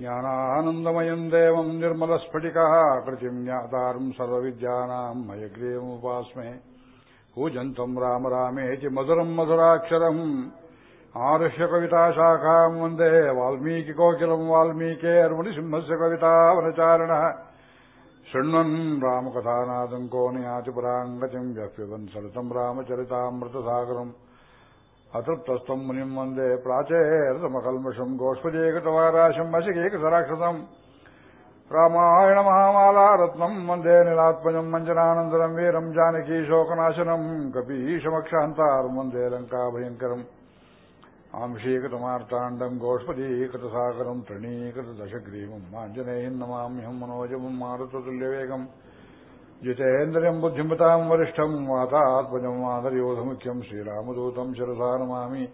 ज्ञानानन्दमयम् देवम् निर्मलस्फटिकः कृतिम् ज्ञातारम् सर्वविद्यानाम् मयग्रीवमुपास्मे पूजन्तम् राम रामेति मधुरम् मधुराक्षरम् आरुष्य कविताशाखाम् वन्दे वाल्मीकिकोकिलम् वाल्मीकेर्मुनिसिंहस्य कवितावनचारिणः शृण्वन् रामकथानादम् को नियाति पुराङ्गतिम् व्यप्यवन् सलितम् रामचरितामृतसागरम् അതൃപ്തസ്ഥം മുനിം വന്ദേ പ്രാചേർതമകൽമഷം ഗോഷ്പദീകൃതവാരാശം വശകീകൃതരാക്ഷസം രാമായണ മഹാമാലാരത്നം വന്ദേ നിലാത്മജം മഞ്ജനാനന്ദനം വീരം ജാനകീ ശോകനാശനം കപീശമക്ഷാന്താരം വന്ദേ ലങ്കാഭയങ്കരം ആംശീകൃതമാർത്താണ്ഡം ഗോഷ്പദീകൃതസാഗരം തൃണീകൃതദശഗ്രീവം ആഞ്ജനേയം നമാമ്യഹം മനോജമം മാരുതതുല്യവേഗം जितेन्द्रियम् बुद्धिमताम् वरिष्ठम् वातात्मजम् मादर्योधमुख्यम् श्रीरामदूतम् शिरसा नमामि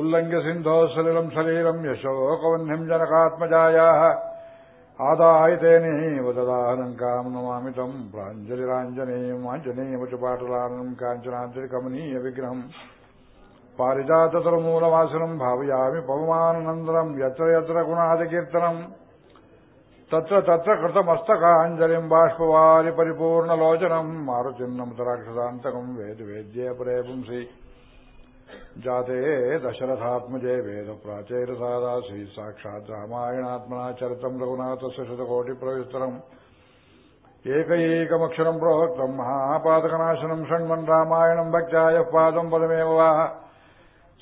उल्लङ्घ्य सिन्धोः सलिलम् सलीलम् यशोकवह्निम् जनकात्मजायाः आदाय तेनैव ददाहनङ्काम् नमामि तम् प्राञ्जलिराञ्जनेयम् आञ्जनेयमच पाटलानम् काञ्चनाद्रिकमनीय विग्रहम् पारिजाततरमूलवासनम् भावयामि पवमाननन्दनम् यत्र यत्र गुणादिकीर्तनम् ತತ್ರ ತತ್ರ ಕೃತಮಸ್ತಕಾಂಜಲಿಂ ಬಾಷ್ಪವಾರಿ ಪರಿಪೂರ್ಣಲೋಚನಂ ಮಾರುತಿನ್ನಮತರಾಕ್ಷಸಾಂತಕಂ ವೇದ ವೇದ್ಯೇ ಪರೇ ಪುಂಸಿ ಜಾತೆ ದಶರಥಾತ್ಮಜೇ ವೇದ ಪ್ರಾಚೈರಸಾದಾ ಶ್ರೀ ಸಾಕ್ಷಾತ್ ರಾಮಾಯಣಾತ್ಮನ ಚರಿತಂ ರಘುನಾಥಸ್ಯ ಶತಕೋಟಿಪ್ರವಿಸ್ತರಂ ಏಕೈಕಮಕ್ಷರಂ ಪ್ರೋಕ್ತಂ ಮಹಾಪಾದಕನಾಶನಂ ಷಣ್ಮನ್ ರಾಮಾಯಣಂ ಭಕ್ತ್ಯಾಯ ಪಾದಂ ಪದಮೇವ ವಾ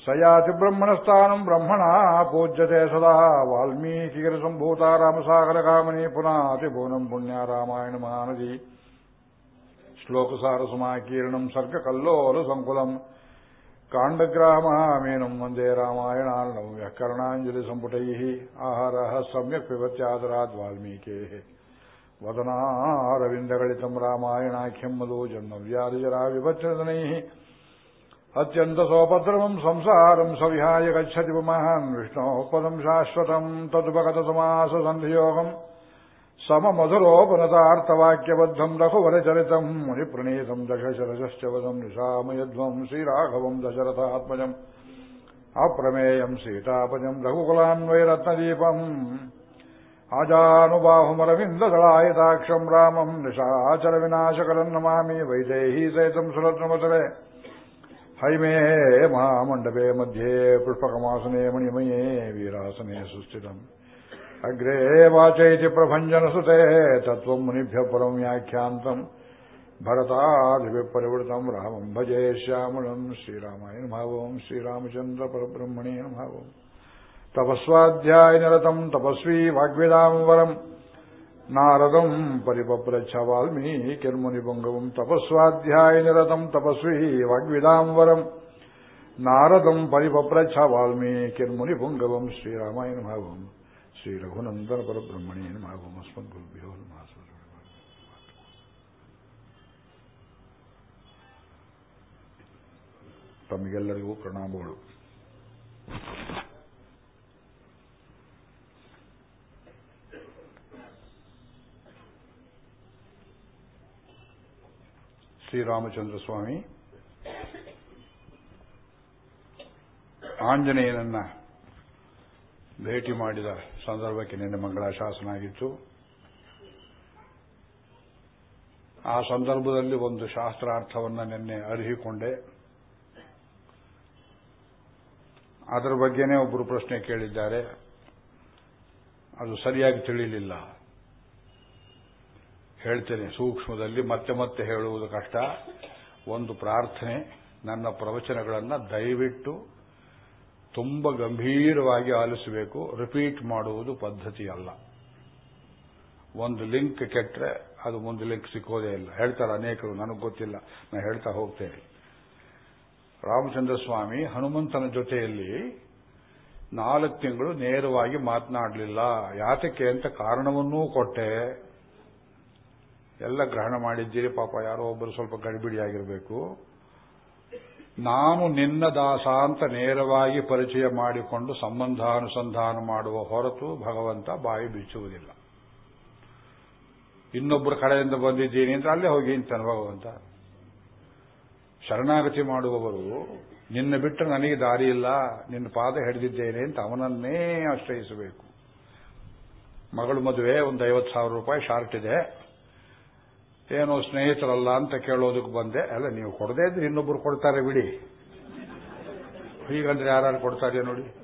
भक्त्या यः पादम् पदमेव वा स याति ब्रह्मणस्थानम् ब्रह्मणा पूज्यते सदा वाल्मीकिगिरिसम्भूता रामसागरकामनी पुनातिभुवनम् पुण्या रामायणमहानदी श्लोकसारसमाकीर्णम् सर्गकल्लोलसङ्कुलम् काण्डग्राममीनम् वन्दे रामायणार्णम् यः कर्णाञ्जलिसम्पुटैः आहारः सम्यक् पिबत्यादरात् वाल्मीकेः वदनारविन्दगलितम् रामायणाख्यम् मधु जन्मव्याधिजरा विभत्यदनैः अत्यन्तसोपद्रवम् संसारम् सविहाय गच्छति पुमान् विष्णोः पदम् शाश्वतम् तदुपगतसमाससन्धियोगम् सममधुरोपनतार्थवाक्यबद्धम् रघुवरचरितम् मुनिप्रणीतम् दशशरशश्च वदम् निशामयध्वम् श्रीराघवम् दशरथात्मजम् अप्रमेयम् सीतापजम् रघुकुलान्वयरत्नदीपम् आजानुबाहुमरविन्ददलायताक्षम् रामम् निशाचरविनाशकरम् नमामि वैदेही सहितम् सुरत्नमतले हैमे महामण्डपे मध्ये पुष्पकमासने मणिमये वीरासने सुस्थितम् अग्रे वाचैति प्रभञ्जनसुते तत्त्वम् मुनिभ्यः परम् व्याख्यान्तम् भरतादिविपरिवृतम् रामम् भजे श्यामलम् श्रीरामाय नमः श्रीरामचन्द्र परब्रह्मणे नमः तपस्वाध्यायनिरतम् तपस्वी वाग्विदाम् ನಾರದಂ ಪರಿಬಭ್ರಚ ವಾಲ್ಮೀಕಿರ್ಮುನಿಭಂಗವಂ ತಪಸ್ವಾಧ್ಯಾಯ ನಿರತಂ ತಪಸ್ವಿ ವಾಗ್ವಿದಾಂಬರಂ ನಾರದಂ ಪರಿಬಭ್ರಚ ವಾಲ್ಮೀಕಿರ್ಮುನಿಭಂಗವಂ ಶ್ರೀರಾಮಾಯ ನಮಃಂ ಶ್ರೀ ರಘುನಂದನ ಪರಬ್ರಹ್ಮಣೇ ನಮಃಂ ಅಸ್ಮದ್ಗುರುಭ್ಯೋ ನಮಃ ತಮಗೆಲ್ಲರಿಗೂ ಪ್ರಣಾಮಗಳು. ಶ್ರೀರಾಮಚಂದ್ರ ಸ್ವಾಮಿ ಆಂಜನೇಯನನ್ನ ಭೇಟಿ ಮಾಡಿದ ಸಂದರ್ಭಕ್ಕೆ ನಿನ್ನೆ ಮಂಗಳಾಶಾಸನ ಆಗಿತ್ತು. ಆ ಸಂದರ್ಭದಲ್ಲಿ ಒಂದು ಶಾಸ್ತ್ರಾರ್ಥವನ್ನು ನಿನ್ನೆ ಅರಿಹಿಕೊಂಡೆ. ಅದರ ಬಗ್ಗೆನೇ ಒಬ್ಬರು ಪ್ರಶ್ನೆ ಕೇಳಿದ್ದಾರೆ. ಅದು ಸರಿಯಾಗಿ ತಿಳಿಲಿಲ್ಲ. ಹೇಳ್ತೇನೆ ಸೂಕ್ಷ್ಮದಲ್ಲಿ ಮತ್ತೆ ಮತ್ತೆ ಹೇಳುವುದು ಕಷ್ಟ. ಒಂದು ಪ್ರಾರ್ಥನೆ, ನನ್ನ ಪ್ರವಚನಗಳನ್ನು ದಯವಿಟ್ಟು ತುಂಬ ಗಂಭೀರವಾಗಿ ಆಲಿಸಬೇಕು. ರಿಪೀಟ್ ಮಾಡುವುದು ಪದ್ಧತಿ ಅಲ್ಲ ಒಂದು ಲಿಂಕ್ ಕೆಟ್ಟರೆ ಅದು ಮುಂದೆ ಲಿಂಕ್ ಸಿಕ್ಕೋದೇ ಇಲ್ಲ. ಹೇಳ್ತಾರೆ ಅನೇಕರು, ನನಗೆ ಗೊತ್ತಿಲ್ಲ. ನಾನು ಹೇಳ್ತಾ ಹೋಗ್ತೇನೆ. ರಾಮಚಂದ್ರ ಸ್ವಾಮಿ ಹನುಮಂತನ ಜೊತೆಯಲ್ಲಿ ನಾಲ್ಕು ತಿಂಗಳು ನೇರವಾಗಿ ಮಾತನಾಡಲಿಲ್ಲ. ಯಾತಕ್ಕೆ ಅಂತ ಕಾರಣವನ್ನೂ ಕೊಟ್ಟೆ. ಎಲ್ಲ ಗ್ರಹಣ ಮಾಡಿದ್ದೀರಿ, ಪಾಪ ಯಾರೋ ಒಬ್ಬರು ಸ್ವಲ್ಪ ಗಡಿಬಿಡಿಯಾಗಿರಬೇಕು ನಾನು ನಿನ್ನ ದಾಸ ಅಂತ ನೇರವಾಗಿ ಪರಿಚಯ ಮಾಡಿಕೊಂಡು ಸಂಬಂಧಾನುಸಂಧಾನ ಮಾಡುವ ಹೊರತು ಭಗವಂತ ಬಾಯಿ ಬಿಚ್ಚುವುದಿಲ್ಲ. ಇನ್ನೊಬ್ಬರ ಕಡೆಯಿಂದ ಬಂದಿದ್ದೀನಿ ಅಂತ ಅಲ್ಲೇ ಹೋಗಿ ಅಂತಾನೆ ಭಗವಂತ. ಶರಣಾಗತಿ ಮಾಡುವವರು, ನಿನ್ನ ಬಿಟ್ಟು ನನಗೆ ದಾರಿ ಇಲ್ಲ, ನಿನ್ನ ಪಾದ ಹಿಡಿದಿದ್ದೇನೆ ಅಂತ ಅವನನ್ನೇ ಆಶ್ರಯಿಸಬೇಕು. ಮಗಳು ಮದುವೆ, ಒಂದು ಐವತ್ತು ಸಾವಿರ ರೂಪಾಯಿ ಶಾರ್ಟ್ ಇದೆ. ಏನೋ ಸ್ನೇಹಿತರಲ್ಲ ಅಂತ ಕೇಳೋದಕ್ಕೆ ಬಂದೆ. ಅಲ್ಲ, ನೀವು ಕೊಡದೇ ಇದ್ರೆ ಇನ್ನೊಬ್ರು ಕೊಡ್ತಾರೆ ಬಿಡಿ. ಹೀಗಂದ್ರೆ ಯಾರು ಕೊಡ್ತಾರೆ ನೋಡಿ.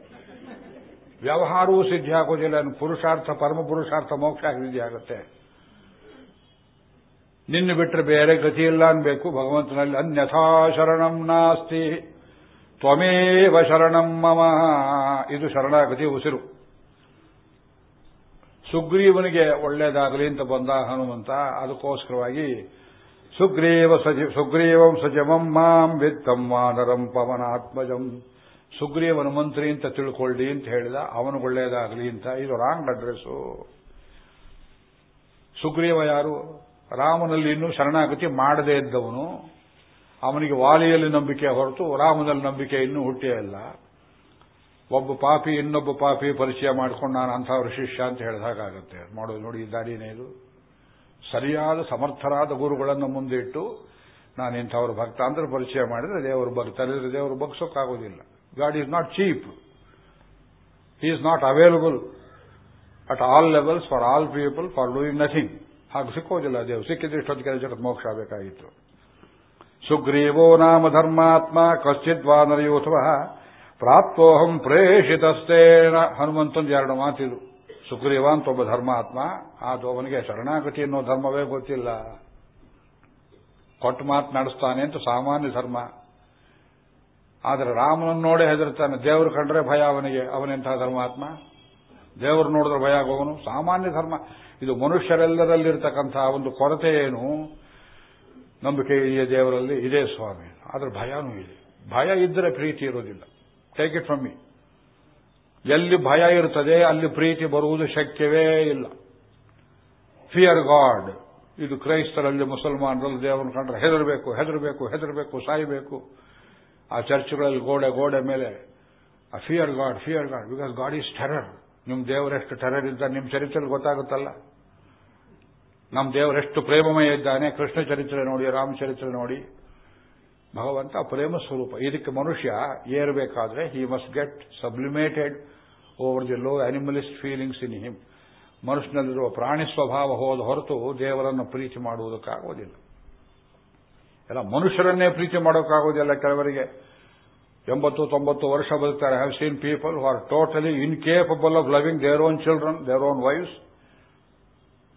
ವ್ಯವಹಾರವೂ ಸಿದ್ಧಿ ಆಗೋದಿಲ್ಲ. ಪುರುಷಾರ್ಥ, ಪರಮ ಪುರುಷಾರ್ಥ ಮೋಕ್ಷ ಸಿದ್ಧಿ ಆಗುತ್ತೆ. ನಿನ್ನ ಬಿಟ್ಟರೆ ಬೇರೆ ಗತಿ ಇಲ್ಲ ಅನ್ಬೇಕು. ಭಗವಂತನಲ್ಲಿ ಅನ್ಯಥಾ ಶರಣಂ ನಾಸ್ತಿ. ತ್ವಮೇವ ಶರಣಂ ಮಮ. ಇದು ಶರಣಾಗತಿ ಉಸಿರು. ಸುಗ್ರೀವನಿಗೆ ಒಳ್ಳೇದಾಗಲಿ ಅಂತ ಬಂದ ಹನುಮಂತ ಅದಕ್ಕೋಸ್ಕರವಾಗಿ ಸುಗ್ರೀವ ಸಜಿ ಸುಗ್ರೀವಂ ಸಜಮಂ ಮಾಂ ವಿತ್ತಂ ವಾನರಂ ಪವನಾತ್ಮಜಂ. ಸುಗ್ರೀವನ ಮಂತ್ರಿ ಅಂತ ತಿಳ್ಕೊಳ್ಳಿ ಅಂತ ಹೇಳಿದ ಅವನು ಒಳ್ಳೇದಾಗಲಿ ಅಂತ. ಇದು ರಾಂಗ್ ಅಡ್ರೆಸ್ಸು ಸುಗ್ರೀವ ಯಾರು? ರಾಮನಲ್ಲಿ ಇನ್ನೂ ಶರಣಾಗತಿ ಮಾಡದೇ ಇದ್ದವನು. ಅವನಿಗೆ ವಾಲಿಯಲ್ಲಿ ನಂಬಿಕೆ ಹೊರತು ರಾಮನಲ್ಲಿ ನಂಬಿಕೆ ಇನ್ನೂ ಹುಟ್ಟೇ ಇಲ್ಲ. ಒಬ್ಬ ಪಾಪಿ ಇನ್ನೊಬ್ಬ ಪಾಪಿ ಪರಿಚಯ ಮಾಡ್ಕೊಂಡು ನಾನು ಅಂಥವ್ರ ಶಿಷ್ಯ ಅಂತ ಹೇಳಿದ ಹಾಗಾಗತ್ತೆ. ಮಾಡೋದು ನೋಡಿ, ಈ ದಾರಿನೇ ಇದು. ಸರಿಯಾದ ಸಮರ್ಥರಾದ ಗುರುಗಳನ್ನು ಮುಂದೆ ಇಟ್ಟು ನಾನು ಇಂಥವ್ರ ಭಕ್ತ ಅಂದ್ರೆ ಪರಿಚಯ ಮಾಡಿದ್ರೆ ದೇವರು ಬರ್ತಾರೆ ದೇವರು ಬಗ್ಸೋಕ್ಕಾಗೋದಿಲ್ಲ God is not cheap is not available at all levels for all people for doing nothing ಹಾಗೆ ಸಿಕ್ಕೋದಿಲ್ಲ ದೇವ್ ಸಿಕ್ಕಿದ್ರೆ ಇಷ್ಟೊತ್ತಿಗೆ ಜಗತ್ ಮೋಕ್ಷ ಆಗಬೇಕಾಗಿತ್ತು. ಸುಗ್ರೀವೋ ನಾಮ ಧರ್ಮಾತ್ಮ ಕಶ್ಚಿತ್ ವಾನರಯೂಥವ ಪ್ರಾಪ್ತೋಹಂ ಪ್ರೇಷಿತಸ್ತೇನ. ಹನುಮಂತಂದು ಎರಡು ಮಾತಿದು. ಸುಗ್ರೀವ ಅಂತ ಒಬ್ಬ ಧರ್ಮಾತ್ಮ ಅವನಿಗೆ ಶರಣಾಗತಿ ಅನ್ನೋ ಧರ್ಮವೇ ಗೊತ್ತಿಲ್ಲ. ಕೊಟ್ಟು ಮಾತು ನಡೆಸ್ತಾನೆ ಅಂತ ಸಾಮಾನ್ಯ ಧರ್ಮ. ಆದರೆ ರಾಮನನ್ನು ನೋಡೇ ಹೆದರ್ತಾನೆ. ದೇವರು ಕಂಡ್ರೆ ಭಯ ಅವನಿಗೆ ಅವನೆಂತಹ ಧರ್ಮಾತ್ಮ? ದೇವರು ನೋಡಿದ್ರೆ ಭಯ ಆಗೋವನು? ಸಾಮಾನ್ಯ ಧರ್ಮ. ಇದು ಮನುಷ್ಯರೆಲ್ಲರಲ್ಲಿರ್ತಕ್ಕಂತಹ ಒಂದು ಕೊರತೆ ಏನು? ನಂಬಿಕೆ ಇದೆಯೇ ದೇವರಲ್ಲಿ? ಇದೇ ಸ್ವಾಮಿ. ಆದ್ರೆ ಭಯನೂ ಇದೆ. ಭಯ ಇದ್ದರೆ ಪ್ರೀತಿ ಇರೋದಿಲ್ಲ. ಟೇಕ್ ಇಟ್ ಫ್ರಮ್ ಮಿ ಎಲ್ಲಿ ಭಯ ಇರುತ್ತದೆ ಅಲ್ಲಿ ಪ್ರೀತಿ ಬರುವುದು ಶಕ್ಯವೇ ಇಲ್ಲ. ಫಿಯರ್ ಗಾಡ್ ಇದು ಕ್ರೈಸ್ತರಲ್ಲಿ ಮುಸಲ್ಮಾನರಲ್ಲಿ ದೇವರನ್ನು ಕಂಡ್ರೆ ಹೆದರಬೇಕು ಹೆದರಬೇಕು ಹೆದರಬೇಕು, ಸಾಯಬೇಕು. ಆ ಚರ್ಚ್ಗಳಲ್ಲಿ ಗೋಡೆ ಗೋಡೆ ಮೇಲೆ, ಆ fear God fear God because God is terror ನಿಮ್ಮ ದೇವರೆಷ್ಟು ಟೆರರ್ ಇದ್ದ ನಿಮ್ಮ ಚರಿತ್ರೆ ಗೊತ್ತಾಗುತ್ತಲ್ಲ. ನಮ್ಮ ದೇವರೆಷ್ಟು ಪ್ರೇಮಮಯ ಇದ್ದಾನೆ, ಕೃಷ್ಣ ಚರಿತ್ರೆ ನೋಡಿ ರಾಮಚರಿತ್ರೆ ನೋಡಿ. ಭಗವಂತ ಪ್ರೇಮ ಸ್ವರೂಪ. ಇದಕ್ಕೆ ಮನುಷ್ಯ ಏರಬೇಕಾದ್ರೆ he must get sublimated over the low animalist feelings in him ಮನುಷ್ಯನಲ್ಲಿರುವ ಪ್ರಾಣಿ ಸ್ವಭಾವ ಹೋದ ಹೊರತು ದೇವರನ್ನು ಪ್ರೀತಿ ಮಾಡುವುದಕ್ಕಾಗೋದಿಲ್ಲ. ಎಲ್ಲ ಮನುಷ್ಯರನ್ನೇ ಪ್ರೀತಿ ಮಾಡೋಕ್ಕಾಗೋದಿಲ್ಲ ಕೆಲವರಿಗೆ. ಎಂಬತ್ತು, ತೊಂಬತ್ತು ವರ್ಷ ಬದುಕ್ತಾರೆ. Have seen people who are totally incapable of loving their own children their own wifes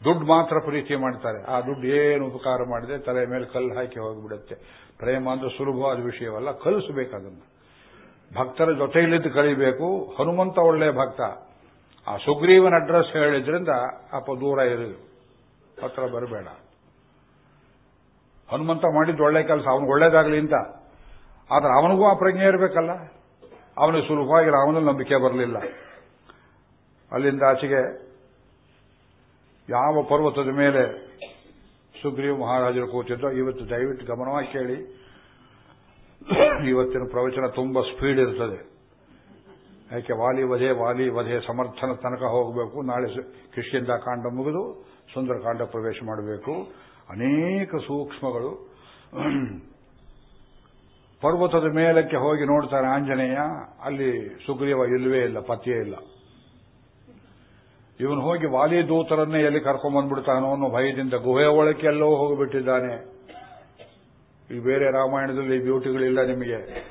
ದುಡ್ಡು ಮಾತ್ರ ಪ್ರೀತಿ ಮಾಡ್ತಾರೆ. ಆ ದುಡ್ಡು ಏನು ಉಪಕಾರ ಮಾಡಿದೆ ತಲೆ ಮೇಲೆ ಕಲ್ಲು ಹಾಕಿ ಹೋಗಿಬಿಡುತ್ತೆ. ಪ್ರೇಮ ಅಂದ್ರೆ ಸುಲಭವಾದ ವಿಷಯವಲ್ಲ ಕಲಿಸಬೇಕದನ್ನು ಭಕ್ತರ ಜೊತೆಯಲ್ಲಿದ್ದು ಕಲಿಬೇಕು. ಹನುಮಂತ ಒಳ್ಳೆ ಭಕ್ತ. ಆ ಸುಗ್ರೀವನ ಅಡ್ರೆಸ್ ಹೇಳಿದ್ರಿಂದ ಅಪ್ಪ ದೂರ ಇರು. ಹತ್ರ ಬರಬೇಡ. ಹನುಮಂತ ಮಾಡಿದ್ದು ಒಳ್ಳೆ ಕೆಲಸ, ಅವನಿಗೆ ಒಳ್ಳೇದಾಗಲಿ ಅಂತ. ಆದ್ರೆ ಅವನಿಗೂ ಆ ಪ್ರಜ್ಞೆ ಇರಬೇಕಲ್ಲ. ಅವನಿಗೆ ಸುಲಭವಾಗಿ ರಾಮನಲ್ಲಿ ನಂಬಿಕೆ ಬರಲಿಲ್ಲ. ಅಲ್ಲಿಂದ ಆಚೆಗೆ ಯಾವ ಪರ್ವತದ ಮೇಲೆ ಸುಗ್ರೀವ ಮಹಾರಾಜರು ಕೂತಿದ್ದೋ, ಇವತ್ತು ದಯವಿಟ್ಟು ಗಮನವಾಗಿ ಕೇಳಿ. ಇವತ್ತಿನ ಪ್ರವಚನ ತುಂಬಾ ಸ್ಪೀಡ್ ಇರ್ತದೆ. ಯಾಕೆ, ವಾಲಿ ವಧೆ ವಾಲಿ ವಧೆ ಸಮರ್ಥನ ತನಕ ಹೋಗಬೇಕು. ನಾಳೆ ಕಿಷ್ಕಿಂದ ಕಾಂಡ ಮುಗಿದು ಸುಂದರಕಾಂಡ ಪ್ರವೇಶ ಮಾಡಬೇಕು. ಅನೇಕ ಸೂಕ್ಷ್ಮಗಳು. ಪರ್ವತದ ಮೇಲಕ್ಕೆ ಹೋಗಿ ನೋಡ್ತಾರೆ ಆಂಜನೇಯ. ಅಲ್ಲಿ ಸುಗ್ರೀವ ಇಲ್ಲವೇ ಇಲ್ಲ, ಪತಿಯೇ ಇಲ್ಲ. ಇವನು ಹೋಗಿ ವಾಲಿ ದೂತರನ್ನೇ ಎಲ್ಲಿ ಕರ್ಕೊಂಡ್ಬಂದ್ಬಿಡ್ತಾನೋ ಅನ್ನೋ ಭಯದಿಂದ ಗುಹೆ ಒಳಕ್ಕೆ ಎಲ್ಲೋ ಹೋಗಿಬಿಟ್ಟಿದ್ದಾನೆ. ಈ ಬೇರೆ ರಾಮಾಯಣದಲ್ಲಿ ಬ್ಯೂಟಿಗಳಿಲ್ಲ ನಿಮಗೆ.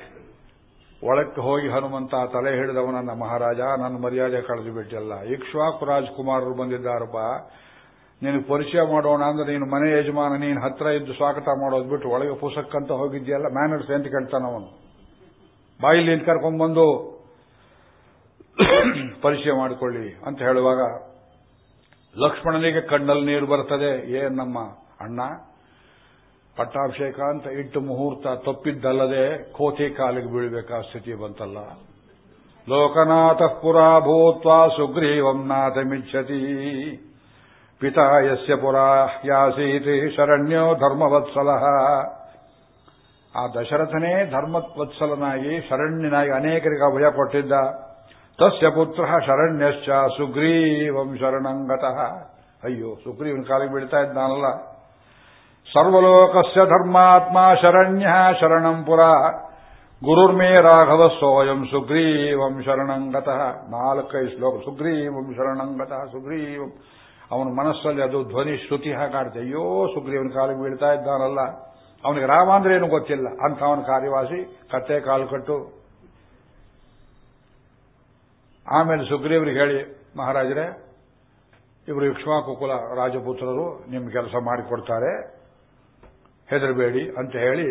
ಒಳಕ್ಕೆ ಹೋಗಿ ಹನುಮಂತ ತಲೆ ಹಿಡಿದವನನ್ನ ಮಹಾರಾಜ, ನನ್ನ ಮರ್ಯಾದೆ ಕಳೆದು ಬಿಟ್ಟಿಲ್ಲ. ಇಕ್ಷ್ವಾಕು ರಾಜ್ಕುಮಾರರು ಬಂದಿದ್ದಾರಪ್ಪ. ನಿನಗೆ ಪರಿಚಯ ಮಾಡೋಣ ಅಂದ್ರೆ ನೀನು ಮನೆ ಯಜಮಾನ, ನೀನು ಹತ್ರ ಇದ್ದು ಸ್ವಾಗತ ಮಾಡೋದು ಬಿಟ್ಟು ಒಳಗೆ ಪುಸಕ್ಕಂತ ಹೋಗಿದ್ಯಲ್ಲ ಮ್ಯಾನರ್ಸ್ ಅಂತ ಕೇಳ್ತಾನವನು? ಬಾಯಿಲಿ ಕರ್ಕೊಂಡ್ಬಂದು ಪರಿಚಯ ಮಾಡಿಕೊಳ್ಳಿ ಅಂತ ಹೇಳುವಾಗ ಲಕ್ಷ್ಮಣನಿಗೆ ಕಣ್ಣಲ್ಲಿ ನೀರು ಬರ್ತದೆ ಏನ್ ನಮ್ಮ ಅಣ್ಣ ಪಟ್ಟಾಭಿಷೇಕ ಅಂತ ಇಟ್ಟು ಮುಹೂರ್ತ ತಪ್ಪಿದ್ದಲ್ಲದೆ ಕೋತಿ ಕಾಲಿಗೆ ಬೀಳಬೇಕಾ ಸ್ಥಿತಿ ಬಂತಲ್ಲ. ಲೋಕನಾಥ ಪುರಾ ಭೂತ್ವ ಸುಗ್ರೀವಂ ನಾಥಮಿಚ್ಛತಿ ಪಿತಾ ಯಸ್ಯ ಪುರಾ ಯಾಸೀತಿ ಶರಣ್ಯೋ ಧರ್ಮವತ್ಸಲ. ಆ ದಶರಥನೇ ಧರ್ಮವತ್ಸಲನಾಗಿ ಶರಣ್ಯನಾಗಿ ಅನೇಕರಿಗೆ ಅಭಯ ಕೊಟ್ಟಿದ್ದ. ತಸ್ಯ ಪುತ್ರ ಶರಣ್ಯಶ್ಚ ಸುಗ್ರೀವಂ ಶರಣಂಗತಃ ಅಯ್ಯೋ ಸುಗ್ರೀವನ ಕಾಲಿಗೆ ಬೀಳ್ತಾ ಇದ್ದಾನಲ್ಲ। ಸರ್ವಲೋಕಸ್ಯ ಧರ್ಮಾತ್ಮ ಶರಣ್ಯ ಶರಣಂ ಪುರ। ಗುರುರ್ಮೇ ರಾಘವ ಸೋಯಂ ಸುಗ್ರೀವಂ ಶರಣಂಗತಃ ನಾಲ್ಕೈದು ಶ್ಲೋಕ, ಸುಗ್ರೀವಂ ಶರಣಂಗತಃ ಸುಗ್ರೀವಂ। ಅವನ ಮನಸ್ಸಲ್ಲಿ ಅದು ಧ್ವನಿ, ಶ್ರುತಿ ಹಾಗಾಡ್ತೆ ಅಯ್ಯೋ, ಸುಗ್ರೀವನ ಕಾಲಿಗೆ ಬೀಳ್ತಾ ಇದ್ದಾನಲ್ಲ। ಅವನಿಗೆ ರಾಮ ಏನು ಗೊತ್ತಿಲ್ಲ। ಅಂತ ಅವನ ಕಾರ್ಯವಾಸಿ ಕತ್ತೆ ಕಾಲು ಆಮೇಲೆ ಸುಗ್ರೀವರಿಗೆ ಹೇಳಿ, ಮಹಾರಾಜರೇ, ಇವರು ಇಕ್ಷ್ವಾಕುಕುಲ ರಾಜಪುತ್ರರು ನಿಮ್ಮ ಕೆಲಸ ಮಾಡಿಕೊಡ್ತಾರೆ, ಹೆದರಬೇಡಿ ಅಂತ ಹೇಳಿ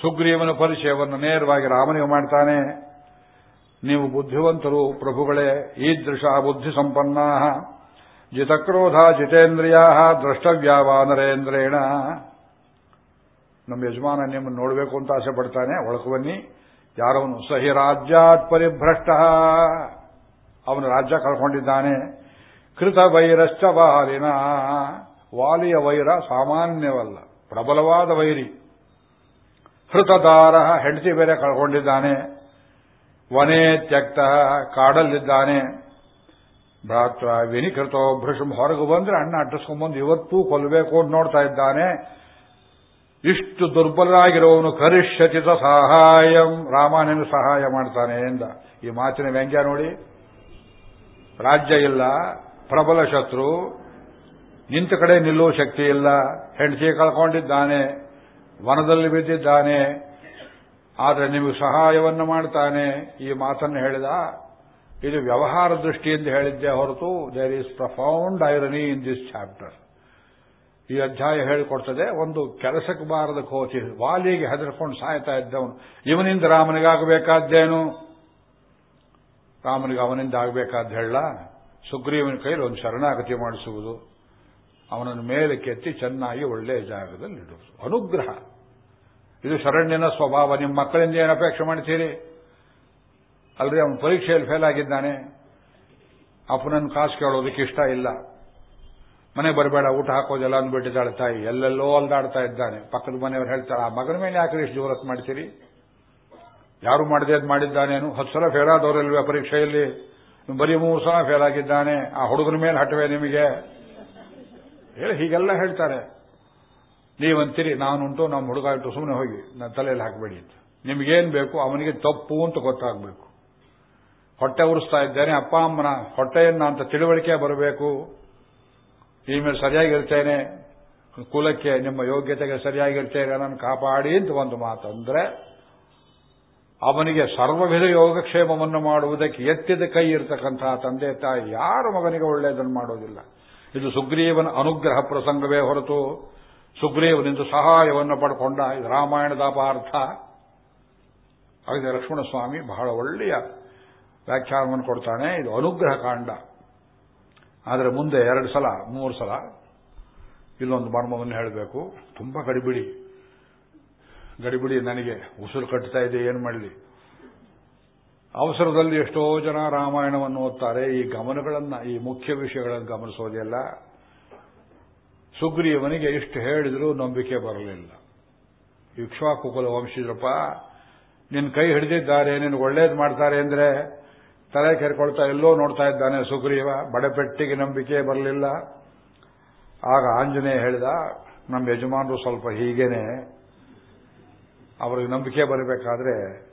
ಸುಗ್ರೀವನ ಪರಿಚಯವನ್ನು ನೇರವಾಗಿ ರಾಮನಿಗೆ ಮಾಡ್ತಾನೆ. ನೀವು ಬುದ್ಧಿವಂತರು, ಪ್ರಭುಗಳೇ, ಈದೃಶ ಬುದ್ಧಿ ಸಂಪನ್ನಾ ಜಿತಕ್ರೋಧ ಜಿತೇಂದ್ರಿಯ ದ್ರಷ್ಟವ್ಯಾವ ನರೇಂದ್ರೇಣ. ನಮ್ಮ ಯಜಮಾನ ನಿಮ್ಮನ್ನು ನೋಡಬೇಕು ಅಂತ ಆಸೆ ಪಡ್ತಾನೆ ಒಳಕು ಬನ್ನಿ. ಯಾರವನು ಸಹಿ ರಾಜ್ಯಾತ್ ಪರಿಭ್ರಷ್ಟ. ಅವನು ರಾಜ್ಯ ಕಳ್ಕೊಂಡಿದ್ದಾನೆ. ಕೃತ ವೈರಶ್ಚ ವಾಲಿನ. ವಾಲಿಯ ವೈರ ಸಾಮಾನ್ಯವಲ್ಲ, ಪ್ರಬಲವಾದ ವೈರಿ. ಹೃತದಾರ ಹೆಂಡತಿ ಬೇರೆ ಕಳ್ಕೊಂಡಿದ್ದಾನೆ. ವನೇ ತ್ಯಕ್ತ ಕಾಡಲ್ಲಿದ್ದಾನೆ. ಭ್ರಾತ್ರ ವಿನಿಕೃತೋ ಭೃಷಂ ಹೊರಗೆ ಬಂದ್ರೆ ಅಣ್ಣ ಅಟ್ಟಿಸ್ಕೊಂಡ್ಬಂದು ಇವತ್ತೂ ಕೊಲ್ಲಬೇಕು ಅಂತ ನೋಡ್ತಾ ಇದ್ದಾನೆ. ಇಷ್ಟು ದುರ್ಬಲರಾಗಿರೋವನು ಕರಿಷ್ಯತಿತ ಸಹಾಯಂ, ರಾಮಾಯಣನು ಸಹಾಯ ಮಾಡ್ತಾನೆ ಎಂದ. ಈ ಮಾತಿನ ವ್ಯಂಗ್ಯ ನೋಡಿ. ರಾಜ್ಯ ಇಲ್ಲ, ಪ್ರಬಲ ಶತ್ರು, ನಿಂತ ಕಡೆ ನಿಲ್ಲುವ ಶಕ್ತಿ ಇಲ್ಲ ಹೆಂಡತಿ ಕಳ್ಕೊಂಡಿದ್ದಾನೆ, ವನದಲ್ಲಿ ಬಿದ್ದಿದ್ದಾನೆ, ಆದರೆ ನಿಮಗೆ ಸಹಾಯವನ್ನು ಮಾಡ್ತಾನೆ, ಈ ಮಾತನ್ನು ಹೇಳಿದ, ಇದು ವ್ಯವಹಾರ ದೃಷ್ಟಿಯಿಂದ ಹೇಳಿದ್ದೆ ಹೊರತು there is profound irony in this chapter ಈ ಅಧ್ಯಾಯ ಹೇಳಿಕೊಡ್ತದೆ, ಒಂದು ಕೆಲಸಕ್ಕೆ ಬಾರದ ಕೋತಿ, ವಾಲಿಗೆ ಹೆದರ್ಕೊಂಡು ಸಾಯ್ತಾ ಇದ್ದವನು, ಇವನಿಂದ ರಾಮನಿಗಾಗಬೇಕಾದ್ದೇನು? ರಾಮನಿಗೆ ಅವನಿಂದ ಆಗಬೇಕಾದ ಹೇಳ, ಸುಗ್ರೀವನ ಕೈಲಿ ಒಂದು ಶರಣಾಗತಿ ಮಾಡಿಸುವುದು, ಅವನನ್ನು ಮೇಲೆ ಕೆತ್ತಿ ಚೆನ್ನಾಗಿ ಒಳ್ಳೆಯ ಜಾಗದಲ್ಲಿ ಇಡುವುದು. ಅನುಗ್ರಹ. ಇದು ಶರಣ್ಯನ ಸ್ವಭಾವ. ನಿಮ್ಮ ಮಕ್ಕಳಿಂದ ಏನು ಅಪೇಕ್ಷೆ ಮಾಡ್ತೀರಿ? ಅಲ್ರಿ, ಅವನು ಪರೀಕ್ಷೆಯಲ್ಲಿ ಫೇಲ್ ಆಗಿದ್ದಾನೆ. ಅಪ್ಪನನ್ನು ಕಾಸು ಕೇಳೋದಕ್ಕೆ ಇಷ್ಟ ಇಲ್ಲ. ಮನೆ ಬರಬೇಡ, ಊಟ ಹಾಕೋದೆಲ್ಲ ಅಂದ್ಬಿಟ್ಟಿದ್ದಾಳೆ ತಾಯಿ. ಎಲ್ಲೆಲ್ಲೋ ಅಲ್ದಾಡ್ತಾ ಇದ್ದಾನೆ. ಪಕ್ಕದ ಮನೆಯವರು ಹೇಳ್ತಾರೆ, ಆ ಮಗನ ಮೇಲೆ ಯಾಕೆ ಇಷ್ಟು ಜೋರತ್ ಮಾಡ್ತೀರಿ? ಯಾರು ಮಾಡದೆ ಅದು ಮಾಡಿದ್ದಾನೇನು? ಹತ್ತು ಸಲ ಫೇಲ್ ಪರೀಕ್ಷೆಯಲ್ಲಿ. ಬರೀ ಮೂರು ಸಲ ಫೇಲ್ ಆಗಿದ್ದಾನೆ. ಆ ಹುಡುಗನ ಮೇಲೆ ಹಟ್ಟವೆ ನಿಮಗೆ. ಹೇಳಿ, ಹೀಗೆಲ್ಲ ಹೇಳ್ತಾರೆ. ನೀವಂತೀರಿ, ನಾನುಂಟು, ನಮ್ಮ ಹುಡುಗ ಇಟ್ಟು ಸುಮ್ಮನೆ ಹೋಗಿ, ನನ್ನ ತಲೆಯಲ್ಲಿ ಹಾಕಬೇಡಿ ಅಂತ. ನಿಮಗೇನು ಬೇಕು? ಅವನಿಗೆ ತಪ್ಪು ಅಂತ ಗೊತ್ತಾಗಬೇಕು. ಹೊಟ್ಟೆ ಉರಿಸ್ತಾ ಇದ್ದೇನೆ. ಅಪ್ಪ, ಅಮ್ಮನ ಹೊಟ್ಟೆಯನ್ನ ಅಂತ ತಿಳುವಳಿಕೆ ಬರಬೇಕು. ಈ ಮೇಲೆ ಸರಿಯಾಗಿರ್ತೇನೆ. ಕುಲಕ್ಕೆ ನಿಮ್ಮ ಯೋಗ್ಯತೆಗೆ ಸರಿಯಾಗಿರ್ತೇನೆ. ನಾನು ಕಾಪಾಡಿ ಅಂತ ಒಂದು ಮಾತಂದ್ರೆ ಅವನಿಗೆ ಸರ್ವವಿಧ ಯೋಗಕ್ಷೇಮವನ್ನು ಮಾಡುವುದಕ್ಕೆ ಎತ್ತಿದ ಕೈ ಇರತಕ್ಕಂತಹ ತಂದೆ ತಾಯಿ ಯಾರು ಮಗನಿಗೆ ಒಳ್ಳೆಯದನ್ನು ಮಾಡೋದಿಲ್ಲ. ಇದು ಸುಗ್ರೀವನ ಅನುಗ್ರಹ ಪ್ರಸಂಗವೇ ಹೊರತು ಸುಗ್ರೀವನಿಂದ ಸಹಾಯವನ್ನು ಪಡ್ಕೊಂಡ ಇದು ರಾಮಾಯಣದ ಅಪಾರ್ಥ. ಹಾಗೆ ಲಕ್ಷ್ಮಣಸ್ವಾಮಿ ಬಹಳ ಒಳ್ಳೆಯ ವ್ಯಾಖ್ಯಾನವನ್ನು ಕೊಡ್ತಾನೆ. ಇದು ಅನುಗ್ರಹ ಕಾಂಡ. ಆದರೆ ಮುಂದೆ ಎರಡು ಸಲ, ಮೂರು ಸಲ ಇಲ್ಲೊಂದು ಮರ್ಮವನ್ನು ಹೇಳಬೇಕು. ತುಂಬಾ ಗಡಿಬಿಡಿ. ಗಡಿಬಿಡಿ ನನಗೆ ಉಸಿರು ಕಟ್ತಾ ಇದೆ, ಏನು ಮಾಡಲಿ? ಅವಸರದಲ್ಲಿ ಎಷ್ಟೋ ಜನ ರಾಮಾಯಣವನ್ನು ಓದ್ತಾರೆ. ಈ ಗಮನಗಳನ್ನು, ಈ ಮುಖ್ಯ ವಿಷಯಗಳನ್ನು ಗಮನಿಸೋದಿಲ್ಲ. ಸುಗ್ರೀವನಿಗೆ ಇಷ್ಟು ಹೇಳಿದರೂ ನಂಬಿಕೆ ಬರಲಿಲ್ಲ. ಇಕ್ಷ್ವಾಕುಕುಲ ವಂಶಿದ್ರಪ್ಪ ನಿನ್ನ ಕೈ ಹಿಡಿದಿದ್ದಾರೆ ನಿನ್ನ ಒಳ್ಳೇದು ಮಾಡ್ತಾರೆ ಅಂದ್ರೆ ತಲೆ ಕೆರ್ಕೊಳ್ತಾ ಎಲ್ಲೋ ನೋಡ್ತಾ ಇದ್ದಾನೆ ಸುಗ್ರೀವ. ಬಡಪೆಟ್ಟಿಗೆ ನಂಬಿಕೆ ಬರಲಿಲ್ಲ. ಆಗ ಆಂಜನೇಯ ಹೇಳಿದ, ನಮ್ಮ ಯಜಮಾನರು ಸ್ವಲ್ಪ ಹೀಗೇನೆ ಅವರಿಗೆ ನಂಬಿಕೆ ಬರಬೇಕಾದ್ರೆ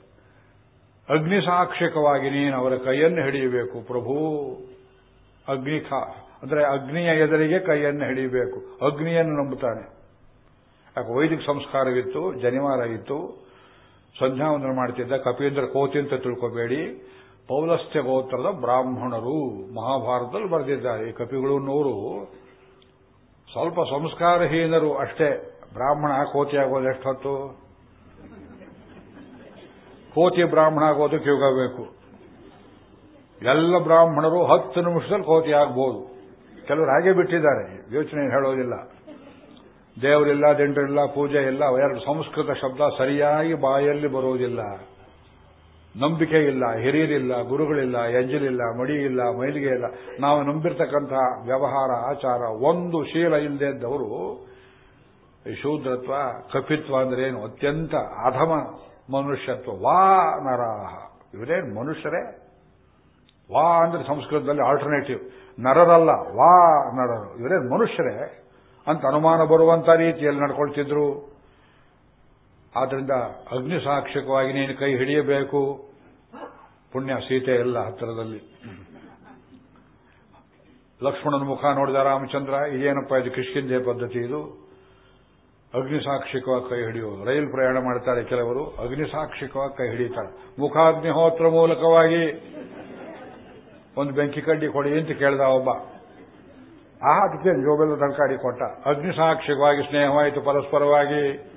ಅಗ್ನಿ ಸಾಕ್ಷಿಕವಾಗಿ ನೀನು ಅವರ ಕೈಯನ್ನು ಹಿಡಿಯಬೇಕು. ಪ್ರಭು, ಅಗ್ನಿ ಅಂದರೆ ಅಂದ್ರೆ ಅಗ್ನಿಯ ಎದುರಿಗೆ ಕೈಯನ್ನು ಹಿಡಿಯಬೇಕು. ಅಗ್ನಿಯನ್ನು ನಂಬುತ್ತಾನೆ. ಯಾಕೆ ವೈದಿಕ ಸಂಸ್ಕಾರವಿತ್ತು, ಜನಿವಾರ ಇತ್ತು ಸಂಧ್ಯಾವಂದನ ಮಾಡ್ತಿದ್ದ, ಕಪೀಂದ್ರ ಕೋತಿ ಅಂತ ತಿಳ್ಕೋಬೇಡಿ. ಪೌಲಸ್ತ್ಯ ಗೋತ್ರದ ಬ್ರಾಹ್ಮಣರು ಮಹಾಭಾರತದಲ್ಲಿ ಬರೆದಿದ್ದಾರೆ. ಈ ಕಪಿಗಳು ನೋರು. ಸ್ವಲ್ಪ ಸಂಸ್ಕಾರಹೀನರು ಅಷ್ಟೇ. ಬ್ರಾಹ್ಮಣ ಕೋತಿ ಆಗೋದು ಎಷ್ಟೊತ್ತು? ಕೋತಿ ಬ್ರಾಹ್ಮಣ ಆಗೋದಕ್ಕೆ ಯುಗ ಬೇಕು. ಎಲ್ಲ ಬ್ರಾಹ್ಮಣರು ಹತ್ತು ನಿಮಿಷದಲ್ಲಿ ಕೋತಿ ಆಗ್ಬೋದು. ಕೆಲವರು ಹಾಗೆ ಬಿಟ್ಟಿದ್ದಾರೆ, ಯೋಚನೆ ಹೇಳೋದಿಲ್ಲ. ದೇವರಿಲ್ಲ, ದಿಂಡ್ರಿಲ್ಲ, ಪೂಜೆ ಇಲ್ಲ, ಎರಡು ಸಂಸ್ಕೃತ ಶಬ್ದ ಸರಿಯಾಗಿ ಬಾಯಲ್ಲಿ ಬರುವುದಿಲ್ಲ. ನಂಬಿಕೆ ಇಲ್ಲ, ಹಿರಿಯರಿಲ್ಲ, ಗುರುಗಳಿಲ್ಲ, ಎಂಜಲಿಲ್ಲ ಮಡಿ ಇಲ್ಲ ಮೈಲಿಗೆ ಇಲ್ಲ. ನಾವು ನಂಬಿರ್ತಕ್ಕಂತಹ ವ್ಯವಹಾರ, ಆಚಾರ, ಒಂದು ಶೀಲ ಇಲ್ಲದೆ ಇದ್ದವರು ಶೂದ್ರತ್ವ, ಕಪಿತ್ವ ಅಂದ್ರೆ ಏನು? ಅತ್ಯಂತ ಅಧಮ ಮನುಷ್ಯತ್ವ. ವಾ ನರಾಹ. ಇವರೇನು ಮನುಷ್ಯರೇ? ವಾ ಅಂದ್ರೆ ಸಂಸ್ಕೃತದಲ್ಲಿ ಆಲ್ಟರ್ನೇಟಿವ್ ನರರಲ್ಲ ವಾ ನರರು. ಇವರೇನು ಮನುಷ್ಯರೇ ಅಂತ ಅನುಮಾನ ಬರುವಂತ ರೀತಿಯಲ್ಲಿ ನಡ್ಕೊಳ್ತಿದ್ರು. ಆದ್ರಿಂದ ಅಗ್ನಿ ಸಾಕ್ಷಕವಾಗಿ ನೀನು ಕೈ ಹಿಡಿಯಬೇಕು. ಪುಣ್ಯ ಸೀತೆ ಎಲ್ಲ ಹತ್ತಿರದಲ್ಲಿ. ಲಕ್ಷ್ಮಣನ ಮುಖ ನೋಡಿದ ರಾಮಚಂದ್ರ, ಇದೇನಪ್ಪ ಇದು ಕೃಷ್ಣಿಂದೇ ಪದ್ಧತಿ ಇದು? ಅಗ್ನಿಸಾಕ್ಷಿಕವಾಗಿ ಕೈ ಹಿಡಿಯುವುದು ರೈಲು ಪ್ರಯಾಣ ಮಾಡ್ತಾರೆ ಕೆಲವರು ಅಗ್ನಿಸಾಕ್ಷಿಕವಾಗಿ ಕೈ ಹಿಡಿತಾರೆ. ಮುಖಾಗ್ನಿಹೋತ್ರ ಮೂಲಕವಾಗಿ ಒಂದು ಬೆಂಕಿ ಕಡ್ಡಿ ಕೊಡಿ ಅಂತ ಕೇಳ್ದ ಒಬ್ಬ. ಆ ಜೋಬೆಲ್ಲ ತರಕಾರಿ ಕೊಟ್ಟ. ಅಗ್ನಿಸಾಕ್ಷಿಕವಾಗಿ ಸ್ನೇಹವಾಯಿತು ಪರಸ್ಪರವಾಗಿ.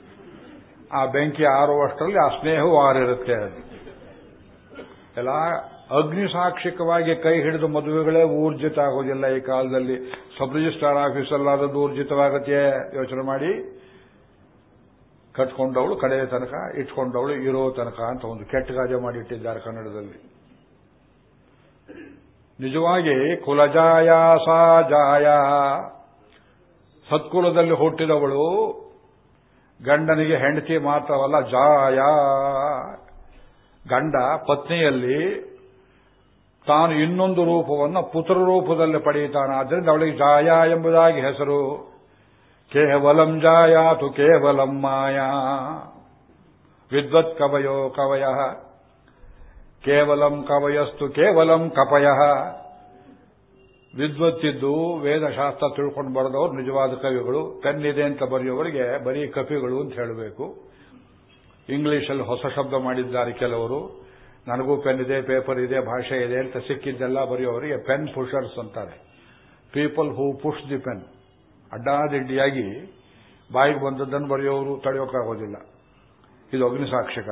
ಆ ಬೆಂಕಿ ಆರುವಷ್ಟರಲ್ಲಿ ಆ ಸ್ನೇಹವೂ ಆರಿರುತ್ತೆ. ಎಲ್ಲ ಅಗ್ನಿಸಾಕ್ಷಿಕವಾಗಿ ಕೈ ಹಿಡಿದು ಮದುವೆಗಳೇ ಊರ್ಜಿತ ಆಗೋದಿಲ್ಲ ಈ ಕಾಲದಲ್ಲಿ. ಸಬ್ ರಿಜಿಸ್ಟ್ರಾರ್ ಆಫೀಸಲ್ಲಾದದ್ದು ಊರ್ಜಿತವಾಗತ್ತೆ. ಯೋಚನೆ ಮಾಡಿ. ಕಟ್ಕೊಂಡವಳು ಕಡೆಯ ತನಕ, ಇಟ್ಕೊಂಡವಳು ಇರೋ ತನಕ ಅಂತ ಒಂದು ಕೆಟ್ಟ ಗಾಜ ಮಾಡಿಟ್ಟಿದ್ದಾರೆ ಕನ್ನಡದಲ್ಲಿ. ನಿಜವಾಗಿ ಕುಲಜಾಯ ಸಾ ಜಾಯ ಸತ್ಕುಲದಲ್ಲಿ ಹುಟ್ಟಿದವಳು ಗಂಡನಿಗೆ ಹೆಂಡತಿ ಮಾತ್ರವಲ್ಲ, ಜಾಯ. ಗಂಡ ಪತ್ನಿಯಲ್ಲಿ ತಾನು ಇನ್ನೊಂದು ರೂಪವನ್ನು ಪುತ್ರ ರೂಪದಲ್ಲಿ ಪಡೆಯುತ್ತಾನೆ. ಆದ್ದರಿಂದ ಅವಳಿಗೆ ಜಾಯ ಎಂಬುದಾಗಿ ಹೆಸರು. ಕೇವಲಂ ಜಾಯಾತು ಕೇವಲಂ ಮಾಯಾ. ವಿದ್ವತ್ ಕವಯೋ ಕವಯ. ಕೇವಲಂ ಕವಯಸ್ತು ಕೇವಲಂ ಕಪಯ. ವಿದ್ವತ್ತಿದ್ದು ವೇದಶಾಸ್ತ್ರ ತಿಳ್ಕೊಂಡು ಬರೆದವರು ನಿಜವಾದ ಕವಿಗಳು, ಪೆನ್ನಿದೆ ಅಂತ ಬರೆಯೋವರಿಗೆ ಬರೀ ಕಪಿಗಳು ಅಂತ ಹೇಳಬೇಕು. ಇಂಗ್ಲಿಷಲ್ಲಿ ಹೊಸ ಶಬ್ದ ಮಾಡಿದ್ದಾರೆ ಕೆಲವರು. ನನಗೂ ಪೆನ್ ಇದೆ ಪೇಪರ್ ಇದೆ, ಭಾಷೆ ಇದೆ ಅಂತ ಸಿಕ್ಕಿದ್ದೆಲ್ಲ ಬರೆಯೋವರಿಗೆ ಪೆನ್ ಪುಷರ್ಸ್ ಅಂತಾರೆ. People who push the pen ಅಡ್ಡಾದಿಡ್ಡಿಯಾಗಿ ಬಾಯಿಗೆ ಬಂದದ್ದನ್ನು ಬರೆಯೋರು ತಡೆಯೋಕ್ಕಾಗೋದಿಲ್ಲ. ಇದು ಅಗ್ನಿಸಾಕ್ಷಕ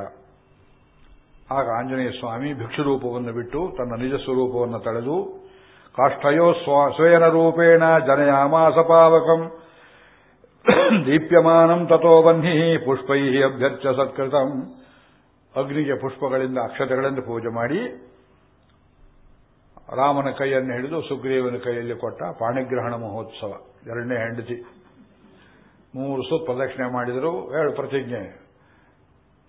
ಆಗ ಆಂಜನೇಯ ಸ್ವಾಮಿ ಭಿಕ್ಷು ರೂಪವನ್ನು ಬಿಟ್ಟು ತನ್ನ ನಿಜ ಸ್ವರೂಪವನ್ನು ತಳೆದು ಕಾಷ್ಠಯೋ ಸ್ವಯನ ರೂಪೇಣ ಜನಯಾಮಾಸ ಪಾವಕಂ, ದೀಪ್ಯಮಾನಂ ತಥೋ ಬನ್ನಿ ಪುಷ್ಪೈ ಅಭ್ಯರ್ಚ ಸತ್ಕೃತಂ. ಅಗ್ನಿಗೆ ಪುಷ್ಪಗಳಿಂದ ಅಕ್ಷತೆಗಳಿಂದ ಪೂಜೆ ಮಾಡಿ ರಾಮನ ಕೈಯನ್ನು ಹಿಡಿದು ಸುಗ್ರೀವನ ಕೈಯಲ್ಲಿ ಕೊಟ್ಟ ಪಾಣಿಗ್ರಹಣ ಮಹೋತ್ಸವ. ಎರಡನೇ ಹೆಂಡತಿ. ಮೂರು ಸುತ್ತ ಪ್ರದಕ್ಷಿಣೆ ಮಾಡಿದರು. ಹೇಳು ಪ್ರತಿಜ್ಞೆ.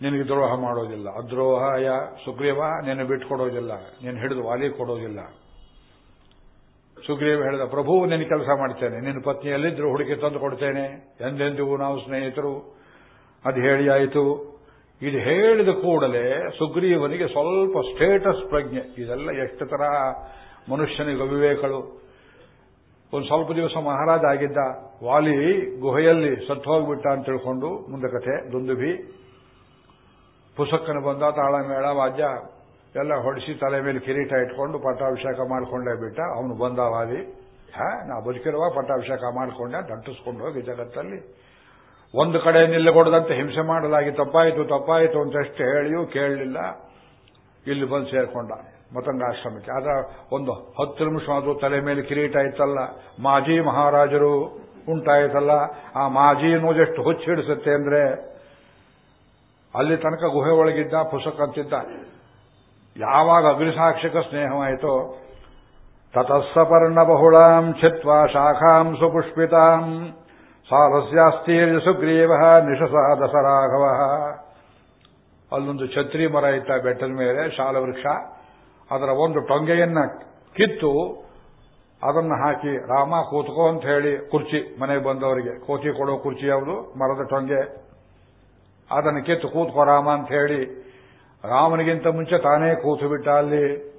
ನಿನಗೆ ದ್ರೋಹ ಮಾಡೋದಿಲ್ಲ. ಅದ್ರೋಹಾಯ ಸುಗ್ರೀವ ನಿನ್ನ ಬಿಟ್ಕೊಡೋದಿಲ್ಲ ನೀನು ಹಿಡಿದು ವಾಲಿ ಕೊಡೋದಿಲ್ಲ. ಸುಗ್ರೀವ ಹೇಳಿದ, ಪ್ರಭು, ನಿನ್ನ ಕೆಲಸ ಮಾಡ್ತೇನೆ. ನಿನ್ನ ಪತ್ನಿಯಲ್ಲಿದ್ರು ಹುಡುಕಿ ತಂದು ಕೊಡ್ತೇನೆ. ಎಂದೆಂದಿಗೂ ನಾವು ಸ್ನೇಹಿತರು. ಅದು ಹೇಳಿ ಆಯಿತು. ಇದು ಹೇಳಿದ ಕೂಡಲೇ ಸುಗ್ರೀವನಿಗೆ ಸ್ವಲ್ಪ ಸ್ಟೇಟಸ್ ಪ್ರಜ್ಞೆ. ಇದೆಲ್ಲ ಎಷ್ಟು ತರ ಮನುಷ್ಯನಿಗೆ ವಿವೇಕಗಳು ಒಂದು ಸ್ವಲ್ಪ ದಿವಸ ಮಹಾರಾಜ ಆಗಿದ್ದ ವಾಲಿ ಗುಹೆಯಲ್ಲಿ ಸತ್ತು ಹೋಗ್ಬಿಟ್ಟ ಅಂತ ತಿಳ್ಕೊಂಡು ಮುಂದೆ ಕಥೆ ದುಂದುಭಿ ಪುಸಕ್ಕನ ಬಂದ, ತಾಳಮೇಳ, ವಾದ್ಯ ಎಲ್ಲ ಹೊಡಿಸಿ ತಲೆ ಮೇಲೆ ಕಿರೀಟ ಇಟ್ಕೊಂಡು ಪಟ್ಟಾಭಿಷೇಕ ಮಾಡಿಕೊಂಡೇ ಬಿಟ್ಟ. ಅವನು ಬಂದ ವಾಲಿ. ಹಾ, ನಾ ಬದುಕಿರುವ ಪಟ್ಟಾಭಿಷೇಕ ಮಾಡಿಕೊಂಡೆ ದಂಟಿಸ್ಕೊಂಡು ಹೋಗಿ ಜಗತ್ತಲ್ಲಿ. ಒಂದು ಕಡೆ ನಿಲ್ಲಗೊಡದಂತೆ ಹಿಂಸೆ ಮಾಡಲಾಗಿ ತಪ್ಪಾಯಿತು ತಪ್ಪಾಯಿತು ಅಂತಷ್ಟು ಹೇಳಿಯೂ ಕೇಳಲಿಲ್ಲ. ಇಲ್ಲಿ ಬಂದು ಸೇರ್ಕೊಂಡ ಮತಂಗಾಶ್ರಮಕ್ಕೆ. ಆದ್ರೆ ಒಂದು ಹತ್ತು ನಿಮಿಷ ಅದು ತಲೆ ಮೇಲೆ ಕಿರೀಟ ಇತ್ತಲ್ಲ ಮಾಜಿ ಮಹಾರಾಜರು ಉಂಟಾಯ್ತಲ್ಲ. ಆ ಮಾಜಿ ಅನ್ನೋದೆಷ್ಟು ಹುಚ್ಚಿಡಿಸುತ್ತೆ ಅಂದ್ರೆ ಅಲ್ಲಿ ತನಕ ಗುಹೆ ಒಳಗಿದ್ದ ಪುಸ್ತಕ ಅಂತಿದ್ದ. ಯಾವಾಗ ಅಗ್ನಿಸಾಕ್ಷಕ ಸ್ನೇಹವಾಯಿತೋ ತತಸ್ಸಪರ್ಣ ಬಹುಳಾಂ ಛಿತ್ವಾ ಶಾಖಾಂ ಸುಪುಷ್ಪಿತಾಂ. ಸಾರಸ್ಯಾಸ್ತೀರ್ಯ ಸುಗ್ರೀವ ನಿಶಸ ದಸರಾಘವ ಅಲ್ಲೊಂದು ಛತ್ರಿ ಮರ ಇತ್ತ ಬೆಟ್ಟದ ಮೇಲೆ, ಶಾಲವೃಕ್ಷ. ಅದರ ಒಂದು ಟೊಂಗೆಯನ್ನ ಕಿತ್ತು, ಅದನ್ನು ಹಾಕಿ ರಾಮ ಕೂತ್ಕೋ ಅಂತ ಹೇಳಿ ಕುರ್ಚಿ ಮನೆಗೆ ಬಂದವರಿಗೆ. ಕೋತಿ ಕೊಡೋ ಕುರ್ಚಿ ಯಾವುದು? ಮರದ ಟೊಂಗೆ. ಅದನ್ನು ಕಿತ್ತು ಕೂತ್ಕೋ ರಾಮ ಅಂತ ಹೇಳಿ ರಾಮನಿಗಿಂತ ಮುಂಚೆ ತಾನೇ ಕೂತು ಬಿಟ್ಟ ಅಲ್ಲಿ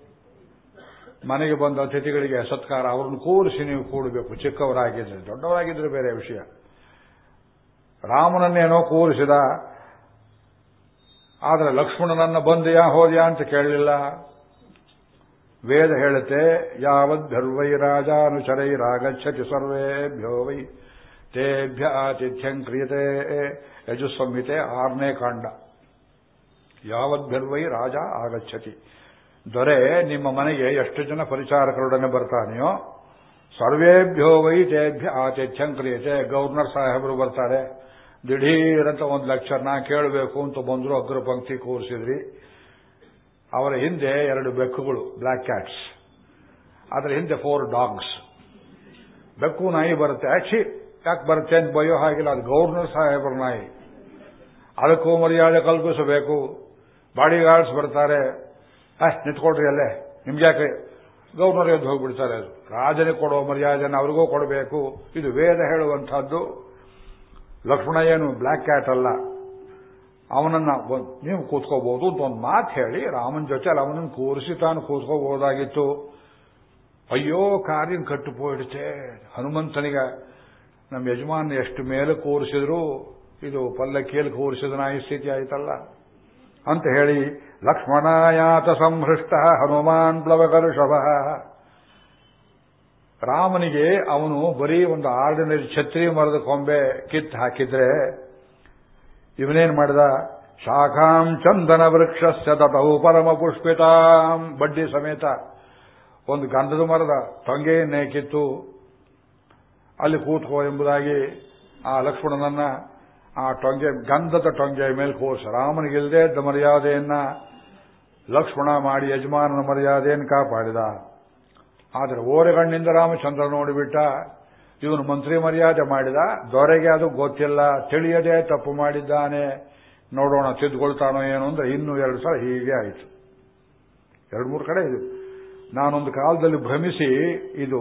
ಮನೆಗೆ ಬಂದ ಅತಿಥಿಗಳಿಗೆ ಸತ್ಕಾರ. ಅವ್ರನ್ನ ಕೂರಿಸಿ ನೀವು ಕೂಡಬೇಕು. ಚಿಕ್ಕವರಾಗಿದ್ರೆ, ದೊಡ್ಡವರಾಗಿದ್ರೆ ಬೇರೆ ವಿಷಯ. ರಾಮನನ್ನೇನೋ ಕೂರಿಸಿದ. ಆದರೆ ಲಕ್ಷ್ಮಣನನ್ನ ಬಂದೆಯಾ ಹೋದ್ಯಾ ಅಂತ ಕೇಳಲಿಲ್ಲ. ವೇದ ಹೇಳುತ್ತೆ ಯಾವದ್ಭರ್ವೈ ರಾಜಾನುಚರೈರಾಗಚ್ಚತಿ ಸರ್ವೇಭ್ಯೋ ವೈ ತೇಭ್ಯ ಆತಿಥ್ಯಂ ಕ್ರಿಯತೆ ಯಜುಸ್ಸಂಹಿತೆ ಆರನೇ ಕಾಂಡ. ಯಾವದ್ಭರ್ವೈ ರಾಜ ಆಗಚ್ಚತಿ ದೊರೆ, ನಿಮ್ಮ ಮನೆಗೆ ಎಷ್ಟು ಜನ ಪರಿಚಾರಕರೊಡನೆ ಬರ್ತಾನೆಯೋ, ಸರ್ವೇಭ್ಯೋ ವೈ ತೇಭ್ಯ ಆತಿಥ್ಯಂ ಕ್ರಿಯತೆ. ಗವರ್ನರ್ ಸಾಹೇಬರು ಬರ್ತಾರೆ. ದಿಢೀರಂತ ಒಂದು ಲೆಕ್ಚರ್ ನಾ ಕೇಳಬೇಕು ಅಂತ ಬಂದ್ರು ಅಗ್ರ ಪಂಕ್ತಿ ಕೂರಿಸಿದ್ರಿ. ಅವರ ಹಿಂದೆ ಎರಡು ಬೆಕ್ಕುಗಳು ಬ್ಲ್ಯಾಕ್ ಕ್ಯಾಟ್ಸ್ ಅದರ ಹಿಂದೆ ಫೋರ್ ಡಾಗ್ಸ್ ಬೆಕ್ಕು ನಾಯಿ ಬರುತ್ತೆ. ಆಕ್ಚಿ ಯಾಕೆ ಬರುತ್ತೆ ಅಂತ ಬಯೋ ಹಾಗಿಲ್ಲ. ಅದು ಗವರ್ನರ್ ಸಾಹೇಬರ ನಾಯಿ. ಅದಕ್ಕೂ ಮರ್ಯಾದೆ ಕಲ್ಪಿಸಬೇಕು. ಬಾಡಿ ಗಾರ್ಡ್ಸ್ ಬರ್ತಾರೆ. ಅಷ್ಟು ನಿಂತ್ಕೊಡ್ರಿ ಅಲ್ಲೇ. ನಿಮ್ಗೆ ಯಾಕೆ? ಗವರ್ನರ್ ಎದ್ದು ಹೋಗ್ಬಿಡ್ತಾರೆ. ಅದು ರಾಜನಿಗೆ ಕೊಡೋ ಮರ್ಯಾದೆನ ಅವ್ರಿಗೂ ಕೊಡಬೇಕು. ಇದು ವೇದ ಹೇಳುವಂತಹದ್ದು ಲಕ್ಷ್ಮಣ ಏನು ಬ್ಲ್ಯಾಕ್ ಕ್ಯಾಟ್ ಅಲ್ಲ. ಅವನನ್ನ ನೀವು ಕೂತ್ಕೋಬಹುದು ಅಂತ ಒಂದು ಮಾತು ಹೇಳಿ ರಾಮನ ಜೊತೆ ಅವನನ್ನು ಕೂರಿಸಿ ತಾನು ಕೂತ್ಕೋಬಹುದಾಗಿತ್ತು. ಅಯ್ಯೋ ಕಾರ್ಯ ಕಟ್ಟು ಹನುಮಂತನಿಗೆ ನಮ್ಮ ಯಜಮಾನ ಎಷ್ಟು ಮೇಲೆ ಕೂರಿಸಿದ್ರು, ಇದು ಪಲ್ಲಕ್ಕಿಯಲ್ಲಿ ಕೂರಿಸಿದ ನಾಯಿ ಸ್ಥಿತಿ ಆಯ್ತಲ್ಲ. ಅಂತ ಹೇಳಿ ಲಕ್ಷ್ಮಣಾಯಾತ ಸಂಹೃಷ್ಟ ಹನುಮಾನ್ ಪ್ಲವಕರುಷಭ. ರಾಮನಿಗೆ ಅವನು ಬರೀ ಒಂದು ಆರ್ಡಿನರಿ ಛತ್ರಿ ಮರದ ಕೊಂಬೆ ಕಿತ್ತು ಹಾಕಿದ್ರೆ ಇವನೇನ್ ಮಾಡಿದ? ಶಾಖಾಂ ಚಂದನ ವೃಕ್ಷಸ್ಯ ತತವು ಪರಮ ಪುಷ್ಪಿತಾಂ. ಬಡ್ಡಿ ಸಮೇತ ಒಂದು ಗಂಧದ ಮರದ ಟೊಂಗೆಯನ್ನೇ ಕಿತ್ತು ಅಲ್ಲಿ ಕೂತ್ಕೋ ಎಂಬುದಾಗಿ ಆ ಲಕ್ಷ್ಮಣನನ್ನ ಆ ಟೊಂಗೆ ಗಂಧದ ಟೊಂಗೆಯ ಮೇಲೆ ಕೋಸ ರಾಮನಿಗಿಲ್ಲದೆ ಇದ್ದ ಮರ್ಯಾದೆಯನ್ನ ಲಕ್ಷ್ಮಣ ಮಾಡಿ ಯಜಮಾನನ ಮರ್ಯಾದೆಯನ್ನು ಕಾಪಾಡಿದ. ಆದರೆ ಓರೆಗಣ್ಣಿಂದ ರಾಮಚಂದ್ರ ನೋಡಿಬಿಟ್ಟ. ಇವನು ಮಂತ್ರಿ ಮರ್ಯಾದೆ ಮಾಡಿದ. ದೊರೆಗೆ ಅದು ಗೊತ್ತಿಲ್ಲ. ತಿಳಿಯದೆ ತಪ್ಪು ಮಾಡಿದ್ದಾನೆ. ನೋಡೋಣ ತಿದ್ದುಕೊಳ್ತಾನೋ ಏನು ಅಂದ್ರೆ ಇನ್ನೂ ಎರಡು ಸಲ ಹೀಗೆ ಆಯಿತು. ಎರಡು ಮೂರು ಕಡೆ ಇದು. ನಾನೊಂದು ಕಾಲದಲ್ಲಿ ಭ್ರಮಿಸಿ ಇದು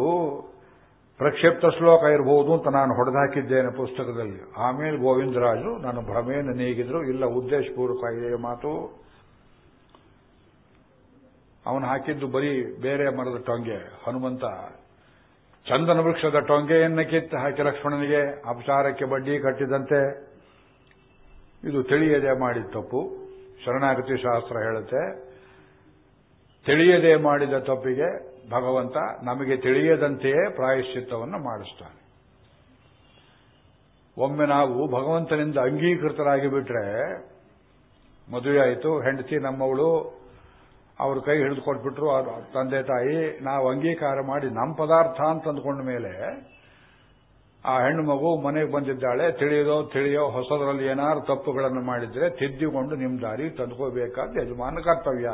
ಪ್ರಕ್ಷಿಪ್ತ ಶ್ಲೋಕ ಇರಬಹುದು ಅಂತ ನಾನು ಹೊಡೆದಾಕಿದ್ದೇನೆ ಪುಸ್ತಕದಲ್ಲಿ. ಆಮೇಲೆ ಗೋವಿಂದರಾಜು ನನ್ನ ಭ್ರಮೆಯನ್ನು ನೀಗಿದ್ರು. ಇಲ್ಲ, ಉದ್ದೇಶಪೂರ್ವಕ ಮಾತು. ಅವನು ಹಾಕಿದ್ದು ಬರೀ ಬೇರೆ ಮರದ ಟೊಂಗೆ. ಹನುಮಂತ ಚಂದನ ವೃಕ್ಷದ ಟೊಂಗೆಯನ್ನು ಕಿತ್ತು ಹಾಕಿ ಲಕ್ಷ್ಮಣನಿಗೆ ಅಪಚಾರಕ್ಕೆ ಬಡ್ಡಿ ಕಟ್ಟಿದಂತೆ. ಇದು ತಿಳಿಯದೆ ಮಾಡಿದ ತಪ್ಪು. ಶರಣಾಗತಿ ಶಾಸ್ತ್ರ ಹೇಳುತ್ತೆ. ತಿಳಿಯದೆ ಮಾಡಿದ ತಪ್ಪಿಗೆ ಭಗವಂತ ನಮಗೆ ತಿಳಿಯದಂತೆಯೇ ಪ್ರಾಯಶ್ಚಿತ್ತವನ್ನು ಮಾಡಿಸ್ತಾನೆ. ಒಮ್ಮೆ ನಾವು ಭಗವಂತನಿಂದ ಅಂಗೀಕೃತರಾಗಿ ಬಿಟ್ರೆ ಮದುವೆ ಆಯಿತು ಹೆಂಡತಿ ನಮ್ಮವಳು ಅವ್ರ ಕೈ ಹಿಡಿದು ಕೊಟ್ಬಿಟ್ರು ತಂದೆ ತಾಯಿ, ನಾವು ಅಂಗೀಕಾರ ಮಾಡಿ ನಮ್ಮ ಪದಾರ್ಥ ಅಂತ ಅಂದ್ಕೊಂಡ ಮೇಲೆ ಆ ಹೆಣ್ಣು ಮಗು ಮನೆಗೆ ಬಂದಿದ್ದಾಳೆ, ತಿಳಿಯೋದೋ ತಿಳಿಯೋ ಹೊಸದರಲ್ಲಿ ಏನಾರು ತಪ್ಪುಗಳನ್ನು ಮಾಡಿದ್ರೆ ತಿದ್ದಿಕೊಂಡು ನಿಮ್ಮ ದಾರಿ ತಂದುಕೋಬೇಕಾದ ಯಜಮಾನ ಕರ್ತವ್ಯ.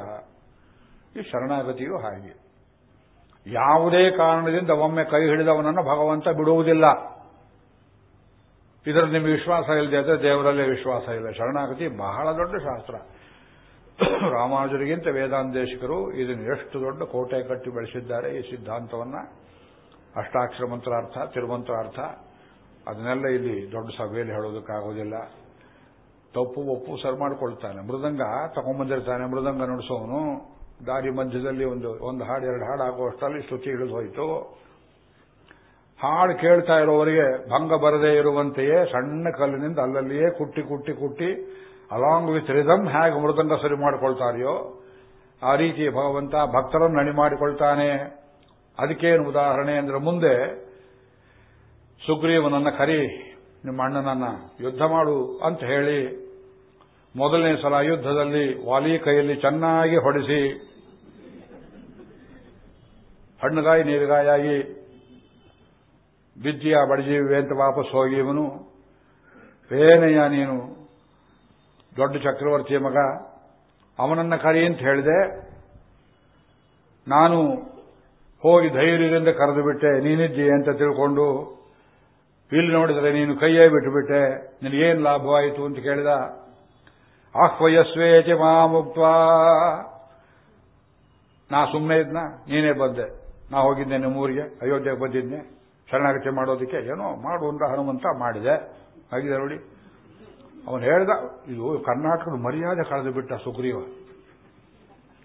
ಈ ಶರಣಾಗತಿಯು ಹಾಗೆ. ಯಾವುದೇ ಕಾರಣದಿಂದ ಒಮ್ಮೆ ಕೈ ಹಿಡಿದವನನ್ನು ಭಗವಂತ ಬಿಡುವುದಿಲ್ಲ. ಇದರ ನಿಮಗೆ ವಿಶ್ವಾಸ ಇಲ್ಲದೆ ಆದರೆ ದೇವರಲ್ಲೇ ವಿಶ್ವಾಸ ಇಲ್ಲ. ಶರಣಾಗತಿ ಬಹಳ ದೊಡ್ಡ ಶಾಸ್ತ್ರ. ರಾಮಾನುಜರಿಗಿಂತ ವೇದಾಂತೇಶಕರು ಇದನ್ನು ಎಷ್ಟು ದೊಡ್ಡ ಕೋಟೆ ಕಟ್ಟಿ ಬೆಳೆಸಿದ್ದಾರೆ ಈ ಸಿದ್ಧಾಂತವನ್ನ. ಅಷ್ಟಾಕ್ಷರ ಮಂತ್ರಾರ್ಥ ತಿರುಮಂತ್ರಾರ್ಥ, ಅದನ್ನೆಲ್ಲ ಇಲ್ಲಿ ದೊಡ್ಡ ಸಭೆಯಲ್ಲಿ ಹೇಳೋದಕ್ಕಾಗೋದಿಲ್ಲ. ತಪ್ಪು ಒಪ್ಪು ಸರ್ ಮಾಡಿಕೊಳ್ತಾನೆ. ಮೃದಂಗ ತಗೊಂಡ್ಬಂದಿರ್ತಾನೆ ಮೃದಂಗ ನುಡಿಸೋನು. ದಾರಿ ಮಧ್ಯದಲ್ಲಿ ಒಂದು ಒಂದು ಹಾಡು, ಎರಡು ಹಾಡು ಆಗುವಷ್ಟರಲ್ಲಿ ಶ್ರುತಿ ಇಳಿದು ಹೋಯಿತು. ಹಾಡು ಕೇಳ್ತಾ ಇರೋವರಿಗೆ ಭಂಗ ಬರದೇ ಇರುವಂತೆಯೇ ಸಣ್ಣ ಕಲ್ಲಿನಿಂದ ಅಲ್ಲಲ್ಲಿಯೇ ಕುಟ್ಟಿ ಕುಟ್ಟಿ ಕುಟ್ಟಿ ಅಲಾಂಗ್ ವಿತ್ ರಿದಮ್ ಹೇಗೆ ಮೃದಂಗ ಸರಿ ಮಾಡಿಕೊಳ್ತಾರೆಯೋ, ಆ ರೀತಿ ಭಗವಂತ ಭಕ್ತರನ್ನು ನಣಿ ಮಾಡಿಕೊಳ್ತಾನೆ. ಅದಕ್ಕೇನು ಉದಾಹರಣೆ ಅಂದ್ರೆ ಮುಂದೆ ಸುಗ್ರೀವನನ್ನ ಕರಿ, ನಿಮ್ಮ ಅಣ್ಣನನ್ನ ಯುದ್ಧ ಮಾಡು ಅಂತ ಹೇಳಿ, ಮೊದಲನೇ ಸಲ ಯುದ್ಧದಲ್ಲಿ ವಾಲಿ ಕೈಯಲ್ಲಿ ಚೆನ್ನಾಗಿ ಹೊಡೆಸಿ, ಹಣ್ಣುಗಾಯಿ ನೀರುಗಾಯಾಗಿ ಬಿದ್ದಿಯ ಬಡಜೀವಿ ಅಂತ ವಾಪಸ್ ಹೋಗಿ ಇವನು, ಏನಯ್ಯ ನೀನು? ದೊಡ್ಡ ಚಕ್ರವರ್ತಿಯ ಮಗ, ಅವನನ್ನ ಕರಿ ಅಂತ ಹೇಳಿದೆ. ನಾನು ಹೋಗಿ ಧೈರ್ಯದಿಂದ ಕರೆದು ಬಿಟ್ಟೆ, ನೀನಿದ್ದಿ ಅಂತ ತಿಳ್ಕೊಂಡು, ಇಲ್ಲಿ ನೋಡಿದರೆ ನೀನು ಕೈಯೇ ಬಿಟ್ಟುಬಿಟ್ಟೆ, ನಿನಗೇನು ಲಾಭವಾಯಿತು ಅಂತ ಕೇಳಿದ. ಆಹ್ವಯಸ್ವೇತಿ ಮಾಮುಕ್ತ ನಾ ಸುಮ್ಮನೆ ಇದ್ನ, ನೀನೇ ಬಂದೆ. ನಾ ಹೋಗಿದ್ದೆ ನಿಮ್ಮೂರಿಗೆ, ಅಯೋಧ್ಯೆಗೆ ಬಂದಿದ್ದೆ ಶರಣಾಗತಿ ಮಾಡೋದಕ್ಕೆ ಏನೋ ಮಾಡು ಅಂತ ಹನುಮಂತ ಮಾಡಿದೆ. ಆಗಿದೆ ನೋಡಿ. ಅವನು ಹೇಳ್ದ ಇದು ಕರ್ನಾಟಕದ ಮರ್ಯಾದೆ ಕಳೆದು ಬಿಟ್ಟ ಸುಗ್ರೀವ.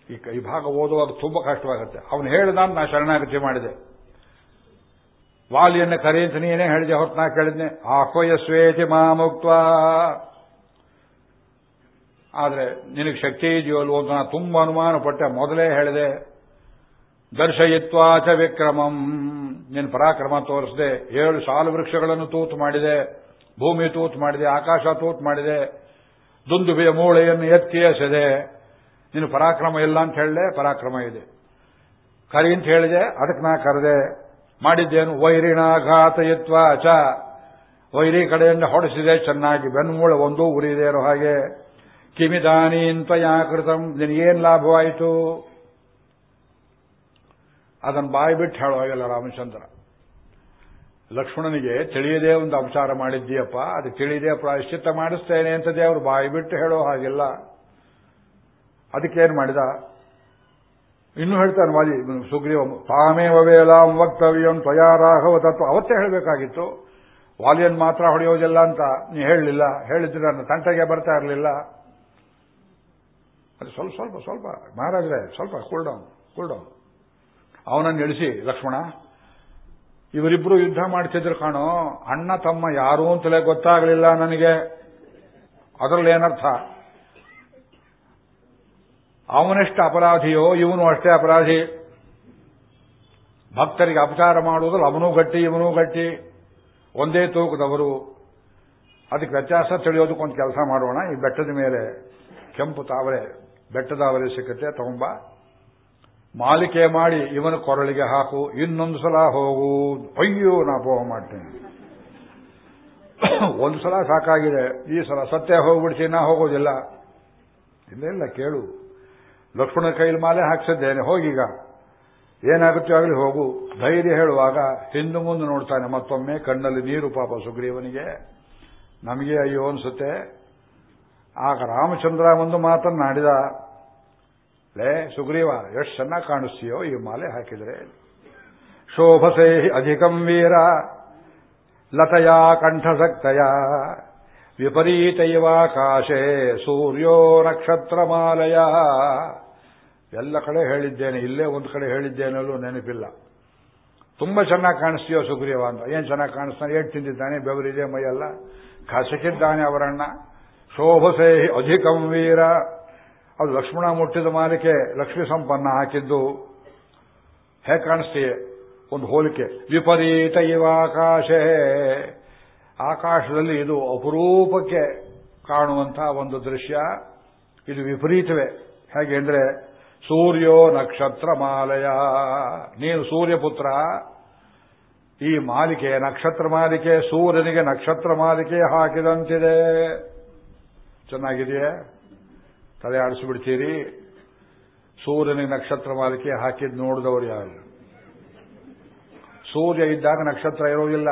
ಈ ಈ ಭಾಗ ಓದುವಾಗ ತುಂಬಾ ಕಷ್ಟವಾಗುತ್ತೆ. ಅವನು ಹೇಳಿದ ನಾನು ಶರಣಾಗತಿ ಮಾಡಿದೆ. ವಾಲಿಯನ್ನು ಕರೆ ಅಂತ ನೀನೇ ಹೇಳಿದೆ, ಹೊರತು ನಾ ಕೇಳಿದ್ನೆ. ಆಹ್ವಯಸ್ವೇತಿ ಮಾಮುಕ್ತ ಆದ್ರೆ ನಿನಗೆ ಶಕ್ತಿ ಇದೆಯೋ ಅಂತ ನಾನು ತುಂಬಾ ಅನುಮಾನ ಪಟ್ಟೆ ಮೊದಲೇ ಹೇಳಿದೆ, ದರ್ಶಯಿತ್ವಾಚ ವಿಕ್ರಮಂ. ನಿನ್ನ ಪರಾಕ್ರಮ ತೋರಿಸಿದೆ, ಏಳು ಸಾಲು ವೃಕ್ಷಗಳನ್ನು ತೂತು ಮಾಡಿದೆ. ಭೂಮಿ ತೂತು ಮಾಡಿದೆ, ಆಕಾಶ ತೂತು ಮಾಡಿದೆ, ದುಂದುಬೆಯ ಮೂಳೆಯನ್ನು ಎತ್ತಿ ಎಸೆದೆ ನೀನು ಪರಾಕ್ರಮ ಇಲ್ಲ ಅಂತ ಹೇಳಲೆ ಪರಾಕ್ರಮ ಇದೆ. ಕರಿ ಅಂತ ಹೇಳಿದೆ, ಅದಕ್ಕೆ ನಾ ಕರೆದೆ. ಮಾಡಿದ್ದೇನು? ವೈರಿಣಾಘಾತಯತ್ವ ಚ. ವೈರಿ ಕಡೆಯಿಂದ ಹೊಡೆಸಿದೆ, ಚೆನ್ನಾಗಿ. ಬೆನ್ಮೂಳೆ ಒಂದೂ ಉರಿದೆ ಇರೋ ಹಾಗೆ. ಕಿಮಿದಾನೀಂತ ಯಾಕೃತಂ ನಿನಗೇನು ಲಾಭವಾಯಿತು? ಅದನ್ನು ಬಾಯಿ ಬಿಟ್ಟು ಹೇಳುವಾಗಿಲ್ಲ ರಾಮಚಂದ್ರ. ಲಕ್ಷ್ಮಣನಿಗೆ ತಿಳಿಯದೇ ಒಂದು ಅಪಚಾರ ಮಾಡಿದ್ದೀಯಪ್ಪ, ಅದು ತಿಳಿಯದೆ ಪ್ರಾಯಶ್ಚಿತ್ತ ಮಾಡಿಸ್ತೇನೆ ಅಂತ ದೇವರು ಬಾಯಿ ಬಿಟ್ಟು ಹೇಳೋ ಹಾಗಿಲ್ಲ. ಅದಕ್ಕೇನು ಮಾಡಿದ? ಇನ್ನೂ ಹೇಳ್ತಾನೆ ವಾಲಿ ಸುಗ್ರೀವ, ತಾಮೇವ ವೇಲಾಂ ವಕ್ತವ್ಯಂ ತ್ವಯಾ ರಾಘವ ತತ್ವ. ಅವತ್ತೇ ಹೇಳಬೇಕಾಗಿತ್ತು. ವಾಲಿಯನ್ ಮಾತ್ರ ಹೊಡೆಯೋದಿಲ್ಲ ಅಂತ ನೀ ಹೇಳಲಿಲ್ಲ. ಹೇಳಿದ್ರೆ ನನ್ನ ತಂಟೆಗೆ ಬರ್ತಾ ಇರಲಿಲ್ಲ. ಅದು ಸ್ವಲ್ಪ ಸ್ವಲ್ಪ ಸ್ವಲ್ಪ, ಮಹಾರಾಜರೇ, ಸ್ವಲ್ಪ ಕೂಲ್ ಡೌನ್ ಅವನನ್ನು ಇಳಿಸಿ ಲಕ್ಷ್ಮಣ ಇವರಿಬ್ರು ಯುದ್ಧ ಮಾಡ್ತಿದ್ರು ಕಾಣೋ. ಅಣ್ಣ ತಮ್ಮ ಯಾರು ಅಂತಲೇ ಗೊತ್ತಾಗಲಿಲ್ಲ ನನಗೆ. ಅದರಲ್ಲಿ ಏನರ್ಥ? ಅವನೆಷ್ಟು ಅಪರಾಧಿಯೋ, ಇವನು ಅಷ್ಟೇ ಅಪರಾಧಿ. ಭಕ್ತರಿಗೆ ಅಪಚಾರ ಮಾಡುವುದಲ್ಲ, ಅವನೂ ಗಟ್ಟಿ, ಇವನೂ ಗಟ್ಟಿ. ಒಂದೇ ತೂಕದವರು. ಅದಕ್ಕೆ ವ್ಯತ್ಯಾಸ ತಿಳಿಯೋದಕ್ಕೊಂದು ಕೆಲಸ ಮಾಡೋಣ. ಈ ಬೆಟ್ಟದ ಮೇಲೆ ಕೆಂಪು ತಾವರೆ, ಬೆಟ್ಟದ ಅವರೆ ಸಿಕ್ಕತ್ತೆ, ತಗೊಂಬ. ಮಾಲಿಕೆ ಮಾಡಿ ಇವನ ಕೊರಳಿಗೆ ಹಾಕು, ಇನ್ನೊಂದು ಸಲ ಹೋಗು, ಅಯ್ಯೋ, ನಾ ಪೋಹ ಮಾಡ್ತೇನೆ. ಒಂದು ಸಲ ಸಾಕಾಗಿದೆ, ಈ ಸಲ ಸತ್ಯ ಹೋಗ್ಬಿಡ್ತೀನಿ ನಾ ಹೋಗೋದಿಲ್ಲ. ಇಲ್ಲ ಇಲ್ಲ, ಕೇಳು. ಲಕ್ಷ್ಮಣ ಕೈಲಿ ಮಾಲೆ ಹಾಕ್ಸಿದ್ದೇನೆ, ಹೋಗೀಗ. ಏನಾಗುತ್ತೆ ಆಗಲಿ ಹೋಗು. ಧೈರ್ಯ ಹೇಳುವಾಗ ಹಿಂದೆ ಮುಂದೆ ನೋಡ್ತಾನೆ, ಮತ್ತೊಮ್ಮೆ ಕಣ್ಣಲ್ಲಿ ನೀರು ಪಾಪ ಸುಗ್ರೀವನಿಗೆ. ನಮಗೆ ಅಯ್ಯೋ ಅನ್ಸುತ್ತೆ. ಆಗ ರಾಮಚಂದ್ರ ಒಂದು ಮಾತನ್ನಾಡಿದ ಲೇ ಸುಗ್ರೀವ ಎಷ್ಟು ಚೆನ್ನಾಗಿ ಕಾಣಿಸ್ತೀಯೋ ಈ ಮಾಲೆ ಹಾಕಿದರೆ. ಶೋಭಸೇ ಅಧಿಕಂ ವೀರ, ಲತಯಾ ಕಂಠಸಕ್ತಯ. ವಿಪರೀತೈವಾಕಾಶೆ ಸೂರ್ಯೋ ನಕ್ಷತ್ರಮಾಲಯ. ಎಲ್ಲ ಕಡೆ ಹೇಳಿದ್ದೇನೆ, ಇಲ್ಲೇ ಒಂದು ಕಡೆ ಹೇಳಿದ್ದೇನಲ್ಲೂ ನೆನಪಿಲ್ಲ. ತುಂಬಾ ಚೆನ್ನಾಗಿ ಕಾಣಿಸ್ತೀಯೋ ಸುಗ್ರೀವ ಅಂತ. ಏನ್ ಚೆನ್ನಾಗಿ ಕಾಣಿಸ್ತಾನೆ? ಏಟ್ ತಿಂದಿದ್ದಾನೆ? ಬೆವರಿದೆ ಮೈಯೆಲ್ಲ. ಕಸಕಿದ್ದಾನೆ ಅವರಣ್ಣ. ಶೋಭಸೇ ಅಧಿಕಂ ವೀರ. ಅದು ಲಕ್ಷ್ಮಣ ಮುಟ್ಟಿದ ಮಾಲಿಕೆ ಲಕ್ಷ್ಮೀ ಸಂಪನ್ನ ಹಾಕಿದ್ದು. ಹೇಗೆ ಕಾಣಿಸ್ತೀಯ? ಒಂದು ಹೋಲಿಕೆ. ವಿಪರೀತ ಇವಾಕಾಶೇ ಆಕಾಶದಲ್ಲಿ ಇದು ಅಪರೂಪಕ್ಕೆ ಕಾಣುವಂತಹ ಒಂದು ದೃಶ್ಯ. ಇದು ವಿಪರೀತವೇ. ಹೇಗೆ ಅಂದ್ರೆ, ಸೂರ್ಯೋ ನಕ್ಷತ್ರ ಮಾಲಯ. ನೀನು ಸೂರ್ಯಪುತ್ರ. ಈ ಮಾಲಿಕೆ ನಕ್ಷತ್ರ ಮಾಲಿಕೆ ಸೂರ್ಯನಿಗೆ ನಕ್ಷತ್ರ ಮಾಲಿಕೆ ಹಾಕಿದಂತಿದೆ. ಚೆನ್ನಾಗಿದೆಯೇ? ತಲೆ ಆಡಿಸ್ಬಿಡ್ತೀರಿ? ಸೂರ್ಯನಿಗೆ ನಕ್ಷತ್ರ ಮಾಲಿಕೆ ಹಾಕಿದ್ ನೋಡಿದವರು ಯಾರು? ಸೂರ್ಯ ಇದ್ದಾಗ ನಕ್ಷತ್ರ ಇರೋದಿಲ್ಲ.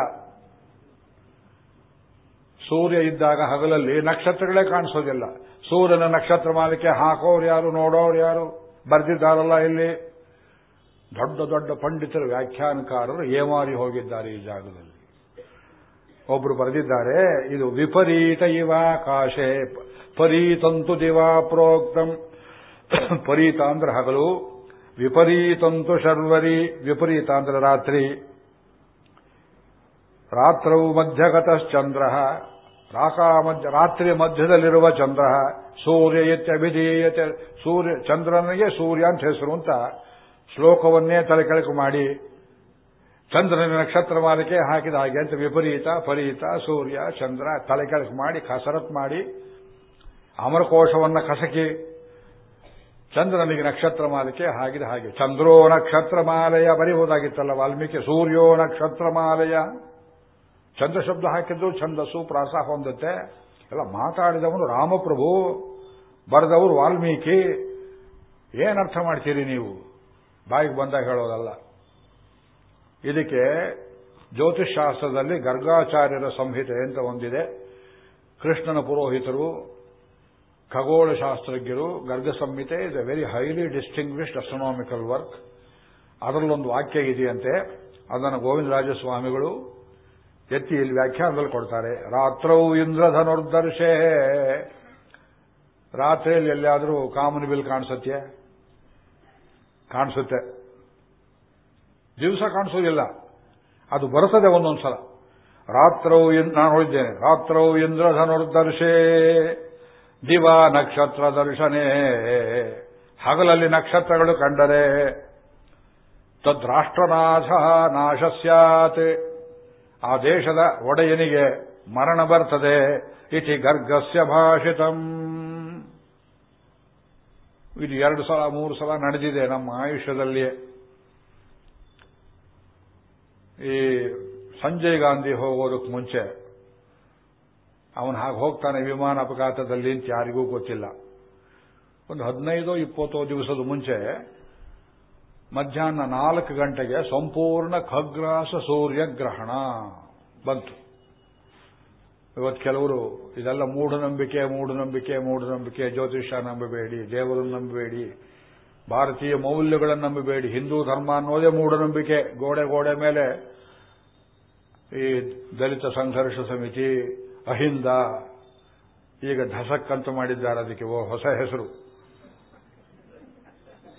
ಸೂರ್ಯ ಇದ್ದಾಗ ಹಗಲಲ್ಲಿ ನಕ್ಷತ್ರಗಳೇ ಕಾಣಿಸೋದಿಲ್ಲ. ಸೂರ್ಯನ ನಕ್ಷತ್ರ ಮಾಲಿಕೆ ಹಾಕೋರು ಯಾರು ನೋಡೋರು ಯಾರು, ಬರೆದಿದ್ದಾರಲ್ಲ ಇಲ್ಲಿ? ದೊಡ್ಡ ದೊಡ್ಡ ಪಂಡಿತರು, ವ್ಯಾಖ್ಯಾನಕಾರರು ಏಮಾರಿ ಹೋಗಿದ್ದಾರೆ ಈ ಜಾಗದಲ್ಲಿ. ಒಬ್ರು ಬರೆದಿದ್ದಾರೆ, ಇದು ವಿಪರೀತ ಇವಾಕಾಶೆ ಪರೀತಂತು ದಿವಾ ಪ್ರೋಕ್ತಂ. ಪರೀತ ಅಂದ್ರೆ ಹಗಲು, ವಿಪರೀತಂತು ಶರ್ವರಿ ವಿಪರೀತ ಅಂದ್ರೆ ರಾತ್ರಿ ರಾತ್ರವು ಮಧ್ಯಗತಶ್ಚಂದ್ರ, ರಾಕಾ ಮಧ್ಯ, ರಾತ್ರಿ ಮಧ್ಯದಲ್ಲಿರುವ ಚಂದ್ರ, ಸೂರ್ಯ ಇತ್ಯಭಿಧೀಯತೆ ಸೂರ್ಯ, ಚಂದ್ರನಿಗೆ ಸೂರ್ಯ ಅಂತ ಹೆಸರು ಅಂತ ಶ್ಲೋಕವನ್ನೇ ತಲೆಕೆಳಕು ಮಾಡಿ ಚಂದ್ರನ ನಕ್ಷತ್ರ ಮಾಲಿಕೆ ಹಾಕಿದ ಹಾಗೆ ಅಂತ ವಿಪರೀತ ಪರೀತ ಸೂರ್ಯ, ಚಂದ್ರ ತಲೆಕೆಳಕು ಮಾಡಿ ಕಸರತ್ ಮಾಡಿ ಅಮರಕೋಶವನ್ನ ಕಸಕಿ, ಚಂದ್ರನಿಗೆ ನಕ್ಷತ್ರ ಮಾಲಿಕೆ ಹಾಗಿದೆ ಹಾಗೆ. ಚಂದ್ರೋ ನಕ್ಷತ್ರ ಮಾಲೆಯ ಬರೆಯುವುದಾಗಿತ್ತಲ್ಲ ವಾಲ್ಮೀಕಿ, ಸೂರ್ಯೋ ನಕ್ಷತ್ರ ಮಾಲೆಯ. ಚಂದ್ರ ಶಬ್ದ ಹಾಕಿದ್ದು ಛಂದಸ್ಸು, ಪ್ರಾಸ ಹೊಂದುತ್ತೆ. ಎಲ್ಲ ಮಾತಾಡಿದವನು ರಾಮಪ್ರಭು, ಬರೆದವರು ವಾಲ್ಮೀಕಿ. ಏನರ್ಥ ಮಾಡ್ತೀರಿ ನೀವು? ಬಾಯಿಗೆ ಬಂದಾಗ ಹೇಳೋದಲ್ಲ. ಇದಕ್ಕೆ ಜ್ಯೋತಿಷಾಸ್ತ್ರದಲ್ಲಿ ಗರ್ಗಾಚಾರ್ಯರ ಸಂಹಿತೆ ಅಂತ ಒಂದಿದೆ. ಕೃಷ್ಣನ ಪುರೋಹಿತರು ಖಗೋಳ ಶಾಸ್ತ್ರಜ್ಞರು Garga Samhita is a very highly distinguished astronomical work ಅದರಲ್ಲೊಂದು ವಾಕ್ಯ ಇದೆಯಂತೆ, ಅದನ್ನು ಗೋವಿಂದರಾಜಸ್ವಾಮಿಗಳು ಎತ್ತಿ ಇಲ್ಲಿ ವ್ಯಾಖ್ಯಾನದಲ್ಲಿ ಕೊಡ್ತಾರೆ. ರಾತ್ರವು ಇಂದ್ರಧನುರ್ದರ್ಶೇ ರಾತ್ರಿಯಲ್ಲಿ ಎಲ್ಲಿಯಾದರೂ ಕಾಮನ್ ಬಿಲ್ ಕಾಣಿಸುತ್ತೆ ಕಾಣಿಸುತ್ತೆ. ದಿವಸ ಕಾಣಿಸೋದಿಲ್ಲ ಅದು ಬರುತ್ತದೆ ಒಂದೊಂದ್ಸಲ. ರಾತ್ರವು ನಾನು ನೋಡಿದ್ದೇನೆ. ರಾತ್ರವು ಇಂದ್ರಧನುರ್ದರ್ಶೇ ದಿವ ನಕ್ಷತ್ರ ದರ್ಶನೇ. ಹಗಲಲ್ಲಿ ನಕ್ಷತ್ರಗಳು ಕಂಡರೆ. ತದ್ರಾಷ್ಟ್ರನಾಥ ನಾಶ ಸ್ಯಾತ್. ಆ ದೇಶದ ಒಡೆಯನಿಗೆ ಮರಣ ಬರ್ತದೆ. ಇತಿ ಗರ್ಗಸ್ಯ ಭಾಷಿತಂ. ಇದು ಎರಡು ಸಲ, ಮೂರು ಸಲ ನಡೆದಿದೆ ನಮ್ಮ ಆಯುಷ್ಯದಲ್ಲಿಯೇ. ಈ ಸಂಜಯ್ ಗಾಂಧಿ ಹೋಗೋದಕ್ಕೆ ಮುಂಚೆ. ಅವನು ಹಾಗೆ ಹೋಗ್ತಾನೆ ವಿಮಾನ ಅಪಘಾತದಲ್ಲಿ ಅಂತ ಯಾರಿಗೂ ಗೊತ್ತಿಲ್ಲ. ಒಂದು ಹದಿನೈದೋ ಇಪ್ಪತ್ತೋ ದಿವಸದ ಮುಂಚೆ ಮಧ್ಯಾಹ್ನ ನಾಲ್ಕು ಗಂಟೆಗೆ ಸಂಪೂರ್ಣ ಖಗ್ರಾಸ ಸೂರ್ಯಗ್ರಹಣ ಬಂತು. ಇವತ್ತು ಕೆಲವರು, ಇದೆಲ್ಲ ಮೂಢನಂಬಿಕೆ ಮೂಢನಂಬಿಕೆ ಮೂಢನಂಬಿಕೆ, ಜ್ಯೋತಿಷ ನಂಬಬೇಡಿ, ದೇವರನ್ನು ನಂಬಬೇಡಿ, ಭಾರತೀಯ ಮೌಲ್ಯಗಳನ್ನು ನಂಬಬೇಡಿ, ಹಿಂದೂ ಧರ್ಮ ಅನ್ನೋದೇ ಮೂಢನಂಬಿಕೆ. ಗೋಡೆ ಗೋಡೆ ಮೇಲೆ ಈ ದಲಿತ ಸಂಘರ್ಷ ಸಮಿತಿ ಅಹಿಂದ. ಈಗ ಧಸಕ್ಕಂತ ಮಾಡಿದ್ದಾರೆ ಅದಕ್ಕೆ ಓ ಹೊಸ ಹೆಸರು.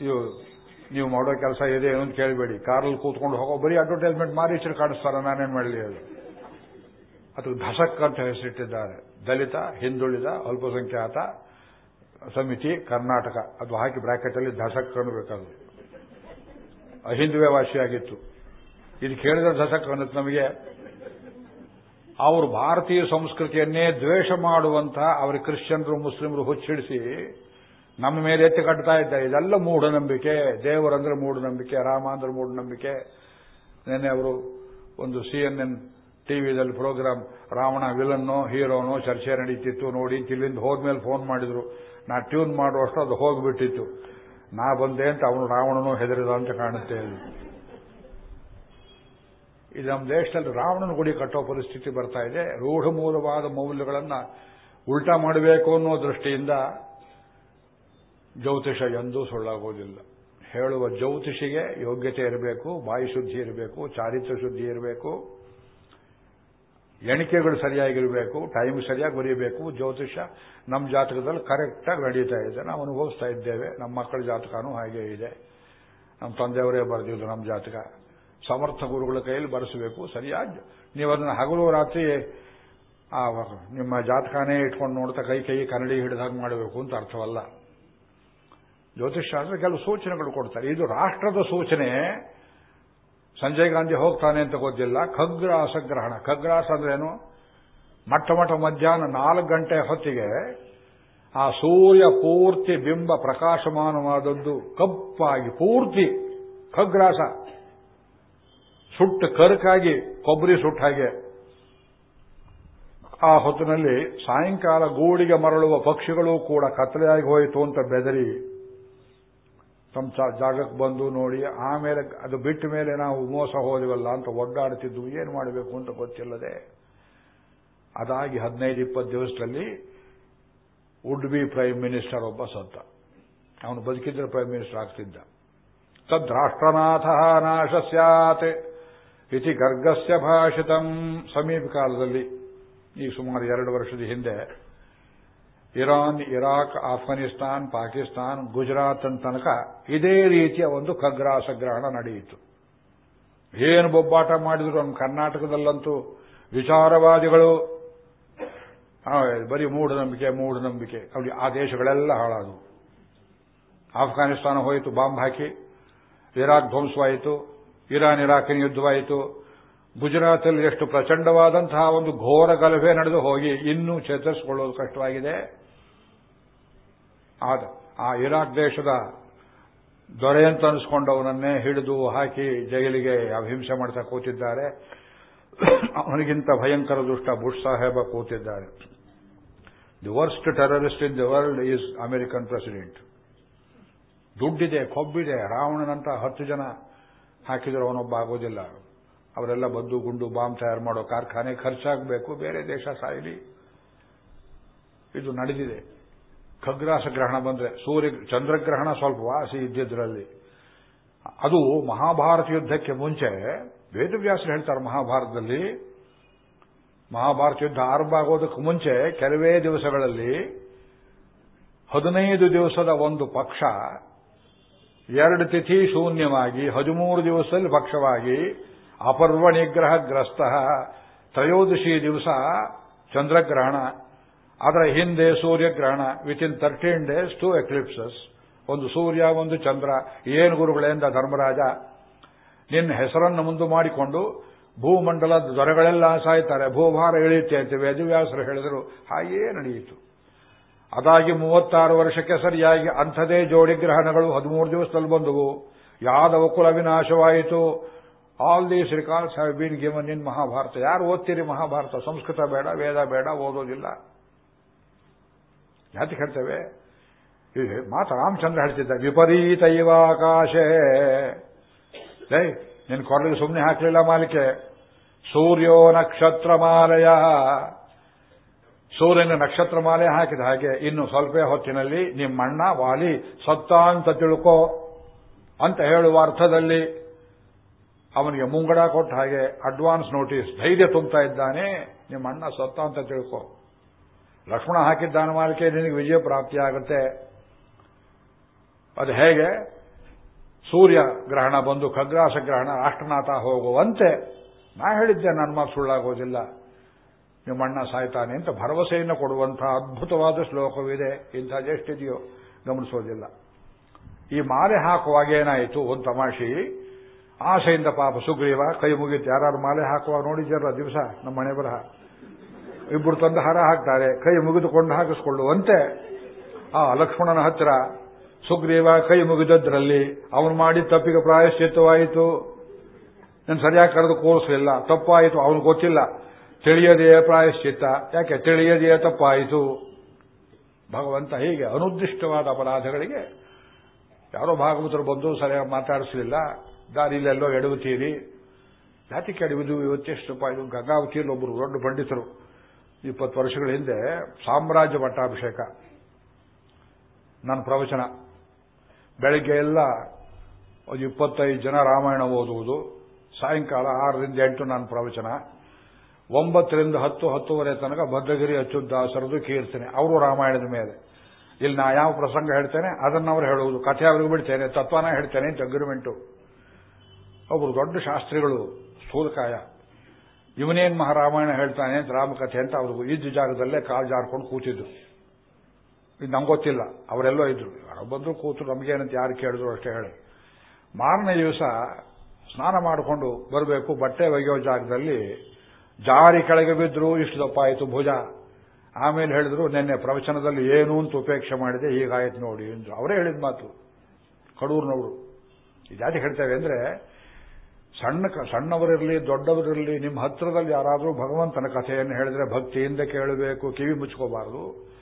ಇವು ನೀವು ಮಾಡೋ ಕೆಲಸ ಇದೆ ಏನು ಅಂತ ಕೇಳಬೇಡಿ. ಕಾರಲ್ಲಿ ಕೂತ್ಕೊಂಡು ಹೋಗೋ, ಬರೀ ಅಡ್ವರ್ಟೈಸ್ಮೆಂಟ್ ಮಾರೀಚರು ಕಾಣಿಸ್ತಾರೆ, ನಾನೇನು ಮಾಡಲಿ ಅದು ಅದಕ್ಕೆ ಧಸಕ್ ಅಂತ ಹೆಸರಿಟ್ಟಿದ್ದಾರೆ. ದಲಿತ, ಹಿಂದುಳಿದ, ಅಲ್ಪಸಂಖ್ಯಾತ, ಸಮಿತಿ, ಕರ್ನಾಟಕ. ಅದು ಹಾಕಿ ಬ್ರಾಕೆಟ್ ಅಲ್ಲಿ ಧಸಕ್ ಅನ್ನಬೇಕದು ಅಹಿಂದುವೆ ವಾಸಿಯಾಗಿತ್ತು. ಇದು ಕೇಳಿದ್ರೆ ಧಸಕ್ ಅನ್ನತ್ ನಮಗೆ. ಅವರು ಭಾರತೀಯ ಸಂಸ್ಕೃತಿಯನ್ನೇ ದ್ವೇಷ ಮಾಡುವಂತಹ ಅವರ ಕ್ರಿಶ್ಚಿಯನ್ರು, ಮುಸ್ಲಿಮರು ಹುಚ್ಚಿಡಿಸಿ ನಮ್ಮ ಮೇಲೆ ಎತ್ತಿ ಕಟ್ತಾ ಇದ್ದಾರೆ ಇದೆಲ್ಲ ಮೂಢನಂಬಿಕೆ. ದೇವರಂದ್ರೆ ಮೂಢನಂಬಿಕೆ, ರಾಮ ಅಂದ್ರೆ ಮೂಢನಂಬಿಕೆ. ನಿನ್ನೆ ಅವರು ಒಂದು ಸಿ ಎನ್ ಎನ್ ಟಿವಿದಲ್ಲಿ ಪ್ರೋಗ್ರಾಮ್, ರಾವಣ ವಿಲನ್ನು, ಹೀರೋನೋ ಚರ್ಚೆ ನಡೀತಿತ್ತು ನೋಡಿ ಇಲ್ಲಿಂದ ಹೋದ್ಮೇಲೆ ಫೋನ್ ಮಾಡಿದ್ರು. ನಾ ಟ್ಯೂನ್ ಮಾಡುವಷ್ಟು ಅದು ಹೋಗ್ಬಿಟ್ಟಿತ್ತು. ನಾ ಬಂದೆ ಅಂತ ಅವನು ರಾವಣನು ಹೆದರಿದ ಅಂತ ಕಾಣುತ್ತೆ. ಇದು ನಮ್ಮ ದೇಶದಲ್ಲಿ ರಾವಣನ ಗುಡಿ ಕಟ್ಟೋ ಪರಿಸ್ಥಿತಿ ಬರ್ತಾ ಇದೆ. ರೂಢ ಮೂಲವಾದ ಮೌಲ್ಯಗಳನ್ನು ಉಲ್ಟಾ ಮಾಡಬೇಕು ಅನ್ನೋ ದೃಷ್ಟಿಯಿಂದ ಜ್ಯೋತಿಷ ಎಂದೂ ಸುಳ್ಳಾಗೋದಿಲ್ಲ. ಹೇಳುವ ಜ್ಯೋತಿಷಿಗೆ ಯೋಗ್ಯತೆ ಇರಬೇಕು ಬಾಯಿ ಶುದ್ಧಿ ಇರಬೇಕು ಚಾರಿತ್ರ ಶುದ್ಧಿ ಇರಬೇಕು, ಎಣಿಕೆಗಳು ಸರಿಯಾಗಿರಬೇಕು ಟೈಮ್ ಸರಿಯಾಗಿ ಬರೀಬೇಕು, ಜ್ಯೋತಿಷ ನಮ್ಮ ಜಾತಕದಲ್ಲಿ ಕರೆಕ್ಟಾಗಿ ನಡೀತಾ ಇದೆ. ನಾವು ಅನುಭವಿಸ್ತಾ ಇದ್ದೇವೆ. ನಮ್ಮ ಮಕ್ಕಳ ಜಾತಕನೂ ಹಾಗೆ ಇದೆ. ನಮ್ಮ ತಂದೆಯವರೇ ಬರೆದಿದ್ದು ನಮ್ಮ ಜಾತಕ. ಸಮರ್ಥ ಗುರುಗಳ ಕೈಯಲ್ಲಿ ಬರೆಸಬೇಕು. ಸರಿಯಾಗಿ ನೀವು ಅದನ್ನು ಹಗಲು ರಾತ್ರಿ, ಆ, ನಿಮ್ಮ ಜಾತಕನೇ ಇಟ್ಕೊಂಡು ನೋಡ್ತಾ ಕೈ ಕೈ ಕನ್ನಡಿ ಹಿಡಿದಾಗ ಮಾಡಬೇಕು ಅಂತ ಅರ್ಥವಲ್ಲ. ಜ್ಯೋತಿಷಾಸ್ತ್ರ ಕೆಲವು ಸೂಚನೆಗಳು ಕೊಡ್ತಾರೆ. ಇದು ರಾಷ್ಟ್ರದ ಸೂಚನೆ. ಸಂಜಯ್ ಗಾಂಧಿ ಹೋಗ್ತಾನೆ ಅಂತ ಗೊತ್ತಿಲ್ಲ. ಖಗ್ರಾಸ ಗ್ರಹಣ ಖಗ್ರಾಸ ಅಂದ್ರೇನು ಮಟ್ಟ ಮಠ ಮಧ್ಯಾಹ್ನ ನಾಲ್ಕು ಗಂಟೆ ಹೊತ್ತಿಗೆ ಆ ಸೂರ್ಯ ಪೂರ್ತಿ ಬಿಂಬ ಪ್ರಕಾಶಮಾನವಾದದ್ದು ಕಪ್ಪಾಗಿ ಪೂರ್ತಿ ಖಗ್ರಾಸ ಸುಟ್ಟು ಕರಕಾಗಿ, ಕೊಬ್ಬರಿ ಸುಟ್ಟ ಹಾಗೆ. ಆ ಹೊತ್ತಿನಲ್ಲಿ ಸಾಯಂಕಾಲ ಗೂಡಿಗೆ ಮರಳುವ ಪಕ್ಷಿಗಳು ಕೂಡ ಕತ್ತಲೆಯಾಗಿ ಹೋಯಿತು ಅಂತ ಬೆದರಿ. ತಮ್ಮ ಜಾಗಕ್ಕೆ ಬಂದು ನೋಡಿ, ಆಮೇಲೆ ಅದು ಬಿಟ್ಟ ಮೇಲೆ ನಾವು ಮೋಸ ಹೋದಿವಲ್ಲ ಅಂತ ಒಡ್ಡಾಡ್ತಿದ್ದು ಏನು ಮಾಡಬೇಕು ಅಂತ ಗೊತ್ತಿಲ್ಲದೆ. ಅದಾಗಿ ಹದಿನೈದು, ಇಪ್ಪತ್ತು ದಿವಸದಲ್ಲಿ ವುಡ್ ಬಿ ಪ್ರೈಮ್ ಮಿನಿಸ್ಟರ್ ಒಬ್ಬ ಸತ್ತ. ಅವನು ಬದುಕಿದ್ರೆ ಪ್ರೈಮ್ ಮಿನಿಸ್ಟರ್ ಆಗ್ತಿದ್ದ. ತದ್ರಾಷ್ಟ್ರನಾಥ ನಾಶ ಸ್ಯಾತ್. ಇತಿ ಗರ್ಗಸ್ಯ ಭಾಷಿತಂ. ಸಮೀಪ ಕಾಲದಲ್ಲಿ ಈ ಸುಮಾರು ಎರಡು ವರ್ಷದ ಹಿಂದೆ, ಇರಾನ್, ಇರಾಕ್, ಆಫ್ಘಾನಿಸ್ತಾನ್, ಪಾಕಿಸ್ತಾನ್, ಗುಜರಾತ್ ತನಕ ಇದೇ ರೀತಿಯ ಒಂದು ಖಗ್ರಾಸ ಗ್ರಹಣ ನಡೆಯಿತು. ಏನು ಬೊಬ್ಬಾಟ ಮಾಡಿದ್ರು ನಮ್ಮ ಕರ್ನಾಟಕದಲ್ಲಂತೂ ವಿಚಾರವಾದಿಗಳು. ಬರೀ ಮೂಢನಂಬಿಕೆ ಮೂಢನಂಬಿಕೆ. ಅವ್ರಿಗೆ ಆ ದೇಶಗಳೆಲ್ಲ ಹಾಳಾದವು. ಆಫ್ಘಾನಿಸ್ತಾನ ಹೋಯಿತು, ಬಾಂಬ್ ಹಾಕಿ. ಇರಾಕ್ ಧ್ವಂಸವಾಯಿತು. ಇರಾನ್ ಇರಾಕಿನ ಯುದ್ಧವಾಯಿತು. ಗುಜರಾತಲ್ಲಿ ಎಷ್ಟು ಪ್ರಚಂಡವಾದಂತಹ ಒಂದು ಘೋರ ಗಲಭೆ ನಡೆದು ಹೋಗಿ ಇನ್ನೂ ಚೇತರಿಸಿಕೊಳ್ಳೋದು ಕಷ್ಟವಾಗಿದೆ. ಆದ ಆ ಇರಾಕ್ ದೇಶದ ದೊರೆ ಅಂತ ಅನಿಸ್ಕೊಂಡವನನ್ನೇ ಹಿಡಿದು ಹಾಕಿ ಜೈಲಿಗೆ ಅಹಿಂಸೆ ಮಾಡ್ತಾ ಕೂತಿದ್ದಾರೆ. ಅವನಿಗಿಂತ ಭಯಂಕರ ದುಷ್ಟ ಬುಷ್ ಸಾಹೇಬ ಕೂತಿದ್ದಾರೆ. The worst terrorist in the world is American president ದುಡ್ಡಿದೆ, ಕೊಬ್ಬಿದೆ ರಾವಣನಂತ ಹತ್ತು ಜನ ಹಾಕಿದ್ರು ಅವನೊಬ್ಬ ಆಗೋದಿಲ್ಲ. ಅವರೆಲ್ಲ ಬದ್ದು ಗುಂಡು, ಬಾಂಬ್ ತಯಾರು ಮಾಡೋ ಕಾರ್ಖಾನೆ ಖರ್ಚಾಗಬೇಕು, ಬೇರೆ ದೇಶ ಸಾಯಲಿ. ಇದು ನಡೆದಿದೆ. ಖಗ್ರಾಸ ಗ್ರಹಣ ಬಂದ್ರೆ, ಸೂರ್ಯ, ಚಂದ್ರಗ್ರಹಣ ಸ್ವಲ್ಪ ವಾಸಿ ಇದ್ದಿದ್ರಲ್ಲಿ. ಅದು ಮಹಾಭಾರತ ಯುದ್ಧಕ್ಕೆ ಮುಂಚೆ, ವೇದವ್ಯಾಸರು ಹೇಳ್ತಾರೆ ಮಹಾಭಾರತದಲ್ಲಿ, ಮಹಾಭಾರತ ಯುದ್ಧ ಆರಂಭ ಆಗೋದಕ್ಕೆ ಮುಂಚೆ ಕೆಲವೇ ದಿವಸಗಳಲ್ಲಿ ಹದಿನೈದು ದಿವಸದ ಒಂದು ಪಕ್ಷ ಎರಡು ತಿಥಿ ಶೂನ್ಯವಾಗಿ, ಹದಿಮೂರು ದಿವಸದಲ್ಲಿ ಪಕ್ಷವಾಗಿ, ಅಪರ್ವ ನಿಗ್ರಹಗ್ರಸ್ತ, ತ್ರಯೋದಶಿ ದಿವಸ ಚಂದ್ರಗ್ರಹಣ, ಅದರ ಹಿಂದೆ ಸೂರ್ಯಗ್ರಹಣ within thirteen days two eclipses ಒಂದು ಸೂರ್ಯ, ಒಂದು ಚಂದ್ರ, ಏನು ಗುರುಗಳೆಂದ ಧರ್ಮರಾಜ, ನಿನ್ನ ಹೆಸರನ್ನು ಮುಂದೆ ಮಾಡಿಕೊಂಡು ಭೂಮಂಡಲದ ದೊರೆಗಳೆಲ್ಲ ಸಾಯ್ತಾರೆ, ಭೂಭಾರ ಇಳಿಯುತ್ತೆ ಅಂತ ವೇದವ್ಯಾಸರು ಹೇಳಿದರು. ಹಾಗೇ ನಡೆಯಿತು. ಅದಾಗಿ ಮೂವತ್ತಾರು ವರ್ಷಕ್ಕೆ ಸರಿಯಾಗಿ ಅಂಥದೇ ಜೋಡಿ ಗ್ರಹಣಗಳು ಹದಿಮೂರು ದಿವಸದಲ್ಲಿ ಬಂದವು. ಯಾದವ ಕುಲ ವಿನಾಶವಾಯಿತು. All these records have been given in Mahabharata ಯಾರು ಓದ್ತೀರಿ ಮಹಾಭಾರತ? ಸಂಸ್ಕೃತ ಬೇಡ, ವೇದ ಬೇಡ, ಓದೋದಿಲ್ಲ. ಯಾತಿ ಹೇಳ್ತೇವೆ? ಮಾತ ರಾಮಚಂದ್ರ ಹೇಳ್ತಿದ್ದ, ವಿಪರೀತ ಇವಾಕಾಶೇ ಲೈ ನಿನ್ನ ಕೊರಳಿಗೆ ಸುಮ್ಮನೆ ಹಾಕಲಿಲ್ಲ ಮಾಲಿಕೆ. ಸೂರ್ಯೋ ನಕ್ಷತ್ರ ಮಾಲೆಯ ಸೂರ್ಯನ ನಕ್ಷತ್ರ ಮಾಲೆ ಹಾಕಿದ ಹಾಗೆ ಇನ್ನು ಸ್ವಲ್ಪ ಹೊತ್ತಿನಲ್ಲಿ ನಿಮ್ಮಣ್ಣ ವಾಲಿ ಸತ್ತ ಅಂತ ತಿಳ್ಕೋ ಅಂತ ಹೇಳುವ ಅರ್ಥದಲ್ಲಿ ಅವನಿಗೆ ಮುಂಗಡ ಕೊಟ್ಟ ಹಾಗೆ ಅಡ್ವಾನ್ಸ್ ನೋಟಿಸ್ ಧೈರ್ಯ ತುಂಬ್ತಾ ಇದ್ದಾನೆ. ನಿಮ್ಮ ಅಣ್ಣ ಸತ್ತ ಅಂತ ತಿಳ್ಕೊ. ಲಕ್ಷ್ಮಣ ಹಾಕಿದ್ದಾನ ಮಾಲಿಕೆ ನಿನಗೆ ವಿಜಯ ಪ್ರಾಪ್ತಿಯಾಗುತ್ತೆ ಅದು ಹೇಗೆ? ಸೂರ್ಯ ಗ್ರಹಣ ಬಂದು ಖಗ್ರಾಸ ಗ್ರಹಣ ರಾಷ್ಟ್ರನಾಥ ಹೋಗುವಂತೆ. ನಾ ಹೇಳಿದ್ದೆ ನನ್ನ ಮಾತು ಸುಳ್ಳಾಗೋದಿಲ್ಲ. ನಿಮ್ಮಣ್ಣ ಸಾಯ್ತಾನೆ ಅಂತ ಭರವಸೆಯನ್ನು ಕೊಡುವಂತಹ ಅದ್ಭುತವಾದ ಶ್ಲೋಕವಿದೆ. ಇಂಥ ಎಷ್ಟಿದೆಯೋ ಗಮನಿಸೋದಿಲ್ಲ. ಈ ಮಾಲೆ ಹಾಕುವಾಗ ಏನಾಯಿತು ಒಂದು ತಮಾಷಿ. ಆಸೆಯಿಂದ ಪಾಪ ಸುಗ್ರೀವ ಕೈ ಮುಗಿತು. ಯಾರು ಮಾಲೆ ಹಾಕುವಾಗ ನೋಡಿದ್ಯಾರ ದಿವಸ? ನಮ್ಮ ಮನೆ ಬರಹ ಇಬ್ಬರು ತಂದು ಹರ ಹಾಕ್ತಾರೆ. ಕೈ ಮುಗಿದುಕೊಂಡು ಹಾಕಿಸ್ಕೊಳ್ಳುವಂತೆ. ಆ ಲಕ್ಷ್ಮಣನ ಹತ್ತಿರ ಸುಗ್ರೀವ ಕೈ ಮುಗಿದದ್ರಲ್ಲಿ ಅವನು ಮಾಡಿ ತಪ್ಪಿಗೆ ಪ್ರಾಯಶ್ಚಿತ್ತವಾಯಿತು. ನಾನು ಸರಿಯಾಗಿ ಕರೆದು ಕೋರಿಸಲಿಲ್ಲ. ತಪ್ಪಾಯಿತು. ಅವನು ಗೊತ್ತಿಲ್ಲ. ತಿಳಿಯದೆಯೇ ಪ್ರಾಯಶ್ಚಿತ್ತ, ಯಾಕೆ ತಿಳಿಯದೆಯೇ ತಪ್ಪಾಯಿತು? ಭಗವಂತ ಹೀಗೆ ಅನುದ್ದಿಷ್ಟವಾದ ಅಪರಾಧಗಳಿಗೆ ಯಾರೋ ಭಾಗವತರು ಬಂದು ಸರಿಯಾಗಿ ಮಾತಾಡಿಸಲಿಲ್ಲ. ದಾರಿಲೆಲ್ಲೋ ಎಡವುತ್ತೀರಿ ಜಾತಿ ಕೆಡವಿದು ಇವತ್ತೆಷ್ಟು ರೂಪಾಯಿ? ಗಂಗಾವತಿಯಲ್ಲಿ ಒಬ್ಬರು ದೊಡ್ಡ ಪಂಡಿತರು. ಇಪ್ಪತ್ತು ವರ್ಷಗಳ ಹಿಂದೆ ಸಾಮ್ರಾಜ್ಯ ಮಟ್ಟಾಭಿಷೇಕ ನನ್ನ ಪ್ರವಚನ. ಬೆಳಿಗ್ಗೆ ಎಲ್ಲ ಒಂದು ಇಪ್ಪತ್ತೈದು ಜನ ರಾಮಾಯಣ ಓದುವುದು. ಸಾಯಂಕಾಲ ಆರರಿಂದ ಎಂಟು ನನ್ನ ಪ್ರವಚನ. ಒಂಬತ್ತರಿಂದ ಹತ್ತು, ಹತ್ತುವರೆ ತನಕ ಭದ್ರಗಿರಿ ಅಚ್ಯುದ್ದಾಸರದು ಕೀರ್ತನೆ. ಅವರು ರಾಮಾಯಣದ ಮೇಲೆ. ಇಲ್ಲಿ ನಾ ಯಾವ ಪ್ರಸಂಗ ಹೇಳ್ತೇನೆ, ಅದನ್ನು ಅವರು ಹೇಳುವುದು. ಕಥೆ ಅವ್ರಿಗೆ ಬಿಡ್ತೇನೆ, ತತ್ವನ ಹೇಳ್ತೇನೆ ಅಂತ ಅಗ್ರಿಮೆಂಟು. ಒಬ್ಬರು ದೊಡ್ಡ ಶಾಸ್ತ್ರಿಗಳು ಸ್ಥೂಲಕಾಯ ಇವನೇನ್ ಮಹಾರಾಮಾಯಣ ಹೇಳ್ತಾನೆ ಅಂತ ರಾಮಕಥೆ ಅಂತ ಅವರು ಇದ್ದ ಜಾಗದಲ್ಲೇ ಕಾಲು ಜಾರ್ಕೊಂಡು ಕೂತಿದ್ರು. ಇದು ನಮ್ಗೆ ಗೊತ್ತಿಲ್ಲ, ಅವರೆಲ್ಲೋ ಇದ್ರು. ಯಾರೋ ಬಂದ್ರು ಕೂತು ನಮಗೇನಂತ ಯಾರು ಕೇಳಿದ್ರು ಅಷ್ಟೇ ಹೇಳಿ. ಮಾರನೇ ದಿವಸ ಸ್ನಾನ ಮಾಡಿಕೊಂಡು ಬರಬೇಕು, ಬಟ್ಟೆ ಒಗೆಯೋ ಜಾಗದಲ್ಲಿ ಜಾರಿ ಕೆಳಗೆ ಬಿದ್ದರು ಇಷ್ಟು ದಪ್ಪ ಆಯಿತು ಭುಜ. ಆಮೇಲೆ ಹೇಳಿದ್ರು, ನಿನ್ನೆ ಪ್ರವಚನದಲ್ಲಿ ಏನು ಅಂತ ಉಪೇಕ್ಷೆ ಮಾಡಿದೆ, ಹೀಗಾಯ್ತು ನೋಡಿ, ಅಂದ್ರು. ಅವರೇ ಹೇಳಿದ ಮಾತು. ಕಡೂರಿನವರು. ಜಾತಿ ಹೇಳ್ತೇವೆ ಅಂದ್ರೆ, ಸಣ್ಣ ಸಣ್ಣವರಿರಲಿ, ದೊಡ್ಡವರಿರಲಿ ನಿಮ್ಮ ಹತ್ರದಲ್ಲಿ ಯಾರಾದರೂ ಭಗವಂತನ ಕಥೆಯನ್ನು ಹೇಳಿದ್ರೆ ಭಕ್ತಿಯಿಂದ ಕೇಳಬೇಕು, ಕಿವಿ ಮುಚ್ಕೋಬಾರದು.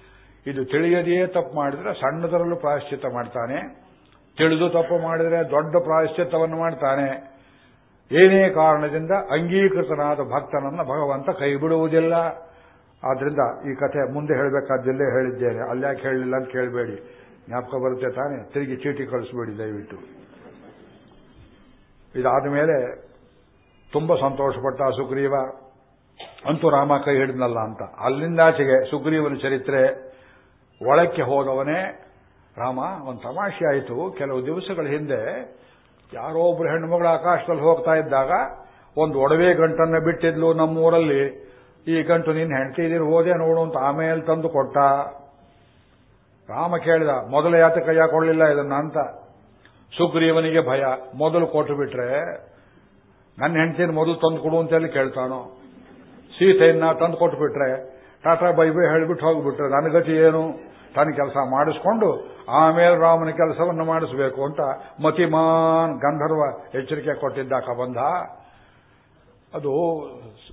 ಇದು ತಿಳಿಯದೆಯೇ ತಪ್ಪು ಮಾಡಿದ್ರೆ ಸಣ್ಣದರಲ್ಲೂ ಪ್ರಾಯಶ್ಚಿತ್ತ ಮಾಡ್ತಾನೆ. ತಿಳಿದು ತಪ್ಪು ಮಾಡಿದರೆ ದೊಡ್ಡ ಪ್ರಾಯಶ್ಚಿತ್ತವನ್ನು ಮಾಡ್ತಾನೆ. ಏನೇ ಕಾರಣದಿಂದ ಅಂಗೀಕೃತನಾದ ಭಕ್ತನನ್ನ ಭಗವಂತ ಕೈ ಬಿಡುವುದಿಲ್ಲ. ಆದ್ರಿಂದ ಈ ಕಥೆ ಮುಂದೆ ಹೇಳಬೇಕಾದ್ದಿಲ್ಲೇ ಹೇಳಿದ್ದೇನೆ. ಅಲ್ಯಾಕೆ ಹೇಳಲಿಲ್ಲ ಅಂತ ಕೇಳಬೇಡಿ. ಜ್ಞಾಪಕ ಬರುತ್ತೆ ತಾನೆ? ತಿರುಗಿ ಚೀಟಿ ಕಳಿಸ್ಬೇಡಿ ದಯವಿಟ್ಟು. ಇದಾದ ಮೇಲೆ ತುಂಬ ಸಂತೋಷಪಟ್ಟ ಸುಗ್ರೀವ, ಅಂತೂ ರಾಮ ಕೈ ಹಿಡಿದ್ನಲ್ಲ ಅಂತ. ಅಲ್ಲಿಂದಾಚೆಗೆ ಸುಗ್ರೀವನ ಚರಿತ್ರೆ, ಒಳಕ್ಕೆ ಹೋದವನೇ ರಾಮ. ಒಂದು ತಮಾಷೆ ಆಯಿತು. ಕೆಲವು ದಿವಸಗಳ ಹಿಂದೆ ಯಾರೋ ಒಬ್ರು ಹೆಣ್ಣುಮಗಳು ಆಕಾಶದಲ್ಲಿ ಹೋಗ್ತಾ ಇದ್ದಾಗ ಒಂದು ಒಡವೆ ಗಂಟನ್ನು ಬಿಟ್ಟಿದ್ಲು ನಮ್ಮೂರಲ್ಲಿ. ಈ ಗಂಟು ನಿನ್ನ ಹೆಂಡತಿದ್ದೀರಿ ಹೋದೆ ನೋಡು ಅಂತ ಆಮೇಲೆ ತಂದು ಕೊಟ್ಟ. ರಾಮ ಕೇಳಿದ, ಮೊದಲ ಯಾತ ಕೈ ಹಾಕೊಳ್ಳಿಲ್ಲ ಇದನ್ನ ಅಂತ. ಸುಗ್ರೀವನಿಗೆ ಭಯ. ಮೊದಲು ಕೊಟ್ಟು ಬಿಟ್ರೆ ನನ್ನ ಹೆಂಡತಿನ ಮೊದಲು ತಂದು ಕೊಡು ಅಂತೇಳಿ ಕೇಳ್ತಾನೋ. ಸೀತೆಯನ್ನ ತಂದು ಕೊಟ್ಟು ಬಿಟ್ರೆ, ಟಾಟಾ ಬೈ ಬೈ ಹೇಳಿಬಿಟ್ಟು ಹೋಗ್ಬಿಟ್ರೆ. ನನ್ನ ಗತಿ ಏನು? ತನ್ನ ಕೆಲಸ ಮಾಡಿಸ್ಕೊಂಡು ಆಮೇಲೆ ರಾಮನ ಕೆಲಸವನ್ನು ಮಾಡಿಸಬೇಕು ಅಂತ ಮತಿಮಾನ್ ಗಂಧರ್ವ ಎಚ್ಚರಿಕೆ ಕೊಟ್ಟಿದ್ದ ಕಬಂಧ. ಅದು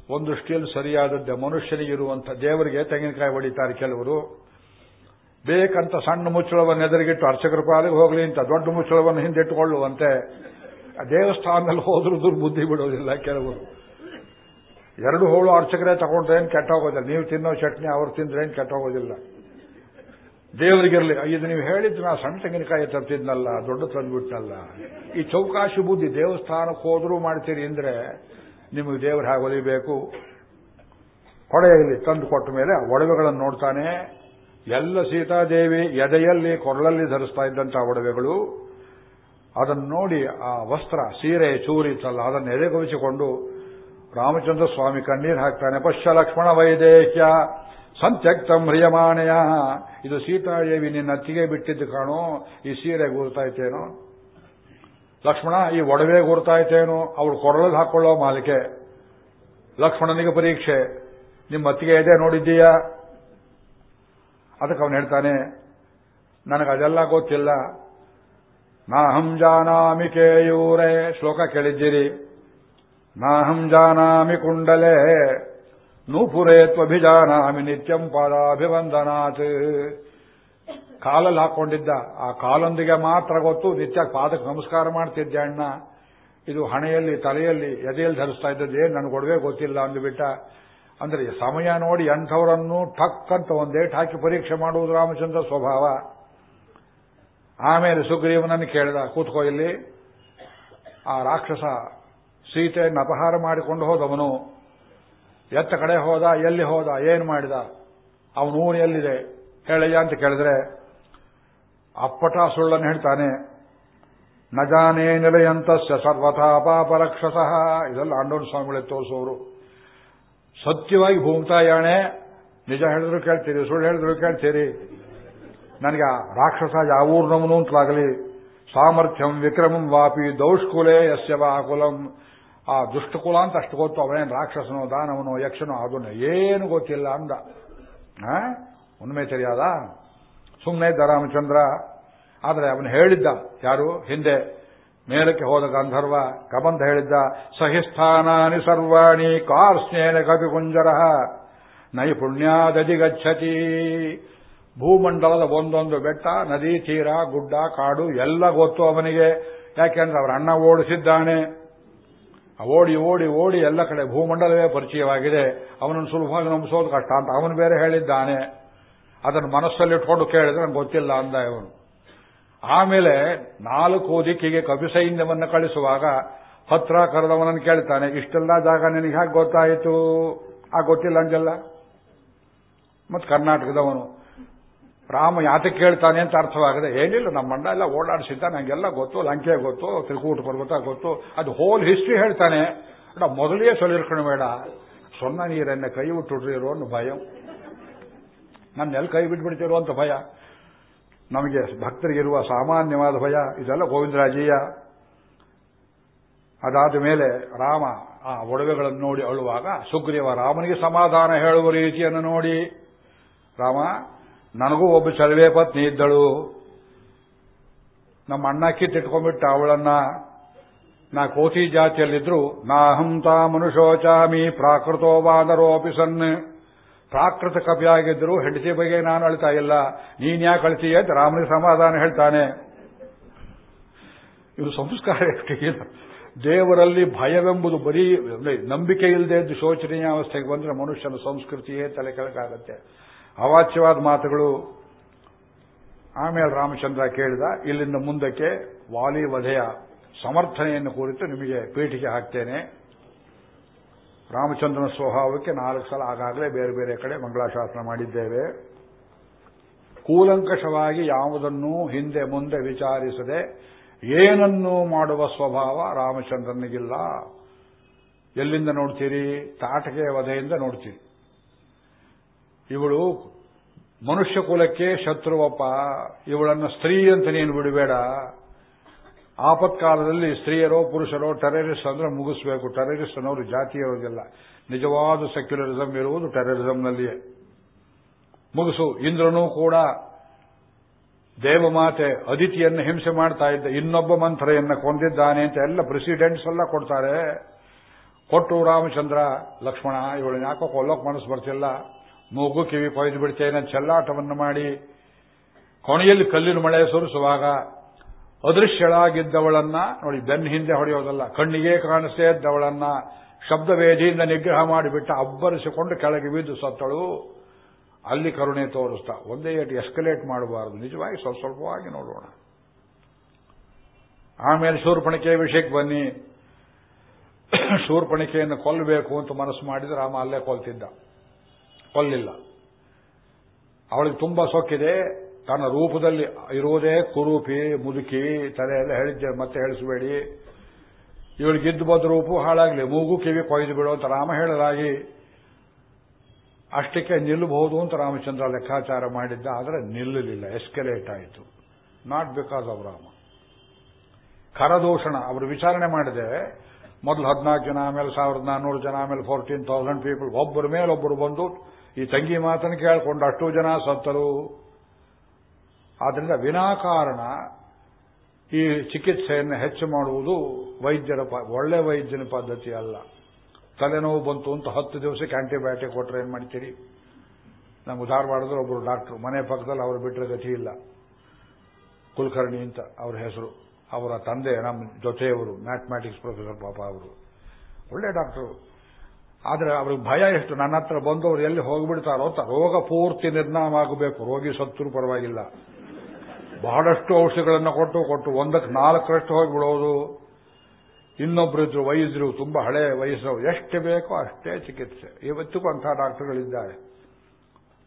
ಒಂದು ಸ್ಟೀಲ್ ಸರಿಯಾದದ್ದೇ ಮನುಷ್ಯನಿಗಿರುವಂಥ ದೇವರಿಗೆ ತೆಂಗಿನಕಾಯಿ ಹೊಡಿತಾರೆ ಕೆಲವರು. ಬೇಕಂತ ಸಣ್ಣ ಮುಚ್ಚಳವನ್ನು ಎದುರಿಗಿಟ್ಟು ಅರ್ಚಕರ ಪಾಲಿಗೆ ಹೋಗಲಿ ಅಂತ ದೊಡ್ಡ ಮುಚ್ಚಳವನ್ನು ಹಿಂದಿಟ್ಟುಕೊಳ್ಳುವಂತೆ. ದೇವಸ್ಥಾನದಲ್ಲಿ ಹೋದ್ರೂ ದುರ್ಬುದ್ಧಿ ಬಿಡೋದಿಲ್ಲ ಕೆಲವರು. ಎರಡು ಹೋಳು ಅರ್ಚಕರೇ ತಗೊಂಡ್ರೇನು ಕೆಟ್ಟೋಗೋದಿಲ್ಲ. ನೀವು ತಿನ್ನೋ ಚಟ್ನಿ, ಅವ್ರು ಕೆಟ್ಟ ಕೆಟ್ಟೋಗೋದಿಲ್ಲ. ದೇವರಿಗಿರಲಿ, ಇದು ನೀವು ಹೇಳಿದ್ದು ನಾ ಸಣ್ಣ ತೆಂಗಿನಕಾಯಿ ತರ್ತಿದ್ನಲ್ಲ, ದೊಡ್ಡ ತಂದ್ಬಿಟ್ನಲ್ಲ ಈ ಚೌಕಾಶಿ ಬುದ್ಧಿ, ದೇವಸ್ಥಾನಕ್ಕೆ ಹೋದರೂ ಮಾಡ್ತೀರಿ ಅಂದ್ರೆ ನಿಮಗೆ ದೇವರು ಹಾಗೆ ಒಲಿಬೇಕು? ಕೊಡೆಯಲ್ಲಿ ತಂದು ಕೊಟ್ಟ ಮೇಲೆ ಒಡವೆಗಳನ್ನು ನೋಡ್ತಾನೆ. ಎಲ್ಲ ಸೀತಾದೇವಿ ಎದೆಯಲ್ಲಿ, ಕೊರಳಲ್ಲಿ ಧರಿಸ್ತಾ ಇದ್ದಂತಹ ಒಡವೆಗಳು. ಅದನ್ನು ನೋಡಿ ಆ ವಸ್ತ್ರ, ಸೀರೆ ಚೂರಿತ್ತಲ್ಲ ಅದನ್ನು ಎದೆಗೊಳಿಸಿಕೊಂಡು ರಾಮಚಂದ್ರ ಸ್ವಾಮಿ ಕಣ್ಣೀರು ಹಾಕ್ತಾನೆ. ಪಶ್ಯ ಲಕ್ಷ್ಮಣ ವೈದೇಹ್ಯ. ಸಂತ್ಯಕ್ತಂ ಹ್ರಿಯಮಾಣಯ ಇದು ಸೀತಾದೇವಿ ನಿನ್ನ ಅತ್ತಿಗೆ ಬಿಟ್ಟಿದ್ದು ಕಾಣೋ, ಈ ಸೀರೆ ಗುರ್ತಾಯ್ತೇನೋ ಲಕ್ಷ್ಮಣ, ಈ ಒಡವೆ ಗುರ್ತಾಯ್ತೇನೋ ಅವಳು ಕೊರಳಲ್ಲಿ ಹಾಕೊಳ್ಳೋ ಮಾಲಿಕೆ. ಲಕ್ಷ್ಮಣನಿಗೆ ಪರೀಕ್ಷೆ, ನಿಮ್ಮ ಅತ್ತಿಗೆ ಇದೆ ನೋಡಿದ್ದೀಯಾ? ಅದಕ್ಕೆ ಅವನು ಹೇಳ್ತಾನೆ, ನನಗೆ ಅದೆಲ್ಲ ಗೊತ್ತಿಲ್ಲ. ನಾಹಂ ಜಾನಾಮಿ ಕೇಯೂರೇ. ಶ್ಲೋಕ ಕೇಳಿದ್ದೀರಿ. ನಾಹಂ ಜಾನಾಮಿ ಕುಂಡಲೇ. ನೂಪುರೇ ತ್ವಭಿಜಾನಾಮಿ ನಿತ್ಯಂ ಪಾದಾಭಿವಂದನಾತ್. ಕಾಲಲ್ಲಿ ಹಾಕೊಂಡಿದ್ದ. ಆ ಕಾಲೊಂದಿಗೆ ಮಾತ್ರ ಗೊತ್ತು, ನಿತ್ಯ ಪಾದಕ್ಕೆ ನಮಸ್ಕಾರ ಮಾಡ್ತಿದ್ದೆ ಅಣ್ಣ? ಇದು ಹಣೆಯಲ್ಲಿ, ತಲೆಯಲ್ಲಿ, ಎದೆಯಲ್ಲಿ ಧರಿಸ್ತಾ ಇದ್ದದ್ದೇ ನನಗೆ ಒಡವೆ ಗೊತ್ತಿಲ್ಲ ಅಂದುಬಿಟ್ಟ. ಅಂದ್ರೆ ಸಮಯ ನೋಡಿ ಅಂಥವರನ್ನು ಠಕ್ ಅಂತ ಒಂದೇಟ್ ಹಾಕಿ ಪರೀಕ್ಷೆ ಮಾಡುವುದು ರಾಮಚಂದ್ರ ಸ್ವಭಾವ. ಆಮೇಲೆ ಸುಗ್ರೀವನನ್ನು ಕೇಳಿದ, ಕೂತ್ಕೋ ಇಲ್ಲಿ. ಆ ರಾಕ್ಷಸ ಸೀತೆಯನ್ನು ಅಪಹಾರ ಮಾಡಿಕೊಂಡು ಹೋದವನು. ಎತ್ತ ಕಡೆ ಹೋದ, ಎಲ್ಲಿ ಹೋದ, ಏನು ಮಾಡಿದ, ಅವನು ಊರು ಎಲ್ಲಿದೆ, ಹೇಳಯ್ಯ ಅಂತ ಕೇಳಿದ್ರೆ, ಅಪ್ಪಟ ಸುಳ್ಳನ್ನು ಹೇಳ್ತಾನೆ, ನಜಾನೇ ನಿಲಯಂತಸ್ಯ ಸರ್ವಥಾ ಪಾಪರಕ್ಷಸಃ. ಇದೆಲ್ಲ ಆಂಡೋನ್ ಸ್ವಾಮಿಗಳೇ ತೋರಿಸೋರು. ಸತ್ಯವಾಗಿ ಭೂಮಿತಾಯಾಣೆ ನಿಜ ಹೇಳಿದ್ರು ಕೇಳ್ತೀರಿ, ಸುಳ್ಳು ಹೇಳಿದ್ರು ಕೇಳ್ತೀರಿ. ನನಗೆ ರಾಕ್ಷಸ ಯಾವ ಊರ್ನವನು ಅಂತಲಾಗಲಿ. ಸಾಮರ್ಥ್ಯಂ ವಿಕ್ರಮಂ ವಾಪಿ ದೌಷ್ಕುಲೇ ಯಸ್ಯ ವಾ ಕುಲಂ ಆ ದುಷ್ಟಕುಲ ಅಂತ ಅಷ್ಟು ಗೊತ್ತು. ಅವನೇನು ರಾಕ್ಷಸನೋ, ದಾನವನೋ, ಯಕ್ಷನೋ ಅದನ್ನ ಏನು ಗೊತ್ತಿಲ್ಲ ಅಂದ. ಒನ್ಮೆ ಸರಿಯಾದ? ಸುಮ್ಮನೆ ಇದ್ದ ರಾಮಚಂದ್ರ. ಆದರೆ ಅವನು ಹೇಳಿದ್ದ, ಯಾರು? ಹಿಂದೆ ಮೇಲಕ್ಕೆ ಹೋದ ಗಂಧರ್ವ ಕಬಂಧ ಹೇಳಿದ್ದ ಸಹಿಸ್ಥಾನಾನಿ ಸರ್ವಾಣಿ ಕಾರ್ಸ್ನೇನ ಕಪಿಕುಂಜರ ನೈಪುಣ್ಯಾದದಿ ಗಚ್ಚತಿ ಭೂಮಂಡಲದ ಒಂದೊಂದು ಬೆಟ್ಟ, ನದಿ, ತೀರ, ಗುಡ್ಡ, ಕಾಡು ಎಲ್ಲ ಗೊತ್ತು ಅವನಿಗೆ. ಯಾಕೆಂದ್ರೆ ಅವರ ಅಣ್ಣ ಓಡಿಸಿದ್ದಾನೆ. ಓಡಿ ಓಡಿ ಓಡಿ ಎಲ್ಲ ಕಡೆ ಭೂಮಂಡಲವೇ ಪರಿಚಯವಾಗಿದೆ. ಅವನನ್ನು ಸುಲಭವಾಗಿ ನಂಬಿಸೋದು ಕಷ್ಟ ಅಂತ ಅವನು ಬೇರೆ ಹೇಳಿದ್ದಾನೆ. ಅದನ್ನು ಮನಸ್ಸಲ್ಲಿಟ್ಕೊಂಡು ಕೇಳಿದ್ರೆ ನನಗೆ ಗೊತ್ತಿಲ್ಲ ಅಂದ ಇವನು. ಆಮೇಲೆ ನಾಲ್ಕು ದಿಕ್ಕಿಗೆ ಕಪಿಸೈನ್ಯವನ್ನು ಕಳಿಸುವಾಗ ಹತ್ರ ಕರೆದವನನ್ನು ಕೇಳ್ತಾನೆ, ಇಷ್ಟೆಲ್ಲ ಜಾಗ ನಿನಗೆ ಹೇಗೆ ಗೊತ್ತಾಯಿತು? ಆ, ಗೊತ್ತಿಲ್ಲ ಅಂಜಲ್ಲ. ಮತ್ತು ಕರ್ನಾಟಕದವನು ರಾಮ ಯಾತಕ್ಕೆ ಕೇಳ್ತಾನೆ ಅಂತ ಅರ್ಥವಾಗದೆ. ಏನಿಲ್ಲ, ನಮ್ಮ ಮಂಡ ಎಲ್ಲ ಓಡಾಡಿಸಿದ್ದ ನಂಗೆಲ್ಲ ಗೊತ್ತು, ಲಂಕೆ ಗೊತ್ತು, ತ್ರಿಕೂಟ ಪರ್ವತ ಗೊತ್ತು, ಅದು ಹೋಲ್ ಹಿಸ್ಟ್ರಿ ಹೇಳ್ತಾನೆ. ಮೊದಲೇ ಸೊಲಿರ್ಕೊಂಡು ಬೇಡ. ಸೊನ್ನ ನೀರನ್ನ ಕೈ ಬಿಟ್ಟುಡ್ರಿರೋ ಅನ್ನೋ ಭಯ. ನನ್ನೆಲ್ಲಿ ಕೈ ಬಿಟ್ಬಿಡ್ತಿರೋ ಅಂತ ಭಯ. ನಮಗೆ ಭಕ್ತರಿಗಿರುವ ಸಾಮಾನ್ಯವಾದ ಭಯ, ಇದೆಲ್ಲ ಗೋವಿಂದರಾಜೀಯ ಅದಾದ ಮೇಲೆ ರಾಮ ಆ ಒಡವೆಗಳನ್ನು ನೋಡಿ ಅಳುವಾಗ, ಸುಗ್ರೀವ ರಾಮನಿಗೆ ಸಮಾಧಾನ ಹೇಳುವ ರೀತಿಯನ್ನು ನೋಡಿ. ರಾಮ ನನಗೂ ಒಬ್ಬ ಚಲವೇ ಪತ್ನಿ ಇದ್ದಳು. ನಮ್ಮ ಅಣ್ಣ ಕಿತ್ತಿಟ್ಕೊಂಡ್ಬಿಟ್ಟ ಅವಳನ್ನ. ನಾ ಕೋತಿ ಜಾತಿಯಲ್ಲಿದ್ರು ನಾಹಂತ ಮನುಷೋಚಾಮಿ ಪ್ರಾಕೃತೋ ವಾದರೋಪಿ ಆಫೀಸನ್ ಪ್ರಾಕೃತ ಕಪಿಯಾಗಿದ್ರು ಹೆಂಡತಿ ಬಗ್ಗೆ ನಾನು ಅಳ್ತಾ ಇಲ್ಲ. ನೀನ್ ಯಾಕೆ ಅಳ್ತೀಯ ರಾಮನಿಗೆ ಸಮಾಧಾನ ಹೇಳ್ತಾನೆ. ಇದು ಸಂಸ್ಕಾರ ದೇವರಲ್ಲಿ ಭಯವೆಂಬುದು ಬರೀ ನಂಬಿಕೆ ಇಲ್ಲದೆ ಶೋಚನೀಯ ಅವಸ್ಥೆಗೆ ಬಂದ್ರೆ ಮನುಷ್ಯನ ಸಂಸ್ಕೃತಿಯೇ ತಲೆ ಕೆಳಗಾಗತ್ತೆ. ಅವಾಚ್ಯವಾದ ಮಾತುಗಳು. ಆಮೇಲೆ ರಾಮಚಂದ್ರ ಕೇಳಿದ, ಇಲ್ಲಿಂದ ಮುಂದಕ್ಕೆ ವಾಲಿ ವಧೆಯ ಸಮರ್ಥನೆಯನ್ನು ಕುರಿತು ನಿಮಗೆ ಪೀಠಿಗೆ ಹಾಕ್ತೇನೆ. ರಾಮಚಂದ್ರನ ಸ್ವಭಾವಕ್ಕೆ ನಾಲ್ಕು ಸಲ ಆಗಾಗಲೇ ಬೇರೆ ಬೇರೆ ಕಡೆ ಮಂಗಳಾಶಾಸನ ಮಾಡಿದ್ದೇವೆ. ಕೂಲಂಕಷವಾಗಿ ಯಾವುದನ್ನೂ ಹಿಂದೆ ಮುಂದೆ ವಿಚಾರಿಸದೆ ಏನನ್ನೂ ಮಾಡುವ ಸ್ವಭಾವ ರಾಮಚಂದ್ರನಿಗಿಲ್ಲ. ಎಲ್ಲಿಂದ ನೋಡ್ತೀರಿ? ತಾಟಕೆಯ ವಧೆಯಿಂದ ನೋಡ್ತೀರಿ. ಇವಳು ಮನುಷ್ಯ ಕುಲಕ್ಕೆ ಶತ್ರುವಪ್ಪ. ಇವಳನ್ನು ಸ್ತ್ರೀ ಅಂತ ನೀನು ಬಿಡಬೇಡ. ಆಪತ್ಕಾಲದಲ್ಲಿ ಸ್ತ್ರೀಯರೋ ಪುರುಷರೋ ಟೆರರಿಸ್ಟ್ ಅಂದ್ರೆ ಮುಗಿಸಬೇಕು. ಟೆರರಿಸ್ಟ್ ಅನ್ನೋರು ಜಾತಿ ಇರೋದಿಲ್ಲ ನಿಜವಾದ ಸೆಕ್ಯುಲರಿಸಂ ಇರುವುದು ಟೆರರಿಸಂನಲ್ಲಿಯೇ. ಮುಗಿಸು. ಇಂದ್ರನೂ ಕೂಡ ದೇವಮಾತೆ ಅದಿತಿಯನ್ನು ಹಿಂಸೆ ಮಾಡ್ತಾ ಇದ್ದ. ಇನ್ನೊಬ್ಬ ಮಂತ್ರೆಯನ್ನು ಕೊಂದಿದ್ದಾನೆ ಅಂತ ಎಲ್ಲ ಪ್ರೆಸಿಡೆಂಟ್ಸ್ ಎಲ್ಲ ಕೊಡ್ತಾರೆ. ಕೊಟ್ಟು ರಾಮಚಂದ್ರ, ಲಕ್ಷ್ಮಣ, ಇವಳನ್ನ ಯಾಕೋ ಕೊಲ್ಲೋಕ್ ಮನಸ್ಸು ಬರ್ತಿಲ್ಲ. ಮೂಗು ಕಿವಿ ಕೊಯ್ದು ಬಿಡ್ತೇನೆ ಚೆಲ್ಲಾಟವನ್ನು ಮಾಡಿ ಕೊನೆಯಲ್ಲಿ ಕಲ್ಲಿನ ಮಳೆ ಸುರಿಸುವಾಗ ಅದೃಶ್ಯಳಾಗಿದ್ದವಳನ್ನ ನೋಡಿ ಬೆನ್ನ ಹಿಂದೆ ಹೊಡೆಯೋದಲ್ಲ, ಕಣ್ಣಿಗೆ ಕಾಣಿಸೇ ಇದ್ದವಳನ್ನ ಶಬ್ದವೇದಿಯಿಂದ ನಿಗ್ರಹ ಮಾಡಿಬಿಟ್ಟ ಅಬ್ಬರಿಸಿಕೊಂಡು ಕೆಳಗೆ ಬಿದ್ದು ಸತ್ತಳು. ಅಲ್ಲಿ ಕರುಣೆ ತೋರಿಸ್ತಾ, ಒಂದೇ ಏಟು ಎಸ್ಕಲೇಟ್ ಮಾಡಬಾರದು. ನಿಜವಾಗಿ ಸ್ವಲ್ಪ ಸ್ವಲ್ಪವಾಗಿ ನೋಡೋಣ. ಆಮೇಲೆ ಶೂರ್ಪಣಿಕೆ ವಿಷಯಕ್ಕೆ ಬನ್ನಿ. ಶೂರ್ಪಣಿಕೆಯನ್ನು ಕೊಲ್ಲಬೇಕು ಅಂತ ಮನಸ್ಸು ಮಾಡಿದ್ರೆ ರಾಮ ಅಲ್ಲೇ ಕೊಲ್ತಿದ್ದ. ಕೊಲ್ಲಿಲ್ಲ ಅವಳಿಗೆ ತುಂಬಾ ಸೊಕ್ಕಿದೆ. ತನ್ನ ರೂಪದಲ್ಲಿ ಇರುವುದೇ ಕುರೂಪಿ, ಮುದುಕಿ, ತಲೆ ಎಲ್ಲ ಹೇಳಿದ್ದೆ, ಮತ್ತೆ ಹೇಳಿಸಬೇಡಿ. ಇವಳಿಗಿದ್ದು ಬಂದ ರೂಪು ಹಾಳಾಗಲಿ, ಮೂಗು ಕಿವಿ ಕೊಯ್ದು ಬಿಡು ಅಂತ ರಾಮ ಹೇಳಲಾಗಿ, ಅಷ್ಟಕ್ಕೆ ನಿಲ್ಲಬಹುದು ಅಂತ ರಾಮಚಂದ್ರ ಲೆಕ್ಕಾಚಾರ ಮಾಡಿದ್ದ, ಆದರೆ ನಿಲ್ಲಲಿಲ್ಲ ಎಸ್ಕಲೇಟ್ ಆಯಿತು. Not because of Rama. Kharadushana ಅವರು ವಿಚಾರಣೆ ಮಾಡಿದೆ. ಮೊದಲು ಹದಿನಾಲ್ಕು ಜನ, ಆಮೇಲೆ ಸಾವಿರದ ನಾನ್ನೂರು ಜನ, ಆಮೇಲೆ ಫೋರ್ಟೀನ್ ತೌಸಂಡ್ ಪೀಪಲ್ ಒಬ್ಬರ ಮೇಲೊಬ್ಬರು ಬಂದು ಈ ತಂಗಿ ಮಾತನ್ನು ಕೇಳಿಕೊಂಡು ಅಷ್ಟು ಜನ ಸತ್ತರು ಆದ್ದರಿಂದ ವಿನಾಕಾರಣ ಈ ಚಿಕಿತ್ಸೆಯನ್ನು ಹೆಚ್ಚು ಮಾಡುವುದು ವೈದ್ಯರ ಒಳ್ಳೆ ವೈದ್ಯನ ಪದ್ಧತಿ ಅಲ್ಲ. ತಲೆನೋವು ಬಂತು ಅಂತ ಹತ್ತು ದಿವಸಕ್ಕೆ ಆಂಟಿಬಯೋಟಿಕ್ ಕೊಟ್ಟರೆ ಏನು ಮಾಡ್ತೀರಿ? ನಮ್ಗೆ ಧಾರವಾಡದಲ್ಲಿ ಒಬ್ಬರು ಡಾಕ್ಟರ್. ಮನೆ ಪಕ್ಕದಲ್ಲಿ ಅವರು ಬಿಟ್ಟರೆ ಗತಿ ಇಲ್ಲ. ಕುಲಕರ್ಣಿ ಅಂತ ಅವರ ಹೆಸರು. ಅವರ ತಂದೆ ನಮ್ಮ ಜೊತೆಯವರು ಮ್ಯಾಥಮ್ಯಾಟಿಕ್ಸ್ ಪ್ರೊಫೆಸರ್ ಪಾಪ ಅವರು. ಒಳ್ಳೆ ಡಾಕ್ಟರ್. ಆದ್ರೆ ಅವ್ರಿಗೆ ಭಯ ಎಷ್ಟು? ನನ್ನ ಹತ್ರ ಬಂದವರು ಎಲ್ಲಿ ಹೋಗ್ಬಿಡ್ತಾರೋ ರೋಗ ಪೂರ್ತಿ ನಿರ್ನಾಮ ಆಗಬೇಕು. ರೋಗಿ ಸತ್ತರೂ ಪರವಾಗಿಲ್ಲ. ಬಹಳಷ್ಟು ಔಷಧಿಗಳನ್ನು ಕೊಟ್ಟು ಕೊಟ್ಟು ಒಂದಕ್ಕೆ ನಾಲ್ಕರಷ್ಟು ಹೋಗಿಬಿಡೋದು. ಇನ್ನೊಬ್ಬರು ಇದ್ರು, ವೈದ್ಯರು, ತುಂಬಾ ಹಳೆ ವಯಸ್ಸು ಎಷ್ಟು ಬೇಕೋ ಅಷ್ಟೇ ಚಿಕಿತ್ಸೆ. ಇವತ್ತಿಗೂ ಅಂತಹ ಡಾಕ್ಟರ್ಗಳಿದ್ದಾರೆ.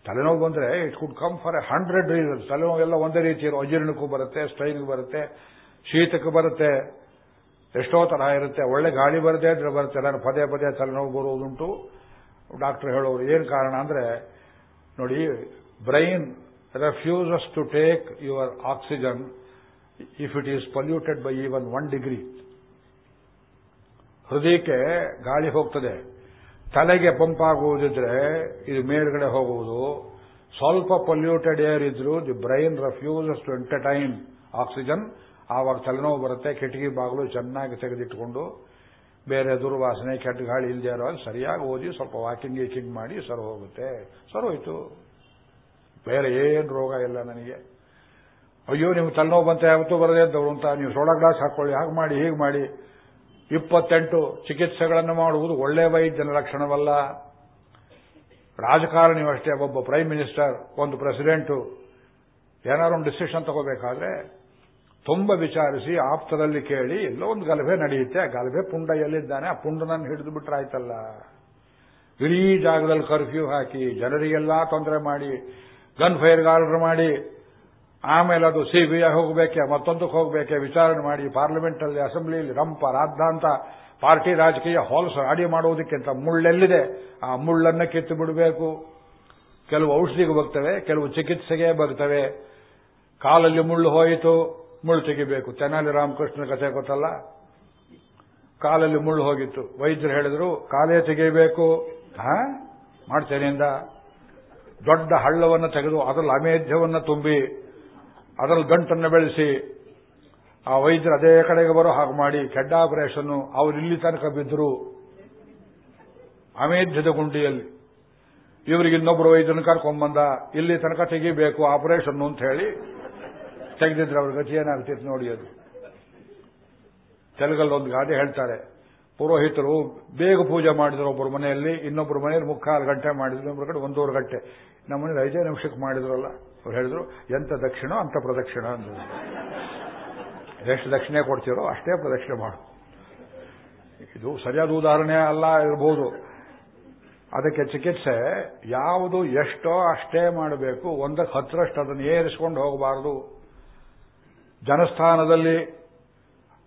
ತಲೆನೋವು ಬಂದ್ರೆ it could come for a hundred reasons ತಲೆನೋವು ಎಲ್ಲ ಒಂದೇ ರೀತಿ ಅಜೀರ್ಣಕ್ಕೂ ಬರುತ್ತೆ ಸ್ಟ್ರೈನ್ಗೂ ಬರುತ್ತೆ, ಶೀತಕ್ಕೆ ಬರುತ್ತೆ. ಎಷ್ಟೋ ತರಹ ಇರುತ್ತೆ. ಒಳ್ಳೆ ಗಾಳಿ ಬರದೇ ಇದ್ರೆ ಬರುತ್ತೆ. ನಾನು ಪದೇ ಪದೇ ತಲೆನೋವು ಬರುವುದುಂಟು. ಡಾಕ್ಟರ್ ಹೇಳೋರು ಏನು ಕಾರಣ ಅಂದ್ರೆ, ನೋಡಿ, brain refuses to take your oxygen if it is polluted by even one degree ಹೃದಯಕ್ಕೆ ಗಾಳಿ ಹೋಗ್ತದೆ. ತಲೆಗೆ ಪಂಪ್ ಆಗುವುದಿದ್ರೆ ಇದು ಮೇಲ್ಗಡೆ ಹೋಗುವುದು. ಸ್ವಲ್ಪ ಪೊಲ್ಯೂಟೆಡ್ ಏರ್ ಇದ್ರು the brain refuses to entertain oxygen ಆವಾಗ ತಲೆನೋವು ಬರುತ್ತೆ, ಕಿಟಕಿ ಬಾಗಿಲು ಚೆನ್ನಾಗಿ ತೆಗೆದಿಟ್ಟುಕೊಂಡು ಬೇರೆ ದುರ್ವಾಸನೆ ಕೆಟ್ಟ ಗಾಳಿ ಇಲ್ಲದೆ ಇರೋ ಸರಿಯಾಗಿ ಓದಿ ಸ್ವಲ್ಪ ವಾಕಿಂಗ್ ಗೀಕಿಂಗ್ ಮಾಡಿ ಸರ್ ಹೋಗುತ್ತೆ. ಸರ್ ಹೋಯ್ತು. ಬೇರೆ ಏನು ರೋಗ ಇಲ್ಲ ನನಗೆ. ಅಯ್ಯೋ, ನಿಮ್ಗೆ ತಲೆನೋವು ಬಂತ, ಯಾವತ್ತೂ ಬರದೇ ಇದ್ದವರು ಅಂತ ನೀವು ಸೋಡಾ ಗ್ಲಾಸ್ ಹಾಕೊಳ್ಳಿ, ಹಾಗೆ ಮಾಡಿ, ಹೀಗೆ ಮಾಡಿ. ಇಪ್ಪತ್ತೆಂಟು ಚಿಕಿತ್ಸೆಗಳನ್ನು ಮಾಡುವುದು ಒಳ್ಳೆ ವೈದ್ಯನ ಲಕ್ಷಣವಲ್ಲ. ರಾಜಕಾರಣಿ ಅಷ್ಟೇ, ಒಬ್ಬ ಪ್ರೈಮ್ ಮಿನಿಸ್ಟರ್ ಒಂದು ಪ್ರೆಸಿಡೆಂಟು ಏನಾದ್ರು ಒಂದು ಡಿಸಿಷನ್ ತಗೋಬೇಕಾದ್ರೆ ತುಂಬ ವಿಚಾರಿಸಿ ಆಪ್ತದಲ್ಲಿ ಕೇಳಿ ಎಲ್ಲೋ ಒಂದು ಗಲಭೆ ನಡೆಯುತ್ತೆ. ಆ ಗಲಭೆ ಪುಂಡ ಎಲ್ಲಿದ್ದಾನೆ? ಆ ಪುಂಡನನ್ನು ಹಿಡಿದು ಬಿಟ್ರೆ ಆಯ್ತಲ್ಲ? ಇಡೀ ಜಾಗದಲ್ಲಿ ಕರ್ಫ್ಯೂ ಹಾಕಿ ಜನರಿಗೆಲ್ಲ ತೊಂದರೆ ಮಾಡಿ, ಗನ್ ಫೈರ್ಗೆ ಆರ್ಡರ್ ಮಾಡಿ, ಆಮೇಲೆ ಅದು ಸಿಬಿಐ ಹೋಗಬೇಕೆ, ಮತ್ತೊಂದಕ್ಕೆ ಹೋಗಬೇಕೆ ವಿಚಾರಣೆ ಮಾಡಿ ಪಾರ್ಲಿಮೆಂಟ್ ಅಲ್ಲಿ ಅಸೆಂಬ್ಲಿಯಲ್ಲಿ ರಂಪ ರಾದ್ದಾಂತ ಪಾರ್ಟಿ ರಾಜಕೀಯ ಹಾಲ್ಸ್ ರಾಡಿ ಮಾಡುವುದಕ್ಕಿಂತ ಮುಳ್ಳೆಲ್ಲಿದೆ. ಆ ಮುಳ್ಳನ್ನು ಕಿತ್ತು ಬಿಡಬೇಕು. ಕೆಲವು ಔಷಧಿಗೆ ಬಗ್ತವೆ ಕೆಲವು ಚಿಕಿತ್ಸೆಗೆ ಬಗ್ತವೆ ಕಾಲಲ್ಲಿ ಮುಳ್ಳು ಹೋಯಿತು. ಮುಳ್ಳು ತೆಗಿಬೇಕು. ತೆನಾಲಿ ರಾಮಕೃಷ್ಣನ ಕಥೆ ಗೊತ್ತಲ್ಲ? ಕಾಲಲ್ಲಿ ಮುಳ್ಳು ಹೋಗಿತ್ತು. ವೈದ್ಯರು ಹೇಳಿದ್ರು, ಕಾಲೇ ತೆಗೆಯಬೇಕು ಮಾಡ್ತೇನೆ ದೊಡ್ಡ ಹಳ್ಳವನ್ನು ತೆಗೆದು ಅದರಲ್ಲಿ ಅಮೇಧ್ಯವನ್ನು ತುಂಬಿ, ಅದರಲ್ಲಿ ಗಂಟನ್ನು ಬೆಳೆಸಿ, ಆ ವೈದ್ಯರು ಅದೇ ಕಡೆಗೆ ಬರೋ ಹಾಗೆ ಮಾಡಿ, ಕೆಡ್ಡ ಆಪರೇಷನ್ ಅವರು ಇಲ್ಲಿ ತನಕ ಬಿದ್ದರು. ಅಮೇಧ್ಯದ ಗುಂಡಿಯಲ್ಲಿ. ಇವರಿಗೆ ಇನ್ನೊಬ್ಬರು ವೈದ್ಯನ ಕರ್ಕೊಂಬಂದ ಇಲ್ಲಿ ತನಕ ತೆಗಿಬೇಕು ಆಪರೇಷನ್ ಅಂತ ಹೇಳಿ ತೆಗೆದಿದ್ರೆ ಅವ್ರ ಗತಿ ಏನಾಗ್ತಿತ್ತು ನೋಡಿ ಅದು. ತೆಲುಗಲ್ಲಿ ಒಂದು ಗಾದೆ ಹೇಳ್ತಾರೆ, ಪುರೋಹಿತರು ಬೇಗ ಪೂಜೆ ಮಾಡಿದ್ರು ಒಬ್ಬರ ಮನೆಯಲ್ಲಿ ಇನ್ನೊಬ್ಬರು ಮನೆಯಲ್ಲಿ ಮುಕ್ಕಾಲು ಗಂಟೆ ಮಾಡಿದ್ರು ಇನ್ನೊಬ್ಬರ ಕಡೆ ಒಂದೂವರೆ ಗಂಟೆ. ನಮ್ಮ ಮನೇಲಿ ಐದೇ ನಿಮಿಷಕ್ಕೆ ಮಾಡಿದ್ರಲ್ಲ, ಅವ್ರು ಹೇಳಿದ್ರು, ಎಂತ ದಕ್ಷಿಣ, ಅಂತ ಪ್ರದಕ್ಷಿಣ ಅಂದ್ರು. ಎಷ್ಟು ದಕ್ಷಿಣೆ ಕೊಡ್ತೀರೋ ಅಷ್ಟೇ ಪ್ರದಕ್ಷಿಣೆ ಮಾಡು. ಇದು ಸರಿಯಾದ ಉದಾಹರಣೆ ಅಲ್ಲ ಇರಬಹುದು ಅದಕ್ಕೆ ಚಿಕಿತ್ಸೆ, ಯಾವುದು ಎಷ್ಟೋ ಅಷ್ಟೇ ಮಾಡಬೇಕು, ಒಂದಕ್ಕೆ ಹತ್ತರಷ್ಟು ಅದನ್ನು ಏರಿಸಿಕೊಂಡು ಹೋಗಬಾರದು. ಜನಸ್ಥಾನದಲ್ಲಿ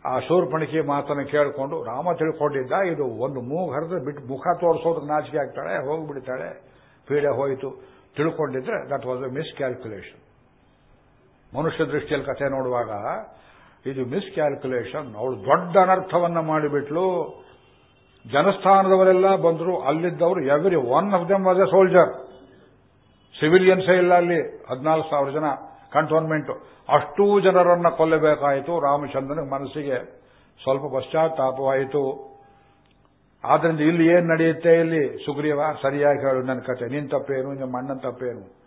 ಆ ಶೂರ್ಪಣಿಕೆ ಮಾತನ್ನು ಕೇಳಿಕೊಂಡು, ರಾಮ ತಿಳ್ಕೊಂಡಿದ್ದ, ಇದು ಒಂದು ಮೂಗು ಹರಿದು ಬಿಟ್ಟು ಮುಖ ತೋರಿಸೋದಕ್ಕೆ ನಾಚಿಕೆ ಆಗ್ತಾಳೆ, ಹೋಗ್ಬಿಡ್ತಾಳೆ, ಪೀಡೆ ಹೋಯಿತು. ತಿಳ್ಕೊಂಡಿದ್ರೆ that was a miscalculation ಮನುಷ್ಯ ದೃಷ್ಟಿಯಲ್ಲಿ ಕಥೆ ನೋಡುವಾಗ, ಇದು ಮಿಸ್ ಕ್ಯಾಲ್ಕುಲೇಷನ್ ಅವಳು ದೊಡ್ಡ ಅನರ್ಥವನ್ನು ಮಾಡಿಬಿಟ್ಲು. ಜನಸ್ಥಾನದವರೆಲ್ಲ ಬಂದರು, ಅಲ್ಲಿದ್ದವರು every one of them was a soldier ಸಿವಿಲಿಯನ್ಸೇ ಇಲ್ಲ ಅಲ್ಲಿ, ಹದಿನಾಲ್ಕು ಸಾವಿರ ಜನ. ಕಂಟೋನ್ಮೆಂಟ್ ಅಷ್ಟೂ ಜನರನ್ನ ಕೊಲ್ಲಬೇಕಾಯಿತು. ರಾಮಚಂದ್ರನ ಮನಸ್ಸಿಗೆ ಸ್ವಲ್ಪ ಪಶ್ಚಾತ್ತಾಪವಾಯಿತು. ಆದ್ರಿಂದ ಇಲ್ಲಿ ಏನು ನಡೆಯುತ್ತೆ ಇಲ್ಲಿ? ಸುಗ್ರೀವ, ಸರಿಯಾಗಿ ಹೇಳು ನನ್ನ ಕತೆ. ನಿನ್ ತಪ್ಪೇನು? ನಿಮ್ಮ ಅಣ್ಣನ ತಪ್ಪೇನು?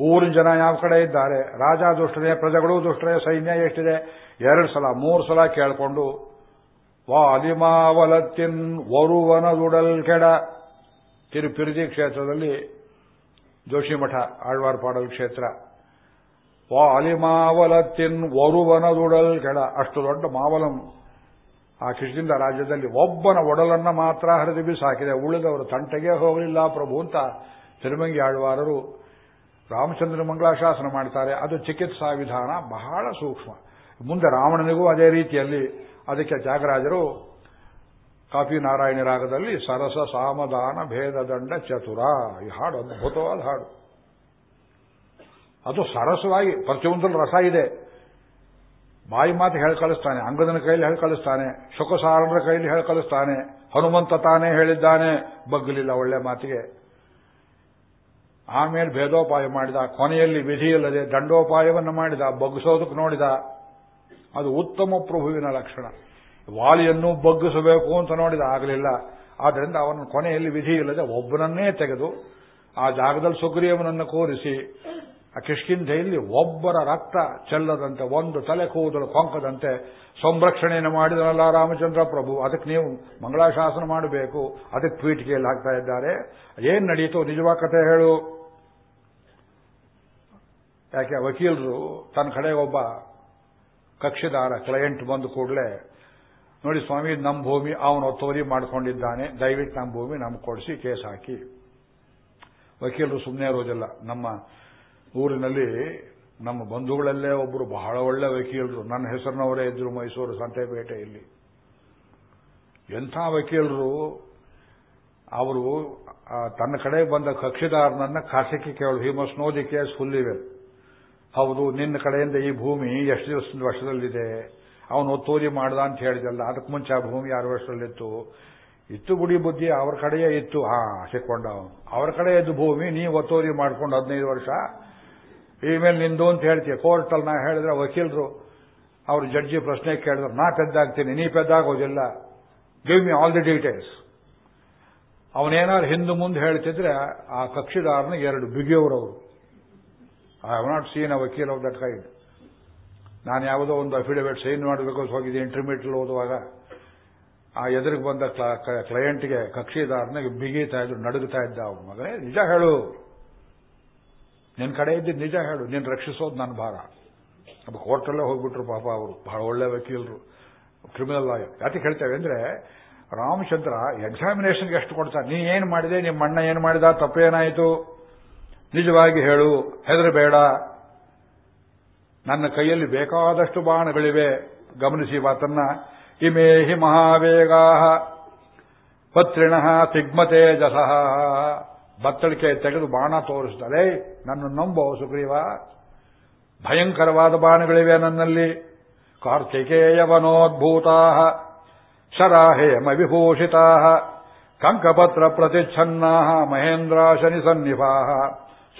ಊರಿನ ಜನ ಯಾವ ಕಡೆ ಇದ್ದಾರೆ? ರಾಜ ದುಷ್ಟರೇ, ಪ್ರಜೆಗಳು ದುಷ್ಟರೇ, ಸೈನ್ಯ ಎಷ್ಟಿದೆ? ಎರಡು ಸಲ, ಮೂರು ಸಲ ಕೇಳಿಕೊಂಡು ವಾಲಿಮಾವಲತ್ತಿನ್ ವರುವನದುಡಲ್ ಕೆಡ. ತಿರುಪಿರಿದಿ ಕ್ಷೇತ್ರದಲ್ಲಿ ಜೋಶಿಮಠ, ಆಳ್ವಾರ್ಪಾಡಲ್ ಕ್ಷೇತ್ರ. ವಾಲಿಮಾವಲತ್ತಿನ್ ಒರುವನದುಡಲ್ ಕೆಳ. ಅಷ್ಟು ದೊಡ್ಡ ಮಾವಲಂ. ಆ ಕಿಶದಿಂದ ರಾಜ್ಯದಲ್ಲಿ ಒಬ್ಬನ ಒಡಲನ್ನ ಮಾತ್ರ ಹರಿದು ಬಿಸಾಕಿದೆ. ಉಳಿದವರು ತಂಟೆಗೆ ಹೋಗಲಿಲ್ಲ. ಪ್ರಭು ಅಂತ ತಿರುಮಂಗಿ ಆಳ್ವಾರರು ರಾಮಚಂದ್ರ ಮಂಗಳಾಶಾಸನ ಮಾಡ್ತಾರೆ. ಅದು ಚಿಕಿತ್ಸಾ ವಿಧಾನ ಬಹಳ ಸೂಕ್ಷ್ಮ. ಮುಂದೆ ರಾವಣನಿಗೂ ಅದೇ ರೀತಿಯಲ್ಲಿ. ಅದಕ್ಕೆ ತ್ಯಾಗರಾಜರು ಕಾಫಿ ನಾರಾಯಣ ರಾಗದಲ್ಲಿ ಸರಸ, ಸಾಮದಾನ ಭೇದದಂಡ ಚತುರ. ಈ ಹಾಡು ಅದ್ಭುತವಾದ ಹಾಡು. ಅದು ಸರಸವಾಗಿ ಪ್ರತಿಯೊಂದರಲ್ಲಿ ರಸ ಇದೆ. ಬಾಯಿ ಮಾತು ಹೇಳಿ ಕಳಿಸ್ತಾನೆ, ಅಂಗದನ ಕೈಲಿ ಹೇಳಿ ಕಳಿಸ್ತಾನೆ ಶುಕಸಾರರ ಕೈಲಿ ಹೇಳಿ ಕಳಿಸ್ತಾನೆ, ಹನುಮಂತ ತಾನೇ ಹೇಳಿದ್ದಾನೆ, ಬಗ್ಗಲಿಲ್ಲ ಒಳ್ಳೆ ಮಾತಿಗೆ. ಆಮೇಲೆ ಭೇದೋಪಾಯ ಮಾಡಿದ, ಕೊನೆಯಲ್ಲಿ ವಿಧಿಯಿಲ್ಲದೆ ದಂಡೋಪಾಯವನ್ನು ಮಾಡಿದ, ಬಗ್ಗಿಸೋದಕ್ಕೆ ನೋಡಿದ, ಅದು ಉತ್ತಮ ಪ್ರಭುವಿನ ಲಕ್ಷಣ. ವಾಲಿಯನ್ನು ಬಗ್ಗಿಸಬೇಕು ಅಂತ ನೋಡಿದ, ಆಗಲಿಲ್ಲ. ಆದ್ದರಿಂದ ಅವನ ಕೊನೆಯಲ್ಲಿ ವಿಧಿ ಇಲ್ಲದೆ ಒಬ್ಬನನ್ನೇ ತೆಗೆದು, ಆ ಜಾಗದಲ್ಲಿ ಸುಗ್ರೀವನನ್ನು ಕೂರಿಸಿ ಆ ಕಿಷ್ಕಿಂಧೆಯಲ್ಲಿ ಒಬ್ಬರ ರಕ್ತ ಚೆಲ್ಲದಂತೆ, ಒಂದು ತಲೆ ಕೂದಲು ಕೊಂಕದಂತೆ ಸಂರಕ್ಷಣೆಯನ್ನು ಮಾಡಿದನಲ್ಲ ರಾಮಚಂದ್ರ ಪ್ರಭು. ಅದಕ್ಕೆ ನೀವು ಮಂಗಳಾಶಾಸನ ಮಾಡಬೇಕು. ಅದಕ್ಕೆ ಪೀಠಿಕೆಯಲ್ಲಿ ಹಾಕ್ತಾ ಇದ್ದಾರೆ. ಏನ್ ನಡೆಯಿತು ನಿಜವಾದ ಕಥೆ ಹೇಳು. ಯಾಕೆ? ವಕೀಲರು ತನ್ನ ಕಡೆ ಒಬ್ಬ ಕಕ್ಷಿದಾರ ಕ್ಲೈಂಟ್ ಬಂದು ಕೂಡಲೇ, ನೋಡಿ ಸ್ವಾಮಿ ನಮ್ಮ ಭೂಮಿ, ಅವನು ಒತ್ತುವರಿ ಮಾಡ್ಕೊಂಡಿದ್ದಾನೆ. ದಯವಿಟ್ಟು ನಮ್ಮ ಭೂಮಿ ನಮ್ಗೆ ಕೊಡಿಸಿ, ಕೇಸ್ ಹಾಕಿ. ವಕೀಲರು ಸುಮ್ಮನೆ ಇರೋದಿಲ್ಲ. ನಮ್ಮ ಊರಿನಲ್ಲಿ ನಮ್ಮ ಬಂಧುಗಳಲ್ಲೇ ಒಬ್ಬರು ಬಹಳ ಒಳ್ಳೆ ವಕೀಲರು. ನನ್ನ ಹೆಸರಿನವರೇ ಇದ್ರು ಮೈಸೂರು ಸಂತೆಪೇಟೆಯಲ್ಲಿ ಎಂಥ ವಕೀಲರು? ಅವರು ತನ್ನ ಕಡೆ ಬಂದ ಕಕ್ಷಿದಾರನನ್ನ ಖಾಸಗಿ ಕೇಳು he must know the case full ಇವೆ ಹೌದು, ನಿನ್ನ ಕಡೆಯಿಂದ ಈ ಭೂಮಿ ಎಷ್ಟು ದಿವಸದ ವರ್ಷದಲ್ಲಿದೆ? ಅವನು ಒತ್ತುವರಿ ಮಾಡ್ದ ಅಂತ ಹೇಳಿದಲ್ಲ. ಅದಕ್ಕೆ ಮುಂಚೆ ಆ ಭೂಮಿ ಆರು ವರ್ಷದಲ್ಲಿತ್ತು. ಇತ್ತು ಗುಡಿ ಬುದ್ಧಿ, ಅವ್ರ ಕಡೆಯೇ ಇತ್ತು. ಹಾ, ಸಿಕ್ಕೊಂಡ ಅವನು. ಅವ್ರ ಕಡೆ ಇದ್ದು ಭೂಮಿ, ನೀವು ಒತ್ತುವರಿ ಮಾಡ್ಕೊಂಡು ಹದಿನೈದು ವರ್ಷ ಇಮೇಲೆ ನಿಂದು ಅಂತ ಹೇಳ್ತೀಯ. ಕೋರ್ಟಲ್ಲಿ ನಾ ಹೇಳಿದ್ರೆ ವಕೀಲರು, ಅವರು ಜಡ್ಜಿ ಪ್ರಶ್ನೆ ಕೇಳಿದ್ರು, ನಾ ಪೆದ್ದಾಗ್ತೀನಿ, ನೀ ಪೆದ್ದಾಗೋದಿಲ್ಲ. Give me all the details ಅವನೇನಾದ್ರು ಹಿಂದೆ ಮುಂದೆ ಹೇಳ್ತಿದ್ರೆ ಆ ಕಕ್ಷಿದಾರನ ಎರಡು ಬಿಗಿಯವರವರು. I have not seen a vakil of that kind ನಾನು ಯಾವುದೋ ಒಂದು ಅಫಿಡವಿಟ್ ಸೈನ್ ಮಾಡಬೇಕು ಹೋಗಿದ್ದೆ ಇಂಟರ್ಮೀಡಿಯೇಟ್ ಓದುವಾಗ. ಆ ಎದುರಿಗೆ ಬಂದ ಕ್ಲೈಂಟ್ಗೆ ಕಕ್ಷಿದಾರನಿಗೆ ಬಿಗಿತಾ ಇದ್ರು ನಡುಗುತ್ತಾ ಇದ್ದ. ಅವನ ಮಗನೇ, ನಿಜ ಹೇಳು. ನಿನ್ನ ಕಡೆ ಇದ್ದಿದ್ದು ನಿಜ ಹೇಳು, ನೀನು ರಕ್ಷಿಸೋದು ನನ್ನ ಭಾರ. ಅದು ಕೋರ್ಟಲ್ಲೇ ಹೋಗ್ಬಿಟ್ರು ಪಾಪ ಅವರು ಬಹಳ ಒಳ್ಳೆ ವಕೀಲರು ಕ್ರಿಮಿನಲ್ ಲಾಯರ್ ಯಾಕೆ ಹೇಳ್ತೇವೆ ಅಂದ್ರೆ, ರಾಮಚಂದ್ರ ಎಕ್ಸಾಮಿನೇಷನ್ಗೆ ಎಷ್ಟು ಕೊಡ್ತಾರೆ ನೀ ಏನು ಮಾಡಿದೆ ನಿಮ್ಮ ಅಣ್ಣ ಏನು ಮಾಡಿದ, ತಪ್ಪೇನಾಯಿತು? ನಿಜವಾಗಿ ಹೇಳು, ಹೆದರಬೇಡ. ನನ್ನ ಕೈಯಲ್ಲಿ ಬೇಕಾದಷ್ಟು ಬಾಣಗಳಿವೆ, ಗಮನಿಸಿ ಮಾತನ್ನ. ಇಮೇ ಹಿ ಮಹಾವೇಗಾ ಪತ್ರಿಣ ತಿಗ್ಮತೇಜಸ ಬತ್ತಳಿಕೆ ತೆಗೆದು ಬಾಣ ತೋರಿಸ್ತಾರೆ ನನ್ನ ನಂಬೋ, ಸುಗ್ರೀವ. ಭಯಂಕರವಾದ ಬಾಣಗಳಿವೆ ನನ್ನಲ್ಲಿ. ಕಾರ್ತಿಕೇಯವನೋದ್ಭೂತಾ ಶರಾಹೇಮ ವಿಭೂಷಿತಾ ಕಂಕಪತ್ರ ಪ್ರತಿಚ್ಛನ್ನಾ ಮಹೇಂದ್ರಾಶನಿ ಸನ್ನಿಭಾ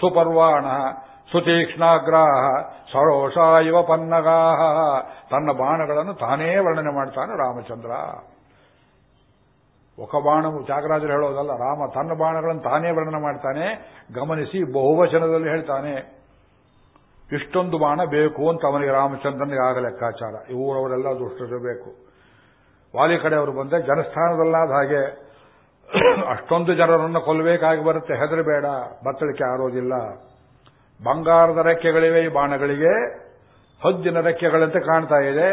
ಸುಪರ್ವಾಣ. ಸುತೀಕ್ಷ್ಣಾಗ್ರಾಹ. ಸರೋಷ ಇವ ತನ್ನ ಬಾಣಗಳನ್ನು ತಾನೇ ವರ್ಣನೆ ಮಾಡ್ತಾನೆ ರಾಮಚಂದ್ರ. ಒಕ ಬಾಣವು ತ್ಯಾಗರಾಜರು ಹೇಳೋದಲ್ಲ, ರಾಮ ತನ್ನ ಬಾಣಗಳನ್ನು ತಾನೇ ವರ್ಣನೆ ಮಾಡ್ತಾನೆ, ಗಮನಿಸಿ ಬಹುವಚನದಲ್ಲಿ ಹೇಳ್ತಾನೆ, ಇಷ್ಟೊಂದು ಬಾಣ ಬೇಕು ಅಂತ ಅವನಿಗೆ ರಾಮಚಂದ್ರನಿಗೆ ಆಗ ಲೆಕ್ಕಾಚಾರ. ಇವರವರೆಲ್ಲ ದುಷ್ಟರಿರಬೇಕು ವಾಲಿ ಕಡೆಯವರು ಬಂದೆ ಜನಸ್ಥಾನದಲ್ಲಾದ ಹಾಗೆ ಅಷ್ಟೊಂದು ಜನರನ್ನು ಕೊಲ್ಲಬೇಕಾಗಿ ಬರುತ್ತೆ. ಹೆದರಬೇಡ, ಬತ್ತಳಿಕೆ ಆರೋದಿಲ್ಲ. ಬಂಗಾರದ ರೆಕ್ಕೆಗಳಿವೆ ಈ ಬಾಣಗಳಿಗೆ, ಹದ್ದಿನ ರೆಕ್ಕೆಗಳಂತೆ ಕಾಣ್ತಾ ಇದೆ.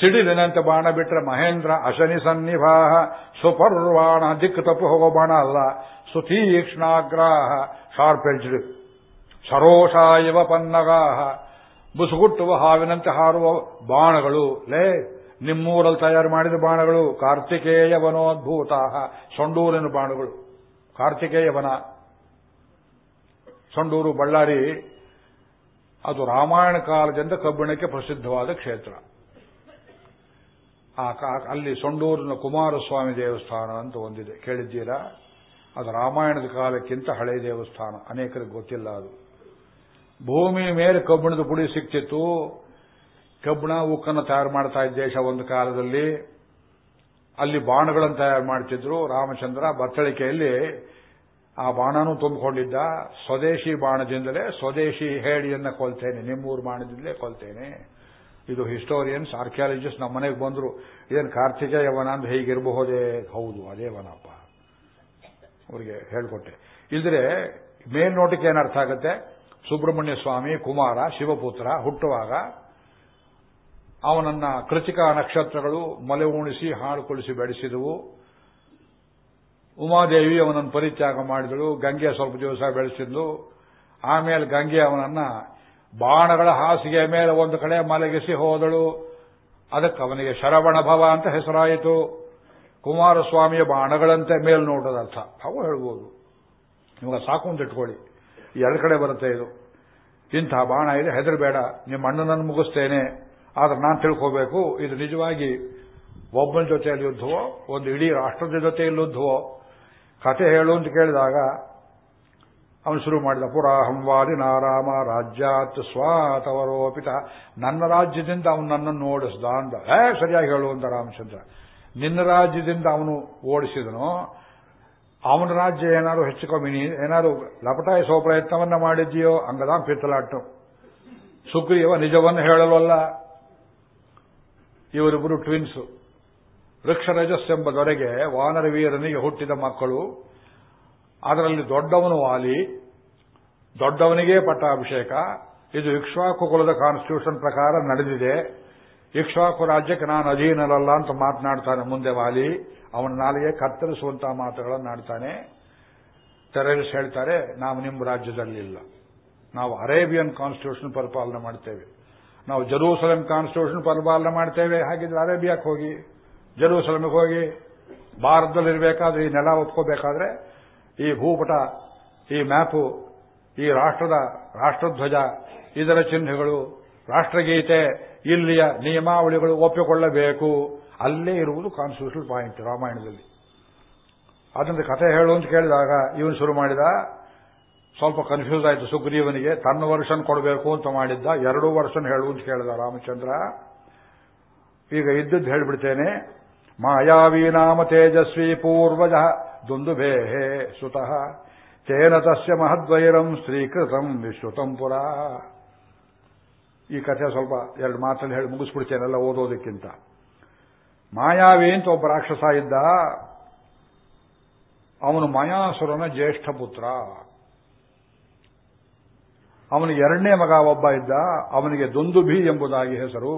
ಸಿಡಿಲಿನಂತೆ ಬಾಣ ಬಿಟ್ರೆ ಮಹೇಂದ್ರ ಅಶನಿ ಸನ್ನಿಭಾಹ, ಸುಪರ್ವಾಣ ದಿಕ್ಕು ತಪ್ಪು ಹೋಗೋ ಬಾಣ ಅಲ್ಲ ಸುತೀಕ್ಷ್ಣಾಗ್ರಾಹ ಶಾರ್ಪ್ ಎಡ್ಜ್ಡ್ ಸರೋಷ ಇವ ಪನ್ನಗಾಹ. ಬುಸುಗುಟ್ಟುವ ಹಾವಿನಂತೆ ಹಾರುವ ಬಾಣಗಳು. ಲೇ, ನಿಮ್ಮೂರಲ್ಲಿ ತಯಾರು ಮಾಡಿದ ಬಾಣಗಳು. ಕಾರ್ತಿಕೇಯ ವನೋದ್ಭೂತ ಸೊಂಡೂರಿನ ಬಾಣಗಳು. ಕಾರ್ತಿಕೇಯ ವನ ಸೊಂಡೂರು ಬಳ್ಳಾರಿ. ಅದು ರಾಮಾಯಣ ಕಾಲದಿಂದ ಕಬ್ಬಿಣಕ್ಕೆ ಪ್ರಸಿದ್ಧವಾದ ಕ್ಷೇತ್ರ. ಅಲ್ಲಿ ಸೊಂಡೂರಿನ ಕುಮಾರಸ್ವಾಮಿ ದೇವಸ್ಥಾನ ಅಂತ ಒಂದಿದೆ. ಕೇಳಿದ್ದೀರಾ? ಅದು ರಾಮಾಯಣದ ಕಾಲಕ್ಕಿಂತ ಹಳೆ ದೇವಸ್ಥಾನ. ಅನೇಕರಿಗೆ ಗೊತ್ತಿಲ್ಲ ಅದು. ಭೂಮಿ ಮೇಲೆ ಕಬ್ಬಿಣದ ಪುಡಿ ಸಿಕ್ತಿತ್ತು. ಕಬ್ಬಿಣ ಉಕ್ಕನ್ನು ತಯಾರು ಮಾಡ್ತಾ ಇದ್ದ ದೇಶ ಒಂದು ಕಾಲದಲ್ಲಿ. ಅಲ್ಲಿ ಬಾಣಗಳನ್ನು ತಯಾರು ಮಾಡ್ತಿದ್ರು. ರಾಮಚಂದ್ರ ಬತ್ತಳಿಕೆಯಲ್ಲಿ ಆ ಬಾಣನೂ ತುಂಬಿಕೊಂಡಿದ್ದ. ಸ್ವದೇಶಿ ಬಾಣದಿಂದಲೇ ಸ್ವದೇಶಿ ಹೇಳಿಯನ್ನ ಕೊಲ್ತೇನೆ. ನಿಮ್ಮೂರು ಬಾಣದಿಂದಲೇ ಕೊಲ್ತೇನೆ. ಇದು ಹಿಸ್ಟೋರಿಯನ್ಸ್ ಆರ್ಕಿಯಾಲಜಿಸ್ಟ್ ನಮ್ಮ ಮನೆಗೆ ಬಂದರು, ಏನು ಕಾರ್ತಿಕ ಯವನ ಅಂದ್ರೆ ಹೀಗಿರಬಹುದೇ? ಹೌದು ಅದೇ ವನಪ್ಪ ಅವರಿಗೆ ಹೇಳ್ಕೊಟ್ಟೆ. ಇದ್ರೆ ಮೇಲ್ನೋಟಕ್ಕೆ ಏನರ್ಥ ಆಗುತ್ತೆ? ಸುಬ್ರಹ್ಮಣ್ಯ ಸ್ವಾಮಿ, ಕುಮಾರ, ಶಿವಪುತ್ರ, ಹುಟ್ಟುವಾಗ ಅವನನ್ನ ಕೃತಿಕ ನಕ್ಷತ್ರಗಳು ಮಲೆ ಉಣಿಸಿ, ಹಾಳು ಕೊಳಿಸಿ ಬೆಳೆಸಿದವು. ಉಮಾದೇವಿ ಅವನನ್ನು ಪರಿತ್ಯಾಗ ಮಾಡಿದಳು. ಗಂಗೆ ಸ್ವಲ್ಪ ದಿವಸ ಬೆಳೆಸಿದ್ಲು. ಆಮೇಲೆ ಗಂಗೆ ಅವನನ್ನ ಬಾಣಗಳ ಹಾಸಿಗೆ ಮೇಲೆ ಒಂದು ಕಡೆ ಮಲಗಿಸಿ ಹೋದಳು. ಅದಕ್ಕೆ ಅವನಿಗೆ ಶರವಣ ಭವ ಅಂತ ಹೆಸರಾಯಿತು. ಕುಮಾರಸ್ವಾಮಿಯ ಬಾಣಗಳಂತೆ ಮೇಲ್ನೋಟದ ಅರ್ಥ ಅವು ಹೇಳ್ಬೋದು. ನಿಮಗೆ ಸಾಕು ಅಂತ ಇಟ್ಕೊಳ್ಳಿ. ಎರಡು ಕಡೆ ಬರುತ್ತೆ ಇದು. ಇಂಥ ಬಾಣ ಇದೆ ಹೆದರಬೇಡ. ನಿಮ್ಮ ಅಣ್ಣನನ್ನು ಮುಗಿಸ್ತೇನೆ. ಆದ್ರೆ ನಾನು ತಿಳ್ಕೋಬೇಕು. ಇದು ನಿಜವಾಗಿ ಒಬ್ಬನ ಜೊತೆಯಲ್ಲಿ ಯುದ್ಧವೋ, ಒಂದು ಇಡೀ ರಾಷ್ಟ್ರದ ಜೊತೆಯಲ್ಲಿ ಯುದ್ಧವೋ? ಕತೆ ಹೇಳು ಅಂತ ಕೇಳಿದಾಗ ಅವನು ಶುರು ಮಾಡಿದ ಪುರಾಹಂವಾದಿ ನಾರಾಮ ರಾಜ್ಯಾತ್ ಸ್ವಾತವರೋಪಿತ ನನ್ನ ರಾಜ್ಯದಿಂದ ಅವನು ನನ್ನನ್ನು ಓಡಿಸ್ದ ಅಂದ. ಏ ಸರಿಯಾಗಿ ಹೇಳು ಅಂತ ರಾಮಚಂದ್ರ. ನಿನ್ನ ರಾಜ್ಯದಿಂದ ಅವನು ಓಡಿಸಿದನು. ಅವನ ರಾಜ್ಯ ಏನಾದ್ರು ಹೆಚ್ಚು ಕಮ್ಮಿ ಏನಾದ್ರು ಲಪಟಾಯಿಸೋ ಪ್ರಯತ್ನವನ್ನ ಮಾಡಿದ್ಯೋ ಅಂಗದಾಂ ಪಿತ್ತಲಾಟು ಸುಗ್ರೀವ ನಿಜವನ್ನು ಹೇಳಲಲ್ಲ. ಇವರಿಬ್ಬರು ಟ್ವಿನ್ಸ್. ವೃಕ್ಷರಜಸ್ ಎಂಬ ದೊರೆಗೆ ವಾನರವೀರನಿಗೆ ಹುಟ್ಟಿದ ಮಕ್ಕಳು. ಅದರಲ್ಲಿ ದೊಡ್ಡವನು ವಾಲಿ, ದೊಡ್ಡವನಿಗೆ ಪಟ್ಟಾಭಿಷೇಕ, ಇದು ಇಕ್ಷ್ವಾಕು ಕುಲದ ಕಾನ್ಸ್ಟಿಟ್ಯೂಷನ್ ಪ್ರಕಾರ ನಡೆದಿದೆ. ಇಕ್ಷ್ವಾಕು ರಾಜ್ಯಕ್ಕೆ ನಾನು ಅಧೀನರಲ್ಲ ಅಂತ ಮಾತನಾಡ್ತಾನೆ ಮುಂದೆ ವಾಲಿ. ಅವನ ನಾಲಿಗೆ ಕತ್ತರಿಸುವಂತಹ ಮಾತುಗಳನ್ನು ಆಡ್ತಾನೆ. ಟೆರರಿಸ್ಟ್ ಹೇಳ್ತಾರೆ, ನಾವು ನಿಮ್ಮ ರಾಜ್ಯದಲ್ಲಿಲ್ಲ. ನಾವು ಅರೇಬಿಯನ್ ಕಾನ್ಸ್ಟಿಟ್ಯೂಷನ್ ಪರಿಪಾಲನೆ ಮಾಡ್ತೇವೆ. ನಾವು ಜರೂಸಲಂ ಕಾನ್ಸ್ಟಿಟ್ಯೂಷನ್ ಪರಿಪಾಲನೆ ಮಾಡ್ತೇವೆ. ಹಾಗಿದ್ರೆ ಅರೇಬಿಯಾಕ್ಕೆ ಹೋಗಿ, ಜರೂಸಲಂಗೆ ಹೋಗಿ, ಭಾರತದಲ್ಲಿರಬೇಕಾದ್ರೆ ಈ ನೆಲ ಒಪ್ಕೋಬೇಕಾದ್ರೆ ಈ ಭೂಪಟ, ಈ ಮ್ಯಾಪು, ಈ ರಾಷ್ಟ್ರದ ರಾಷ್ಟ್ರಧ್ವಜ, ಇದರ ಚಿಹ್ನೆಗಳು, ರಾಷ್ಟ್ರಗೀತೆ, ಇಲ್ಲಿಯ ನಿಯಮಾವಳಿಗಳು ಒಪ್ಪಿಕೊಳ್ಳಬೇಕು. ಅಲ್ಲೇ ಇರುವುದು ಕಾನ್ಸ್ಟಿಟ್ಯೂಷನ್ ಪಾಯಿಂಟ್ ರಾಮಾಯಣದಲ್ಲಿ. ಅದರಿಂದ ಕಥೆ ಹೇಳು ಅಂತ ಕೇಳಿದಾಗ ಇವನು ಶುರು ಮಾಡಿದ, ಸ್ವಲ್ಪ ಕನ್ಫ್ಯೂಸ್ ಆಯಿತು ಸುಗ್ರೀವನಿಗೆ, ತನ್ನ ವರ್ಷನ್ ಕೊಡಬೇಕು ಅಂತ ಮಾಡಿದ್ದ, ಎರಡು ವರ್ಷನ್ ಹೇಳು ಅಂತ ಕೇಳಿದ ರಾಮಚಂದ್ರ. ಈಗ ಇದ್ದದ್ದು ಹೇಳಿಬಿಡ್ತೇನೆ, ಮಾಯಾವೀನಾಮ ತೇಜಸ್ವಿ ಪೂರ್ವಜ ದುಂದುಭೇಹೇ ಸುತಃ ತೇನ ತಸ್ಯ ಮಹದ್ವೈರಂ ಶ್ರೀಕೃತಂ ವಿಶ್ರುತಂ ಪುರಾ. ಈ ಕಥೆ ಸ್ವಲ್ಪ ಎರಡು ಮಾತಲ್ಲಿ ಹೇಳಿ ಮುಗಿಸ್ಬಿಡ್ತೇನೆಲ್ಲ ಓದೋದಕ್ಕಿಂತ. ಮಾಯಾವಿ ಅಂತ ಒಬ್ಬ ರಾಕ್ಷಸ ಇದ್ದ. ಅವನು ಮಾಯಾಸುರನ ಜ್ಯೇಷ್ಠ ಪುತ್ರ. ಅವನಿಗೆ ಎರಡನೇ ಮಗ ಒಬ್ಬ ಇದ್ದ. ಅವನಿಗೆ ದುಂದುಭಿ ಎಂಬುದಾಗಿ ಹೆಸರು.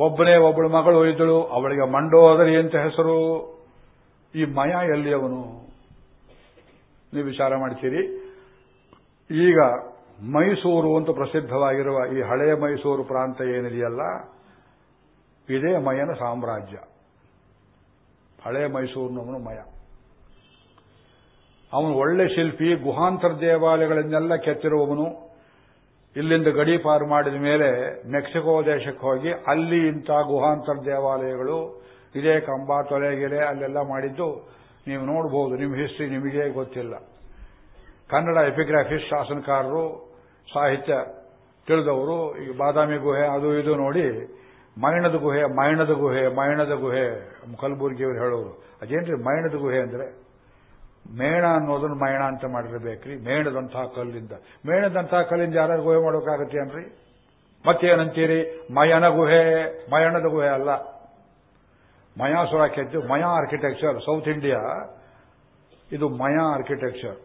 ಒಬ್ಬನೇ ಒಬ್ಬಳು ಮಗಳು ಇದ್ದಳು. ಅವಳಿಗೆ ಮಂಡೋದರಿ ಅಂತ ಹೆಸರು. ಈ ಮಯ ಎಲ್ಲಿ ಅವನು ನೀವು ವಿಚಾರ ಮಾಡ್ತೀರಿ ಈಗ ಮೈಸೂರು ಅಂತ ಪ್ರಸಿದ್ಧವಾಗಿರುವ ಈ ಹಳೆಯ ಮೈಸೂರು ಪ್ರಾಂತ ಏನಿದೆಯಲ್ಲ, ಇದೇ ಮಯನ ಸಾಮ್ರಾಜ್ಯ. ಹಳೆಯ ಮೈಸೂರಿನವನು ಮಯ. ಅವನು ಒಳ್ಳೆ ಶಿಲ್ಪಿ, ಗುಹಾಂತರ ದೇವಾಲಯಗಳನ್ನೆಲ್ಲ ಕೆತ್ತಿರುವವನು. ಇಲ್ಲಿಂದ ಗಡಿ ಪಾರು ಮಾಡಿದ ಮೇಲೆ ಮೆಕ್ಸಿಕೋ ದೇಶಕ್ಕೆ ಹೋಗಿ ಅಲ್ಲಿ ಇಂಥ ಗುಹಾಂತರ ದೇವಾಲಯಗಳು ಇದೇ ಕಂಬ, ತೊಲೆಗೆರೆ ಅಲ್ಲೆಲ್ಲ ಮಾಡಿದ್ದು ನೀವು ನೋಡಬಹುದು ನಿಮ್ಮ ಹಿಸ್ಟ್ರಿ ನಿಮಗೇ ಗೊತ್ತಿಲ್ಲ. ಕನ್ನಡ ಎಪಿಗ್ರಾಫಿಸ್ಟ್ ಶಾಸನಕಾರರು, ಸಾಹಿತ್ಯ ತಿಳಿದವರು, ಈ ಬಾದಾಮಿ ಗುಹೆ ಅದು ಇದು ನೋಡಿ, ಮೈಣದ ಗುಹೆ ಮೈಣದ ಗುಹೆ ಮೈಣದ ಗುಹೆ, ಕಲಬುರ್ಗಿಯವರು ಹೇಳೋರು. ಅದೇನ್ರಿ ಮೈಣದ ಗುಹೆ ಅಂದ್ರೆ? ಮೇಣ ಅನ್ನೋದನ್ನು ಮೈಣ ಅಂತ ಮಾಡಿರ್ಬೇಕ್ರಿ ಮೇಣದಂತಹ ಕಲ್ಲಿಂದ. ಮೇಣದಂತಹ ಕಲ್ಲಿಂದ ಯಾರು ಗುಹೆ ಮಾಡೋಕ್ಕಾಗತ್ತೆ ಅನ್ರಿ ಮತ್ತೇನಂತೀರಿ? ಮಯನ ಗುಹೆ, ಮಯಣದ ಗುಹೆ ಅಲ್ಲ. ಮಯಾಸುರ ಕೆತ್ತು ಮಯಾ ಆರ್ಕಿಟೆಕ್ಚರ್ ಸೌತ್ ಇಂಡಿಯಾ ಇದು ಮಯಾ ಆರ್ಕಿಟೆಕ್ಚರ್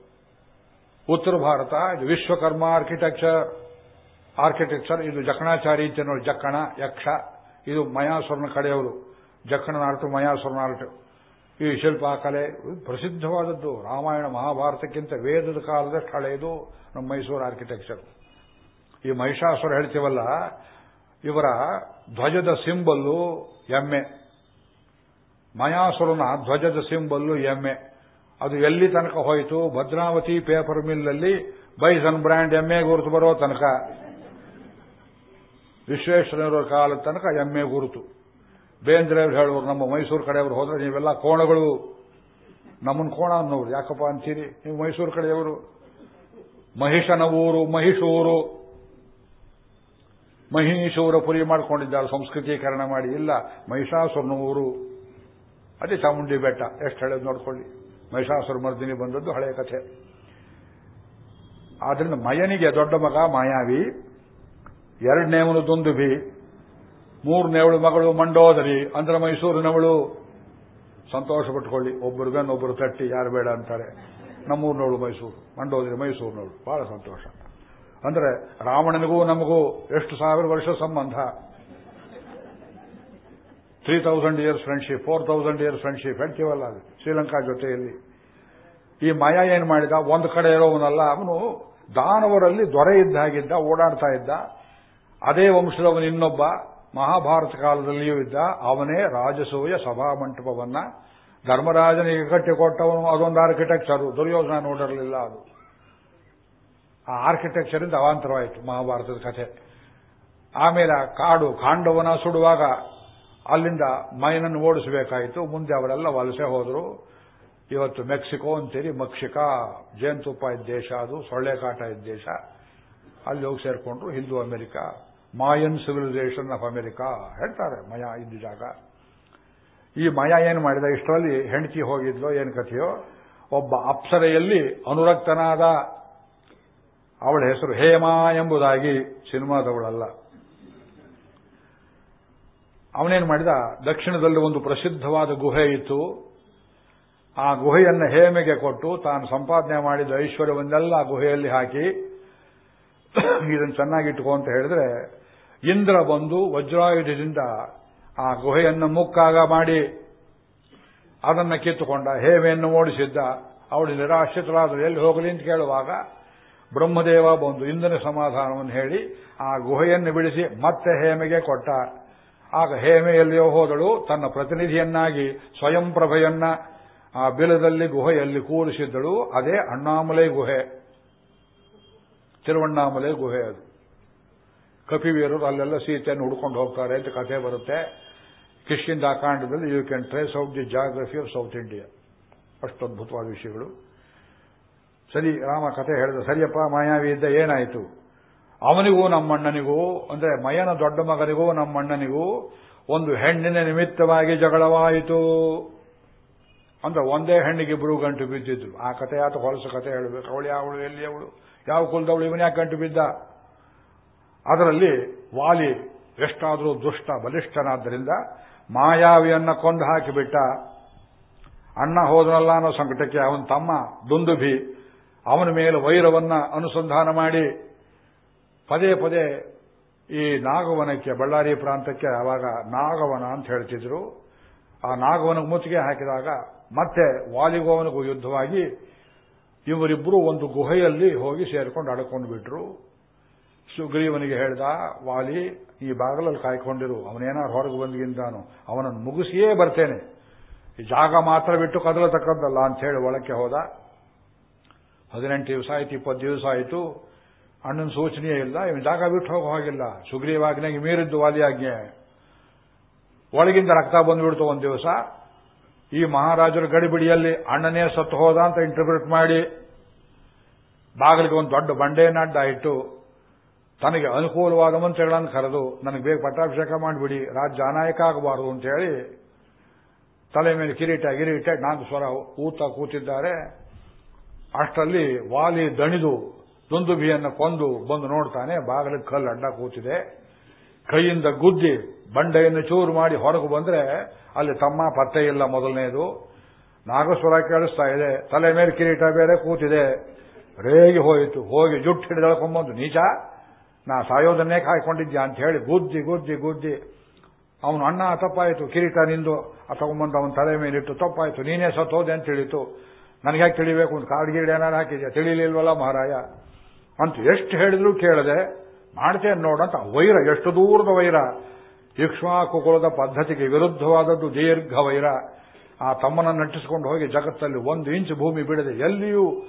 ಉತ್ತರ ಭಾರತ ಇದು ವಿಶ್ವಕರ್ಮ ಆರ್ಕಿಟೆಕ್ಚರ್ ಆರ್ಕಿಟೆಕ್ಚರ್ ಇದು ಜಕಣಾಚಾರಿ ಅಂತ ಜಕ್ಕಣ ಯಕ್ಷ ಇದು ಮಯಾಸುರನ ಕಡೆಯವರು. ಜಕ್ಕಣನ ಆರ್ಟು ಮಯಾಸುರನ ಆರ್ಟ್ ಈ ಶಿಲ್ಪ ಕಲೆ ಪ್ರಸಿದ್ಧವಾದದ್ದು. ರಾಮಾಯಣ ಮಹಾಭಾರತಕ್ಕಿಂತ ವೇದದ ಕಾಲದಷ್ಟು ಹಳೆಯದು ನಮ್ಮ ಮೈಸೂರು ಆರ್ಕಿಟೆಕ್ಚರ್ ಈ ಮಹಿಷಾಸುರ ಹೇಳ್ತೀವಲ್ಲ, ಇವರ ಧ್ವಜದ ಸಿಂಬಲ್ಲು ಎಮ್ಮೆ. ಮಯಾಸುರನ ಧ್ವಜದ ಸಿಂಬಲ್ಲು ಎಮ್ಮೆ. ಅದು ಎಲ್ಲಿ ತನಕ ಹೋಯಿತು? ಭದ್ರಾವತಿ ಪೇಪರ್ ಮಿಲ್ನಲ್ಲಿ ಬೈಸನ್ ಬ್ರ್ಯಾಂಡ್ ಎಮ್ಮೆ ಗುರುತು ಬರೋ ತನಕ. ವಿಶ್ವೇಶ್ವರಯ್ಯನವರ ಕಾಲದ ತನಕ ಎಮ್ಮೆ ಗುರುತು. ಬೇಂದ್ರೆ ಹೇಳುವರು ನಮ್ಮ ಮೈಸೂರು ಕಡೆಯವರು ಹೋದ್ರೆ ನೀವೆಲ್ಲ ಕೋಣಗಳು. ನಮ್ಮನ್ನು ಕೋಣ ಅನ್ನೋರು, ಯಾಕಪ್ಪ ಅಂತೀರಿ? ನೀವು ಮೈಸೂರು ಕಡೆಯವರು. ಮಹಿಷನ ಊರು ಮಹಿಷೂರು. ಮಹಿಷೂರ ಪುರಿ ಮಾಡ್ಕೊಂಡಿದ್ದಾರೆ ಸಂಸ್ಕೃತೀಕರಣ ಮಾಡಿ. ಇಲ್ಲ ಮಹಿಷಾಸುರನ ಊರು ಅದೇ ಚಾಮುಂಡಿ ಬೆಟ್ಟ, ಎಷ್ಟು ಹಳೇದು ನೋಡ್ಕೊಳ್ಳಿ. ಮಹಿಷಾಸುರ ಮರ್ದಿನಿ ಬಂದದ್ದು ಹಳೆಯ ಕಥೆ. ಆದ್ರಿಂದ ಮಯನಿಗೆ ದೊಡ್ಡ ಮಗ ಮಾಯಾವಿ ಎರಡನೇವನು ದುಂದುಭಿ ಮೂರನೇವಳು ಮಗಳು ಮಂಡೋದರಿ, ಅಂದ್ರೆ ಮೈಸೂರಿನವಳು. ಸಂತೋಷ ಪಟ್ಕೊಳ್ಳಿ ಒಬ್ಬರು ಒಬ್ಬರು ತಟ್ಟಿ, ಯಾರು ಬೇಡ ಅಂತಾರೆ. ನಮ್ಮೂರಿನವಳು ಮೈಸೂರು, ಮಂಡೋದರಿ ಮೈಸೂರಿನವಳು ಬಹಳ ಸಂತೋಷ. ಅಂದ್ರೆ ರಾವಣನಿಗೂ ನಮಗೂ ಎಷ್ಟು ಸಾವಿರ ವರ್ಷ ಸಂಬಂಧ. Three thousand years friendship four thousand years friendship ಹೇಳ್ತೀವಲ್ಲ ಶ್ರೀಲಂಕಾ ಜೊತೆಯಲ್ಲಿ. ಈ ಮಾಯಾ ಏನ್ ಮಾಡಿದ? ಒಂದು ಕಡೆ ಇರೋವನಲ್ಲ, ಅವನು ದಾನವರಲ್ಲಿ ದೊರೆ ಇದ್ದ ಹಾಗಿದ್ದ, ಓಡಾಡ್ತಾ ಇದ್ದ. ಅದೇ ವಂಶದವನು ಇನ್ನೊಬ್ಬ, ಮಹಾಭಾರತ ಕಾಲದಲ್ಲಿಯೂ ಇದ್ದ, ಅವನೇ ರಾಜಸೂಯ ಸಭಾ ಮಂಟಪವನ್ನ ಧರ್ಮರಾಜನಿಗೆ ಕಟ್ಟಿಕೊಟ್ಟವನು, ಅದೊಂದು ಆರ್ಕಿಟೆಕ್ಚರ್ ದುರ್ಯೋಧನ ನೋಡಿರಲಿಲ್ಲ ಅದು. ಆ ಆರ್ಕಿಟೆಕ್ಚರ್ ಇಂದ ಅವಾಂತರವಾಯಿತು ಮಹಾಭಾರತದ ಕಥೆ. ಆಮೇಲೆ ಕಾಡು, ಕಾಂಡವನ ಸುಡುವಾಗ ಅಲ್ಲಿಂದ ಮೈನನ್ನು ಓಡಿಸಬೇಕಾಯಿತು. ಮುಂದೆ ಅವರೆಲ್ಲ ವಲಸೆ ಹೋದರು. ಇವತ್ತು ಮೆಕ್ಸಿಕೋ ಅಂತೀರಿ ಮಕ್ಷಿಕಾ, ಜೇನುತುಪ್ಪ ಇದ್ದ ದೇಶ ಅದು, ಸೊಳ್ಳೆಕಾಟ ಇದ್ದ ದೇಶ. ಅಲ್ಲಿ ಹೋಗಿ ಸೇರಿಕೊಂಡ್ರು Hindu America, Mayan civilisation of America ಹೇಳ್ತಾರೆ ಮಯ ಇದ್ದ ಜಾಗ. ಈ ಮಯ ಏನು ಮಾಡಿದ? ಇಷ್ಟರಲ್ಲಿ ಹೆಂಡತಿ ಹೋಗಿದ್ಲೋ, ಏನು ಕಥೆಯೋ? ಒಬ್ಬ ಅಪ್ಸರೆಯಲ್ಲಿ ಅನುರಕ್ತನಾದ ಅವಳ ಹೆಸರು ಹೇಮಾ ಎಂಬುದಾಗಿ ಸಿನಿಮಾದವಳಲ್ಲ. ಅವನೇನು ಮಾಡಿದ? ದಕ್ಷಿಣದಲ್ಲಿ ಒಂದು ಪ್ರಸಿದ್ಧವಾದ ಗುಹೆ ಇತ್ತು. ಆ ಗುಹೆಯನ್ನು ಹೇಮೆಗೆ ಕೊಟ್ಟು ತಾನು ಸಂಪಾದನೆ ಮಾಡಿದ ಐಶ್ವರ್ಯವನ್ನೆಲ್ಲ ಗುಹೆಯಲ್ಲಿ ಹಾಕಿ ಇದನ್ನು ಚೆನ್ನಾಗಿಟ್ಟುಕೋ ಅಂತ ಹೇಳಿದ್ರೆ ಇಂದ್ರ ಬಂದು ವಜ್ರಾಯುಧದಿಂದ ಆ ಗುಹೆಯನ್ನು ಮುಕ್ಕಾಗ ಮಾಡಿ ಅದನ್ನ ಕಿತ್ತುಕೊಂಡ, ಹೇಮೆಯನ್ನು ಓಡಿಸಿದ್ದ. ಅವಳು ನಿರಾಶ್ರಿತರಾದರು ಎಲ್ಲಿ ಹೋಗಲಿ ಅಂತ ಕೇಳುವಾಗ ಬ್ರಹ್ಮದೇವ ಬಂದು ಇಂದ್ರನ ಸಮಾಧಾನವನ್ನು ಹೇಳಿ ಆ ಗುಹೆಯನ್ನು ಬಿಡಿಸಿ ಮತ್ತೆ ಹೇಮೆಗೆ ಕೊಟ್ಟ. ಆಗ ಹೇಮೆ ಎಲ್ಲಿಯೋ ಹೋದಳು, ತನ್ನ ಪ್ರತಿನಿಧಿಯನ್ನಾಗಿ ಸ್ವಯಂಪ್ರಭೆಯನ್ನ ಆ ಬಿಲದಲ್ಲಿ, ಗುಹೆಯಲ್ಲಿ ಕೂರಿಸಿದ್ದಳು. ಅದೇ ಅಣ್ಣಾಮಲೆ ಗುಹೆ. ತಿರುವಣ್ಣಾಮಲೆ ಗುಹೆ ಅದು. ಕಪಿವೀರರು ಅಲ್ಲೆಲ್ಲ ಸೀತೆಯನ್ನು ಹುಡ್ಕೊಂಡು ಹೋಗ್ತಾರೆ ಅಂತ ಕಥೆ ಬರುತ್ತೆ. ಕಿಶ್ಕಿಂದ ಕಾಂಡದಲ್ಲಿ you can trace out the geography of South India ಅಷ್ಟು ಅದ್ಭುತವಾದ ವಿಷಯಗಳು. ಸರಿ, ರಾಮ ಕಥೆ ಹೇಳಿದ, ಸರಿಯಪ್ಪ, ಮಾಯಾವಿ ಇದ್ದ ಏನಾಯಿತು? ಅವನಿಗೂ ನಮ್ಮಣ್ಣನಿಗೂ, ಅಂದ್ರೆ ಮಯನ ದೊಡ್ಡ ಮಗನಿಗೂ ನಮ್ಮಣ್ಣನಿಗೂ ಒಂದು ಹೆಣ್ಣಿನ ನಿಮಿತ್ತವಾಗಿ ಜಗಳವಾಯಿತು. ಅಂದ್ರೆ ಒಂದೇ ಹೆಣ್ಣಿಗೆ ಇಬ್ಬರು ಗಂಟು ಬಿದ್ದಿದ್ರು ಆ ಕಥೆ ಆತ ಹೊಲಸು ಕಥೆ ಹೇಳಬೇಕು. ಅವಳು ಯಾವಳು, ಎಲ್ಲಿ ಅವಳು, ಯಾವ ಕುಲದವಳು ಇವನ್ಯಾಕೆ ಗಂಟು ಬಿದ್ದ? ಅದರಲ್ಲಿ ವಾಲಿ ಎಷ್ಟಾದರೂ ದುಷ್ಟ ಬಲಿಷ್ಠನಾದ್ದರಿಂದ ಮಾಯಾವಿಯನ್ನ ಕೊಂದು ಹಾಕಿಬಿಟ್ಟ. ಅಣ್ಣ ಹೋದನಲ್ಲ ಅನ್ನೋ ಸಂಕಟಕ್ಕೆ ಅವನ ತಮ್ಮ ದುಂದುಭಿ ಅವನ ಮೇಲೆ ವೈರವನ್ನ ಅನುಸಂಧಾನ ಮಾಡಿ ಪದೇ ಪದೇ ಈ ನಾಗವನಕ್ಕೆ, ಬಳ್ಳಾರಿ ಪ್ರಾಂತಕ್ಕೆ ಆವಾಗ ನಾಗವನ ಅಂತ ಹೇಳ್ತಿದ್ರು. ಆ ನಾಗವನಕ್ಕೆ ಮುತ್ತಿಗೆ ಹಾಕಿದಾಗ ಮತ್ತೆ ವಾಲಿಗೋವನಿಗೂ ಯುದ್ಧವಾಗಿ ಇವರಿಬ್ಬರು ಒಂದು ಗುಹೆಯಲ್ಲಿ ಹೋಗಿ ಸೇರಿಕೊಂಡು ಅಡ್ಕೊಂಡು ಬಿಟ್ರು. ಸುಗ್ರೀವನಿಗೆ ಹೇಳ್ದ, ವಾಲಿ, ಈ ಬಾಗಲಲ್ಲಿ ಕಾಯ್ಕೊಂಡಿರು. ಅವನೇನಾರು ಹೊರಗೆ ಬಂದ್ಗಿಂತಾನು ಅವನನ್ನು ಮುಗಿಸಿಯೇ ಬರ್ತೇನೆ. ಈ ಜಾಗ ಮಾತ್ರ ಬಿಟ್ಟು ಕದಲತಕ್ಕದ್ದಲ್ಲ ಅಂತ ಹೇಳಿ ಒಳಕ್ಕೆ ಹೋದ. ಹದಿನೆಂಟು ದಿವಸ ಆಯ್ತು, ಇಪ್ಪತ್ತು ದಿವಸ ಆಯಿತು. ಅಣ್ಣನ ಸೂಚನೆಯೇ ಇಲ್ಲ, ಇವನು ಜಾಗ ಬಿಟ್ಟು ಹೋಗೋ ಹಾಗಿಲ್ಲ. ಸುಗ್ರೀವಾಜ್ಞೆಗೆ ಮೀರಿದ್ದು ವಾಲಿಯಾಜ್ಞೆ ಒಳಗಿಂದ ರಕ್ತ ಬಂದ್ಬಿಡ್ತು ಒಂದು ದಿವಸ. ಈ ಮಹಾರಾಜರ ಗಡಿಬಿಡಿಯಲ್ಲಿ ಅಣ್ಣನೇ ಸತ್ತು ಹೋದ ಅಂತ ಇಂಟರ್ಪ್ರಿಟ್ ಮಾಡಿ ಬಾಗಿಲಿಗೆ ಒಂದು ದೊಡ್ಡ ಬಂಡೆಯನ್ನಡ್ಡ ಇಟ್ಟು ತನಗೆ ಅನುಕೂಲವಾದ ಮಂತ್ರಿಗಳನ್ನು ಕರೆದು, ನನಗೆ ಬೇಗ ಪಟ್ಟಾಭಿಷೇಕ ಮಾಡಿಬಿಡಿ, ರಾಜ್ಯ ಅನಾಯಕ ಆಗಬಾರದು ಅಂತ ಹೇಳಿ ತಲೆ ಮೇಲೆ ಕಿರೀಟ, ಗಿರೀಟ ನಾಲ್ಕು ಸ್ವರ ಊತ ಕೂತಿದ್ದಾರೆ. ಅಷ್ಟರಲ್ಲಿ ವಾಲಿ ದಣಿದು ದುಂದುಬಿಯನ್ನು ಕೊಂದು ಬಂದು ನೋಡ್ತಾನೆ, ಬಾಗಿಲಿಗೆ ಕಲ್ಲು ಅಡ್ಡ ಕೂತಿದೆ. ಕೈಯಿಂದ ಗುದ್ದಿ ಬಂಡೆಯನ್ನು ಚೂರು ಮಾಡಿ ಹೊರಗೆ ಬಂದ್ರೆ ಅಲ್ಲಿ ತಮ್ಮ ಪತ್ತೆ ಇಲ್ಲ ಮೊದಲನೇದು. ನಾಗಸ್ವರ ಕೇಳಿಸ್ತಾ ಇದೆ, ತಲೆ ಮೇಲೆ ಕಿರೀಟ ಬೇರೆ ಕೂತಿದೆ. ರೇಗಿ ಹೋಯಿತು, ಹೋಗಿ ಜುಟ್ಟು ಹಿಡಿದಳ್ಕೊಂಬಂದು ನೀಚ, ನಾ ಸಾಯೋದನ್ನೇ ಕಾಯ್ಕೊಂಡಿದ್ಯಾ? ಅಂತ ಹೇಳಿ ಗುದ್ದಿ ಗುದ್ದಿ ಗುದ್ದಿ. ಅವನು, ಅಣ್ಣ, ತಪ್ಪಾಯಿತು, ಕಿರೀಟ ನಿಂದು. ತಗೊಂಬಂದು ಅವನ ತಲೆ ಮೇಲಿಟ್ಟು ತಪ್ಪಾಯಿತು, ನೀನೇ ಸತ್ತೋದೆ ಅಂತ ತಿಳಿತು ನನಗೆ ಯಾಕೆ ತಿಳಿಬೇಕು? ಒಂದು ಕಾರ್ಡ್ ಏನಾರು ಹಾಕಿದ್ಯಾ? ತಿಳಿಲಿಲ್ವಲ್ಲ ಮಹಾರಾಯ. ಅಂತ ಎಷ್ಟು ಹೇಳಿದ್ರು ಕೇಳದೆ ಮಾಡ್ತೇನೆ ನೋಡಂತ ವೈರ, ಎಷ್ಟು ದೂರದ ವೈರ. ಇಕ್ಷ್ವಾಕು ಕುಲದ ಪದ್ಧತಿಗೆ ವಿರುದ್ಧವಾದದ್ದು ದೀರ್ಘ ವೈರ. ಆ ತಮ್ಮನ ನಟಿಸಿಕೊಂಡು ಹೋಗಿ ಜಗತ್ತಲ್ಲಿ ಒಂದು ಇಂಚು ಭೂಮಿ ಬಿಡದೆ ಎಲ್ಲಿಯೂ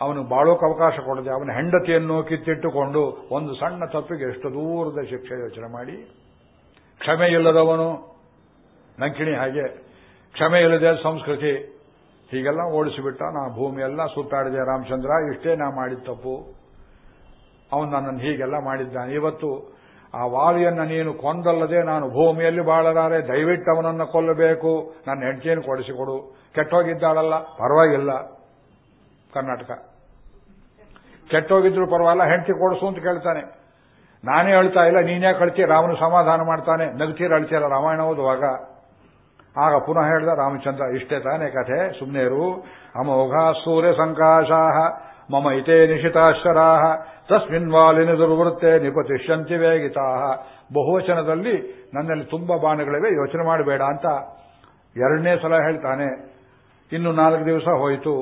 ಅವನು ಬಾಳೋಕೆ ಅವಕಾಶ ಕೊಡದೆ, ಅವನ ಹೆಂಡತಿಯನ್ನು ಕಿತ್ತಿಟ್ಟುಕೊಂಡು ಒಂದು ಸಣ್ಣ ತಪ್ಪಿಗೆ ಎಷ್ಟು ದೂರದ ಶಿಕ್ಷೆ ಯೋಚನೆ ಮಾಡಿ. ಕ್ಷಮೆ ಇಲ್ಲದವನು, ನಂಕಿಣಿ ಹಾಗೆ, ಕ್ಷಮೆ ಇಲ್ಲದೆ ಸಂಸ್ಕೃತಿ, ಹೀಗೆಲ್ಲ ಓಡಿಸಿಬಿಟ್ಟ ನಾ ಭೂಮಿಯೆಲ್ಲ ಸುತ್ತಾಡಿದೆ ರಾಮಚಂದ್ರ, ಇಷ್ಟೇ ನಾ ಮಾಡಿದ ತಪ್ಪು. ಅವನು ನನ್ನನ್ನು ಹೀಗೆಲ್ಲ ಮಾಡಿದ್ದಾನೆ. ಇವತ್ತು ಆ ವಾಲಿಯನ್ನು ನೀನು ಕೊಂದಲ್ಲದೆ ನಾನು ಭೂಮಿಯಲ್ಲಿ ಬಾಳಲಾರೆ, ದಯವಿಟ್ಟು ಅವನನ್ನು ಕೊಲ್ಲಬೇಕು. ನನ್ನ ಹೆಂಡತಿಯನ್ನು ಕೊಡಿಸಿಕೊಡು. ಕೆಟ್ಟೋಗಿದ್ದಾಳಲ್ಲ? ಪರವಾಗಿಲ್ಲ. ಕರ್ನಾಟಕ. ಕೆಟ್ಟೋಗಿದ್ರು ಪರವಾಗಿಲ್ಲ, ಹೆಂಡತಿ ಕೊಡಿಸು ಅಂತ ಕೇಳ್ತಾನೆ. ನಾನೇ ಹೇಳ್ತಾ ಇಲ್ಲ, ನೀನೇ ಕಳ್ತಿ, ರಾಮನು ಸಮಾಧಾನ ಮಾಡ್ತಾನೆ. ನಗ್ತೀರ, ಅಳ್ತೀರ, ರಾಮಾಯಣ ಓದುವಾಗ. ಆಗ ಪುನಃ ಹೇಳಿದ ರಾಮಚಂದ್ರ, ಇಷ್ಟೇ ತಾನೇ ಕಥೆ ಸುಮ್ಮನೆರು ಅಮೋಘ ಸೂರ್ಯ ಸಂಕಾಶಾಹ ಮಮ ಇತೇ ನಿಶಿತಾಶ್ವರಾಹ ತಸ್ಮಿನ್ ವಾಲಿನ ದುರ್ವೃತ್ತೆ ನಿಪತಿಷ್ಯಂತಿ ವೇಗಿತಾ ಬಹುವಚನದಲ್ಲಿ ನನ್ನಲ್ಲಿ ತುಂಬ ಬಾಣಗಳಿವೆ, ಯೋಚನೆ ಮಾಡಬೇಡ ಅಂತ ಎರಡನೇ ಸಲ ಹೇಳ್ತಾನೆ. ಇನ್ನು ನಾಲ್ಕು ದಿವಸ ಹೋಯಿತು.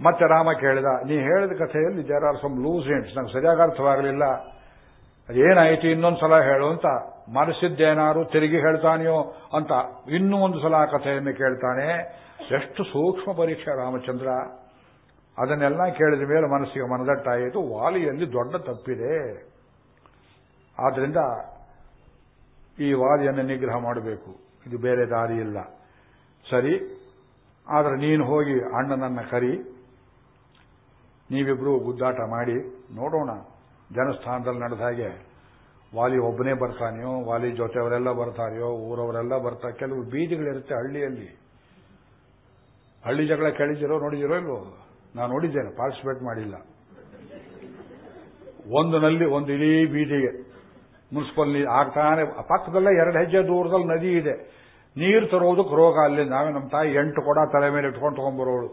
ಮತ್ತೆ ರಾಮ ಕೇಳಿದ, ನೀ ಹೇಳಿದ ಕಥೆಯಲ್ಲಿ there are some loose ends ನಂಗೆ ಸರಿಯಾಗಿ ಅರ್ಥವಾಗಲಿಲ್ಲ. ಅದೇನಾಯಿತು ಇನ್ನೊಂದು ಸಲ ಹೇಳು ಅಂತ ಮರೆಸಿದ್ದೇನಾರು ತಿರುಗಿ ಹೇಳ್ತಾನೆಯೋ ಅಂತ ಇನ್ನೂ ಒಂದು ಸಲ ಕಥೆಯನ್ನು ಕೇಳ್ತಾನೆ. ಎಷ್ಟು ಸೂಕ್ಷ್ಮ ಪರೀಕ್ಷೆ ರಾಮಚಂದ್ರ. ಅದನ್ನೆಲ್ಲ ಕೇಳಿದ ಮೇಲೆ ಮನಸ್ಸಿಗೆ ಮನದಟ್ಟಾಯಿತು. ವಾಲಿಯಲ್ಲಿ ದೊಡ್ಡ ತಪ್ಪಿದೆ. ಆದ್ರಿಂದ ಈ ವಾಲಿಯನ್ನು ನಿಗ್ರಹ ಮಾಡಬೇಕು. ಇದು ಬೇರೆ ದಾರಿ ಇಲ್ಲ. ಸರಿ, ಆದರೆ ನೀನು ಹೋಗಿ ಅಣ್ಣನನ್ನ ಕರಿ. ನೀವಿಬ್ರು ಗುದ್ದಾಟ ಮಾಡಿ ನೋಡೋಣ. ಜನಸ್ಥಾನದಲ್ಲಿ ನಡೆದ ಹಾಗೆ ವಾಲಿ ಒಬ್ಬನೇ ಬರ್ತಾನೆಯೋ, ವಾಲಿ ಜೊತೆಯವರೆಲ್ಲ ಬರ್ತಾರೆಯೋ, ಊರವರೆಲ್ಲ ಬರ್ತಾ, ಕೆಲವು ಬೀದಿಗಳಿರುತ್ತೆ ಹಳ್ಳಿಯಲ್ಲಿ. ಹಳ್ಳಿ ಜಗಳ ಕೇಳಿದಿರೋ ನೋಡಿದಿರೋ ಇಲ್ವೋ? ನಾನು ನೋಡಿದ್ದೇನೆ, ಪಾರ್ಟಿಸಿಪೇಟ್ ಮಾಡಿಲ್ಲ. ಒಂದು ನಲ್ಲಿ ಒಂದು ಇಡೀ ಬೀದಿಗೆ, ಮುನ್ಸಿಪಲ್ ನೀರು ಆಗ್ತಾನೆ ಪಕ್ಕದಲ್ಲೇ ಎರಡು ಹೆಜ್ಜೆ ದೂರದಲ್ಲಿ ನದಿ ಇದೆ. ನೀರು ತರೋದಕ್ಕೆ ರೋಗ ಅಲ್ಲಿ. ನಾವೇ ನಮ್ಮ ತಾಯಿ ಎಂಟು ಕೊಡ ತಲೆ ಮೇಲೆ ಇಟ್ಕೊಂಡು ತಗೊಂಡ್ಬರೋಳು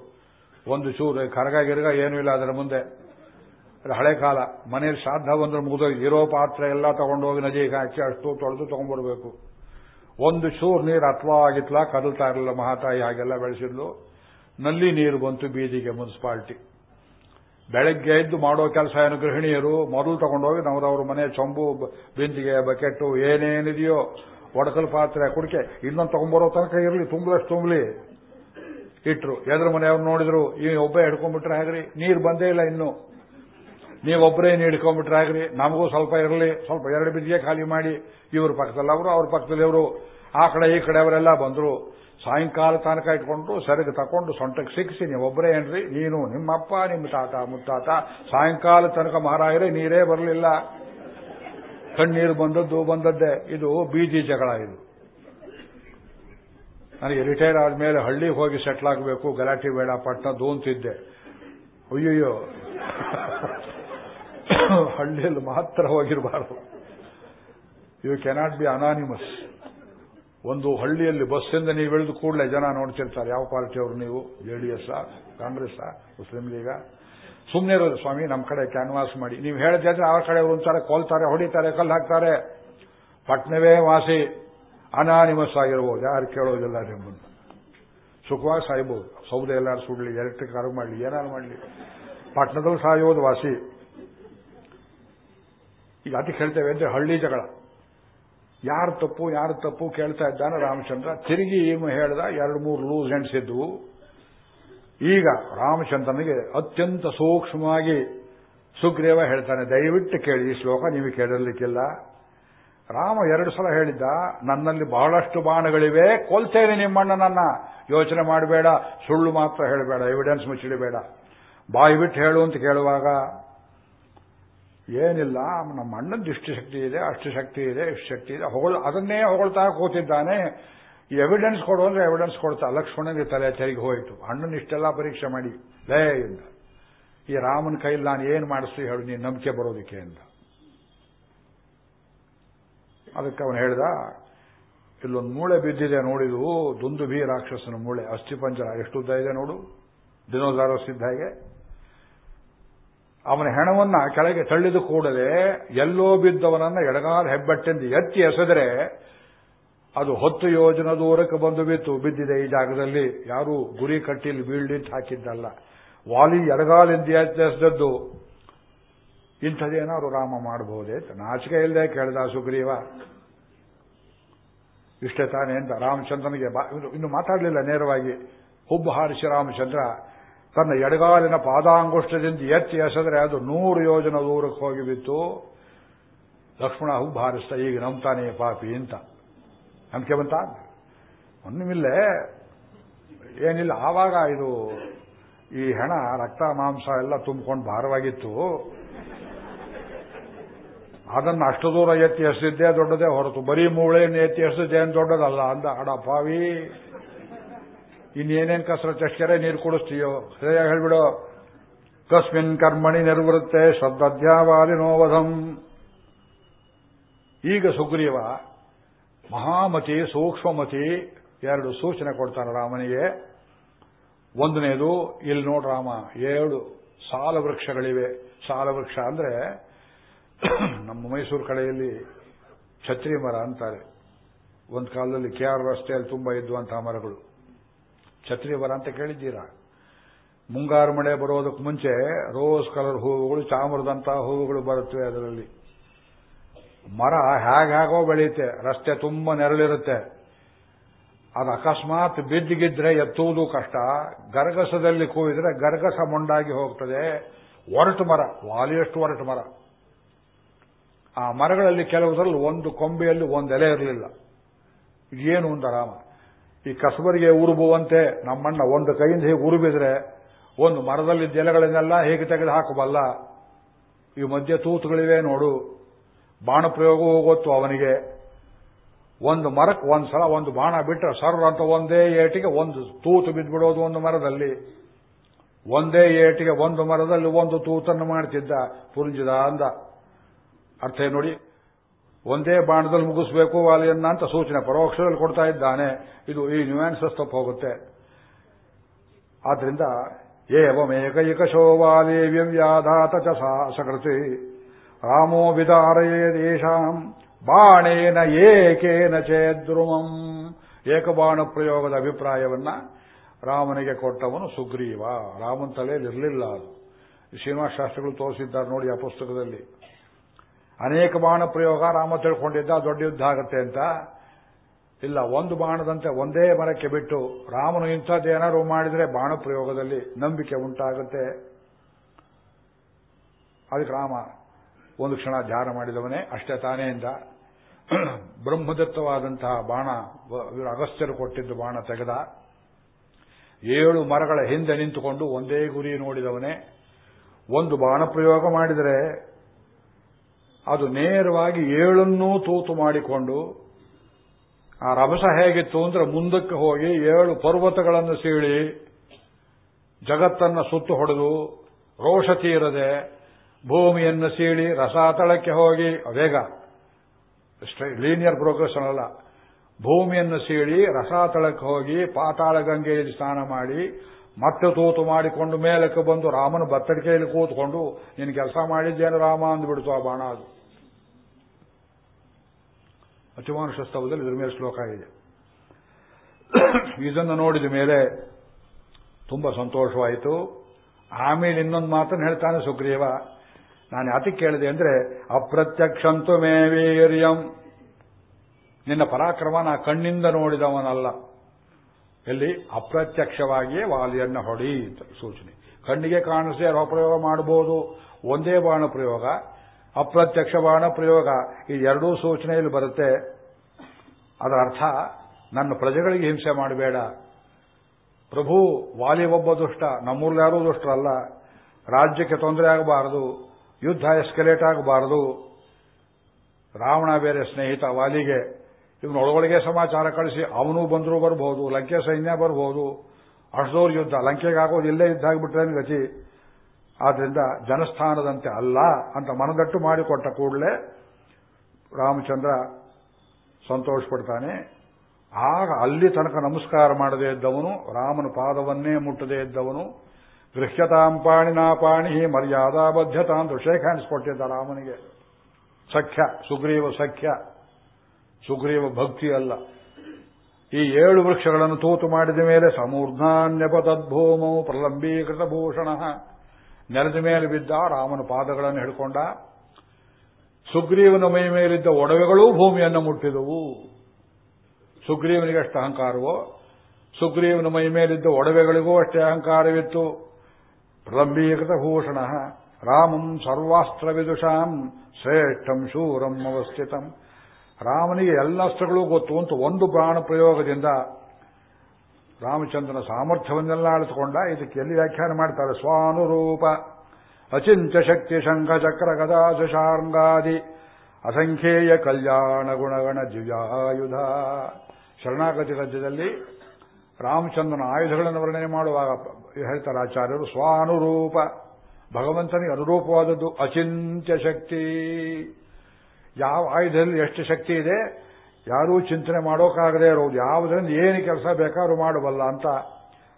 ಒಂದು ಚೂರು ಕರಗ ಗಿರ್ಗ ಏನೂ ಇಲ್ಲ ಅದರ ಮುಂದೆ. ಹಳೆ ಕಾಲ. ಮನೆಯಲ್ಲಿ ಶ್ರಾದ್ದ ಬಂದ್ರೆ ಮುಗಿದೋಗಿ ಇರೋ ಪಾತ್ರೆ ಎಲ್ಲ ತಗೊಂಡೋಗಿ ನದಿಗೆ ಹಾಕಿ ಅಷ್ಟು ತೊಳೆದು ತಗೊಂಡ್ಬರ್ಬೇಕು. ಒಂದು ಚೂರು ನೀರು ಅತ್ವಾ ಆಗಿತ್ಲ ಕದಲ್ತಾ ಇರಲಿಲ್ಲ ಮಹಾತಾಯಿ, ಹಾಗೆಲ್ಲ ಬೆಳೆಸಿದ್ಲು. ನಲ್ಲಿ ನೀರು ಬಂತು ಬೀದಿಗೆ ಮುನ್ಸಿಪಾಲ್ಟಿ. ಬೆಳಗ್ಗೆ ಎದ್ದು ಮಾಡೋ ಕೆಲಸ ಏನು ಗೃಹಿಣಿಯರು? ಮೊದಲು ತಗೊಂಡೋಗಿ ನವರವ್ರ ಮನೆ ಚೊಂಬು, ಬಿಂದಿಗೆ ಬಕೆಟ್ಟು ಏನೇನಿದೆಯೋ ಒಡಕಲ್ ಪಾತ್ರೆ, ಕುಡಿಕೆ, ಇನ್ನೊಂದು ತಗೊಂಡ್ಬರೋ ತನಕ ಇರಲಿ, ತುಂಬಲಷ್ಟು ತುಂಬಲಿ. ಇಟ್ರು. ಎದ್ರ ಮನೆಯವ್ರು ನೋಡಿದ್ರು, ಈ ಒಬ್ಬ ಹಿಡ್ಕೊಂಡ್ಬಿಟ್ರೆ ಆಗ್ರಿ, ನೀರು ಬಂದೇ ಇಲ್ಲ ಇನ್ನು. ನೀವೊಬ್ಬರೇ ಹಿಡ್ಕೊಂಡ್ಬಿಟ್ರೆ ಆಗ್ರಿ, ನಮಗೂ ಸ್ವಲ್ಪ ಇರಲಿ, ಸ್ವಲ್ಪ ಎರಡು ಬಿದ್ದಿಗೆ ಖಾಲಿ ಮಾಡಿ, ಇವ್ರ ಪಕ್ಕದಲ್ಲಿ ಅವರು ಅವ್ರ ಪಕ್ಕದಲ್ಲಿ ಅವರು ಆ ಕಡೆ ಈ ಕಡೆ ಅವರೆಲ್ಲ ಬಂದ್ರು. ಸಾಯಂಕಾಲ ತನಕ ಇಟ್ಕೊಂಡು ಸೆರಗು ತಕೊಂಡು ಸೊಂಟಕ್ಕೆ ಸಿಕ್ಕಿಸಿ ನೀವೊಬ್ಬರೇ ಏನ್ರಿ? ನೀನು, ನಿಮ್ಮಪ್ಪ, ನಿಮ್ಮ ತಾತ, ಮುತ್ತಾತ, ಸಾಯಂಕಾಲ ತನಕ ಮಹಾರಾಯರೇ, ನೀರೇ ಬರಲಿಲ್ಲ. ಕಣ್ಣೀರು ಬಂದದ್ದು ಬಂದದ್ದೇ. ಇದು ಬೀದಿ ಜಗಳ ಇದು. ನನಗೆ ರಿಟೈರ್ ಆದ್ಮೇಲೆ ಹಳ್ಳಿಗೆ ಹೋಗಿ ಸೆಟ್ಲ್ ಆಗಬೇಕು, ಗಲಾಟೆ ಬೇಡ ಪಟ್ಟಣದ್ದು ಅಂತಿದ್ದೆ ಅಯ್ಯಯ್ಯೋ. ಹಳ್ಳಿಯಲ್ಲಿ ಮಾತ್ರ ಹೋಗಿರಬಾರದು. You cannot be anonymous. ಒಂದು ಹಳ್ಳಿಯಲ್ಲಿ ಬಸ್ಸಿಂದ ನೀವು ಇಳಿದು ಕೂಡಲೇ ಜನ ನೋಡ್ತಿರ್ತಾರೆ. ಯಾವ ಪಾರ್ಟಿಯವರು ನೀವು? ಜೆಡಿಎಸ್ ಕಾಂಗ್ರೆಸ್ ಮುಸ್ಲಿಂ ಲೀಗ? ಸುಮ್ಮನೆ ಇರೋದು ಸ್ವಾಮಿ ನಮ್ಮ ಕಡೆ ಕ್ಯಾನ್ವಾಸ್ ಮಾಡಿ. ನೀವು ಹೇಳಿದ್ರೆ ಆ ಕಡೆ ಒಂದ್ಸಾರಿ ಕೋಲ್ತಾರೆ, ಹೊಡಿತಾರೆ, ಕಲ್ಲು ಹಾಕ್ತಾರೆ. ಪಟ್ನವೇ ವಾಸಿ, ಅನಾನಿಮಸ್ ಆಗಿರ್ಬೋದು. ಯಾರು ಕೇಳೋದಿಲ್ಲ ನಿಮ್ಮನ್ನು. ಸುಖವಾಗಿ ಸಾಯ್ಬೋದು. ಸೌದೆ ಎಲ್ಲಾರು ಸುಡ್ಲಿ ಎಲೆಕ್ಟ್ರಿಕ್ ಕಾರು ಮಾಡಲಿ, ಏನಾರು ಮಾಡಲಿ. ಪಟ್ಟಣದಲ್ಲಿ ಸಾಯೋದು ವಾಸಿ. ಈಗ ಅದಕ್ಕೆ ಹೇಳ್ತೇವೆ ಅಂದ್ರೆ ಹಳ್ಳಿ ಜಗಳ. ಯಾರು ತಪ್ಪು ಯಾರು ತಪ್ಪು ಕೇಳ್ತಾ ಇದ್ದಾನೆ ರಾಮಚಂದ್ರ. ತಿರುಗಿ ಏನು ಹೇಳ್ದ? ಎರಡು ಮೂರು ಲೂಸ್ ಹೆಂಡ್ಸ್ ಇದ್ದವು ಈಗ ರಾಮಚಂದ್ರನಿಗೆ ಅತ್ಯಂತ ಸೂಕ್ಷ್ಮವಾಗಿ ಸುಗ್ರೀವ ಹೇಳ್ತಾನೆ, ದಯವಿಟ್ಟು ಕೇಳಿ, ಈ ಶ್ಲೋಕ ನೀವು ಕೇಳಿರ್ಲಿಕ್ಕಿಲ್ಲ. ರಾಮ ಎರಡು ಸಲ ಹೇಳಿದ್ದ, ನನ್ನಲ್ಲಿ ಬಹಳಷ್ಟು ಬಾಣಗಳಿವೆ ಕೊಲ್ತೇನೆ ನಿಮ್ಮಣ್ಣನನ್ನ ಯೋಚನೆ ಮಾಡಬೇಡ, ಸುಳ್ಳು ಮಾತ್ರ ಹೇಳಬೇಡ ಎವಿಡೆನ್ಸ್ ಮುಚ್ಚಿಡಬೇಡ. ಬಾಯಿ ಬಿಟ್ಟು ಹೇಳು ಅಂತ ಕೇಳುವಾಗ ಏನಿಲ್ಲ, ನಮ್ಮ ಅಣ್ಣನ ಇಷ್ಟು ಶಕ್ತಿ ಇದೆ, ಅಷ್ಟು ಶಕ್ತಿ ಇದೆ, ಇಷ್ಟು ಶಕ್ತಿ ಇದೆ, ಹೊಗಳ, ಅದನ್ನೇ ಹೊಗಳ್ತಾ ಕೂತಿದ್ದಾನೆ. ಎವಿಡೆನ್ಸ್ ಕೊಡು ಅಂದ್ರೆ ಎವಿಡೆನ್ಸ್ ಕೊಡ್ತಾ, ಲಕ್ಷ್ಮಣನಿಗೆ ತಲೆ ತೆರಿಗೆ ಹೋಯಿತು. ಅಣ್ಣನ ಇಷ್ಟೆಲ್ಲ ಪರೀಕ್ಷೆ ಮಾಡಿ ಇಂದ ಈ ರಾಮನ ಕೈಲಿ ನಾನು ಏನು ಮಾಡಿಸ್ತೀವಿ ಹೇಳು, ನೀನು ನಂಬಿಕೆ ಬರೋದಕ್ಕೆ ಅಂತ ಅದಕ್ಕೆ ಅವನು ಹೇಳ್ದ, ಇಲ್ಲೊಂದು ಮೂಳೆ ಬಿದ್ದಿದೆ ನೋಡಿದು ದುಂದುಭಿ ರಾಕ್ಷಸನ ಮೂಳೆ ಅಸ್ಥಿಪಂಜರ ಎಷ್ಟು ಉದ್ದ ಇದೆ ನೋಡು. ದಿನೋದಾರ ಸಿದ್ದ ಹಾಗೆ? ಅವನ ಹೆಣವನ್ನ ಕೆಳಗೆ ತಳ್ಳಿದ ಕೂಡಲೇ ಎಲ್ಲೋ ಬಿದ್ದವನನ್ನ ಎಡಗಾಲ ಹೆಬ್ಬೆಟ್ಟೆಂದು ಎತ್ತಿ ಎಸೆದರೆ ಅದು ಹೊತ್ತು ಯೋಜನ ದೂರಕ್ಕೆ ಬಂದು ಬಿತ್ತು. ಬಿದ್ದಿದೆ ಈ ಜಾಗದಲ್ಲಿ. ಯಾರೂ ಗುರಿ ಕಟ್ಟಿಲಿ ಬೀಳ್ಲಿಂತ ಹಾಕಿದ್ದಲ್ಲ. ವಾಲಿ ಎಡಗಾಲಿಂದ ಎಸೆದದ್ದು. ಇಂಥದ್ದೇನಾದ್ರು ರಾಮ ಮಾಡಬಹುದೇ ನಾಚಿಕೆ ಇಲ್ಲದೆ ಕೇಳಿದ ಸುಗ್ರೀವ. ಇಷ್ಟೇ ತಾನೇ ಅಂತ ರಾಮಚಂದ್ರನಿಗೆ ಇನ್ನು ಮಾತಾಡಲಿಲ್ಲ ನೇರವಾಗಿ. ಹುಬ್ಬು ಹಾರಿಸಿ ರಾಮಚಂದ್ರ ತನ್ನ ಎಡಗಾಲಿನ ಪಾದಾಂಗುಷ್ಟದಿಂದ ಎತ್ತಿ ಎಸೆದ್ರೆ ಅದು ನೂರು ಯೋಜನ ದೂರಕ್ಕೆ ಹೋಗಿ ಬಿತ್ತು. ಲಕ್ಷ್ಮಣ ಹೂ ಭಾರಿಸ್ತ ಈಗ ನಂಬ್ತಾನೆ ಪಾಪಿ ಅಂತ. ನಂಬಿಕೆ ಬಂತ? ಒನ್ನುಮಿಲ್ಲೇ ಏನಿಲ್ಲ, ಆವಾಗ ಇದು ಈ ಹೆಣ, ರಕ್ತ, ಮಾಂಸ ಎಲ್ಲ ತುಂಬಿಕೊಂಡು ಭಾರವಾಗಿತ್ತು. ಅದನ್ನು ಅಷ್ಟು ದೂರ ಎತ್ತಿ ಎಸೆದಿದ್ದೇ ದೊಡ್ಡದೇ ಹೊರತು, ಬರೀ ಮೂಳೆಯನ್ನು ಎತ್ತಿ ಎಸೆದೇನು ದೊಡ್ಡದಲ್ಲ ಅಂದ. ಅಡ ಪಾವಿ ಇನ್ನೇನೇನು ಕಸರತ್ತು ಎಷ್ಟೆರೆ ನೀರು ಕುಡಿಸ್ತೀಯೋ? ಹೃದಯ ಹೇಳ್ಬಿಡು. ಕಸ್ಮಿನ್ ಕರ್ಮಣಿ ನಿರ್ವೃತ್ತೆ ಶ್ರದ್ಧಾಧ್ಯಾವಾದಿ ನೋವಧಂ. ಈಗ ಸುಗ್ರೀವ, ಮಹಾಮತಿ, ಸೂಕ್ಷ್ಮಮತಿ ಎರಡು ಸೂಚನೆ ಕೊಡ್ತಾನೆ ರಾಮನಿಗೆ. ಒಂದನೇದು, ಇಲ್ಲಿ ನೋಡ್ ರಾಮ, ಏಳು ಸಾಲ ವೃಕ್ಷಗಳಿವೆ ಸಾಲ ವೃಕ್ಷ ಅಂದ್ರೆ ನಮ್ಮ ಮೈಸೂರು ಕಡೆಯಲ್ಲಿ ಛತ್ರಿ ಮರ ಅಂತಾರೆ. ಒಂದು ಕಾಲದಲ್ಲಿ ಕೆ ಆರ್ ರಸ್ತೆಯಲ್ಲಿ ತುಂಬಾ ಇದ್ದುವಂತಹ ಮರಗಳು. ಛತ್ರಿ ಮರ ಅಂತ ಕೇಳಿದ್ದೀರಾ? ಮುಂಗಾರು ಮಳೆ ಬರೋದಕ್ಕೆ ಮುಂಚೆ ರೋಸ್ ಕಲರ್ ಹೂವುಗಳು ಚಾಮರದಂತಹ ಹೂವುಗಳು ಬರುತ್ತವೆ ಅದರಲ್ಲಿ. ಮರ ಹೇಗೋ ಬೆಳೆಯುತ್ತೆ, ರಸ್ತೆ ತುಂಬ ನೆರಳಿರುತ್ತೆ. ಅದು ಅಕಸ್ಮಾತ್ ಬಿದ್ದಿಗಿದ್ರೆ ಎತ್ತುವುದು ಕಷ್ಟ. ಗರಗಸದಲ್ಲಿ ಕೂವಿದ್ರೆ ಗರಗಸ ಮೊಂಡಾಗಿ ಹೋಗ್ತದೆ. ಒರಟು ಮರ, ವಾಲಿಯಷ್ಟು ಒರಟು ಮರ. ಆ ಮರಗಳಲ್ಲಿ ಕೆಲವುದರಲ್ಲಿ ಒಂದು ಕೊಂಬೆಯಲ್ಲಿ ಒಂದು ಎಲೆ ಇರಲಿಲ್ಲ. ಏನು ಒಂದು ರಾಮ? ಈ ಕಸಬರಿಗೆ ಉರುಬುವಂತೆ ನಮ್ಮಣ್ಣ ಒಂದು ಕೈಯಿಂದ ಹೀಗೆ ಉರುಬಿದ್ರೆ ಒಂದು ಮರದಲ್ಲಿ ಎಲೆಗಳನ್ನೆಲ್ಲ ಹೇಗೆ ತೆಗೆದು ಹಾಕಬಲ್ಲ ಈ ಮಧ್ಯೆ ತೂತುಗಳಿವೆ ನೋಡು. ಬಾಣ ಪ್ರಯೋಗವೂ ಗೊತ್ತು ಅವನಿಗೆ. ಒಂದು ಮರಕ್ಕೆ ಒಂದು ಸಲ ಒಂದು ಬಾಣ ಬಿಟ್ಟರೆ ಸರ್ ಅಂತ ಒಂದೇ ಏಟಿಗೆ ಒಂದು ತೂತು ಬಿದ್ದುಬಿಡೋದು ಒಂದು ಮರದಲ್ಲಿ. ಒಂದೇ ಏಟಿಗೆ ಒಂದು ಮರದಲ್ಲಿ ಒಂದು ತೂತನ್ನು ಮಾಡ್ತಿದ್ದ. ಪುರುಂಜಿದ ಅಂದ. ಅರ್ಥ ನೋಡಿ? ಒಂದೇ ಬಾಣದಲ್ಲಿ ಮುಗಿಸ್ಬೇಕು ವಾಲಿಯನ್ನ ಅಂತ ಸೂಚನೆ ಪರೋಕ್ಷದಲ್ಲಿ ಕೊಡ್ತಾ ಇದ್ದಾನೆ. ಇದು ಈ ನ್ಯೂಯಾನ್ಸಸ್ ತಪ್ಪು ಹೋಗುತ್ತೆ. ಆದ್ರಿಂದ ಏವಮೇಕೈಕಶೋ ವಾಲಿ ವ್ಯವ್ಯಾಧಾತ ಚ ಸಕೃತಿ. ರಾಮೋ ವಿದಾರಯೇ ದೇಶಾಂ, ಬಾಣೇನ ಏಕೇನ ಚೇದ್ರುಮಂ. ಏಕಬಾಣ ಪ್ರಯೋಗದ ಅಭಿಪ್ರಾಯವನ್ನ ರಾಮನಿಗೆ ಕೊಟ್ಟವನು ಸುಗ್ರೀವ. ರಾಮನ ತಲೆಯಲ್ಲಿರಲಿಲ್ಲ ಅದು. ಶ್ರೀನಿವಾಸ ಶಾಸ್ತ್ರಿಗಳು ತೋರಿಸಿದ್ದಾರೆ ನೋಡಿ ಆ ಪುಸ್ತಕದಲ್ಲಿ. ಅನೇಕ ಬಾಣ ಪ್ರಯೋಗ ರಾಮ ತಿಳ್ಕೊಂಡಿದ್ದ, ದೊಡ್ಡ ಯುದ್ಧ ಆಗುತ್ತೆ ಅಂತ. ಇಲ್ಲ, ಒಂದು ಬಾಣದಂತೆ ಒಂದೇ ಮರಕ್ಕೆ ಬಿಟ್ಟು ರಾಮನು ಇಂಥದ್ದೇನಾದ್ರು ಮಾಡಿದರೆ ಬಾಣ ಪ್ರಯೋಗದಲ್ಲಿ ನಂಬಿಕೆ ಉಂಟಾಗುತ್ತೆ. ಅದಕ್ಕೆ ರಾಮ ಒಂದು ಕ್ಷಣ ಧ್ಯಾನ ಮಾಡಿದವನೇ, ಅಷ್ಟೇ ತಾನೇ ಇಂದ. ಬ್ರಹ್ಮದತ್ತವಾದಂತಹ ಬಾಣ ಅಗಸ್ತ್ಯರು ಕೊಟ್ಟಿದ್ದು ಬಾಣ ತೆಗೆದ. ಏಳು ಮರಗಳ ಹಿಂದೆ ನಿಂತುಕೊಂಡು ಒಂದೇ ಗುರಿ ನೋಡಿದವನೇ. ಒಂದು ಬಾಣ ಪ್ರಯೋಗ ಮಾಡಿದರೆ ಅದು ನೇರವಾಗಿ ಏಳನ್ನೂ ತೂತು ಮಾಡಿಕೊಂಡು, ಆ ರಭಸ ಹೇಗಿತ್ತು ಅಂದ್ರೆ ಮುಂದಕ್ಕೆ ಹೋಗಿ ಏಳು ಪರ್ವತಗಳನ್ನು ಸೀಳಿ, ಜಗತ್ತನ್ನು ಸುತ್ತು ಹೊಡೆದು, ರೋಷ ತೀರದೆ ಭೂಮಿಯನ್ನು ಸೀಳಿ ರಸಾತಳಕ್ಕೆ ಹೋಗಿ, ವೇಗ ಲೀನಿಯರ್ ಪ್ರೋಗ್ರೆಷನ್ ಅಲ್ಲ, ಭೂಮಿಯನ್ನು ಸೀಳಿ ರಸಾತಳಕ್ಕೆ ಹೋಗಿ ಪಾತಾಳ ಗಂಗೆಯಲ್ಲಿ ಸ್ನಾನ ಮಾಡಿ ಮತ್ತೆ ತೂತು ಮಾಡಿಕೊಂಡು ಮೇಲಕ್ಕೆ ಬಂದು ರಾಮನ ಬತ್ತಡಿಕೆಯಲ್ಲಿ ಕೂತ್ಕೊಂಡು, ನೀನು ಕೆಲಸ ಮಾಡಿದ್ದೇನು ರಾಮ ಅಂದ್ಬಿಡ್ತು ಆ ಬಾಣ ಅದು. ಅತಿಮಾನುಷ ಸ್ತವದಲ್ಲಿ ಇದ್ರ ಮೇಲೆ ಶ್ಲೋಕ ಇದೆ. ಇದನ್ನು ನೋಡಿದ ಮೇಲೆ ತುಂಬಾ ಸಂತೋಷವಾಯಿತು. ಆಮೇಲೆ ಇನ್ನೊಂದು ಮಾತನ್ನು ಹೇಳ್ತಾನೆ ಸುಗ್ರೀವ. ನಾನು ಯಾತಕ್ಕೆ ಕೇಳಿದೆ ಅಂದ್ರೆ, ಅಪ್ರತ್ಯಕ್ಷಂತು ಮೇ ವೀರ್ಯಂ. ನಿನ್ನ ಪರಾಕ್ರಮ ನಾ ಕಣ್ಣಿಂದ ನೋಡಿದವನಲ್ಲ. ಎಲ್ಲಿ ಅಪ್ರತ್ಯಕ್ಷವಾಗಿಯೇ ವಾಲಿಯನ್ನ ಹೊಡಿ ಅಂತ ಸೂಚನೆ. ಕಣ್ಣಿಗೆ ಕಾಣಿಸದೆ ಪ್ರಯೋಗ ಮಾಡಬಹುದು? ಒಂದೇ ಬಾಣ ಪ್ರಯೋಗ, ಅಪ್ರತ್ಯಕ್ಷ ಬಾಣ ಪ್ರಯೋಗ. ಈ ಎರಡೂ ಸೂಚನೆಯಲ್ಲಿ ಬರುತ್ತೆ. ಅದರ ಅರ್ಥ, ನನ್ನ ಪ್ರಜೆಗಳಿಗೆ ಹಿಂಸೆ ಮಾಡಬೇಡ. ಪ್ರಭು, ವಾಲಿ ಒಬ್ಬ ದುಷ್ಟ ನಮ್ಮೂರ್ಲಿ ಯಾರೂ ದುಷ್ಟರಲ್ಲ. ರಾಜ್ಯಕ್ಕೆ ತೊಂದರೆ ಆಗಬಾರದು, ಯುದ್ಧ ಎಸ್ಕಲೇಟ್ ಆಗಬಾರದು. ರಾವಣ ಬೇರೆ ಸ್ನೇಹಿತ ವಾಲಿಗೆ. ಇವನು ಒಳಗೊಳಗೆ ಸಮಾಚಾರ ಕಳಿಸಿ, ಅವನು ಬಂದರೂ ಬರಬಹುದು ಲಂಕೆ ಸೈನ್ಯ ಬರಬಹುದು ಅಷ್ಟೋರ್ ಯುದ್ಧ, ಲಂಕೆಗೆ ಆಗೋದು ಇಲ್ಲೇ ಯುದ್ಧ ಆಗಿಬಿಟ್ರೆ ಗತಿ? ಆದ್ರಿಂದ ಜನಸ್ಥಾನದಂತೆ ಅಲ್ಲ ಅಂತ ಮನದಟ್ಟು ಮಾಡಿಕೊಟ್ಟ ಕೂಡಲೇ ರಾಮಚಂದ್ರ ಸಂತೋಷ ಪಡ್ತಾನೆ ಆಗ ಅಲ್ಲಿ ತನಕ ನಮಸ್ಕಾರ ಮಾಡದೇ ಇದ್ದವನು, ರಾಮನ ಪಾದವನ್ನೇ ಮುಟ್ಟದೇ ಇದ್ದವನು. ಗೃಹ್ಯತಾಂ ಪಾಣಿನಾ ಪಾಣಿ ಮರ್ಯಾದಾ ಬದ್ಧತಾ ಅಂತ ಶೇಖ ಹ್ಯಾಂಡ್ಸ್ ಕೊಟ್ಟಿದ್ದ ರಾಮನಿಗೆ. ಸಖ್ಯ, ಸುಗ್ರೀವ ಸಖ್ಯ. ಸುಗ್ರೀವ ಭಕ್ತಿ ಅಲ್ಲ. ಈ ಏಳು ವೃಕ್ಷಗಳನ್ನು ತೂತು ಮಾಡಿದ ಮೇಲೆ ಸಮೂರ್ಧಾನ್ಯಪ ತದ್ಭೂಮವು ಪ್ರಲಂಬೀಕೃತ ಭೂಷಣ. ನೆಲದ ಮೇಲೆ ಬಿದ್ದ ರಾಮನ ಪಾದಗಳನ್ನು ಹಿಡ್ಕೊಂಡ ಸುಗ್ರೀವನ ಮೈ ಮೇಲಿದ್ದ ಒಡವೆಗಳೂ ಭೂಮಿಯನ್ನು ಮುಟ್ಟಿದವು. ಸುಗ್ರೀವನಿಗೆ ಅಷ್ಟು ಅಹಂಕಾರವೋ, ಸುಗ್ರೀವನ ಮೈ ಮೇಲಿದ್ದ ಒಡವೆಗಳಿಗೂ ಅಷ್ಟೇ ಅಹಂಕಾರವಿತ್ತು. ಪ್ರಲಂಬೀಕೃತ ಭೂಷಣ. ರಾಮಂ ಸರ್ವಾಸ್ತ್ರ ವಿದುಷಾಂ ಶ್ರೇಷ್ಠಂ ಶೂರಂ ಅವಸ್ಥಿತಂ. ರಾಮನಿಗೆ ಎಲ್ಲ ಅಸ್ತ್ರಗಳು ಗೊತ್ತು ಅಂತ ಒಂದು ಪ್ರಾಣ ಪ್ರಯೋಗದಿಂದ ರಾಮಚಂದ್ರನ ಸಾಮರ್ಥ್ಯವನ್ನೆಲ್ಲ ಅಳಿಸಿಕೊಂಡ ಇದಕ್ಕೆ ಎಲ್ಲಿ ವ್ಯಾಖ್ಯಾನ ಮಾಡ್ತಾರೆ? ಸ್ವಾನುರೂಪ. ಅಚಿಂತ್ಯ ಶಕ್ತಿ ಶಂಖ ಚಕ್ರ ಗದಾ ಶಶಾಂಗಾದಿ. ಅಸಂಖ್ಯೇಯ ಕಲ್ಯಾಣ ಗುಣಗಣ ದಿವ್ಯಾಯುಧ. ಶರಣಾಗತಿ ರಾಜ್ಯದಲ್ಲಿ ರಾಮಚಂದ್ರನ ಆಯುಧಗಳನ್ನು ವರ್ಣನೆ ಮಾಡುವಾಗ ಹೇಳ್ತಾರೆ ಆಚಾರ್ಯರು, ಸ್ವಾನುರೂಪ. ಭಗವಂತನಿಗೆ ಅನುರೂಪವಾದದ್ದು ಅಚಿಂತ್ಯ ಶಕ್ತಿ. ಯಾವ ಆಯುಧದಲ್ಲಿ ಎಷ್ಟು ಶಕ್ತಿ ಇದೆ, ಯಾರೂ ಚಿಂತನೆ ಮಾಡೋಕ್ಕಾಗದೇ ಇರೋದು ಯಾವುದರಿಂದ ಏನು ಕೆಲಸ ಬೇಕಾದ್ರೂ ಮಾಡಬಲ್ಲ ಅಂತ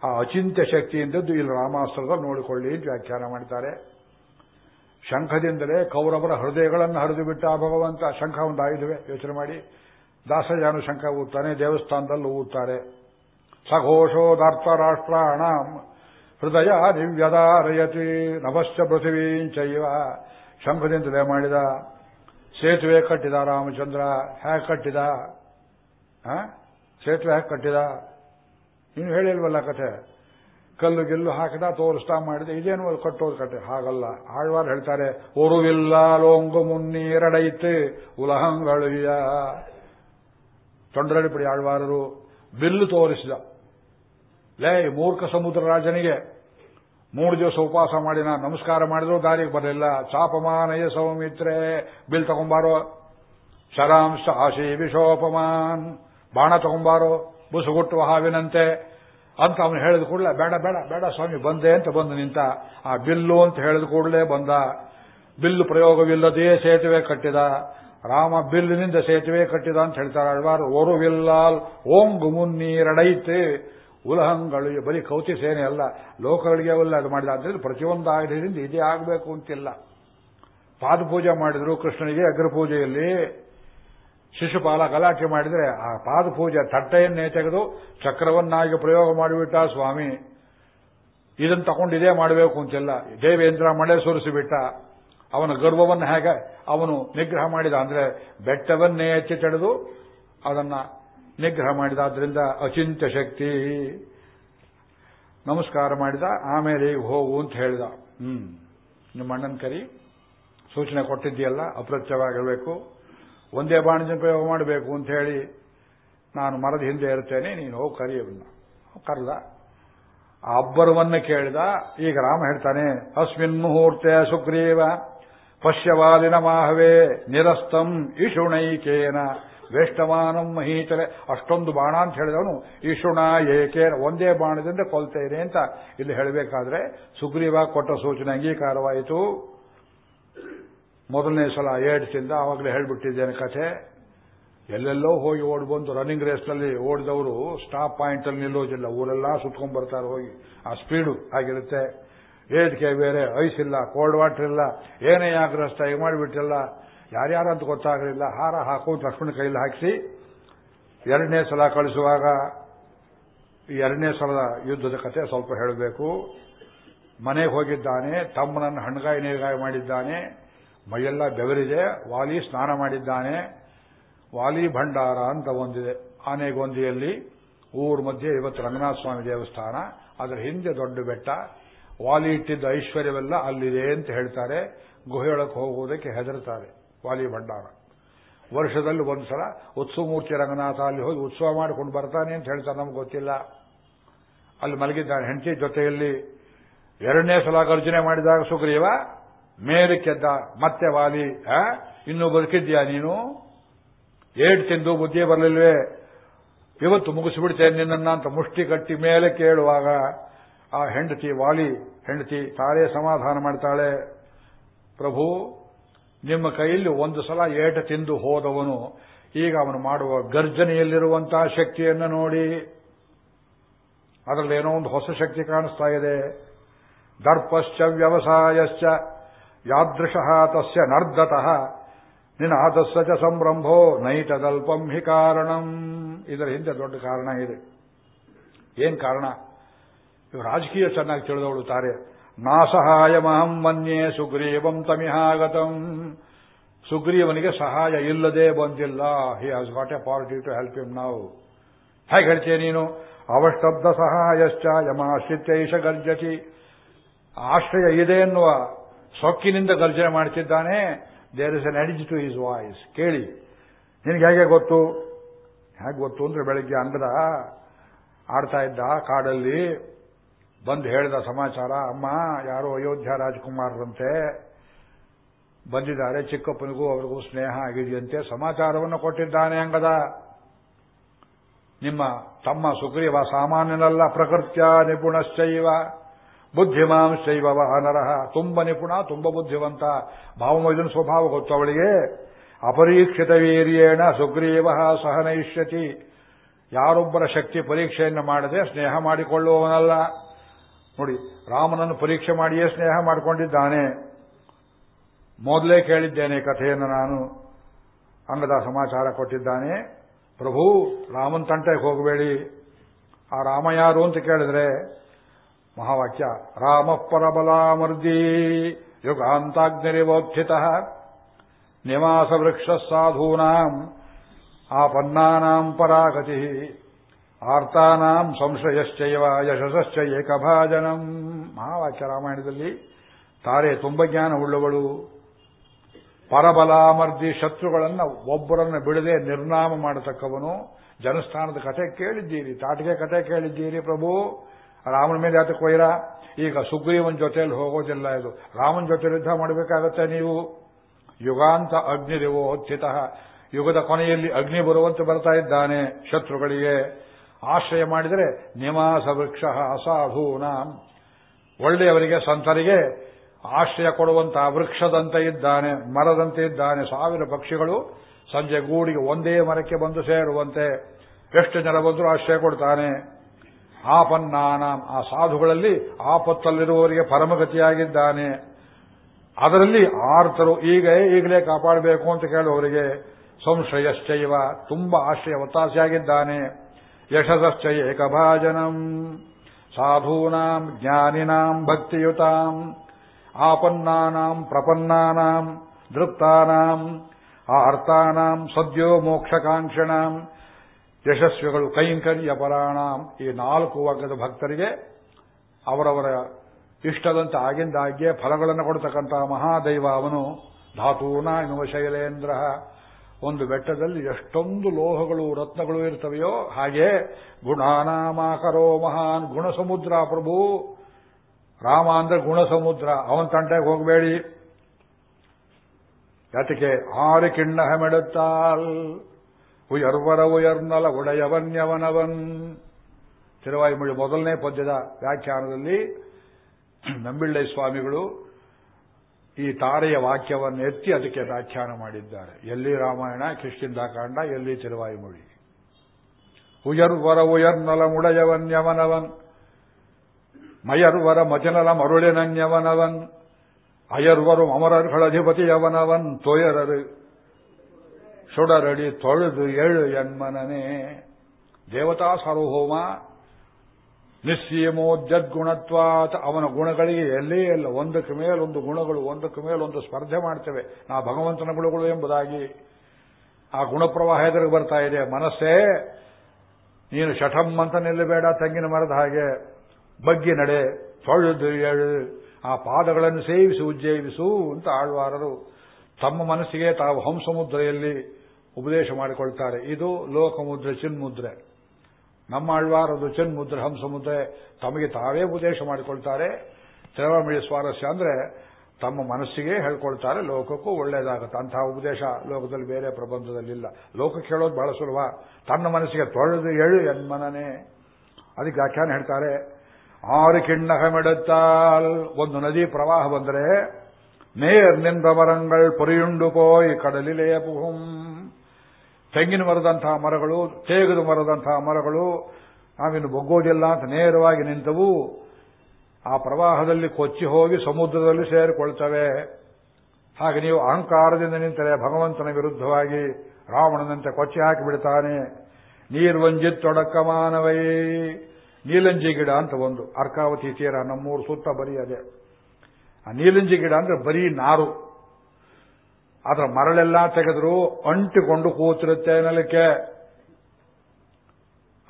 ಆ ಅಚಿಂತ್ಯ ಶಕ್ತಿಯಿಂದದ್ದು ಇಲ್ಲಿ ರಾಮಾಸ್ತ್ರದಲ್ಲಿ ನೋಡಿಕೊಳ್ಳಿ ವ್ಯಾಖ್ಯಾನ ಮಾಡ್ತಾರೆ ಶಂಖದಿಂದಲೇ ಕೌರವರ ಹೃದಯಗಳನ್ನು ಹರಿದು ಬಿಟ್ಟ ಭಗವಂತ, ಶಂಖ ಒಂದು ಆಯುಧವೇ, ಯೋಚನೆ ಮಾಡಿ. ದಾಸಜಾನು ಶಂಖ ಊದ್ತಾನೆ, ದೇವಸ್ಥಾನದಲ್ಲೂ ಊದ್ತಾರೆ. ಸಘೋಷೋದಾರ್ಥ ರಾಷ್ಟ್ರಾಣ ಹೃದಯ ದಿವ್ಯದಾರಯತಿ ನಭಶ್ಚ ಪೃಥಿವೀಂಚೈವ ಶಂಖದಿಂದಲೇ ಮಾಡಿದ ಸೇತುವೆ ಕಟ್ಟಿದ? ರಾಮಚಂದ್ರ ಹೇಗೆ ಕಟ್ಟಿದ? ಸೇತುವೆ ಹ್ಯಾಕ್ ಕಟ್ಟಿದ? ನೀನು ಹೇಳಿಲ್ವಲ್ಲ ಕಥೆ? ಕಲ್ಲು ಗಿಲ್ಲು ಹಾಕಿದ, ತೋರಿಸ್ತಾ ಮಾಡಿದೆ. ಇದೇನು ಕಟ್ಟೋದು ಕಟ್ಟೆ ಹಾಗಲ್ಲ. ಆಳ್ವಾರ್ ಹೇಳ್ತಾರೆ ಒರುವಿಲ್ಲ ಲೋಂಗು ಮುನ್ನೀರಡೈತೆ ಉಲಹಂಗಳಿಯ ತೊಂಡರಡಿಪಡಿ ಆಳ್ವಾರರು. ಬಿಲ್ಲು ತೋರಿಸಿದ. ಲೇ, ಮೂರ್ಖ ಸಮುದ್ರ ರಾಜನಿಗೆ. ಮೂರು ದಿವಸ ಉಪವಾಸ ಮಾಡಿ ನಾನು ನಮಸ್ಕಾರ ಮಾಡಿದ್ರು, ದಾರಿಗೆ ಬರಲಿಲ್ಲ. ಚಾಪಮಾನಯ ಸೌಮಿತ್ರೆ, ಬಿಲ್ ತಗೊಂಬಾರೋ? ಶರಾಂಶ ಆಶಿ ವಿಶೋಪಮಾನ್. ಬಾಣ ತಗೊಂಬಾರೋ? ಬುಸುಗುಟ್ಟುವ ಹಾವಿನಂತೆ. ಅಂತ ಅವನು ಹೇಳಿದ ಕೂಡಲೇ, ಬೇಡ ಬೇಡ ಬೇಡ ಸ್ವಾಮಿ, ಬಂದೆ ಅಂತ ಬಂದು ನಿಂತ. ಆ ಬಿಲ್ಲು ಅಂತ ಹೇಳಿದ ಕೂಡಲೇ ಬಂದ. ಬಿಲ್ಲು ಪ್ರಯೋಗವಿಲ್ಲದೇ ಸೇತುವೆ ಕಟ್ಟಿದ. ರಾಮ ಬಿಲ್ಲಿನಿಂದ ಸೇತುವೆ ಕಟ್ಟಿದ ಅಂತ ಹೇಳ್ತಾರೆ ಅಳ್ವಾರು ಒರುವಿಲ್ಲಾಲ್ ಓಂಗು ಮುನ್ನೀರಡೈತೆ ಉಲಹಂಗಳು, ಬರೀ ಕೌತಿ ಸೇನೆ ಅಲ್ಲ, ಲೋಕಗಳಿಗೆ ಅವೆಲ್ಲ ಅದು ಮಾಡಿದ. ಆದ್ದರಿಂದ ಪ್ರತಿಯೊಂದು ಆಗಲಿರಿಂದ ಇದೇ ಆಗಬೇಕು ಅಂತಿಲ್ಲ. ಪಾದಪೂಜೆ ಮಾಡಿದ್ರು ಕೃಷ್ಣನಿಗೆ ಅಗ್ರಪೂಜೆಯಲ್ಲಿ. ಶಿಶುಪಾಲ ಗಲಾಟೆ ಮಾಡಿದರೆ ಆ ಪಾದಪೂಜೆ ತಟ್ಟೆಯನ್ನೇ ತೆಗೆದು ಚಕ್ರವನ್ನಾಗಿ ಪ್ರಯೋಗ ಮಾಡಿಬಿಟ್ಟ ಸ್ವಾಮಿ. ಇದನ್ನು ತಗೊಂಡು ಇದೇ ಮಾಡಬೇಕು ಅಂತಿಲ್ಲ. ದೇವೇಂದ್ರ ಮಳೆ ಸುರಿಸಿಬಿಟ್ಟ. ಅವನ ಗರ್ವವನ್ನು ಹೇಗೆ ಅವನು ನಿಗ್ರಹ ಮಾಡಿದ ಅಂದ್ರೆ ಬೆಟ್ಟವನ್ನೇ ಎಚ್ಚಿ ತಡೆದು ಅದನ್ನ ನಿಗ್ರಹ ಮಾಡಿದ ಅದರಿಂದ ಅಚಿಂತ್ಯ ಶಕ್ತಿ. ನಮಸ್ಕಾರ ಮಾಡಿದ, ಆಮೇಲೆ ಈಗ ಹೋಗು ಅಂತ ಹೇಳಿದ. ಹ್ಮ್. ನಿಮ್ಮ ಅಣ್ಣನ ಕರಿ, ಸೂಚನೆ ಕೊಟ್ಟಿದ್ದೀಯಲ್ಲ, ಅಪ್ರತ್ಯವಾಗಿರಬೇಕು. ಒಂದೇ ಬಾಣಿಜ್ಯ ಪ್ರಯೋಗ ಮಾಡಬೇಕು ಅಂತ ಹೇಳಿ ನಾನು ಮರದ ಹಿಂದೆ ಇರ್ತೇನೆ ನೀನು ಹೋಗಿ ಕರಿಯವನ್ನ ಕರೆದ. ಆ ಅಬ್ಬರವನ್ನ ಕೇಳಿದ, ಈಗ ರಾಮ ಹೇಳ್ತಾನೆ, ಅಸ್ಮಿನ್ ಮುಹೂರ್ತೆ ಸುಗ್ರೀವ ಪಶ್ಯವಾದಿನ ಮಾಹವೇ ನಿರಸ್ತಂ ಇಷುಣೈಕೇನ ವೇಷ್ಟಮಾನಂ ಮಹೀತಲೆ ಅಷ್ಟೊಂದು ಬಾಣ ಅಂತ ಹೇಳಿದವನು, ಈಶುಣ, ಏಕೆ? ಒಂದೇ ಬಾಣದಿಂದ ಕೊಲ್ತೇನೆ ಅಂತ. ಇಲ್ಲಿ ಹೇಳಬೇಕಾದ್ರೆ, ಸುಗ್ರೀವ ಕೊಟ್ಟ ಸೂಚನೆ ಅಂಗೀಕಾರವಾಯಿತು. ಮೊದಲನೇ ಸಲ ಏಡ್ಸಿಂದ ಆವಾಗಲೇ ಹೇಳಿಬಿಟ್ಟಿದ್ದೇನೆ ಕಥೆ. ಎಲ್ಲೆಲ್ಲೋ ಹೋಗಿ ಓಡಿ ಬಂದು ರನ್ನಿಂಗ್ ರೇಸ್ನಲ್ಲಿ ಓಡಿದವರು ಸ್ಟಾಪ್ ಪಾಯಿಂಟ್ ಅಲ್ಲಿ ನಿಲ್ಲೋದಿಲ್ಲ. ಊರೆಲ್ಲ ಸುತ್ಕೊಂಡ್ ಬರ್ತಾರೆ ಹೋಗಿ. ಆ ಸ್ಪೀಡು ಆಗಿರುತ್ತೆ. ಏಡ್ಕೆ ಬೇರೆ ಐಸ್ ಇಲ್ಲ ಕೋಲ್ಡ್ ವಾಟರ್ ಇಲ್ಲ. ಏನೇ ಆಗ್ರಸ್ತ ಮಾಡಿಬಿಟ್ಟಿಲ್ಲ ಯಾರ್ಯಾರಂತ ಗೊತ್ತಾಗಲಿಲ್ಲ. ಹಾರ ಹಾಕು ಲಕ್ಷ್ಮಣ ಕೈಯಲ್ಲಿ ಹಾಕಿಸಿ, ಎರಡನೇ ಸಲ ಕಳಿಸುವಾಗ ಎರಡನೇ ಸಲದ ಯುದ್ಧದ ಕತೆ ಸ್ವಲ್ಪ ಹೇಳಬೇಕು. ಮನೆಗೆ ಹೋಗಿದ್ದಾನೆ, ತಮ್ಮನನ್ನು ಹಣ್ಗಾಯಿ ನೀರ್ಗಾಯಿ ಮಾಡಿದ್ದಾನೆ, ಮೈಯೆಲ್ಲ ಬೆವರಿದೆ, ವಾಲಿ ಸ್ನಾನ ಮಾಡಿದ್ದಾನೆ, ವಾಲಿ ಭಂಡಾರ ಅಂತ ಒಂದಿದೆ. ಆನೆಗೊಂದಿಯಲ್ಲಿ ಊರ ಮಧ್ಯೆ ಇವತ್ತು ರಂಗನಾಥ ಸ್ವಾಮಿ ದೇವಸ್ಥಾನ, ಅದರ ಹಿಂದೆ ದೊಡ್ಡ ಬೆಟ್ಟ, ವಾಲಿ ಇಟ್ಟಿದ್ದ ಐಶ್ವರ್ಯವೆಲ್ಲ ಅಲ್ಲಿದೆ ಅಂತ ಹೇಳ್ತಾರೆ. ಗುಹೆಯೊಳಕ್ಕೆ ಹೋಗುವುದಕ್ಕೆ ಹೆದರ್ತಾರೆ. ವಾಲಿ ಭಂಡಾರ. ವರ್ಷದಲ್ಲಿ ಒಂದ್ಸಲ ಉತ್ಸವಮೂರ್ತಿ ಉತ್ಸವ ಮೂರ್ತಿ ರಂಗನಾಥ ಅಲ್ಲಿ ಹೋಗಿ ಉತ್ಸವ ಮಾಡಿಕೊಂಡು ಬರ್ತಾನೆ ಅಂತ ಹೇಳ್ತಾರೆ, ನಮ್ಗೆ ಗೊತ್ತಿಲ್ಲ. ಅಲ್ಲಿ ಮಲಗಿದ್ದಾನೆ. ಹೆಂಡತಿ ಜೊತೆಯಲ್ಲಿ ಎರಡನೇ ಸಲ ಗರ್ಜನೆ ಮಾಡಿದಾಗ, ಸುಗ್ರೀವ ಮೇಲಕ್ಕೆದ್ದ ಮತ್ತೆ ವಾಲಿ ಇನ್ನೂ ಬದುಕಿದ್ಯಾ ನೀನು? ಏಟ್ ತಿಂದು ಬುದ್ಧಿ ಬರಲಿಲ್ವೇ? ಇವತ್ತು ಮುಗಿಸಿಬಿಡ್ತೇನೆ ನಿನ್ನನ್ನ ಅಂತ ಮುಷ್ಟಿ ಕಟ್ಟಿ ಮೇಲೆ ಕೇಳುವಾಗ, ಆ ಹೆಂಡತಿ ವಾಲಿ, ಹೆಂಡತಿ ತಾಳೆ ಸಮಾಧಾನ ಮಾಡ್ತಾಳೆ. ಪ್ರಭು ನಿಮ್ಮ ಕೈಯಲ್ಲಿ ಒಂದು ಸಲ ಏಟ ತಿಂದು ಹೋದವನು, ಈಗ ಅವನು ಮಾಡುವ ಗರ್ಜನೆಯಲ್ಲಿರುವಂತಹ ಶಕ್ತಿಯನ್ನು ನೋಡಿ. ಅದರಲ್ಲಿ ಏನೋ ಒಂದು ಹೊಸ ಶಕ್ತಿ ಕಾಣಿಸ್ತಾ ಇದೆ. ದರ್ಪಶ್ಚ ವ್ಯವಸಾಯಶ್ಚ ಯಾದೃಶಃ ತಸ್ಯ ನರ್ದತಃ ನಿನಾದಸ್ಸ ಚ ಸಂರಂಭೋ ನೈತದಲ್ಪಂ ಹಿ ಕಾರಣಂ. ಇದರ ಹಿಂದೆ ದೊಡ್ಡ ಕಾರಣ ಇದೆ. ಏನ್ ಕಾರಣ? ರಾಜಕೀಯ ಚೆನ್ನಾಗಿ ತಿಳಿದವಳು ತಾರೆ. ನಾಸಹಾಯ ಮಹಂ ಮನ್ಯೆ ಸುಗ್ರೀವಂ ತಮಿಹಾಗತಂ. ಸುಗ್ರೀವನಿಗೆ ಸಹಾಯ ಇಲ್ಲದೆ ಬಂದಿಲ್ಲ. He has got a party to help him ನಾವು ಹೇಗೆ ಹೇಳ್ತೀಯ ನೀನು? ಅವಷ್ಟಬ್ದ ಸಹಾಯಶ್ಚ ಯಮಾಶ್ರಿತ್ಯೈಷ ಗರ್ಜತಿ. ಆಶ್ರಯ ಇದೆ ಎನ್ನುವ ಸೊಕ್ಕಿನಿಂದ ಗರ್ಜನೆ ಮಾಡ್ತಿದ್ದಾನೆ. There is an edge to his voice ಕೇಳಿ. ನಿನಗೆ ಹೇಗೆ ಗೊತ್ತು? ಹೇಗೆ ಗೊತ್ತು ಅಂದ್ರೆ ಬೆಳಗ್ಗೆ ಅಂಗದ ಆಡ್ತಾ ಇದ್ದ ಕಾಡಲ್ಲಿ ಬಂದು ಹೇಳಿದ ಸಮಾಚಾರ, ಅಮ್ಮ, ಯಾರೋ ಅಯೋಧ್ಯ ರಾಜಕುಮಾರರಂತೆ ಬಂದಿದ್ದಾರೆ, ಚಿಕ್ಕಪ್ಪನಿಗೂ ಅವರಿಗೂ ಸ್ನೇಹ ಆಗಿದೆಯಂತೆ ಸಮಾಚಾರವನ್ನು ಕೊಟ್ಟಿದ್ದಾನೆ ಅಂಗದ. ನಿಮ್ಮ ತಮ್ಮ ಸುಗ್ರೀವ ಸಾಮಾನ್ಯನಲ್ಲ, ಪ್ರಕೃತ್ಯ ನಿಪುಣಶ್ಚೈವ ಬುದ್ಧಿಮಾಂಶೈವ ವಾಹನರಹ ತುಂಬ ನಿಪುಣ, ತುಂಬ ಬುದ್ಧಿವಂತ. ಭಾವಮೈದನ ಸ್ವಭಾವ ಗೊತ್ತು ಅವಳಿಗೆ. ಅಪರೀಕ್ಷಿತ ವೀರ್ಯೇಣ ಸುಗ್ರೀವ ಸಹನಯಿಷ್ಯತಿ ಯಾರೊಬ್ಬರ ಶಕ್ತಿ ಪರೀಕ್ಷೆಯನ್ನು ಮಾಡದೆ ಸ್ನೇಹ ಮಾಡಿಕೊಳ್ಳುವವನಲ್ಲ. ನೋಡಿ, ರಾಮನನ್ನು ಪರೀಕ್ಷೆ ಮಾಡಿಯೇ ಸ್ನೇಹ ಮಾಡಿಕೊಂಡಿದ್ದಾನೆ. ಮೊದಲೇ ಕೇಳಿದ್ದೇನೆ ಕಥೆಯನ್ನು ನಾನು. ಅಂಗದ ಸಮಾಚಾರ ಕೊಟ್ಟಿದ್ದಾನೆ. ಪ್ರಭು, ರಾಮನ್ ತಂಟೆಗೆ ಹೋಗಬೇಡಿ. ಆ ರಾಮ ಯಾರು ಅಂತ ಕೇಳಿದ್ರೆ, ಮಹಾವಾಕ್ಯ, ರಾಮ ಪರಬಲಾಮರ್ದಿ ಯುಗಾಂತಾಗ್ನಿರಿವೋತ್ಥಿತ ನಿವಾಸ ವೃಕ್ಷ ಸಾಧೂನಾಂ ಆಪನ್ನಾನಾಂ ಪರಾಗತಿ ಆರ್ತಾನಾಂ ಸಂಶಯಶ್ಚಯವ ಯಶಸ್ಶ್ಚ ಏಕಭಾಜನಂ. ಮಹಾವಾಕ್ಯ ರಾಮಾಯಣದಲ್ಲಿ ತಾರೆ ತುಂಬ ಜ್ಞಾನ ಉಳ್ಳವಳು ಪರಬಲಾಮರ್ದಿ ಶತ್ರುಗಳನ್ನ ಒಬ್ಬರನ್ನು ಬಿಡದೆ ನಿರ್ನಾಮ ಮಾಡತಕ್ಕವನು. ಜನಸ್ಥಾನದ ಕಥೆ ಕೇಳಿದ್ದೀರಿ, ತಾಟಿಗೆ ಕಥೆ ಕೇಳಿದ್ದೀರಿ ಪ್ರಭು. ರಾಮನ ಮೇಲೆ ಯಾತಕ್ಕೆ ಕೊಯ್ರ ಈಗ ಸುಗ್ರೀವನ ಜೊತೆಯಲ್ಲಿ ಹೋಗೋದಿಲ್ಲ ಇದು. ರಾಮನ ಜೊತೆ ಯುದ್ಧ ಮಾಡಬೇಕಾಗತ್ತೆ ನೀವು. ಯುಗಾಂತ ಅಗ್ನಿರಿವೋತ್ಥಿತ ಯುಗದ ಕೊನೆಯಲ್ಲಿ ಅಗ್ನಿ ಬರುವಂತೆ ಬರ್ತಾ ಇದ್ದಾನೆ ಶತ್ರುಗಳಿಗೆ. ಆಶ್ರಯ ಮಾಡಿದರೆ ನಿವಾಸ ವೃಕ್ಷ ಅಸಾಧೂನಾಂ. ಒಳ್ಳೆಯವರಿಗೆ, ಸಂತರಿಗೆ ಆಶ್ರಯ ಕೊಡುವಂತಹ ವೃಕ್ಷದಂತೆ ಇದ್ದಾನೆ, ಮರದಂತೆ ಇದ್ದಾನೆ, ಸಾವಿರ ಪಕ್ಷಿಗಳು ಸಂಜೆ ಗೂಡಿಗೆ ಒಂದೇ ಮರಕ್ಕೆ ಬಂದು ಸೇರುವಂತೆ ಎಷ್ಟು ಜನ ಬಂದರೂ ಆಶ್ರಯ ಕೊಡ್ತಾನೆ. ಆಪನ್ನಾನಾಂ, ಆ ಸಾಧುಗಳಲ್ಲಿ ಆಪತ್ತಲ್ಲಿರುವವರಿಗೆ ಪರಮಗತಿಯಾಗಿದ್ದಾನೆ. ಅದರಲ್ಲಿ ಆರ್ತರು ಈಗ ಈಗಲೇ ಕಾಪಾಡಬೇಕು ಅಂತ ಕೇಳುವವರಿಗೆ ಸಂಶಯಶ್ಚೈವ, ತುಂಬಾ ಆಶ್ರಯ ಒತ್ತಾಸೆಯಾಗಿದ್ದಾನೆ. ಯಶಸ್ಶ್ಚ ಏಕಭಾಜನಂ ಸಾಧೂನಾಂ ಜ್ಞಾನಿನಾಂ ಭಕ್ತಿಯುತಾಂ ಆಪನ್ನಾನಾಂ ಪ್ರಪನ್ನಾನಾಂ ದೃಪ್ತಾನಾಂ ಆರ್ತಾನಾಂ ಸದ್ಯೋ ಮೋಕ್ಷಕಾಂಕ್ಷಣಾಂ ಯಶಸ್ವಿಗಳು ಕೈಂಕರ್ಯ ಪರಾಣಾಂ ಈ ನಾಲ್ಕು ವರ್ಗದ ಭಕ್ತರಿಗೆ ಅವರವರ ಇಷ್ಟದಂತೆ ಆಗಿಂದಾಗ್ಗೆ ಫಲಗಳನ್ನು ಕೊಡ್ತಕ್ಕಂತಹ ಮಹಾದೈವ ಅವನು ಧಾತೂನ ಎನ್ನುವ ಒಂದು ಬೆಟ್ಟದಲ್ಲಿ ಎಷ್ಟೊಂದು ಲೋಹಗಳು, ರತ್ನಗಳು ಇರ್ತವೆಯೋ ಹಾಗೆ ಗುಣಾನಾಮಾಕರೋ ಮಹಾನ್ ಗುಣ ಸಮುದ್ರ ಪ್ರಭು. ರಾಮ ಅಂದ್ರೆ ಗುಣ ಸಮುದ್ರ ಅವನ ತಂಟೆಗೆ ಹೋಗಬೇಡಿ. ಯಾತಕ್ಕೆ? ಆರು ಕಿಣ್ಣ ಹೆಮೆಡುತ್ತಾಲ್ ಉಯರ್ವರ ಉಯರ್ನಲ ಉಡಯವನ್ಯವನವನ್. ತಿರುವಾಯುಮುಳಿ ಮೊದಲನೇ ಪದ್ಯದ ವ್ಯಾಖ್ಯಾನದಲ್ಲಿ ನಂಬಿಳ್ಳೈ ಸ್ವಾಮಿಗಳು ಈ ತಾರೆಯ ವಾಕ್ಯವನ್ನು ಎತ್ತಿ ಅದಕ್ಕೆ ವ್ಯಾಖ್ಯಾನ ಮಾಡಿದ್ದಾರೆ. ಎಲ್ಲಿ ರಾಮಾಯಣ ಕಿಷ್ಕಿಂದಾಕಾಂಡ ಎಲ್ಲಿ ತಿರುವಾಯುಮೊഴി ಉಯರ್ವರ ಉಯರ್ನಲ ಮುಡಯವನ್ಯವನವನ್ ಮಯರ್ವರ ಮಜನಲ ಮರುಳಿನನ್ಯವನವನ್ ಅಯರ್ವರು ಅಮರರ್ಗಳಧಿಪತಿಯವನವನ್ ತೋಯರರು ಸುಡರಡಿ ತೊಳೆದು ಏಳು ಎನ್ಮನನೇ ದೇವತಾ ಸಾರ್ವಭೌಮ ನಿಸ್ಸೀಮೋದ್ಯದ್ಗುಣತ್ವಾತ್, ಅವನ ಗುಣಗಳಿಗೆ ಎಲ್ಲೇ ಇಲ್ಲ. ಒಂದಕ್ಕೆ ಮೇಲೊಂದು ಗುಣಗಳು, ಒಂದಕ್ಕೆ ಮೇಲೊಂದು ಸ್ಪರ್ಧೆ ಮಾಡ್ತೇವೆ. ನಾ ಭಗವಂತನ ಗುಣಗಳು ಎಂಬುದಾಗಿ ಆ ಗುಣಪ್ರವಾಹ ಎದುರಿಗೆ ಬರ್ತಾ ಇದೆ. ಮನಸ್ಸೇ, ನೀನು ಶಠಂ ಅಂತ ನಿಲ್ಲಬೇಡ, ತಂಗಿನ ಮರದ ಹಾಗೆ. ಬಗ್ಗಿ ನಡೆ, ತೊಳೆದು ಎಳು, ಆ ಪಾದಗಳನ್ನು ಸೇವಿಸು ಉಜ್ಜೇವಿಸು ಅಂತ ಆಳ್ವಾರರು ತಮ್ಮ ಮನಸ್ಸಿಗೆ ತಾವು ಹಂಸಮುದ್ರೆಯಲ್ಲಿ ಉಪದೇಶ ಮಾಡಿಕೊಳ್ತಾರೆ. ಇದು ಲೋಕಮುದ್ರೆ, ಚಿನ್ಮುದ್ರೆ. ನಮ್ಮ ಆಳ್ವಾರದು ಚನ್ಮುದ್ರೆ ಹಂಸಮುದ್ರೆ ತಮಗೆ ತಾವೇ ಉಪದೇಶ ಮಾಡಿಕೊಳ್ತಾರೆ. ತ್ರಿವಮಿಳಿ ಸ್ವಾರಸ್ಯ ಅಂದ್ರೆ ತಮ್ಮ ಮನಸ್ಸಿಗೆ ಹೇಳ್ಕೊಳ್ತಾರೆ, ಲೋಕಕ್ಕೂ ಒಳ್ಳೇದಾಗುತ್ತೆ. ಅಂತಹ ಉಪದೇಶ ಲೋಕದಲ್ಲಿ ಬೇರೆ ಪ್ರಬಂಧದಲ್ಲಿಲ್ಲ. ಲೋಕಕ್ಕೆ ಹೇಳೋದು ಬಹಳ ಸುಲಭ. ತನ್ನ ಮನಸ್ಸಿಗೆ ತೊಳೆದು ಎಳು ಎನ್ಮನನೇ ಅದಕ್ಕೆ ವ್ಯಾಖ್ಯಾನ ಹೇಳ್ತಾರೆ, ಆರು ಕಿಣ್ಣಹಮೆಡುತ್ತಾಲ್ ಒಂದು ನದಿ ಪ್ರವಾಹ ಬಂದರೆ ನಿಂದ நின்றவரங்கள் ಪೊರಿಯುಂಡು போய் ಕಡಲಿಲೆಯ ಪುಹುಂ. ತೆಂಗಿನ ಮರದಂತಹ ಮರಗಳು, ತೇಗದ ಮರದಂತಹ ಮರಗಳು, ನಾವಿನ್ನು ಬೊಗ್ಗೋದಿಲ್ಲ ಅಂತ ನೇರವಾಗಿ ನಿಂತವು, ಆ ಪ್ರವಾಹದಲ್ಲಿ ಕೊಚ್ಚಿ ಹೋಗಿ ಸಮುದ್ರದಲ್ಲಿ ಸೇರಿಕೊಳ್ತವೆ. ಹಾಗೆ ನೀವು ಅಹಂಕಾರದಿಂದ ನಿಂತರೆ ಭಗವಂತನ ವಿರುದ್ಧವಾಗಿ ರಾವಣನಂತೆ ಕೊಚ್ಚಿ ಹಾಕಿಬಿಡ್ತಾನೆ. ನೀರ್ವಂಜಿತ್ತೊಡಕ್ಕ ಮಾನವೈ, ನೀಲಂಜಿ ಗಿಡ ಅಂತ ಒಂದು. ಅರ್ಕಾವತಿ ತೀರ ನಮ್ಮೂರು ಸುತ್ತ ಬರೀ ಅದೇ ಆ ನೀಲಂಜಿ ಗಿಡ ಅಂದ್ರೆ ಬರೀ ನಾರು. ಅದರ ಮರಳೆಲ್ಲ ತೆಗೆದ್ರು ಅಂಟಿಕೊಂಡು ಕೂತಿರುತ್ತೆ ನೆಲಕ್ಕೆ.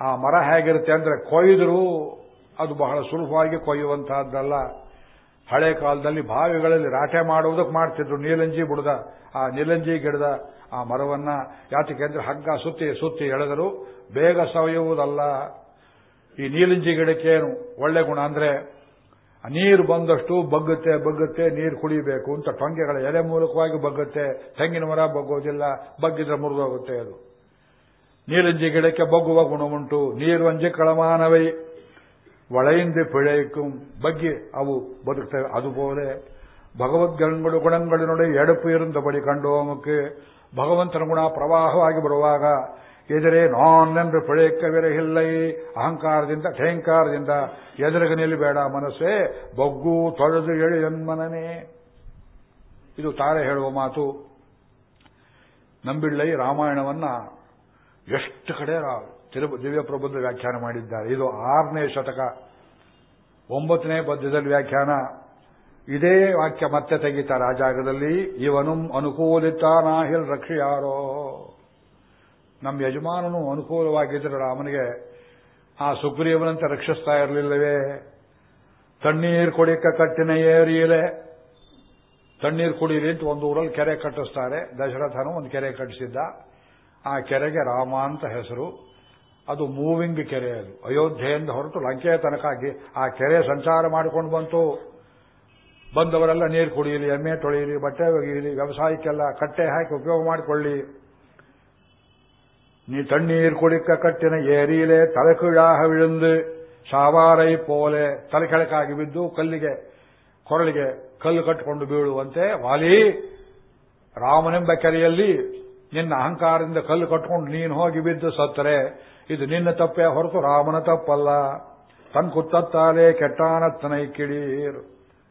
ಆ ಮರ ಹೇಗಿರುತ್ತೆ ಅಂದ್ರೆ ಕೊಯ್ದರೂ, ಅದು ಬಹಳ ಸುಲಭವಾಗಿ ಕೊಯ್ಯುವಂತಹದ್ದಲ್ಲ. ಹಳೆ ಕಾಲದಲ್ಲಿ ಬಾವಿಗಳಲ್ಲಿ ರಾಟೆ ಮಾಡುವುದಕ್ಕೆ ಮಾಡ್ತಿದ್ರು ನೀಲಂಜಿ ಬುಡದ, ಆ ನೀಲಂಜಿ ಗಿಡದ ಆ ಮರವನ್ನ. ಯಾತಕ್ಕೆ ಅಂದ್ರೆ ಹಗ್ಗ ಸುತ್ತಿ ಸುತ್ತಿ ಎಳೆದರು ಬೇಗ ಸವೆಯುವುದಲ್ಲ. ಈ ನೀಲಂಜಿ ಗಿಡಕ್ಕೇನು ಒಳ್ಳೆ ಗುಣ ಅಂದ್ರೆ ನೀರು ಬಂದಷ್ಟು ಬಗ್ಗುತ್ತೆ ಬಗ್ಗುತ್ತೆ, ನೀರು ಕುಡಿಬೇಕು ಅಂತ ಟೊಂಗೆಗಳ ಎಲೆ ಮೂಲಕವಾಗಿ ಬಗ್ಗುತ್ತೆ. ತೆಂಗಿನ ಮರ ಬಗ್ಗೋದಿಲ್ಲ, ಬಗ್ಗಿದ್ರೆ ಮುರಿದೋಗುತ್ತೆ ಅದು. ನೀರಂಜಿ ಗಿಡಕ್ಕೆ ಬಗ್ಗುವ ಗುಣ ಉಂಟು. ನೀರು ನೀರಂಜಿ ಕಳಮಾನವೇ. ಒಳೆಯಿಂದ ಪಿಳೆಯಕ್ಕೂ ಬಗ್ಗೆ ಅವು ಬದುಕ್ತವೆ. ಅದುಪೋಲೆ ಭಗವದ್ಗಣಗಳು ಗುಣಗಳಿನೊಡೆ ಎಡಪು ಇರುವಂತ ಬಳಿ ಕಂಡೋಮಕ್ಕೆ ಭಗವಂತನ ಗುಣ ಪ್ರವಾಹವಾಗಿ ಬರುವಾಗ ಎದುರೇ ನಾನೆಂದು ಪಿழைಕವಿರಹಿಲ್ಲೈ ಅಹಂಕಾರದಿಂದ ಠೇಂಕಾರದಿಂದ ಎದುರಿಗೆ ನಿಲ್ಲಬೇಡ ಮನಸ್ಸೇ, ಬಗ್ಗು ತೊಳೆದು ಎಳಿ ಎನ್ಮನನೆ ಇದು ತಾರೆ ಹೇಳುವ ಮಾತು. ನಂಬಿಳ್ಳೈ ರಾಮಾಯಣವನ್ನ ಎಷ್ಟು ಕಡೆ ದಿವ್ಯ ಪ್ರಬುದ್ಧ ವ್ಯಾಖ್ಯಾನ ಮಾಡಿದ್ದಾರೆ. ಇದು ಆರನೇ ಶತಕ, ಒಂಬತ್ತನೇ ಪದ್ಯದಲ್ಲಿ ವ್ಯಾಖ್ಯಾನ. ಇದೇ ವಾಕ್ಯ ಮತ್ತೆ ತೆಗೀತಾರೆ ಆ ಜಾಗದಲ್ಲಿ ಇವನು ಅನುಕೂಲಿತ ನಾಹಿಲ್ ರಕ್ಷಿಯಾರೋ. ನಮ್ಮ ಯಜಮಾನನು ಅನುಕೂಲವಾಗಿದ್ದರೆ ರಾಮನಿಗೆ ಆ ಸುಗ್ರೀವನಂತೆ ರಕ್ಷಿಸ್ತಾ ಇರಲಿಲ್ಲವೇ? ತಣ್ಣೀರು ಕುಡಿಯಕ್ಕೆ ಕಟ್ಟಿನ ಏರಿಯಲೆ. ತಣ್ಣೀರು ಕುಡಿಯಲಿ ಅಂತ ಒಂದು ಊರಲ್ಲಿ ಕೆರೆ ಕಟ್ಟಿಸ್ತಾರೆ. ದಶರಥನು ಒಂದು ಕೆರೆ ಕಟ್ಟಿಸಿದ್ದ. ಆ ಕೆರೆಗೆ ರಾಮ ಅಂತ ಹೆಸರು. ಅದು ಮೂವಿಂಗ್ ಕೆರೆ ಅದು. ಅಯೋಧ್ಯೆಯಿಂದ ಹೊರಟು ಲಂಕೆಯ ತನಕ ಆ ಕೆರೆ ಸಂಚಾರ ಮಾಡಿಕೊಂಡು ಬಂತು. ಬಂದವರೆಲ್ಲ ನೀರು ಕುಡಿಯಲಿ ಎಮ್ಮೆ ತೊಳೆಯಿರಿ ಬಟ್ಟೆ ಒಗೆಯಿರಿ ವ್ಯವಸಾಯಕ್ಕೆಲ್ಲ ಕಟ್ಟೆ ಹಾಕಿ ಉಪಯೋಗ ಮಾಡಿಕೊಳ್ಳಿ. நீ தண்ணீர் குடிக்க கட்டின ஏரியிலே தலைகீழாக விழுந்து ಪೋಲೆ போல ಕೆಳಕಾಗಿ ಬಿದ್ದು ಕಲ್ಲಿಗೆ ಕೊರಳಿಗೆ ಕಲ್ಲು ಕಟ್ಟಿಕೊಂಡು ಬೀಳುವಂತೆ ವಾಲಿ ರಾಮನೆಂಬ ಕೆರೆಯಲ್ಲಿ ನಿನ್ನ ಅಹಂಕಾರದಿಂದ ಕಲ್ಲು ಕಟ್ಟಿಕೊಂಡು ನೀನು ಹೋಗಿ ಬಿದ್ದು ಸತ್ತರೆ ಇದು ನಿನ್ನ ತಪ್ಪೇ ಹೊರತು ರಾಮನ ತಪ್ಪಲ್ಲ ತನ್ ಕುತ್ತಾಲೆ ಕೆಟ್ಟಾನ ತನೈ ಕಿಡೀರು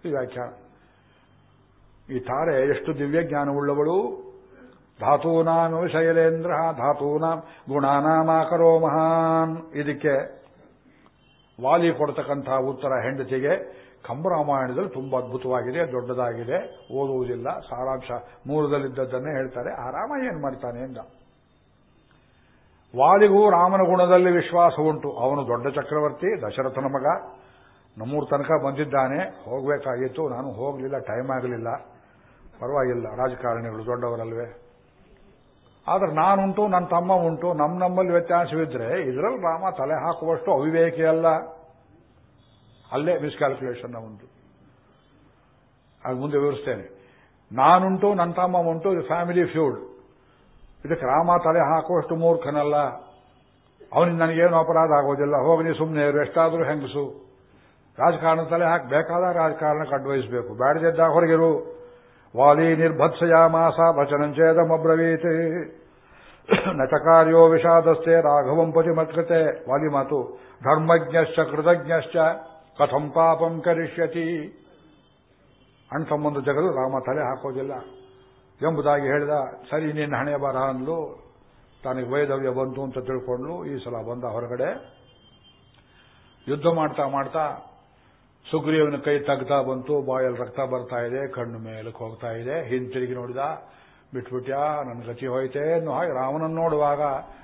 ಈ ವ್ಯಾಖ್ಯಾನ ಈ ತಾರೆ ಎಷ್ಟು ದಿವ್ಯ ಜ್ಞಾನವುಳ್ಳವಳು ಧಾತೂನಾಮ ಶೈಲೇಂದ್ರ ಧಾತೂನಾಂ ಗುಣಾನಾಮಾಕರೋ ಮಹಾನ್. ಇದಕ್ಕೆ ವಾಲಿ ಕೊಡ್ತಕ್ಕಂತಹ ಉತ್ತರ ಹೆಂಡತಿಗೆ ಕಂಬರಾಮಾಯಣದಲ್ಲಿ ತುಂಬಾ ಅದ್ಭುತವಾಗಿದೆ, ದೊಡ್ಡದಾಗಿದೆ, ಓದುವುದಿಲ್ಲ. ಸಾರಾಂಶ ಮೂಲದಲ್ಲಿದ್ದದ್ದನ್ನೇ ಹೇಳ್ತಾರೆ. ಆ ರಾಮ ಏನ್ ಮಾಡ್ತಾನೆ ಎಂದ ವಾಲಿಗೂ ರಾಮನ ಗುಣದಲ್ಲಿ ವಿಶ್ವಾಸ ಉಂಟು. ಅವನು ದೊಡ್ಡ ಚಕ್ರವರ್ತಿ, ದಶರಥನ ಮಗ. ನಮ್ಮೂರ ತನಕ ಬಂದಿದ್ದಾನೆ. ಹೋಗಬೇಕಾಗಿತ್ತು. ನಾನು ಹೋಗಲಿಲ್ಲ, ಟೈಮ್ ಆಗಲಿಲ್ಲ. ಪರವಾಗಿಲ್ಲ, ರಾಜಕಾರಣಿಗಳು ದೊಡ್ಡವರಲ್ವೇ. ಆದ್ರೆ ನಾನುಂಟು ನನ್ನ ತಮ್ಮ ಉಂಟು ನಮ್ಮ ನಮ್ಮಲ್ಲಿ ವ್ಯತ್ಯಾಸವಿದ್ರೆ ಇದರಲ್ಲಿ ರಾಮ ತಲೆ ಹಾಕುವಷ್ಟು ಅವಿವೇಕಿ ಅಲ್ಲ. ಅಲ್ಲೇ ಮಿಸ್ಕ್ಯಾಲ್ಕುಲೇಷನ್ ಉಂಟು. ಅದು ಮುಂದೆ ವಿವರಿಸ್ತೇನೆ. ನಾನುಂಟು ನನ್ನ ತಮ್ಮ ಉಂಟು, ಇದು ಫ್ಯಾಮಿಲಿ ಫ್ಯೂಡ್ ಇದಕ್ಕೆ ರಾಮ ತಲೆ ಹಾಕುವಷ್ಟು ಮೂರ್ಖನಲ್ಲ. ಅವನಿಗೆ ನನಗೇನು ಅಪರಾಧ ಆಗೋದಿಲ್ಲ. ಹೋಗಿ ಸುಮ್ಮನೆ ಎಷ್ಟಾದರೂ ಹೆಂಗಸು. ರಾಜಕಾರಣ ತಲೆ ಹಾಕಿ ಬೇಕಾದ ರಾಜಕಾರಣಕ್ಕೆ ಅಡ್ವೈಸ್ಬೇಕು ಬ್ಯಾಡದಿದ್ದಾಗ ಹೊರಗಿರು. ವಾಲಿ ನಿರ್ಭತ್ಸಯಾಮಾಸ ವಚನಂಚೇದಮಬ್ರವೀತ್ ನಚಕಾರ್ಯೋ ವಿಷಾದಸ್ಥೆ ರಾಘವಂ ಪತಿಮತ್ಕತೆ. ವಾಲಿ ಮಾತು. ಧರ್ಮಜ್ಞಶ್ಚ, ಕೃತಜ್ಞಶ್ಚ, ಕಥಂ ಪಾಪಂ ಕರಿಷ್ಯತಿ. ಅಣ್ಣ ಸಂಬಂಧ ಜಗಲು ರಾಮ ತಲೆ ಹಾಕೋದಿಲ್ಲ. ಎಂಬುದಾಗಿ ಹೇಳಿದ, ಸರಿ ನಿನ್ನ ಹಣೆ ಬರ ಅಂದ್ಲು. ತನಗೆ ವೈದವ್ಯ ಬಂತು ಅಂತ ತಿಳ್ಕೊಂಡ್ಲು. ಈ ಸಲ ಬಂದ ಹೊರಗಡೆ. ಯುದ್ಧ ಮಾಡ್ತಾ ಮಾಡ್ತಾ ಸುಗ್ರೀವನ ಕೈ ತಗ್ತಾ ಬಂತು, ಬಾಯಲ್ಲಿ ರಕ್ತ ಬರ್ತಾ ಇದೆ, ಕಣ್ಣು ಮೇಲಕ್ಕೆ ಹೋಗ್ತಾ ಇದೆ. ಹಿಂತಿರುಗಿ ನೋಡಿದ, ಬಿಟ್ಬಿಟ್ಯಾ, ನನ್ನ ಗತಿ ಹೋಯ್ತೆ ಅನ್ನೋ ಹಾಗೆ ರಾಮನನ್ನು ನೋಡುವಾಗ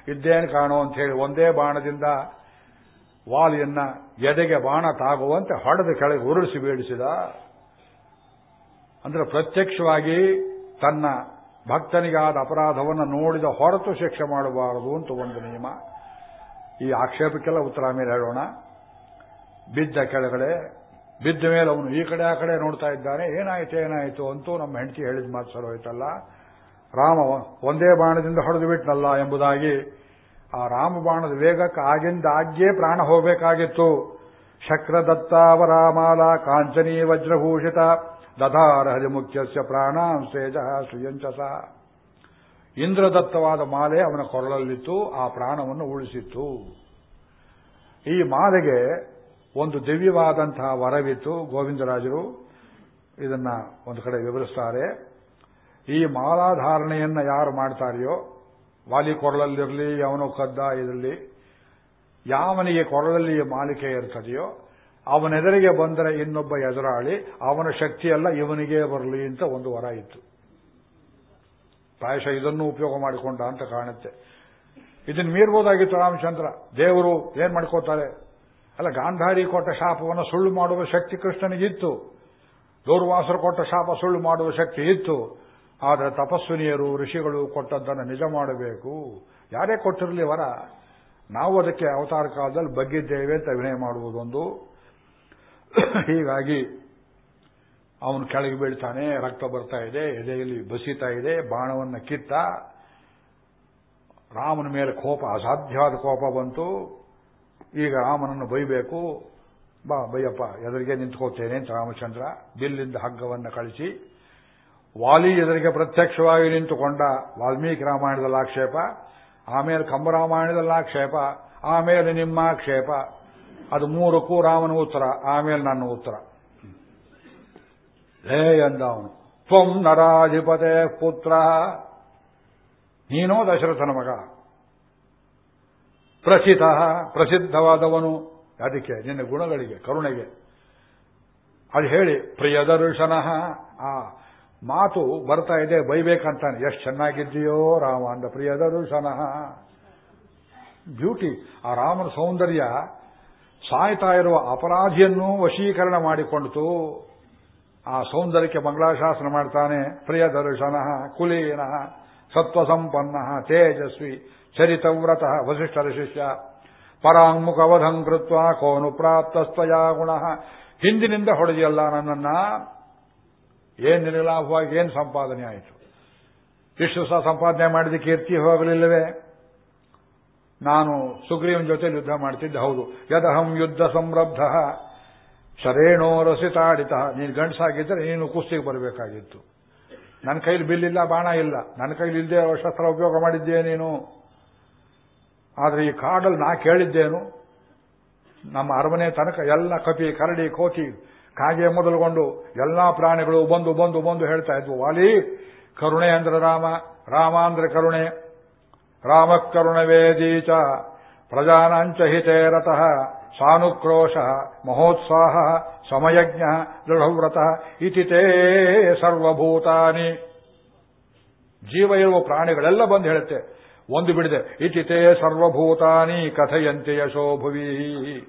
ಇದ್ದೇನು ಕಾಣೋ ಅಂತ ಹೇಳಿ ಒಂದೇ ಬಾಣದಿಂದ ವಾಲಿಯನ್ನ ಎದೆಗೆ ಬಾಣ ತಾಗುವಂತೆ ಹೊಡೆದ ಕೆಳಗೆ ಉರುಳಿಸಿ ಬೀಳಿಸಿದ. ಅಂದ್ರೆ ಪ್ರತ್ಯಕ್ಷವಾಗಿ ತನ್ನ ಭಕ್ತನಿಗಾದ ಅಪರಾಧವನ್ನು ನೋಡಿದ ಹೊರತು ಶಿಕ್ಷೆ ಮಾಡಬಾರದು ಅಂತ ಒಂದು ನಿಯಮ. ಈ ಆಕ್ಷೇಪಕ್ಕೆಲ್ಲ ಉತ್ತರ ಮೇಲೆ ಹೇಳೋಣ. ಬಿದ್ದ ಕೆಳಗಡೆ ಬಿದ್ದ ಮೇಲೆ ಅವನು ಈ ಕಡೆ ಆ ಕಡೆ ನೋಡ್ತಾ ಇದ್ದಾನೆ, ಏನಾಯ್ತು ಏನಾಯ್ತು ಅಂತೂ ನಮ್ಮ ಹೆಂಡತಿ ಹೇಳಿದ ಮಾತು ಸರೋಯ್ತಲ್ಲ ರಾಮ ಒಂದೇ ಬಾಣದಿಂದ ಹೊಡೆದು ಬಿಟ್ನಲ್ಲ ಎಂಬುದಾಗಿ ಆ ರಾಮ ಬಾಣದ ವೇಗಕ್ಕೆ ಆಗಿಂದ ಪ್ರಾಣ ಹೋಗಬೇಕಾಗಿತ್ತು. ಶಕ್ರದತ್ತಾವರಾಮಾಲ ಕಾಂಚನೀ ವಜ್ರಭೂಷಿತ, ದಧಾರ ಮುಖ್ಯಸ್ಯ ಪ್ರಾಣಾಂ ಸೇಜ ಶ್ರೀಯಂಚಸ. ಇಂದ್ರದತ್ತವಾದ ಮಾಲೆ ಅವನ ಕೊರಳಲ್ಲಿತ್ತು, ಆ ಪ್ರಾಣವನ್ನು ಉಳಿಸಿತ್ತು. ಈ ಮಾಲೆಗೆ ಒಂದು ದಿವ್ಯವಾದಂತಹ ವರವಿತ್ತು. ಗೋವಿಂದರಾಜರು ಇದನ್ನ ಒಂದು ಕಡೆ ವಿವರಿಸ್ತಾರೆ. ಈ ಮಾಲಾಧಾರಣೆಯನ್ನ ಯಾರು ಮಾಡ್ತಾರೆಯೋ ವಾಲಿ ಕೊರಳಲ್ಲಿರಲಿ ಅವನು ಕದ್ದ ಇದರಲ್ಲಿ, ಯಾವನಿಗೆ ಕೊರಳಲ್ಲಿ ಮಾಲಿಕೆ ಇರ್ತದೆಯೋ, ಅವನೆದುರಿಗೆ ಬಂದರೆ ಇನ್ನೊಬ್ಬ ಎದುರಾಳಿ, ಅವನ ಶಕ್ತಿಯಲ್ಲ ಇವನಿಗೆ ಬರಲಿ ಅಂತ ಒಂದು ವರ ಇತ್ತು. ಪ್ರಾಯಶಃ ಇದನ್ನು ಉಪಯೋಗ ಮಾಡಿಕೊಂಡ ಅಂತ ಕಾಣುತ್ತೆ. ಇದನ್ನು ಮೀರ್ಬೋದಾಗಿತ್ತು ರಾಮಚಂದ್ರ. ದೇವರು ಏನ್ ಮಾಡ್ಕೋತಾರೆ? ಅಲ್ಲ, ಗಾಂಧಾರಿ ಕೊಟ್ಟ ಶಾಪವನ್ನು ಸುಳ್ಳು ಮಾಡುವ ಶಕ್ತಿ ಕೃಷ್ಣನಿಗಿತ್ತು. ದೌರ್ವಾಸರು ಕೊಟ್ಟ ಶಾಪ ಸುಳ್ಳು ಮಾಡುವ ಶಕ್ತಿ ಇತ್ತು. ಆದರೆ ತಪಸ್ವಿನಿಯರು, ಋಷಿಗಳು ಕೊಟ್ಟದ್ದನ್ನು ನಿಜ ಮಾಡಬೇಕು. ಯಾರೇ ಕೊಟ್ಟಿರಲಿ ವರ, ನಾವು ಅದಕ್ಕೆ ಅವತಾರ ಕಾಲದಲ್ಲಿ ಬಗ್ಗಿದ್ದೇವೆ ಅಂತ ಅಭಿನಯ ಮಾಡುವುದೊಂದು. ಹೀಗಾಗಿ ಅವನು ಕೆಳಗೆ ಬೀಳ್ತಾನೆ, ರಕ್ತ ಬರ್ತಾ ಇದೆ, ಎದೆಯಲ್ಲಿ ಬಸಿತಾ ಇದೆ, ಬಾಣವನ್ನು ಕಿತ್ತ ರಾಮನ ಮೇಲೆ ಕೋಪ, ಅಸಾಧ್ಯವಾದ ಕೋಪ ಬಂತು. ಈಗ ರಾಮನನ್ನು ಬೈಬೇಕು. ಬಾ, ಬೈಯಪ್ಪ, ಎದುರಿಗೆ ನಿಂತ್ಕೋತೇನೆ ಅಂತ ರಾಮಚಂದ್ರ ದಿಲ್ಲಿಂದ ಹಗ್ಗವನ್ನು ಕಳಿಸಿ, ವಾಲಿ ಎದುರಿಗೆ ಪ್ರತ್ಯಕ್ಷವಾಗಿ ನಿಂತುಕೊಂಡ ವಾಲ್ಮೀಕಿ ರಾಮಾಯಣದಲ್ಲಿ ಆಕ್ಷೇಪ ಆಮೇಲೆ ಕಂಬರಾಮಾಯಣದಲ್ಲಿ ಆಕ್ಷೇಪ ಆಮೇಲೆ ನಿಮ್ಮ ಆಕ್ಷೇಪ ಅದು ಮೂರಕ್ಕೂ ರಾಮನ ಉತ್ತರ, ಆಮೇಲೆ ನನ್ನ ಉತ್ತರ. ಹೇ ಎಂದ ಅವನು ತ್ವಂ ನರಾಧಿಪತೆ ಪುತ್ರ. ನೀನೋ ದಶರಥನ ಮಗ. ಪ್ರಸಿದ್ಧ, ಪ್ರಸಿದ್ಧವಾದವನು. ಅದಕ್ಕೆ ನಿನ್ನ ಗುಣಗಳಿಗೆ, ಕರುಣೆಗೆ. ಅದು ಹೇಳಿ ಪ್ರಿಯದರ್ಶನ ಆ ಮಾತು ಬರ್ತಾ ಇದೆ, ಬೈಬೇಕಂತಾನೆ. ಎಷ್ಟು ಚೆನ್ನಾಗಿದ್ದೀಯೋ ರಾಮ ಅಂದ ಪ್ರಿಯದರ್ಶನ ಬ್ಯೂಟಿ, ಆ ರಾಮನ ಸೌಂದರ್ಯ ಸಾಯ್ತಾ ಇರುವ ಅಪರಾಧಿಯನ್ನು ವಶೀಕರಣ ಮಾಡಿಕೊಂಡಿತು. ಆ ಸೌಂದರ್ಯಕ್ಕೆ ಮಂಗಳಾಶಾಸನ ಮಾಡ್ತಾನೆ, ಪ್ರಿಯ ದರ್ಶನ, ಕುಲೀನ. ಸತ್ವಸಂಪನ್ನ ತೇಜಸ್ವಿ ಚರಿತವ್ರತ ವಸಿಷ್ಠರ ಶಿಷ್ಯ. ಪರಾಂಗುಖವಧಂ ಕೃತ್ವ ಕೋನು ಪ್ರಾಪ್ತಸ್ತಯ ಗುಣ. ಹಿಂದಿನಿಂದ ಹೊಡೆದಿಯಲ್ಲ ನನ್ನನ್ನ. ಏನ್ ನಿರ್ಲಾಭವಾಗಿ ಏನ್ ಸಂಪಾದನೆ ಆಯಿತು? ಇಷ್ಟು ಸಹ ಸಂಪಾದನೆ ಮಾಡಿದ ಕೀರ್ತಿ ಹೋಗಲಿಲ್ಲವೇ? ನಾನು ಸುಗ್ರೀವನ ಜೊತೆ ಯುದ್ಧ ಮಾಡ್ತಿದ್ದೆ, ಹೌದು. ಯದಹಂ ಯುದ್ಧ ಸಂರಬ್ಧ. ಶರೇಣೋ ರಸಿತಾಡಿತ. ನೀನು ಗಂಡಸಾಗಿದ್ದರೆ ನೀನು ಕುಸ್ತಿಗೆ ಬರಬೇಕಾಗಿತ್ತು. ನನ್ನ ಕೈಲಿ ಬಿಲ್ಲಿಲ್ಲ, ಬಾಣ ಇಲ್ಲ. ನನ್ನ ಕೈಲಿ ಇಲ್ಲದೆ ಶಸ್ತ್ರ ಉಪಯೋಗ ಮಾಡಿದ್ದೆ ನೀನು? ಆದರೆ ಈ ಕಾಡಲ್ಲಿ ನಾ ಕೇಳಿದ್ದೇನು? ನಮ್ಮ ಅರಮನೆ ತನಕ ಎಲ್ಲ ಕಪಿ, ಕರಡಿ, ಕೋತಿ, ಕಾಗೆ ಮೊದಲುಗೊಂಡು ಎಲ್ಲಾ ಪ್ರಾಣಿಗಳು ಬಂದು ಬಂದು ಬಂದು ಹೇಳ್ತಾ ಇದ್ವು. ವಾಲಿ, ಕರುಣೆ ಅಂದ್ರೆ ರಾಮ ರಾಮ ಅಂದ್ರೆ ಕರುಣೆ. ರಾಮ ಕರುಣವೇದೀಚ, ಪ್ರಜಾನಾಂಚ ಹಿತೇ ರತಃ ಸಾನುಕ್ರೋಶ, ಮಹೋತ್ಸಾಹ, ಸಮಯಜ್ಞ, ದೃಢವ್ರತ ಇತಿತೇ ಸರ್ವಭೂತಾನಿ. ಜೀವ, ಇರುವ ಪ್ರಾಣಿಗಳೆಲ್ಲ ಬಂದು ಹೇಳುತ್ತೆ. ಒಂದು ಬಿಡಿದೆ ಇತಿತೇ ಸರ್ವಭೂತಾನಿ ಕಥೆಯಂತೆ ಯಶೋಭುವಿ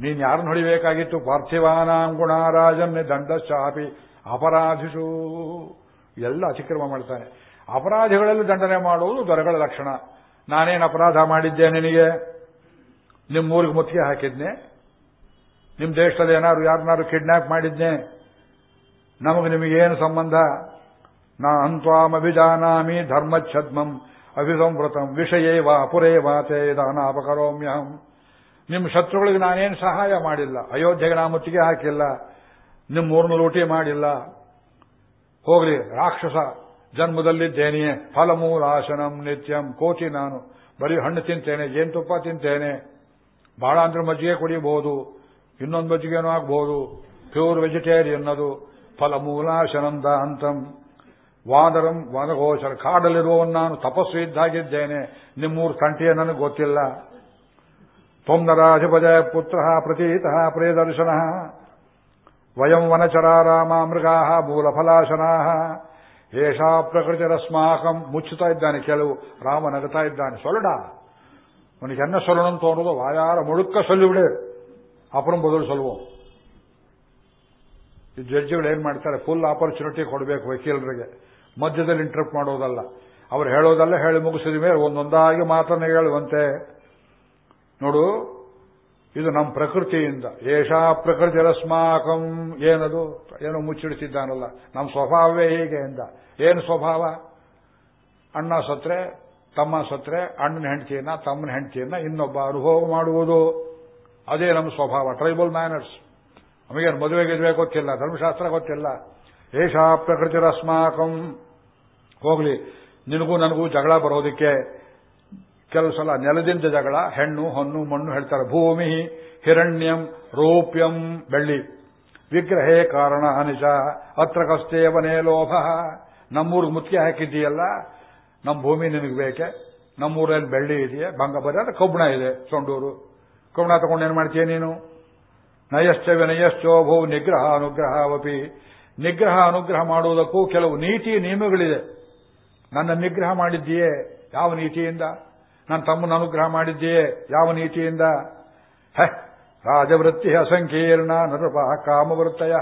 ನೀನ್ ಯಾರನ್ನು ಹೊಡಿಬೇಕಾಗಿತ್ತು ಪಾರ್ಥಿವಾನಾಂ ಗುಣಾರಾಜನ್ನೇ ದಂಡಶ್ಚಾಪಿ ಅಪರಾಧಿಸು ಎಲ್ಲ ಅತಿಕ್ರಮ ಮಾಡ್ತಾನೆ. ಅಪರಾಧಿಗಳಲ್ಲಿ ದಂಡನೆ ಮಾಡುವುದು ದೊರೆಗಳ ಲಕ್ಷಣ. ನಾನೇನು ಅಪರಾಧ ಮಾಡಿದ್ದೆ ನಿನಗೆ? ನಿಮ್ಮ ಊರಿಗೆ ಮುತ್ತಿಗೆ ಹಾಕಿದ್ನೆ. ನಿಮ್ಮ ದೇಶದಲ್ಲಿ ಏನಾದ್ರು ಯಾರನ್ನಾರು ಕಿಡ್ನಾಪ್ ಮಾಡಿದ್ನೆ. ನಮಗೆ ನಿಮಗೇನು ಸಂಬಂಧ? ನಾ ಅಂತ್ವಾಮಭಿಜಾನಾಮಿ ಧರ್ಮಚ್ಛದ್ಮಂ ಅಭಿಸಂವೃತಂ ವಿಷಯೇ ವಾ ಪುರೇ ವಾತೆ ದಾನಾಪಕರೋಮ್ಯಹಂ. ನಿಮ್ಮ ಶತ್ರುಗಳಿಗೆ ನಾನೇನು ಸಹಾಯ ಮಾಡಿಲ್ಲ. ಅಯೋಧ್ಯೆಗೆ ನಾ ಮುತ್ತಿಗೆ ಹಾಕಿಲ್ಲ. ನಿಮ್ಮ ಊರ್ನ ಲೂಟಿ ಮಾಡಿಲ್ಲ. ಹೋಗಲಿ, ರಾಕ್ಷಸ ಜನ್ಮದಲ್ಲಿದ್ದೇನೆಯೇ ಫಲಮೂಲಾಶನಂ ನಿತ್ಯಂ. ಕೋತಿ ನಾನು. ಬರೀ ಹಣ್ಣು ತಿಂತೇನೆ ಜೇನುತುಪ್ಪ ತಿಂತೇನೆ. ಬಹಳ ಅಂದ್ರೆ ಮಜ್ಜಿಗೆ ಕುಡಿಯಬಹುದು ಇನ್ನೊಂದು ಮಜ್ಜಿಗೆನೂ ಆಗ್ಬಹುದು ಪ್ಯೂರ್ ವೆಜಿಟೇರಿಯನ್ ಅದು. ಫಲಮೂಲಾಶನಂದ ಅಂತಂ. ವಾದರಂ ವನಗೋಚರ ಕಾಡಲ್ಲಿರುವವನು ನಾನು ತಪಸ್ಸು ಇದ್ದಾಗಿದ್ದೇನೆ. ನಿಮ್ಮೂರು ತಂಟೆಯ ನನಗೆ ಗೊತ್ತಿಲ್ಲ. ತ್ವಮ್ನರಾಧಿಪಜ ಪುತ್ರ ಪ್ರತೀತ ಪ್ರಿಯದರ್ಶನ. ವಯಂ ವನಚರಾರಾಮ ಮೃಗಾ ಮೂಲಫಲಾಶನಾ. ಏಷಾ ಪ್ರಕೃತಿರಸ್ಮಾಕಂ ಮುಚ್ಚುತ್ತಾ ಇದ್ದಾನೆ. ಕೆಲವು ರಾಮ ನಗತಾ ಇದ್ದಾನೆ. ಸೊಲ್ಲಡ ಎನ್ನ ಸೊಲ್ಲಣಂ ತೋರುದು ವಾಯಾರ ಮುಳುಕ್ಕ ಸೊಲ್ಲಿಬಿಡೆ ಅಪರಂ ಬದಲು ಸಲ್ವೋ ಈ ಜಡ್ಜಿಗಳು ಏನ್ ಮಾಡ್ತಾರೆ? ಫುಲ್ ಆಪರ್ಚುನಿಟಿ ಕೊಡಬೇಕು ವಕೀಲರಿಗೆ. ಮಧ್ಯದಲ್ಲಿ ಇಂಟರಪ್ಟ್ ಮಾಡೋದಲ್ಲ. ಅವ್ರು ಹೇಳೋದಲ್ಲ, ಹೇಳಿ ಮುಗಿಸಿದ ಮೇಲೆ ಒಂದೊಂದಾಗಿ ಮಾತನ್ನ ಹೇಳುವಂತೆ. ನೋಡು, ಇದು ನಮ್ಮ ಪ್ರಕೃತಿಯಿಂದ. ಏಷಾ ಪ್ರಕೃತಿ ರಸ್ಮಾಕಂ ಏನದು? ಏನೋ ಮುಚ್ಚಿಡ್ತಿದ್ದಾನಲ್ಲ. ನಮ್ಮ ಸ್ವಭಾವವೇ ಹೀಗೆ ಎಂದ. ಏನು ಸ್ವಭಾವ? ಅಣ್ಣ ಸತ್ರೆ ತಮ್ಮ ಸತ್ರೆ, ಅಣ್ಣನ ಹೆಂಡತಿಯನ್ನ, ತಮ್ಮನ ಹೆಂಡತಿಯನ್ನ ಇನ್ನೊಬ್ಬ ಅನುಭೋಗ ಮಾಡುವುದು. ಅದೇ ನಮ್ಮ ಸ್ವಭಾವ ಟ್ರೈಬಲ್ ಮ್ಯಾನರ್ಸ್ ನಮಗೇನು ಮದುವೆ ಗಿದುವೆ ಗೊತ್ತಿಲ್ಲ, ಧರ್ಮಶಾಸ್ತ್ರ ಗೊತ್ತಿಲ್ಲ. ಏಷಾ ಪ್ರಕೃತಿ ರಸ್ಮಾಕಂ ಹೋಗ್ಲಿ, ನಿನಗೂ ನನಗೂ ಜಗಳ ಬರೋದಕ್ಕೆ ಕೆಲವು ಸಲ ನೆಲದಿಂದ ಜಗಳ, ಹೆಣ್ಣು, ಹೊನ್ನು, ಮಣ್ಣು ಹೇಳ್ತಾರೆ. ಭೂಮಿ, ಹಿರಣ್ಯಂ, ರೂಪ್ಯಂ, ಬೆಳ್ಳಿ. ವಿಗ್ರಹೇ ಕಾರಣ ಅನಿಜ. ಅತ್ರ ಕಸ್ತೇವನೇ ಲೋಭ. ನಮ್ಮೂರಿಗೆ ಮುತ್ತಿಗೆ ಹಾಕಿದ್ದೀಯಲ್ಲ ನಮ್ಮ ಭೂಮಿ ನಿನಗೆ ಬೇಕೆ? ನಮ್ಮೂರಲ್ಲಿ ಬೆಳ್ಳಿ ಇದೆಯಾ? ಭಂಗ ಬರೀ? ಕಬ್ಬಣ ಇದೆ ಸೊಂಡೂರು. ಕಬ್ಬಣ ತಗೊಂಡು ಏನು ಮಾಡ್ತೀಯ ನೀನು? ನಯಶ್ಚ ವಿನಯಶ್ಚೋ ಭೂ ನಿಗ್ರಹ ಅನುಗ್ರಹ ಅವಪಿ ನಿಗ್ರಹ ಅನುಗ್ರಹ ಮಾಡುವುದಕ್ಕೂ ಕೆಲವು ನೀತಿ ನಿಯಮಗಳಿದೆ. ನನ್ನ ನಿಗ್ರಹ ಮಾಡಿದ್ದೀಯೇ? ಯಾವ ನೀತಿಯಿಂದ? ನನ್ನ ತಮ್ಮನ ಅನುಗ್ರಹ ಮಾಡಿದ್ದೀಯೇ? ಯಾವ ನೀತಿಯಿಂದ? ಹ, ರಾಜವೃತ್ತಿ ಅಸಂಕೀರ್ಣ ನರಪ ಕಾಮವೃತ್ತಯ.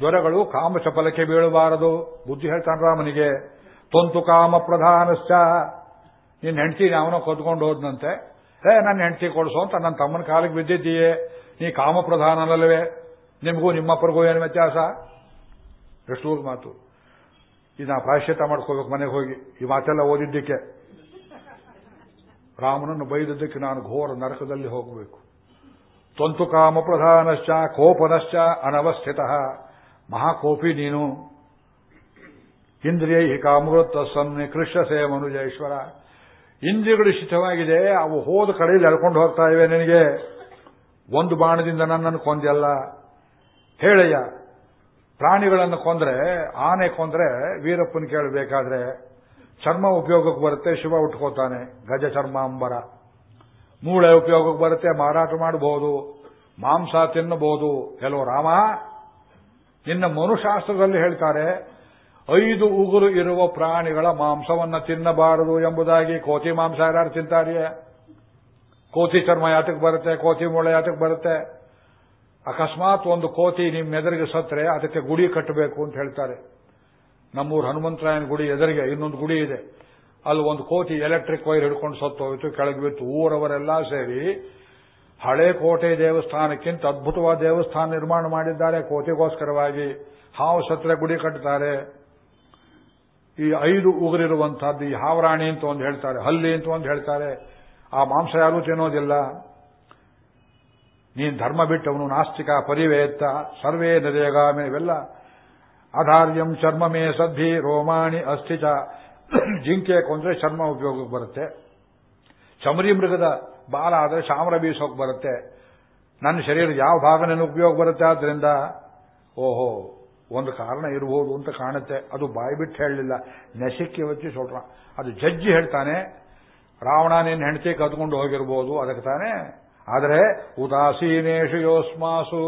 ದೊರೆಗಳು ಕಾಮಚಪಲಕ್ಕೆ ಬೀಳಬಾರದು. ಬುದ್ಧಿ ಹೇಳ್ತಾನೆ ರಾಮನಿಗೆ. ತೊಂತು ಕಾಮ ಪ್ರಧಾನಶ್ಚ. ನಿನ್ನ ಹೆಂಡತಿ ಅವನೋ ಕೊತ್ಕೊಂಡು ಹೋದ್ನಂತೆ. ಏ, ನನ್ನ ಹೆಂಡತಿ ಕೊಡಿಸು ಅಂತ ನನ್ನ ತಮ್ಮನ ಕಾಲಿಗೆ ಬಿದ್ದಿದ್ದೀಯೇ. ನೀ ಕಾಮ ಪ್ರಧಾನನಲ್ಲವೇ. ನಿಮಗೂ ನಿಮ್ಮಪ್ಪರಿಗೂ ಏನು ವ್ಯತ್ಯಾಸ? ಎಷ್ಟು ಮಾತು. ಇದನ್ನ ಪ್ರಾಯಶ್ಚಿತ ಮಾಡ್ಕೋಬೇಕು ಮನೆಗೆ ಹೋಗಿ. ಈ ಮಾತೆಲ್ಲ ಓದಿದ್ದಕ್ಕೆ. ರಾಮನನ್ನು ಬೈದದ್ದಕ್ಕೆ ನಾನು ಘೋರ ನರಕದಲ್ಲಿ ಹೋಗಬೇಕು. ತೊಂತು ಕಾಮ ಪ್ರಧಾನಶ್ಚ, ಕೋಪನಶ್ಚ, ಅನವಸ್ಥಿತ. ಮಹಾಕೋಪಿ ನೀನು. ಇಂದ್ರಿಯ ಹಿಕಾಮೃತ ಸನ್ನಿಕೃಷ್ಟ ಮನುಜೇಶ್ವರ ಇಂದ್ರಿಯಗಳು ಶಿಥವಾಗಿದೆ ಅವು ಹೋದ ಕಡೆಯಲ್ಲಿ ಎಳ್ಕೊಂಡು ಹೋಗ್ತಾ ಇವೆ ನಿನಗೆ. ಒಂದು ಬಾಣದಿಂದ ನನ್ನನ್ನು ಕೊಂದೆಲ್ಲ ಹೇಳಯ್ಯ, ಪ್ರಾಣಿಗಳನ್ನು ಕೊಂದ್ರೆ, ಆನೆ ಕೊಂದ್ರೆ ವೀರಪ್ಪನ ಕೇಳಬೇಕಾದ್ರೆ ಚರ್ಮ ಉಪಯೋಗಕ್ಕೆ ಬರುತ್ತೆ, ಶಿವ ಉಟ್ಕೋತಾನೆ, ಗಜ ಚರ್ಮ ಅಂಬರ ಮೂಳೆ ಉಪಯೋಗಕ್ಕೆ ಬರುತ್ತೆ, ಮಾರಾಟ ಮಾಡಬಹುದು ಮಾಂಸ ತಿನ್ನಬಹುದು. ಕೆಲವು ರಾಮ, ನಿನ್ನ ಮನುಶಾಸ್ತ್ರದಲ್ಲಿ ಹೇಳ್ತಾರೆ ಐದು ಉಗುರು ಇರುವ ಪ್ರಾಣಿಗಳ ಮಾಂಸವನ್ನ ತಿನ್ನಬಾರದು ಎಂಬುದಾಗಿ ಕೋತಿ ಮಾಂಸ ಯಾರು ತಿಂತಾರಿಯೇ? ಕೋತಿ ಚರ್ಮ ಯಾತಕ್ಕೆ ಬರುತ್ತೆ? ಕೋತಿ ಮೂಳೆ ಯಾತಕ್ಕೆ ಬರುತ್ತೆ? ಅಕಸ್ಮಾತ್ ಒಂದು ಕೋತಿ ನಿಮ್ಮ ಎದುರಿಗೆ ಸತ್ರೆ ಅದಕ್ಕೆ ಗುಡಿ ಕಟ್ಟಬೇಕು ಅಂತ ಹೇಳ್ತಾರೆ. ನಮ್ಮೂರು ಹನುಮಂತರಾಯನ ಗುಡಿ ಎದುರಿಗೆ ಇನ್ನೊಂದು ಗುಡಿ ಇದೆ. ಅಲ್ಲಿ ಒಂದು ಕೋತಿ ಎಲೆಕ್ಟ್ರಿಕ್ ವೈರ್ ಹಿಡ್ಕೊಂಡು ಸತ್ತು ಹೋಯಿತು ಕೆಳಗೆ ಬಿತ್ತು. ಊರವರೆಲ್ಲ ಸೇರಿ ಹಳೆ ಕೋಟೆ ದೇವಸ್ಥಾನಕ್ಕಿಂತ ಅದ್ಭುತವಾದ ದೇವಸ್ಥಾನ ನಿರ್ಮಾಣ ಮಾಡಿದ್ದಾರೆ ಕೋತಿಗೋಸ್ಕರವಾಗಿ. ಹಾವು ಸತ್ರೆ ಗುಡಿ ಕಟ್ಟುತ್ತಾರೆ ಈ ಐದು ಉಗುರಿರುವಂತಹದ್ದು ಈ ಹಾವರಾಣಿ ಅಂತ ಒಂದು ಹೇಳ್ತಾರೆ, ಹಲ್ಲಿ ಅಂತ ಒಂದು ಹೇಳ್ತಾರೆ, ಆ ಮಾಂಸ ಯಾರೂ ತಿನ್ನೋದಿಲ್ಲ. ನೀನು ಧರ್ಮ ಬಿಟ್ಟವನು, ನಾಸ್ತಿಕ ಪರಿವೇತ್ತ ಸರ್ವೇ ನದೇಗಾಮೆ ಇವೆಲ್ಲ. ಅಧಾರ್ಯಂ ಚರ್ಮ ಮೇ ಸದ್ಧಿ ರೋಮಾಣಿ ಅಸ್ಥಿತ ಜಿಂಕೆ ಕೊಂದ್ರೆ ಚರ್ಮ ಉಪಯೋಗಕ್ಕೆ ಬರುತ್ತೆ. ಚಮರಿ ಮೃಗದ ಬಾಲ ಆದರೆ ಶಾಮರ ಬೀಸೋಕ್ ಬರುತ್ತೆ. ನನ್ನ ಶರೀರದ ಯಾವ ಭಾಗ ಉಪಯೋಗ ಬರುತ್ತೆ ಆದ್ರಿಂದ ಓಹೋ ಒಂದು ಕಾರಣ ಇರಬಹುದು ಅಂತ ಕಾಣುತ್ತೆ. ಅದು ಬಾಯಿ ಬಿಟ್ಟು ಹೇಳಲಿಲ್ಲ. ನೆಸಕ್ಕೆ ವಚ್ಚಿ ಸೊಲ್ರ ಅದು ಜಜ್ಜಿ ಹೇಳ್ತಾನೆ. ರಾವಣ ನಿನ್ನ ಹೆಂಡತಿ ಕದ್ಕೊಂಡು ಹೋಗಿರ್ಬೋದು. ಅದಕ್ಕೆ ತಾನೇ. ಆದರೆ ಉದಾಸೀನೇಶು ಯೋಸ್ಮಾಸು.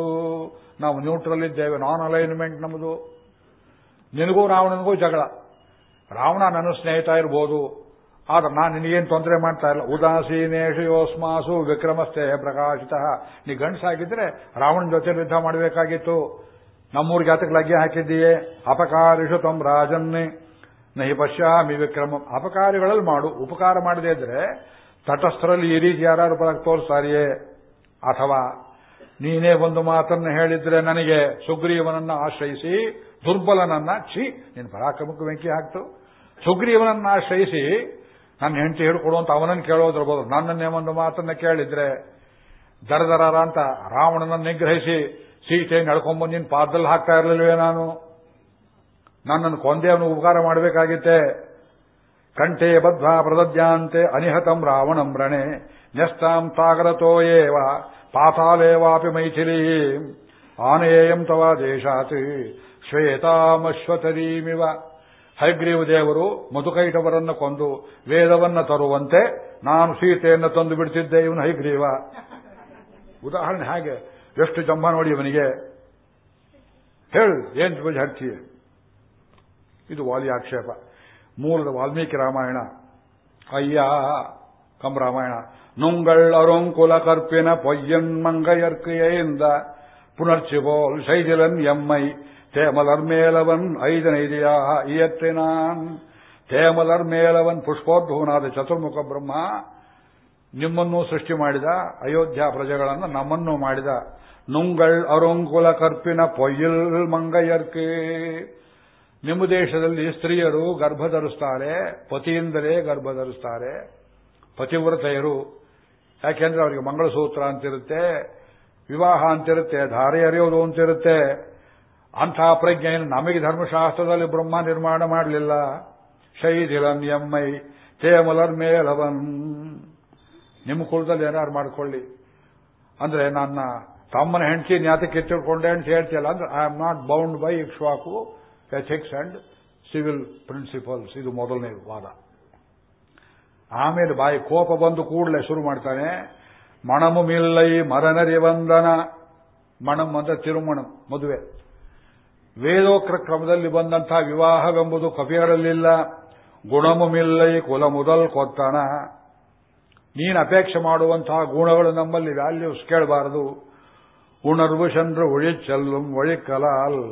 ನಾವು ನ್ಯೂಟ್ರಲ್ ಇದ್ದೇವೆ. ನಾನ್ ಅಲೈನ್ಮೆಂಟ್ ನಮ್ಮದು ನಿನಗೂ ರಾವಣನಿಗೂ ಜಗಳ. ರಾವಣ ನನ್ನ ಸ್ನೇಹಿತ ಇರ್ಬೋದು. ಆದ್ರೆ ನಾನು ನಿನಗೇನು ತೊಂದರೆ ಮಾಡ್ತಾ ಇಲ್ಲ. ಉದಾಸೀನೇಶು ಯೋಸ್ಮಾಸು ವಿಕ್ರಮಸ್ಥೆ ಪ್ರಕಾಶಿತ. ನೀ ಗಂಡಸಾಗಿದ್ರೆ ರಾವಣ ಜೊತೆ ಯುದ್ಧ ಮಾಡಬೇಕಾಗಿತ್ತು. ನಮ್ಮೂರಿಗೆ ಜಾತಕ ಲಗ್ಗೆ ಹಾಕಿದ್ದೀಯೇ? ಅಪಕಾರಿಷು ತಂ ರಾಜನ್ನೇ. ನಹಿ ಪಶ್ಯಾಮಿ ವಿಕ್ರಮ. ಅಪಕಾರಿಗಳಲ್ಲಿ ಮಾಡು. ಉಪಕಾರ ಮಾಡದೇ ಇದ್ರೆ ತಟಸ್ಥರಲ್ಲಿ ಈ ರೀತಿ ಯಾರು ಬರಕ್ ತೋರಿಸ್ತಾರಿಯೇ ಅಥವಾ ನೀನೇ ಒಂದು ಮಾತನ್ನು ಹೇಳಿದ್ರೆ ನನಗೆ ಸುಗ್ರೀವನನ್ನ ಆಶ್ರಯಿಸಿ, ದುರ್ಬಲನನ್ನ ಛೀ, ನಿನ್ನ ಪರಾಕ್ರಮಕ್ಕೆ ಬೆಂಕಿ ಹಾಕ್ತು. ಸುಗ್ರೀವನನ್ನ ಆಶ್ರಯಿಸಿ, ನನ್ನ ಹೆಂಡತಿ ಹಿಡ್ಕೊಡು ಅಂತ ಅವನನ್ನು ಕೇಳೋದಿರ್ಬೋದು. ನನ್ನನ್ನೇ ಒಂದು ಮಾತನ್ನ ಕೇಳಿದ್ರೆ ದರದರ ಅಂತ ರಾವಣನ ನಿಗ್ರಹಿಸಿ ಸೀತೆ ನಡ್ಕೊಂಬಂದು ನಿನ್ನ ಪಾದದಲ್ಲಿ ಹಾಕ್ತಾ ಇರಲಿಲ್ವೇ ನಾನು? ನನ್ನನ್ನು ಕೊಂದೇ ಉಪಕಾರ ಮಾಡಬೇಕಾಗಿತ್ತೆ. ಕಂಠೆ ಬದ್ಧ ಪ್ರದದ್ಯಾಂತೆ ಅನಿಹತಂ ರಾವಣಂ ರಣೆ ನ್ಯಸ್ತಾಂ ತಾಗರತೋ ಏವ ಪಾತಾಲೇವಾಪಿ ಮೈಥಿಲಿ ಆನೆಯಂ ತವ ದೇಶಾತ್ ಶ್ವೇತಾಮಶ್ವತರೀಮಿವ. ಹೈಗ್ರೀವ ದೇವರು ಮಧುಕೈಟವರನ್ನು ಕೊಂದು ವೇದವನ್ನ ತರುವಂತೆ ನಾನು ಸೀತೆಯನ್ನು ತಂದು ಬಿಡ್ತಿದ್ದೆ ಇವನು ಹೈಗ್ರೀವ. ಉದಾಹರಣೆ ಹಾಗೆ ಎಷ್ಟು ಜಂಬ ನೋಡಿ ಇವನಿಗೆ ಹೇಳು ಏನ್ ಹಾಕ್ತೀಯ ಇದು ವಾಲಿ ಆಕ್ಷೇಪ ಮೂಲದ ವಾಲ್ಮೀಕಿ ರಾಮಾಯಣ ಅಯ್ಯ ಕಂ ರಾಮಾಯಣ ನುಂಗಳ್ ಅರುಂಕುಲ ಕರ್ಪಿನ பொய்யன் மங்கையற்கையேந்த புணர்ச்சி போல் செய்திலன் எம்மை தேமலர் மேலவன் ಐದನೈದೆಯಾಹ ಇಯತ್ತಿನಾನ್ ತೇಮಲರ್ ಮೇಲವನ್ ಪುಷ್ಪೋದ್ಭವನಾದ ಚತುರ್ಮುಖ ಬ್ರಹ್ಮ ನಿಮ್ಮನ್ನು ಸೃಷ್ಟಿ ಮಾಡಿದ ಅಯೋಧ್ಯ ಪ್ರಜೆಗಳನ್ನು ನಮ್ಮನ್ನು ಮಾಡಿದ ನುಂಗಳ್ ಅರುಂಕುಲ ಕರ್ಪಿನ ಪೊಯ್ಯಲ್ ಮಂಗಯರ್ಕೆ. ನಿಮ್ಮ ದೇಶದಲ್ಲಿ ಸ್ತ್ರೀಯರು ಗರ್ಭ ಧರಿಸ್ತಾರೆ ಪತಿಯಿಂದಲೇ ಗರ್ಭ ಧರಿಸ್ತಾರೆ ಪತಿವ್ರತೆಯರು, ಯಾಕೆಂದ್ರೆ ಅವರಿಗೆ ಮಂಗಳಸೂತ್ರ ಅಂತಿರುತ್ತೆ, ವಿವಾಹ ಅಂತಿರುತ್ತೆ, ಧಾರೆ ಅರಿಯೋದು ಅಂತಿರುತ್ತೆ. ಅಂಥ ಪ್ರಜ್ಞೆಯನ್ನು ನಮಗೆ ಧರ್ಮಶಾಸ್ತ್ರದಲ್ಲಿ ಬ್ರಹ್ಮ ನಿರ್ಮಾಣ ಮಾಡಲಿಲ್ಲ. ಶೈದಿಲನ್ ಎಮ್ಮೈ ತೇಮಲರ್ ಮೇಲವನ್. ನಿಮ್ಮ ಕುಲದಲ್ಲಿ ಏನಾರು ಮಾಡ್ಕೊಳ್ಳಿ. ಅಂದ್ರೆ ನನ್ನ ತಮ್ಮನ ಹೆಂಡತಿ ನ್ಯಾತಕ್ಕೆ ಎತ್ತಿಡ್ಕೊಂಡೆ ಅಂತ ಹೇಳ್ತಿಯಲ್ಲ, ಅಂದ್ರೆ I am not bound by Ikshvaku ethics and civil principles ಇದು ಮೊದಲನೇ ವಾದ. ಆಮೇಲೆ ಬಾಯಿ ಕೋಪ ಬಂದು ಕೂಡಲೇ ಶುರು ಮಾಡ್ತಾನೆ. ಮಣಮು ಮಿಲ್ಲೈ ಮರನರಿ ವಂದನ. ಮಣಂ ಅಂದ್ರೆ ತಿರುಮಣಂ, ಮದುವೆ. ವೇದೋಕ್ರ ಕ್ರಮದಲ್ಲಿ ಬಂದಂತಹ ವಿವಾಹವೆಂಬುದು ಕಪಿಯರಲ್ಲಿಲ್ಲ ಗುಣಮು ಮಿಲ್ಲೈ ಕುಲ ಮುದಲ್ ಕೊತ್ತನ. ನೀನು ಅಪೇಕ್ಷೆ ಮಾಡುವಂತಹ ಗುಣಗಳು ನಮ್ಮಲ್ಲಿ ವ್ಯಾಲ್ಯೂಸ್ ಕೇಳಬಾರದು. ಉಣರ್ವು ಚಂದ್ರ ಒಳಿಚೆಲ್ಲುಂ ಒಳಿಕಲಾಲ್,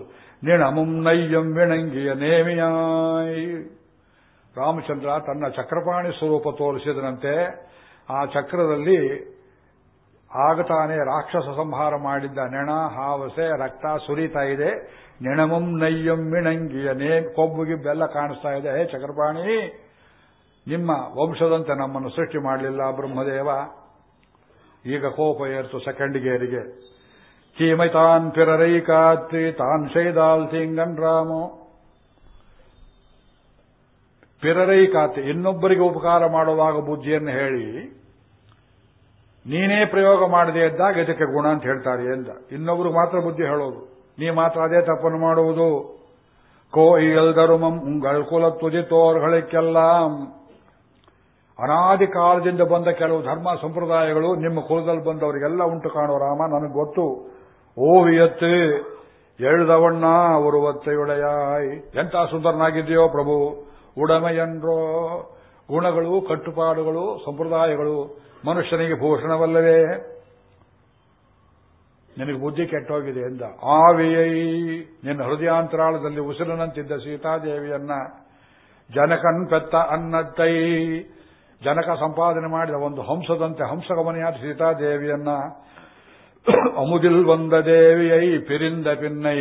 ನಿಣಮುಂ ನಯ್ಯಂ ವಿಣಂಗಿಯ ನೇಮಿಯಾಯ್. ರಾಮಚಂದ್ರ ತನ್ನ ಚಕ್ರಪಾಣಿ ಸ್ವರೂಪ ತೋರಿಸಿದನಂತೆ, ಆ ಚಕ್ರದಲ್ಲಿ ಆಗತಾನೆ ರಾಕ್ಷಸ ಸಂಹಾರ ಮಾಡಿದ್ದ ನೆಣ, ಹಾವಸೆ, ರಕ್ತ, ಸುರಿತಾ ಇದೆ. ನೆಣಮಂ ನಯ್ಯಂ ಮಿಣಂಗಿಯ ನೇ ಕೊಬ್ಬುಗಿ ಬೆಲ್ಲ ಕಾಣಿಸ್ತಾ ಇದೆ. ಹೇ ಚಕ್ರಪಾಣಿ! ನಿಮ್ಮ ವಂಶದಂತೆ ನಮ್ಮನ್ನು ಸೃಷ್ಟಿ ಮಾಡಲಿಲ್ಲ ಬ್ರಹ್ಮದೇವ. ಈಗ ಕೋಪ ಏರ್ತು ಸೆಕೆಂಡ್ ಗೇರಿಗೆ. ಕೀಮೈ ತಾನ್ ಪಿರರೈ ಕಾತ್ರಿ ತಾನ್ ಶೈದಾಲ್ ತಿಂಗನ್ ರಾಮು. ಪಿರರೈ ಕಾತ್ರಿ ಇನ್ನೊಬ್ಬರಿಗೆ ಉಪಕಾರ ಮಾಡುವಾಗ ಬುದ್ಧಿಯನ್ನು ಹೇಳಿ, ನೀನೇ ಪ್ರಯೋಗ ಮಾಡದೇ ಇದ್ದಾಗ ಇದಕ್ಕೆ ಗುಣ ಅಂತ ಹೇಳ್ತಾರೆ ಎಂದ. ಇನ್ನೊಬ್ರು ಮಾತ್ರ ಬುದ್ಧಿ ಹೇಳೋದು. ನೀ ಮಾತ್ರ ಅದೇ ತಪ್ಪನ್ನು ಮಾಡುವುದು. ಕೋ ಈ ಎಲ್ದರು ಮಂ ಉಂಗಳ್ ಕುಲ ತುಜಿತೋರ್ಗಳಿಕ್ಕೆಲ್ಲ ಅನಾದಿ ಕಾಲದಿಂದ ಬಂದ ಕೆಲವು ಧರ್ಮ ಸಂಪ್ರದಾಯಗಳು ನಿಮ್ಮ ಕುಲದಲ್ಲಿ ಬಂದವರಿಗೆಲ್ಲ ಉಂಟು ಕಾಣೋ ರಾಮ, ನನಗೆ ಗೊತ್ತು. ಓವಿಯತ್ತು ಎಳ್ದವಣ್ಣ ಒರುವತ್ತೆಯುಳೆಯಾಯ್ ಎಂಥ ಸುಂದರನಾಗಿದೆಯೋ ಪ್ರಭು. ಉಡಮೆಯನ್ರೋ ಗುಣಗಳು, ಕಟ್ಟುಪಾಡುಗಳು, ಸಂಪ್ರದಾಯಗಳು, ಮನುಷ್ಯನಿಗೆ ಭೂಷಣವಲ್ಲವೇ? ನಿನಗೆ ಬುದ್ಧಿ ಕೆಟ್ಟೋಗಿದೆ ಎಂದ. ಆವಿಯೈ, ನಿನ್ನ ಹೃದಯಾಂತರಾಳದಲ್ಲಿ ಉಸಿರಿನಂತಿದ್ದ ಸೀತಾದೇವಿಯನ್ನ ಜನಕನ್ ಪೆತ್ತ ಅನ್ನತ್ತೈ. ಜನಕ ಸಂಪಾದನೆ ಮಾಡಿದ ಒಂದು ಹಂಸದಂತೆ ಹಂಸಗಮನೆಯಾದ ಸೀತಾದೇವಿಯನ್ನ ಅಮುದಿಲ್ ಬಂದ ದೇವಿಯೈ ಪಿರಿಂದ ಪಿನ್ನೈ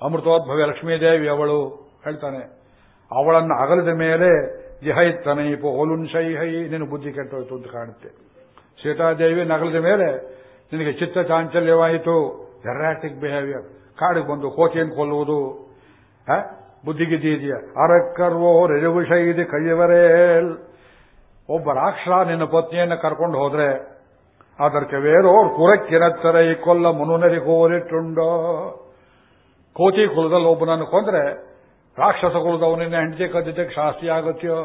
ಅಮೃತೋದ್ಭವ ಲಕ್ಷ್ಮೀದೇವಿ ಅವಳು ಹೇಳ್ತಾನೆ. ಅವಳನ್ನು ಅಗಲಿದ ಮೇಲೆ ಜಿಹೈತ್ತನೈ ಪೋಲುನ್ ಶೈಹೈ, ನಿನ್ನ ಬುದ್ಧಿ ಕೆಟ್ಟೋಯ್ತು ಅಂತ ಕಾಣುತ್ತೆ. ಸೀತಾದೇವಿ ನಗಲಿದ ಮೇಲೆ ನಿನಗೆ ಚಿತ್ತ ಚಾಂಚಲ್ಯವಾಯಿತು. ಎರಾಟಿಕ್ ಬಿಹೇವಿಯರ್ ಕಾಡಿಗೆ ಬಂದು ಕೋಚೆಯನ್ನು ಕೊಲ್ಲುವುದು. ಬುದ್ಧಿಗಿದ್ದೀದೆಯಾ ಅರಕ್ಕರ್ವೋ ರೆಜುಷೈದಿ ಕೈಯವರೇಲ್. ಒಬ್ಬ ರಾಕ್ಷ ನಿನ್ನ ಪತ್ನಿಯನ್ನು ಕರ್ಕೊಂಡು ಹೋದ್ರೆ ಅದಕ್ಕೆ ವೇರೋರ್ ಕುರಕ್ಕಿರತ್ತರ ಈ ಕೊಲ್ಲ ಮುನುನರಿ ಕೋರಿಟ್ಟುಂಡೋ ಕೋತಿ ಕುಲದಲ್ಲಿ ಒಬ್ಬನನ್ನು ಕೊಂದ್ರೆ ರಾಕ್ಷಸ ಕುಲದವನಿನ್ನ ಹೆಂಡತಿ ಕದ್ದಿದ್ದಕ್ಕೆ ಶಾಸ್ತಿ ಆಗುತ್ತೆಯೋ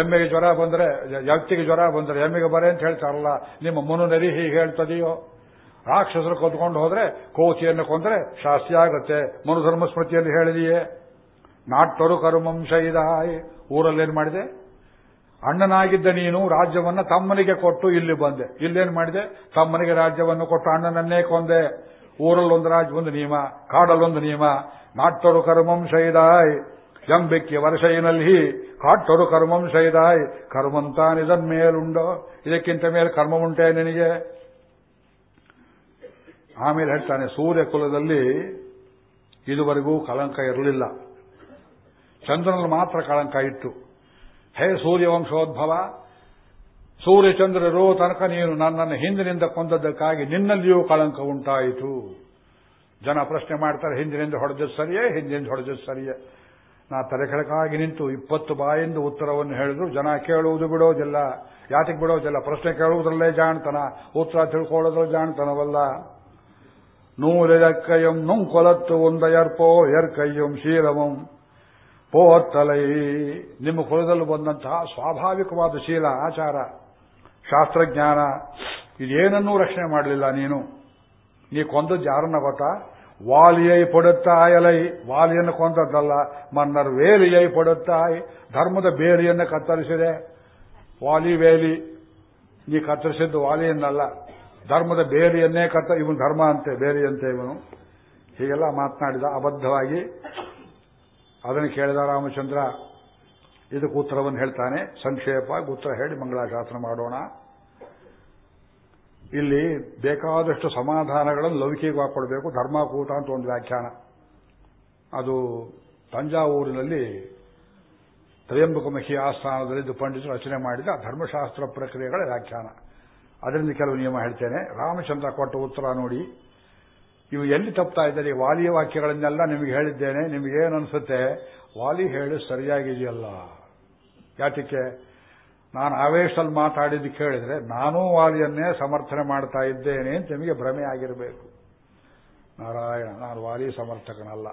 ಎಮ್ಮೆಗೆ ಜ್ವರ ಬಂದ್ರೆ ವ್ಯಕ್ತಿಗೆ ಜ್ವರ ಬಂದ್ರೆ ಎಮ್ಮೆಗೆ ಬರೆ ಅಂತ ಹೇಳ್ತಾರಲ್ಲ, ನಿಮ್ಮ ಮುನುನರಿ ಹೀಗೆ ಹೇಳ್ತದೆಯೋ? ರಾಕ್ಷಸರು ಕೊಂದ್ಕೊಂಡು ಹೋದ್ರೆ ಕೋತಿಯನ್ನು ಕೊಂದ್ರೆ ಶಾಸ್ತಿ ಆಗುತ್ತೆ. ಮನುಧರ್ಮ ಸ್ಮೃತಿಯಲ್ಲಿ ಹೇಳಿದೆಯೇ, ನಾಟ್ಟರು ಕರುಮಂಶ ಊರಲ್ಲಿ ಊರಲ್ಲೇನು ಮಾಡಿದೆ? ಅಣ್ಣನಾಗಿದ್ದ ನೀನು ರಾಜ್ಯವನ್ನ ತಮ್ಮನಿಗೆ ಕೊಟ್ಟು ಇಲ್ಲಿ ಬಂದೆ. ಇಲ್ಲೇನ್ ಮಾಡಿದೆ? ತಮ್ಮನಿಗೆ ರಾಜ್ಯವನ್ನು ಕೊಟ್ಟು ಅಣ್ಣನನ್ನೇ ಕೊಂದೆ. ಊರಲ್ಲೊಂದು ರಾಜ್ಯ ಒಂದು ನಿಯಮ, ಕಾಡಲ್ಲೊಂದು ನಿಯಮ. ನಾಟ್ಟರು ಕರ್ಮಂ ಶೈದಾಯ್, ಎಂಬೆಕ್ಕಿ ವರ್ಷೈನಲ್ಲಿ ಕಾಟ್ಟರು ಕರ್ಮಂ ಶೈದಾಯ್ ಕರ್ಮಂತಾನಿದನ್ ಮೇಲುಂಡೋ? ಇದಕ್ಕಿಂತ ಮೇಲೆ ಕರ್ಮ ಉಂಟೆ ನಿನಗೆ? ಆಮೇಲೆ ಹೇಳ್ತಾನೆ, ಸೂರ್ಯ ಕುಲದಲ್ಲಿ ಇದುವರೆಗೂ ಕಳಂಕ ಇರಲಿಲ್ಲ. ಚಂದ್ರನಲ್ಲಿ ಮಾತ್ರ ಕಳಂಕ ಇತ್ತು ಹೇ ಸೂರ್ಯವಂಶೋದ್ಭವ, ಸೂರ್ಯಚಂದ್ರರು ತನಕ ನೀನು ನನ್ನನ್ನು ಹಿಂದಿನಿಂದ ಕೊಂದದ್ದಕ್ಕಾಗಿ ನಿನ್ನಲ್ಲಿಯೂ ಕಳಂಕ ಉಂಟಾಯಿತು. ಜನ ಪ್ರಶ್ನೆ ಮಾಡ್ತಾರೆ, ಹಿಂದಿನಿಂದ ಹೊಡೆದದ್ದು ಸರಿಯೇ, ಹಿಂದಿನಿಂದ ಹೊಡೆದದ್ದು ಸರಿಯೇ. ನಾ ತಲೆಕೆಳಕಾಗಿ ನಿಂತು ಇಪ್ಪತ್ತು ಬಾಯಿಂದ ಉತ್ತರವನ್ನು ಹೇಳಿದ್ರು, ಜನ ಕೇಳುವುದು ಬಿಡೋದಿಲ್ಲ. ಯಾತಕ್ಕೆ ಬಿಡೋದಿಲ್ಲ, ಪ್ರಶ್ನೆ ಕೇಳುವುದರಲ್ಲೇ ಜಾಣ್ತನ, ಉತ್ತರ ತಿಳ್ಕೊಳ್ಳೋದ್ರಲ್ಲಿ ಜಾಣ್ತನವಲ್ಲ. ಕೈಯಂ ನುಂ ಕೊಲತ್ತು ಒಂದಯರ್ಪೋ ಎರ್ಕಯ್ಯಂ ಶೀಲಮಂ. ಪೋತ್ತಲೈ ನಿಮ್ಮ ಕುಲದಲ್ಲಿ ಬಂದಂತಹ ಸ್ವಾಭಾವಿಕವಾದ ಶೀಲ, ಆಚಾರ, ಶಾಸ್ತ್ರಜ್ಞಾನ, ಇದೇನನ್ನೂ ರಕ್ಷಣೆ ಮಾಡಲಿಲ್ಲ ನೀನು. ನೀ ಕೊಂದದ್ದು ಯಾರನ್ನ ಗೊತ್ತಾ? ವಾಲಿಯೈ ಪಡುತ್ತಾಯಲೈ. ವಾಲಿಯನ್ನು ಕೊಂದದ್ದಲ್ಲ, ಮನ್ನರ್ ವೇಲಿಯೈ ಪಡುತ್ತಾಯ್. ಧರ್ಮದ ಬೇಲಿಯನ್ನು ಕತ್ತರಿಸಿದೆ. ವಾಲಿ ವೇಲಿ, ನೀ ಕತ್ತರಿಸಿದ್ದು ವಾಲಿಯನ್ನಲ್ಲ. ಧರ್ಮದ ಬೇಲಿಯನ್ನೇ ಕತ್ತ, ಇವನು ಧರ್ಮ ಅಂತೆ, ಬೇಲಿಯಂತೆ ಇವನು. ಹೀಗೆಲ್ಲ ಮಾತನಾಡಿದ ಅಬದ್ಧವಾಗಿ ಅದನ್ನು ಕೇಳಿದ ರಾಮಚಂದ್ರ, ಇದಕ್ಕೆ ಉತ್ತರವನ್ನು ಹೇಳ್ತಾನೆ. ಸಂಕ್ಷೇಪವಾಗಿ ಉತ್ತರ ಹೇಳಿ ಮಂಗಳಾಶಾಸನ ಮಾಡೋಣ. ಇಲ್ಲಿ ಬೇಕಾದಷ್ಟು ಸಮಾಧಾನಗಳನ್ನು ಲೌಕಿಕ ಹಾಕೊಳ್ಬೇಕು ಧರ್ಮಕೂಟ ಅಂತ ಒಂದು ವ್ಯಾಖ್ಯಾನ. ಅದು ತಂಜಾವೂರಿನಲ್ಲಿ ಆಸ್ಥಾನದಲ್ಲಿ ಪಂಡಿತರು ರಚನೆ ಮಾಡಿದ ಧರ್ಮಶಾಸ್ತ್ರ ಪ್ರಕ್ರಿಯೆಗಳ ವ್ಯಾಖ್ಯಾನ. ಅದರಿಂದ ಕೆಲವು ನಿಯಮ ಹೇಳ್ತೇನೆ. ರಾಮಚಂದ್ರ ಕೊಟ್ಟ ಉತ್ತರ ನೋಡಿ. ಇವು ಎಲ್ಲಿ ತಪ್ತಾ ಇದ್ದಾರೆ? ಈ ವಾಲಿಯ ವಾಕ್ಯಗಳನ್ನೆಲ್ಲ ನಿಮಗೆ ಹೇಳಿದ್ದೇನೆ ನಿಮಗೇನು ಅನ್ಸುತ್ತೆ? ವಾಲಿ ಹೇಳಿ ಸರಿಯಾಗಿದೆಯಲ್ಲ. ಯಾತಕ್ಕೆ ನಾನು ಆವೇಶದಲ್ಲಿ ಮಾತಾಡಿದ್ದು ಕೇಳಿದ್ರೆ ನಾನೂ ವಾಲಿಯನ್ನೇ ಸಮರ್ಥನೆ ಮಾಡ್ತಾ ಇದ್ದೇನೆ ಅಂತ ನಿಮಗೆ ಭ್ರಮೆ ಆಗಿರಬೇಕು. ನಾರಾಯಣ, ನಾನು ವಾಲಿ ಸಮರ್ಥಕನಲ್ಲ,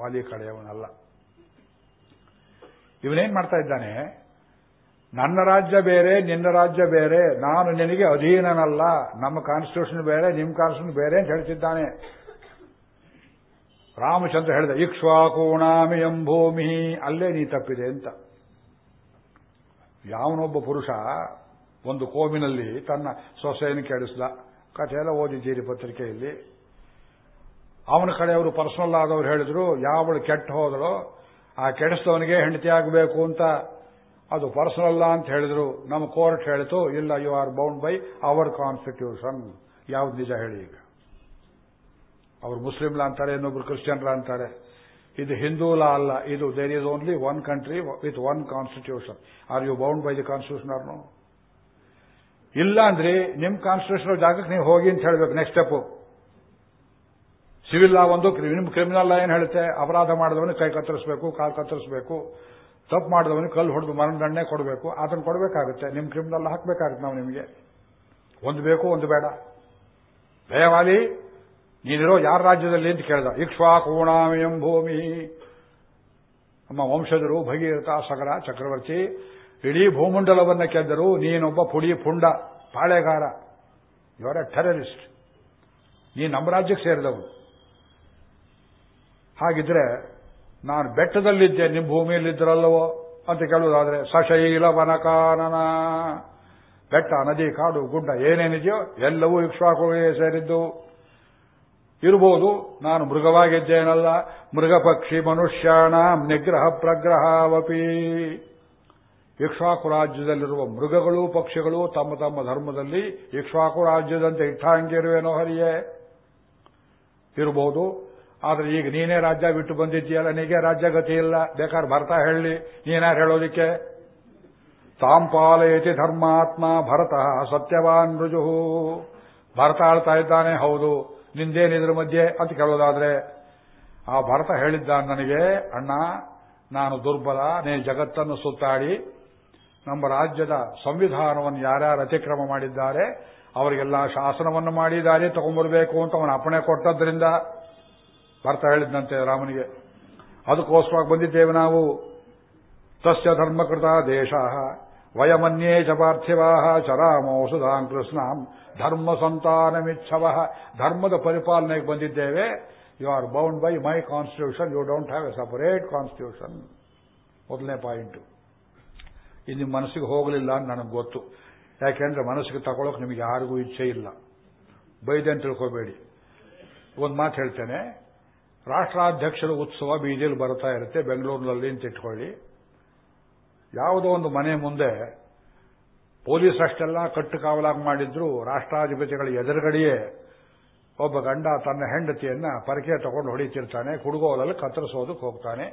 ವಾಲಿ ಕಡೆಯವನಲ್ಲ. ಇವನೇನ್ ಮಾಡ್ತಾ ಇದ್ದಾನೆ? ನನ್ನ ರಾಜ್ಯ ಬೇರೆ, ನಿನ್ನ ರಾಜ್ಯ ಬೇರೆ, ನಾನು ನಿನಗೆ ಅಧೀನನಲ್ಲ, ನಮ್ಮ ಕಾನ್ಸ್ಟಿಟ್ಯೂಷನ್ ಬೇರೆ ನಿಮ್ಮ ಕಾನ್ಸ್ಟಿಟ್ಯೂಷನ್ ಬೇರೆ ಅಂತ ಹೇಳ್ತಿದ್ದಾನೆ. ರಾಮಚಂದ್ರ ಹೇಳಿದ ಇಕ್ಷ್ವಾಕೋಣಾಮಿ ಎಂಭೂಮಿ, ಅಲ್ಲೇ ನೀ ತಪ್ಪಿದೆ ಅಂತ. ಯಾವನೊಬ್ಬ ಪುರುಷ ಒಂದು ಕೋಮಿನಲ್ಲಿ ತನ್ನ ಸೊಸೆಯನ್ನು ಕೆಡಿಸಿದ ಕಥೆಯೆಲ್ಲ ಓದಿದ್ದೀರಿ ಪತ್ರಿಕೆಯಲ್ಲಿ. ಅವನ ಕಡೆಯವರು ಪರ್ಸನಲ್ ಆದವರು ಹೇಳಿದ್ರು, ಯಾವಳು ಕೆಟ್ಟ ಹೋದಳು, ಆ ಕೆಡಿಸಿದವನಿಗೆ ಹೆಂಡತಿ ಆಗಬೇಕು ಅಂತ. ಅದು ಪರ್ಸನಲ್ ಅಂತ ಹೇಳಿದ್ರು. ನಮ್ಮ ಕೋರ್ಟ್ ಹೇಳಿತು, ಇಲ್ಲ you are bound by our constitution ಯಾವ್ದು ನಿಜ ಹೇಳಿ ಈಗ. ಅವರು ಮುಸ್ಲಿಂಲ ಅಂತಾರೆ, ಇನ್ನೊಬ್ರು ಕ್ರಿಶ್ಚಿಯನ್ಲ ಅಂತಾರೆ. ಇದು ಹಿಂದೂಲ ಅಲ್ಲ, ಇದು there is only one country with one constitution are you bound by the constitution ಆರ್ನು ಇಲ್ಲ ಅಂದ್ರೆ ನಿಮ್ ಕಾನ್ಸ್ಟಿಟ್ಯೂಷನ್ ಜಾಗಕ್ಕೆ ನೀವು ಹೋಗಿ ಅಂತ ಹೇಳ್ಬೇಕು ನೆಕ್ಸ್ಟ್ ಸ್ಟೆಪ್ ಸಿವಿಲ್ ಲಾ ಒಂದು ನಿಮ್ ಕ್ರಿಮಿನಲ್ ಲಾ ಏನ್ ಹೇಳುತ್ತೆ? ಅಪರಾಧ ಮಾಡಿದವನಿಗೆ ಕೈ ಕತ್ತರಿಸಬೇಕು, ಕಾಲು ಕತ್ತರಿಸಬೇಕು. ತಪ್ಪು ಮಾಡಿದವನಿಗೆ ಕಲ್ಲು ಹೊಡೆದು ಮರಣದಂಡನೆ ಕೊಡಬೇಕು. ಅದನ್ನು ಕೊಡಬೇಕಾಗುತ್ತೆ. ನಿಮ್ ಕ್ರಿಮಿನಲ್ ಹಾಕಬೇಕಾಗುತ್ತೆ ನಾವು ನಿಮಗೆ. ಒಂದು ಬೇಕು, ಒಂದು ಬೇಡ. ಭಯವಾಲಿ ನೀನಿರೋ ಯಾರ ರಾಜ್ಯದಲ್ಲಿ ಅಂತ ಕೇಳಿದ. ಇಕ್ಷ್ವಾಕೂಣಾಮಿಯಂ ಭೂಮಿ. ನಮ್ಮ ವಂಶಜರು ಭಗೀರಥ, ಸಗರ, ಚಕ್ರವರ್ತಿ, ಇಡೀ ಭೂಮಂಡಲವನ್ನ ಕೆದ್ದರು. ನೀನೊಬ್ಬ ಪುಡಿ ಪುಂಡ, ಪಾಳೆಗಾರ. ಇವರ ಟೆರರಿಸ್ಟ್ ನೀ ನಮ್ಮ ರಾಜ್ಯಕ್ಕೆ ಸೇರಿದವರು ಹಾಗಿದ್ರೆ ನಾನು ಬೆಟ್ಟದಲ್ಲಿದ್ದೆ. ನಿಮ್ಮ ಭೂಮಿಯಲ್ಲಿದ್ದರಲ್ಲವೋ ಅಂತ ಕೇಳುವುದಾದ್ರೆ ಸಶೈಲ ವನಕಾನನ. ಬೆಟ್ಟ, ನದಿ, ಕಾಡು, ಗುಡ್ಡ ಏನೇನಿದೆಯೋ ಎಲ್ಲವೂ ಇಕ್ಷ್ವಾಕುಗೆ ಸೇರಿದ್ದು. ಇರಬಹುದು ನಾನು ಮೃಗವಾಗಿದ್ದೇನಲ್ಲ. ಮೃಗಪಕ್ಷಿ ಮನುಷ್ಯಾಣ ನಿಗ್ರಹ ಪ್ರಗ್ರಹಾವಪಿ. ಇಕ್ಷಾಕು ರಾಜ್ಯದಲ್ಲಿರುವ ಮೃಗಗಳು ಪಕ್ಷಿಗಳು ತಮ್ಮ ತಮ್ಮ ಧರ್ಮದಲ್ಲಿ ಇಕ್ಷಾಕು ರಾಜ್ಯದಂತೆ ಇಟ್ಟಾಂಗಿರುವೇನೋ ಹರಿಯೇ. ಇರಬಹುದು ಆದರೆ ಈಗ ನೀನೇ ರಾಜ್ಯ ಬಿಟ್ಟು ಬಂದಿದ್ದೀಯಲ್ಲ ನೀಗೆ ರಾಜ್ಯ ಗತಿ ಇಲ್ಲ. ಬೇಕಾದ್ರೆ ಭರತ ಹೇಳಿ. ನೀನಾರು ಹೇಳೋದಿಕ್ಕೆ? ತಾಂಪಾಲಯತಿ ಧರ್ಮಾತ್ಮ ಭರತ ಸತ್ಯವಾನ್ ರುಜು ಭರತ ಆಳ್ತಾ ಇದ್ದಾನೆ, ಹೌದು. ನಿಂದೇನಿದ್ರ ಮಧ್ಯೆ ಅಂತ ಕೇಳೋದಾದ್ರೆ, ಆ ಭರತ ಹೇಳಿದ್ದ ನನಗೆ, ಅಣ್ಣ, ನಾನು ದುರ್ಬಲ, ನೀ ಜಗತ್ತನ್ನು ಸುತ್ತಾಡಿ, ನಮ್ಮ ರಾಜ್ಯದ ಸಂವಿಧಾನವನ್ನು ಯಾರ್ಯಾರು ಅತಿಕ್ರಮ ಮಾಡಿದ್ದಾರೆ, ಅವರಿಗೆಲ್ಲ ಶಾಸನವನ್ನು ಮಾಡಿದ್ದಾರೆ ತಗೊಂಡ್ಬರ್ಬೇಕು ಅಂತ ಅವನ ಅಪ್ಪಣೆ ಕೊಟ್ಟದ್ರಿಂದ, ಭರತ ಹೇಳಿದ್ದಂತೆ ರಾಮನಿಗೆ. ಅದಕ್ಕೋಸ್ಕರವಾಗಿ ಬಂದಿದ್ದೇವೆ ನಾವು. ತಸ್ಯ ಧರ್ಮಕೃತ ದೇಶ ವಯಮನ್ಯೇ ಚ ಪಾರ್ಥಿವಾ ಸುಧಾಂ ಕೃಷ್ಣಾಂ ಧರ್ಮ ಸಂತಾನಮಿಚ್ಛವ. ಧರ್ಮದ ಪರಿಪಾಲನೆಗೆ ಬಂದಿದ್ದೇವೆ. You are bound by my constitution you don't have a separate constitution ಮೊದಲನೇ ಪಾಯಿಂಟು. ಇದು ನಿಮ್ಮ ಮನಸ್ಸಿಗೆ ಹೋಗಲಿಲ್ಲ ಅಂತ ನನಗೆ ಗೊತ್ತು. ಯಾಕೆಂದ್ರೆ ಮನಸ್ಸಿಗೆ ತಗೊಳ್ಳೋಕೆ ನಿಮಗೆ ಯಾರಿಗೂ ಇಚ್ಛೆ ಇಲ್ಲ. ಬೈದೆ ಅಂತ ತಿಳ್ಕೋಬೇಡಿ. ಒಂದು ಮಾತು ಹೇಳ್ತೇನೆ. ರಾಷ್ಟ್ರಾಧ್ಯಕ್ಷರ ಉತ್ಸವ ಬೀದಿಯಲ್ಲಿ ಬರ್ತಾ ಇರುತ್ತೆ. ಬೆಂಗಳೂರಿನಲ್ಲಿ ಅಂತ ಇಟ್ಕೊಳ್ಳಿ. ಯಾವುದೋ ಒಂದು ಮನೆ ಮುಂದೆ ಪೊಲೀಸ್ ಅಷ್ಟೆಲ್ಲ ಕಟ್ಟು ಕಾವಲಾಗಿ ಮಾಡಿದ್ರು, ರಾಷ್ಟ್ರಾಧಿಪತಿಗಳ ಎದುರುಗಡೆಯೇ ಒಬ್ಬ ಗಂಡ ತನ್ನ ಹೆಂಡತಿಯನ್ನ ಪರಕೆ ತಗೊಂಡು ಹೊಡಿತಿರ್ತಾನೆ, ಕುಡುಗೋಲಲ್ಲಿ ಕತ್ತರಿಸೋದಕ್ಕೆ ಹೋಗ್ತಾನೆ.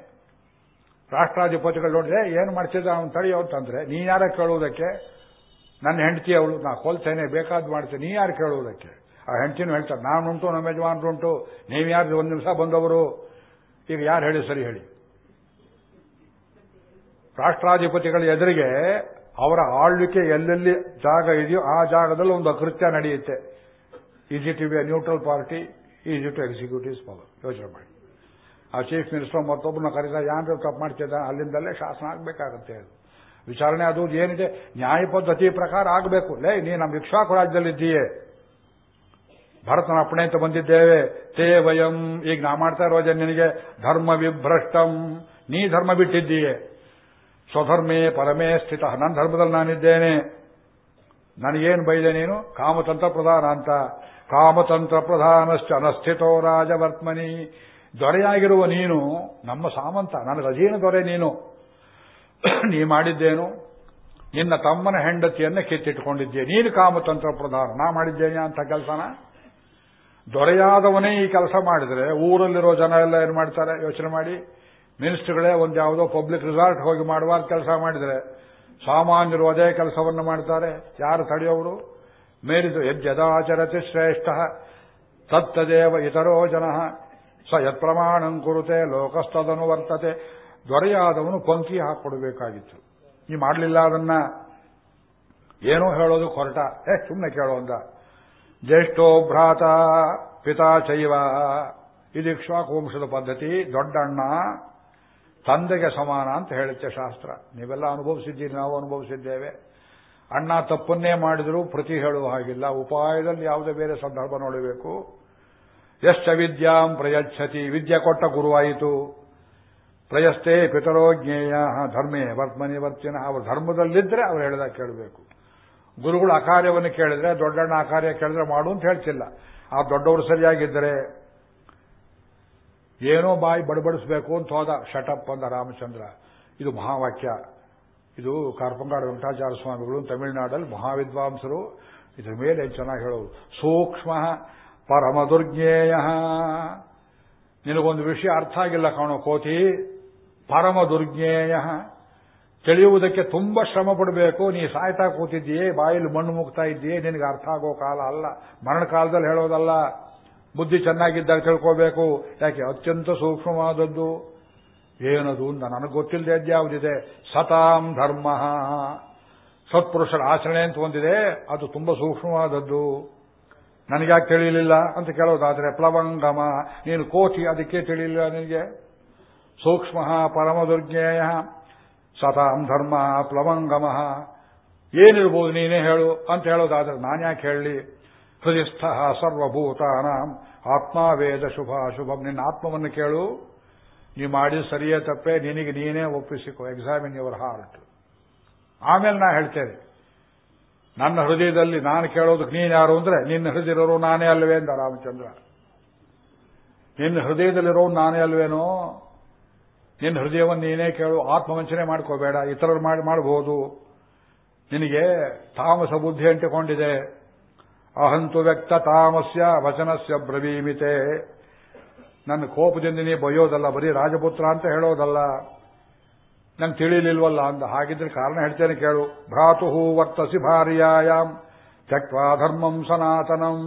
ರಾಷ್ಟ್ರಾಧಿಪತಿಗಳು ನೋಡಿದ್ರೆ, ಏನು ಮಾಡ್ತಿದ್ದ ಅವನು ತಡೆಯೋ ಅಂತಂದ್ರೆ ನೀ ಯಾರ ಕೇಳುವುದಕ್ಕೆ ನನ್ನ ಹೆಂಡತಿ ಅವಳು, ನಾ ಕೊಲ್ತೇನೆ, ಬೇಕಾದ್ ಮಾಡ್ತೇನೆ ನೀ ಯಾರು ಕೇಳುವುದಕ್ಕೆ ಆ ಹೆಂಡತಿನೂ ಹೇಳ್ತಾರೆ ನಾನುಂಟು, ನಮ್ಮ ಯಜಮಾನರುಂಟು, ನೀವು ಯಾರು ಒಂದು ನಿಮಿಷ ಬಂದವರು? ಈಗ ಯಾರು ಹೇಳಿ ಸರಿ ಹೇಳಿ. ರಾಷ್ಟ್ರಾಧಿಪತಿಗಳ ಎದುರಿಗೆ ಅವರ ಆಳ್ವಿಕೆ ಎಲ್ಲೆಲ್ಲಿ ಜಾಗ ಇದೆಯೋ ಆ ಜಾಗದಲ್ಲಿ ಒಂದು ಅಕೃತ್ಯ ನಡೆಯುತ್ತೆ. Easy to be a neutral party easy to executives power ಯೋಚನೆ ಮಾಡಿ. ಆ ಚೀಫ್ ಮಿನಿಸ್ಟರ್ ಮತ್ತೊಬ್ಬನ ಕರೀತ ಯಾರು ತಪ್ಪು ಮಾಡ್ತಿದ್ದ? ಅಲ್ಲಿಂದಲೇ ಶಾಸನ ಆಗಬೇಕಾಗುತ್ತೆ ಅದು. ವಿಚಾರಣೆ ಅದು ಏನಿದೆ? ನ್ಯಾಯ ಪದ್ಧತಿ ಪ್ರಕಾರ ಆಗಬೇಕು. ಲೇ, ನೀ ನಮ್ಮ ಇಕ್ಷಾಕು ರಾಜ್ಯದಲ್ಲಿದ್ದೀಯೇ. ಭರತನ ಅಪ್ಪಣೆ ಅಂತ ಬಂದಿದ್ದೇವೆ. ತೇ ವಯಂ. ಈಗ ನಾ ಮಾಡ್ತಾ ಇರೋ ನಿನಗೆ. ಧರ್ಮ ವಿಭ್ರಷ್ಟಂ ನೀ ಧರ್ಮ ಬಿಟ್ಟಿದ್ದೀಯೆ. ಸ್ವಧರ್ಮೇ ಪರಮೇ ಸ್ಥಿತ. ನನ್ನ ಧರ್ಮದಲ್ಲಿ ನಾನಿದ್ದೇನೆ. ನನಗೇನು ಬೈದೆ ನೀನು? ಕಾಮತಂತ್ರ ಪ್ರಧಾನ ಅಂತ. ಕಾಮತಂತ್ರ ಪ್ರಧಾನಶ್ಚ ಅನಸ್ಥಿತೋ ರಾಜವರ್ತ್ಮನಿ. ದೊರೆಯಾಗಿರುವ ನೀನು ನಮ್ಮ ಸಾಮಂತ. ನನಗೆ ಅಧೀನ ದೊರೆ ನೀನು. ನೀ ಮಾಡಿದ್ದೇನು? ನಿನ್ನ ತಮ್ಮನ ಹೆಂಡತಿಯನ್ನು ಕಿತ್ತಿಟ್ಟುಕೊಂಡಿದ್ದೆ. ನೀನು ಕಾಮತಂತ್ರ ಪ್ರಧಾನ ನಾ ಮಾಡಿದ್ದೇನೆ ಅಂತ ಕೆಲಸನ? ದೊರೆಯಾದವನೇ ಈ ಕೆಲಸ ಮಾಡಿದರೆ ಊರಲ್ಲಿರೋ ಜನ ಎಲ್ಲ ಏನು ಮಾಡ್ತಾರೆ? ಯೋಚನೆ ಮಾಡಿ. ಮಿನಿಸ್ಟರ್ಗಳೇ ಒಂದು ಯಾವುದೋ ಪಬ್ಲಿಕ್ ರಿಸಾರ್ಟ್ ಹೋಗಿ ಮಾಡುವ ಕೆಲಸ ಮಾಡಿದರೆ ಸಾಮಾನ್ಯರು ಅದೇ ಕೆಲಸವನ್ನು ಮಾಡ್ತಾರೆ. ಯಾರು ತಡೆಯೋರು ಮೇರಿದು ಯಜ್ಜದಾಚರತಿ ಶ್ರೇಷ್ಠ. ತತ್ತದೇವ ಇತರೋ ಜನ. ಸ ಯತ್ ಪ್ರಮಾಣಂ ಕುರುತೆ ಲೋಕಸ್ತದನು ವರ್ತತೆ. ದೊರೆಯಾದವನು ಪಂಕಿ ಹಾಕಿಕೊಡಬೇಕಾಗಿತ್ತು ನೀ ಮಾಡಲಿಲ್ಲ ಅದನ್ನ? ಏನೋ ಹೇಳೋದು ಕೊರಟ. ಏ ಸುಮ್ಮನೆ ಕೇಳೋ ಅಂದ. ಜ್ಯೇಷ್ಠೋ ಭ್ರಾತ ಪಿತಾ ಚೈವ. ಇದು ವಂಶದ ಪದ್ಧತಿ. ದೊಡ್ಡಣ್ಣ ತಂದೆಗೆ ಸಮಾನ ಅಂತ ಹೇಳುತ್ತೆ ಶಾಸ್ತ್ರ. ನೀವೆಲ್ಲ ಅನುಭವಿಸಿದ್ದೀರಿ, ನಾವು ಅನುಭವಿಸಿದ್ದೇವೆ. ಅಣ್ಣ ತಪ್ಪನ್ನೇ ಮಾಡಿದರೂ ಪ್ರತಿ ಹೇಳುವ ಹಾಗಿಲ್ಲ. ಉಪಾಯದಲ್ಲಿ ಯಾವುದೇ ಬೇರೆ ಸಂದರ್ಭ ನೋಡಬೇಕು. ಎಷ್ಟ ವಿದ್ಯಾಂ ಪ್ರಯಚ್ಛತಿ, ವಿದ್ಯೆ ಕೊಟ್ಟ ಗುರುವಾಯಿತು. ಪ್ರಯಸ್ತೆ ಪಿತರೋ ಜ್ಞೇಯ ಧರ್ಮೇ ವರ್ತಮನಿ ವರ್ತಿನ. ಅವರು ಧರ್ಮದಲ್ಲಿದ್ದರೆ ಅವ್ರು ಹೇಳಿದಾಗ ಕೇಳಬೇಕು. ಗುರುಗಳು ಅಕಾರ್ಯವನ್ನು ಕೇಳಿದ್ರೆ, ದೊಡ್ಡಣ್ಣ ಅಕಾರ್ಯ ಕೇಳಿದ್ರೆ ಮಾಡು ಅಂತ ಹೇಳ್ತಿಲ್ಲ. ಆ ದೊಡ್ಡವರು ಸರಿಯಾಗಿದ್ದರೆ ಏನೋ ಬಾಯಿ ಬಡಬಡಿಸಬೇಕು ಅಂತ ಹೋದ. ಶಟಪ್ ಅಂದ ರಾಮಚಂದ್ರ. ಇದು ಮಹಾವಾಕ್ಯ. ಇದು ಕಾರ್ಪಂಗಾಡ ವೆಂಕಟಾಚಾರ್ಯ ಸ್ವಾಮಿಗಳು, ತಮಿಳುನಾಡಲ್ಲಿ ಮಹಾವಿದ್ವಾಂಸರು. ಇದರ ಮೇಲೆ ಚೆನ್ನಾಗಿ ಹೇಳೋದು. ಸೂಕ್ಷ್ಮ ಪರಮ ದುರ್ಜ್ಞೇಯ ನಿನಗೊಂದು ವಿಷಯ ಅರ್ಥ ಆಗಿಲ್ಲ ಕಾಣೋ ಕೋತಿ. ಪರಮ ದುರ್ಜ್ಞೇಯ ತಿಳಿಯುವುದಕ್ಕೆ ತುಂಬಾ ಶ್ರಮ ಪಡಬೇಕು. ನೀ ಸಾಯ್ತಾ ಕೂತಿದ್ದೀಯೇ ಬಾಯಿಲಿ ಮಣ್ಣು ಮುಗ್ತಾ ಇದ್ದೀಯೇ, ನಿನಗೆ ಅರ್ಥ ಆಗೋ ಕಾಲ ಅಲ್ಲ. ಮರಣ ಕಾಲದಲ್ಲಿ ಹೇಳೋದಲ್ಲ. ಬುದ್ಧಿ ಚೆನ್ನಾಗಿದ್ದಾಗ ತಿಳ್ಕೋಬೇಕು. ಯಾಕೆ? ಅತ್ಯಂತ ಸೂಕ್ಷ್ಮವಾದದ್ದು. ಏನದು ಅಂತ ನನಗೆ ಗೊತ್ತಿಲ್ಲದೆ ಯಾವುದಿದೆ ಸತಾಂ ಧರ್ಮ. ಸತ್ಪುರುಷರ ಆಚರಣೆ ಅಂತ ಒಂದಿದೆ. ಅದು ತುಂಬಾ ಸೂಕ್ಷ್ಮವಾದದ್ದು. ನನಗ್ಯಾಕೆ ತಿಳಿಯಲಿಲ್ಲ ಅಂತ ಕೇಳೋದಾದ್ರೆ, ಪ್ಲವಂಗಮ. ನೀನು ಕೋಟಿ, ಅದಕ್ಕೆ ತಿಳಿಯಲಿಲ್ಲ ನಿನಗೆ. ಸೂಕ್ಷ್ಮ ಪರಮ ದುರ್ಜ್ಞೇಯ ಸತಾಂ ಧರ್ಮ, ಪ್ಲವಂಗಮ. ಏನಿರ್ಬೋದು ನೀನೇ ಹೇಳು ಅಂತ ಹೇಳೋದಾದ್ರೆ ನಾನು ಯಾಕೆ ಹೇಳಲಿ? ಹೃದಯಸ್ಥ ಸರ್ವಭೂತಾನಾಂ ಆತ್ಮಾವೇದ ಶುಭ ಶುಭ. ನಿನ್ನ ಆತ್ಮವನ್ನು ಕೇಳು. ನೀ ಮಾಡಿ ಸರಿಯೇ ತಪ್ಪೇ, ನಿನಗೆ ನೀನೇ ಒಪ್ಪಿಸಿಕೊ. ಎಕ್ಸಾಮಿನ್ ಯುವರ್ ಹಾರ್ಟ್ ಆಮೇಲೆ ನಾ ಹೇಳ್ತೇನೆ, ನನ್ನ ಹೃದಯದಲ್ಲಿ ನಾನು ಕೇಳೋದಕ್ಕೆ ನೀನು ಯಾರು ಅಂದ್ರೆ, ನಿನ್ನ ಹೃದಯರು ನಾನೇ ಅಲ್ವೇ ಅಂದ ರಾಮಚಂದ್ರ. ನಿನ್ನ ಹೃದಯದಲ್ಲಿರೋ ನಾನೇ ಅಲ್ವೇನೋ, ನಿನ್ನ ಹೃದಯವನ್ನು ನೀನೇ ಕೇಳು, ಆತ್ಮವಂಚನೆ ಮಾಡ್ಕೋಬೇಡ, ಇತರರು ಮಾಡಿ ಮಾಡಬಹುದು ನಿನಗೆ ತಾಮಸ ಬುದ್ಧಿ ಅಂಟಿಕೊಂಡಿದೆ. ಅಹಂತು ವ್ಯಕ್ತ ತಾಮಸ್ಯ ವಚನಸ್ಯ ಬ್ರವೀಮಿತೆ. ನನ್ನ ಕೋಪದಿಂದ ನೀ ಬಯ್ಯೋದಲ್ಲ, ಬರೀ ರಾಜಪುತ್ರ ಅಂತ ಹೇಳೋದಲ್ಲ. ನಂಗೆ ತಿಳಿಲಿಲ್ವಲ್ಲ ಅಂದ. ಹಾಗಿದ್ರೆ ಕಾರಣ ಹೇಳ್ತೇನೆ ಕೇಳು. ಭ್ರಾತು ವರ್ತಸಿ ಭಾರ್ಯಾಯಾಮ್ ತ್ಯಕ್ವಾ ಸನಾತನಂ.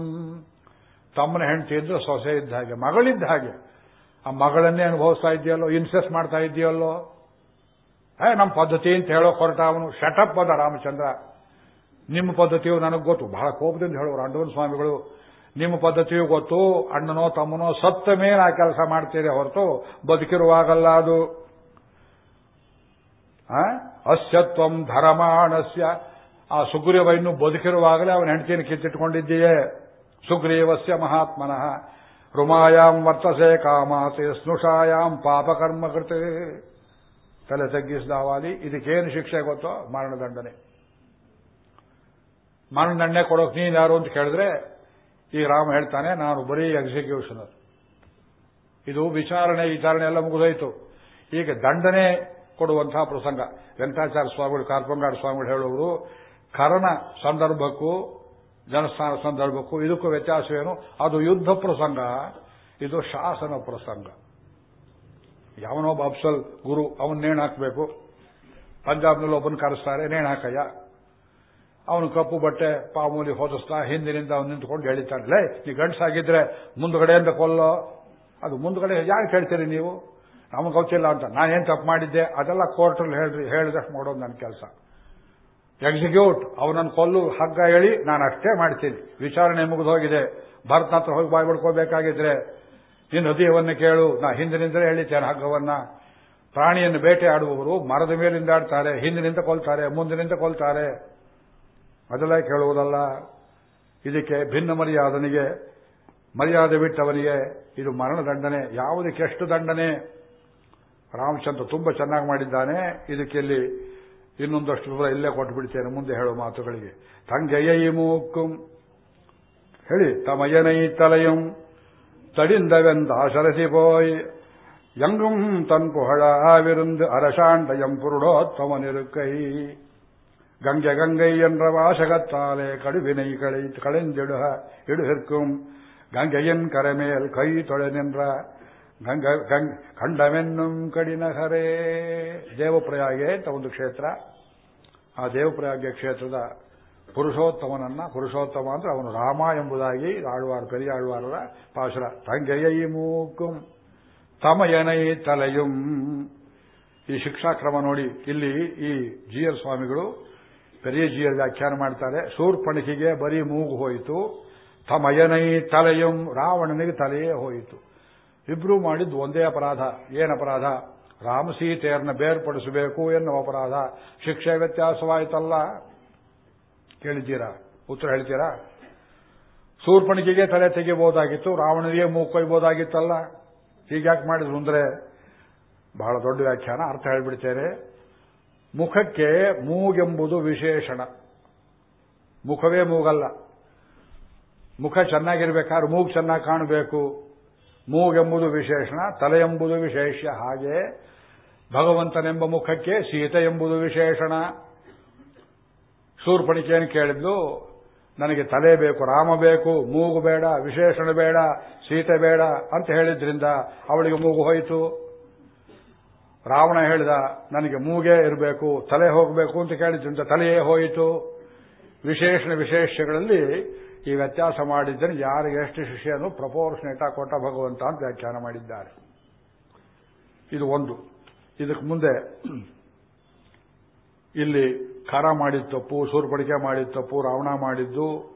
ತಮ್ಮನ ಹೆಂಡತಿ ಇದ್ರೆ ಸೊಸೆ ಇದ್ದ ಹಾಗೆ, ಮಗಳಿದ್ದ ಹಾಗೆ. ಆ ಮಗಳನ್ನೇ ಅನುಭವಿಸ್ತಾ ಇದೆಯಲ್ಲೋ ಇನ್ಸೆಸ್ ಮಾಡ್ತಾ ಇದೆಯಲ್ಲೋ ಏ ನಮ್ಮ ಪದ್ಧತಿ ಅಂತ ಹೇಳೋ ಹೊರಟ ಅವನು. ಶಟಪ್ ಅದ ರಾಮಚಂದ್ರ. ನಿಮ್ಮ ಪದ್ಧತಿಯು ನನಗೆ ಗೊತ್ತು. ಬಹಳ ಕೋಪದಿಂದ ಹೇಳೋರು ಅಂಡವನ್ ಸ್ವಾಮಿಗಳು. ನಿಮ್ಮ ಪದ್ಧತಿಯು ಗೊತ್ತು. ಅಣ್ಣನೋ, ತಮ್ಮನೋ ಸತ್ತ ಮೇಲೆ ಆ ಕೆಲಸ ಮಾಡ್ತೀರಿ ಹೊರತು ಬದುಕಿರುವಾಗಲ್ಲ ಅದು. ಅಸ್ಯತ್ವಂ ಧರಮಾಣಸ್ಯ. ಆ ಸುಗ್ರೀವ ಇನ್ನು ಬದುಕಿರುವಾಗಲೇ ಅವನ ಹೆಂಡತಿಯನ್ನು ಕಿತ್ತಿಟ್ಕೊಂಡಿದ್ದೀಯೇ. ಸುಗ್ರೀವಸ್ಯ ಮಹಾತ್ಮನಃ. ರುಮಾಯಾಂ ವರ್ತಸೆ ಕಾಮಾತೆ ಸ್ನುಷಾಯಾಂ ಪಾಪಕರ್ಮ ಕೃತೆ. ತಲೆ ತಗ್ಗಿಸಿದಾವಾಲಿ ಇದಕ್ಕೇನು ಶಿಕ್ಷೆ ಗೊತ್ತೋ? ಮರಣದಂಡನೆ. ಮರಣದಂಡನೆ ಕೊಡೋಕೆ ನೀನು ಯಾರು ಅಂತ ಕೇಳಿದ್ರೆ ಈ ರಾಮ ಹೇಳ್ತಾನೆ, ನಾನು ಬರೀ ಎಕ್ಸಿಕ್ಯೂಷನರ್ ಇದು ವಿಚಾರಣೆ ವಿಚಾರಣೆ ಎಲ್ಲ ಮುಗಿದೋಯ್ತು. ಈಗ ದಂಡನೆ ಕೊಡುವಂತಹ ಪ್ರಸಂಗ. ವೆಂಕಟಾಚಾರ್ಯ ಸ್ವಾಮಿಗಳು ಕಾರ್ಪಂಗಾಡ ಸ್ವಾಮಿಗಳು ಹೇಳುವರು ಕರಣ ಸಂದರ್ಭಕ್ಕೂ, ಜನಸ್ಥಾನ ಸಂದರ್ಭಕ್ಕೂ ಇದಕ್ಕೂ ವ್ಯತ್ಯಾಸವೇನು? ಅದು ಯುದ್ಧ ಪ್ರಸಂಗ, ಇದು ಶಾಸನ ಪ್ರಸಂಗ. ಯಾವನೊಬ್ಬ ಅಫ್ಸಲ್ ಗುರು, ಅವನ್ ನೇಣು ಹಾಕಬೇಕು ಪಂಜಾಬ್ನಲ್ಲಿ ಒಬ್ಬನ ಕರೆಸ್ತಾರೆ ನೇಣು ಹಾಕಯ್ಯ ಅವನು ಕಪ್ಪು ಬಟ್ಟೆ, ಪಾಮೂಲಿ ಹೊದಿಸ್ತಾ ಹಿಂದಿನಿಂದ ಅವನು ನಿಂತ್ಕೊಂಡು ಹೇಳಿದ್ದಾನೆ ಈ ನೀ ಗಂಡಸಾಗಿದ್ರೆ ಮುಂದ್ಗಡೆಯಿಂದ ಕೊಲ್ಲೋ. ಅದು ಮುಂದ್ಗಡೆ ಯಾರು ಕೇಳ್ತೀರಿ ನೀವು? ನಮಗೆ ಗೊತ್ತಿಲ್ಲ ಅಂತ. ನಾನೇನು ತಪ್ಪು ಮಾಡಿದ್ದೆ? ಅದೆಲ್ಲ ಕೋರ್ಟಲ್ಲಿ ಹೇಳ್ರಿ, ಹೇಳಿದಷ್ಟು ಮಾಡೋದು ನನ್ನ ಕೆಲಸ. ಎಕ್ಸಿಕ್ಯೂಟ್, ಅವನನ್ನು ಕೊಲ್ಲು, ಹಗ್ಗ ಹೇಳಿ ನಾನು ಅಷ್ಟೇ ಮಾಡ್ತೀನಿ. ವಿಚಾರಣೆ ಮುಗಿದು ಹೋಗಿದೆ. ಭರತ ಹತ್ರ ಹೋಗಿ ಬಾಯ್ ಬಿಡ್ಕೋಬೇಕಾಗಿದ್ರೆ ನಿನ್ನ ಹೃದಯವನ್ನು ಕೇಳು. ನಾ ಹಿಂದಿನಿಂದಲೇ ಹೇಳಿದ್ದೇನೆ ಹಗ್ಗವನ್ನ. ಪ್ರಾಣಿಯನ್ನು ಬೇಟೆ ಆಡುವವರು ಮರದ ಮೇಲಿಂದ ಆಡ್ತಾರೆ ಹಿಂದಿನಿಂದ ಕೊಲ್ತಾರೆ, ಮುಂದಿನಿಂದ ಕೊಲ್ತಾರೆ. ಅದೆಲ್ಲ ಕೇಳುವುದಲ್ಲ ಇದಕ್ಕೆ ಭಿನ್ನ ಮರ್ಯಾದನಿಗೆ ಮರ್ಯಾದೆ ಬಿಟ್ಟವನಿಗೆ ಇದು ಮರಣದಂಡನೆ ಯಾವುದಕ್ಕೆ ಎಷ್ಟು ದಂಡನೆ ರಾಮಚಂದ್ರ ತುಂಬಾ ಚೆನ್ನಾಗಿ ಮಾಡಿದ್ದಾನೆ ಇದಕ್ಕೆ ಇಲ್ಲಿ ಇನ್ನೊಂದಷ್ಟು ದೂರ ಇಲ್ಲೇ ಕೊಟ್ಟು ಬಿಡ್ತೇನೆ ಮುಂದೆ ಹೇಳೋ ಮಾತುಗಳಿಗೆ ತಂಗೆಯ ಮೂಕ್ಕುಂ ಹೇಳಿ ತಮಯನೈ ತಲೆಯಂ தடிந்தவெந்தாசரசி போய் எங்கும் தன் புகழாவிருந்து அரசாண்டயம் புருடோத்தமன் இருக்கை கங்கை கங்கை என்ற வாசகத்தாலே கடுவினை களை களைந்திடுக இடுகிற்கும் கங்கையின் கரமேல் கை தொழ நின்ற ಖಂಡವೆನ್ನುಂ ಕಡಿನಹರೇ ದೇವಪ್ರಯಾಗೆ ಅಂತ ಒಂದು ಕ್ಷೇತ್ರ ಆ ದೇವಪ್ರಯಾಗ ಕ್ಷೇತ್ರದ ಪುರುಷೋತ್ತಮನನ್ನ ಪುರುಷೋತ್ತಮ ಅಂದ್ರೆ ಅವನು ರಾಮ ಎಂಬುದಾಗಿ ಆಳ್ವಾರ್ ಪೆರಿಯಾಳ್ವಾರರ ಪಾಶುರ ತಂಗೆಯೈ ಮೂಕುಂ ತಮಯನೈ ತಲೆಯುಂ ಈ ಶಿಕ್ಷಾಕ್ರಮ ನೋಡಿ ಇಲ್ಲಿ ಈ ಜಿಯರ್ ಸ್ವಾಮಿಗಳು ಪೆರಿಯ ಜಿಯರ್ ವ್ಯಾಖ್ಯಾನ ಮಾಡ್ತಾರೆ ಶೂರ್ಪಣಿಕೆಗೆ ಬರೀ ಮೂಗು ಹೋಯಿತು, ತಮಯನೈ ತಲೆಯಂ, ರಾವಣನಿಗೆ ತಲೆಯೇ ಹೋಯಿತು. ಇಬ್ರು ಮಾಡಿದ್ದು ಒಂದೇ ಅಪರಾಧ. ಏನು ಅಪರಾಧ? ರಾಮಸೀತೆಯರನ್ನ ಬೇರ್ಪಡಿಸಬೇಕು ಎನ್ನುವ ಅಪರಾಧ. ಶಿಕ್ಷೆ ವ್ಯತ್ಯಾಸವಾಯಿತಲ್ಲ. ಕೇಳಿದ್ದೀರಾ? ಉತ್ತರ ಹೇಳ್ತೀರಾ? ಸೂರ್ಪಣಿಕೆಗೆ ತಲೆ ತೆಗಿಬಹುದಾಗಿತ್ತು ರಾವಣನಿಗೆ ಮೂಗು ಕೊಯ್ಬೋದಾಗಿತ್ತಲ್ಲ ಹೀಗ್ಯಾಕೆ ಮಾಡಿದ್ರು ಅಂದ್ರೆ ಬಹಳ ದೊಡ್ಡ ವ್ಯಾಖ್ಯಾನ, ಅರ್ಥ ಹೇಳ್ಬಿಡ್ತೇನೆ. ಮುಖಕ್ಕೆ ಮೂಗೆಂಬುದು ವಿಶೇಷಣ. ಮುಖವೇ ಮೂಗಲ್ಲ. ಮುಖ ಚೆನ್ನಾಗಿರ್ಬೇಕಾದ್ರೆ ಮೂಗು ಚೆನ್ನಾಗಿ ಕಾಣಬೇಕು. ಮೂಗೆಂಬುದು ವಿಶೇಷಣ ತಲೆ ಎಂಬುದು ವಿಶೇಷ ಹಾಗೆ ಭಗವಂತನೆಂಬ ಮುಖಕ್ಕೆ ಸೀತೆ ಎಂಬುದು ವಿಶೇಷಣ. ಶೂರ್ಪಣಿಕೆಯನ್ನು ಕೇಳಿದ್ಲು, ನನಗೆ ತಲೆ ಬೇಕು, ರಾಮ ಬೇಕು, ಮೂಗು ಬೇಡ, ವಿಶೇಷಣ ಬೇಡ, ಸೀತೆ ಬೇಡ ಅಂತ ಹೇಳಿದ್ರಿಂದ ಅವಳಿಗೆ ಮೂಗು ಹೋಯಿತು. ರಾವಣ ಹೇಳಿದ, ನನಗೆ ಮೂಗೆ ಇರಬೇಕು, ತಲೆ ಹೋಗಬೇಕು ಅಂತ ಕೇಳಿದ್ರಿಂದ ತಲೆಯೇ ಹೋಯಿತು. ವಿಶೇಷಣ ವಿಶೇಷಗಳಲ್ಲಿ ಈ ವ್ಯತ್ಯಾಸ ಮಾಡಿದ್ದರೆ ಯಾರಿಗೆ ಎಷ್ಟು ಶಿಷ್ಯನು ಪ್ರಪೋರ್ಷನೇಟ ಕೊಟ್ಟ ಭಗವಂತ ಅಂತ ವ್ಯಾಖ್ಯಾನ ಮಾಡಿದ್ದಾರೆ. ಇದು ಒಂದು. ಇದಕ್ಕೆ ಮುಂದೆ ಇಲ್ಲಿ ಖರ ಮಾಡಿದ ತಪ್ಪು ಸೂರ್ಪಡಿಕೆ ಮಾಡಿದ ತಪ್ಪು, ರಾವಣ ಮಾಡಿದ್ದು,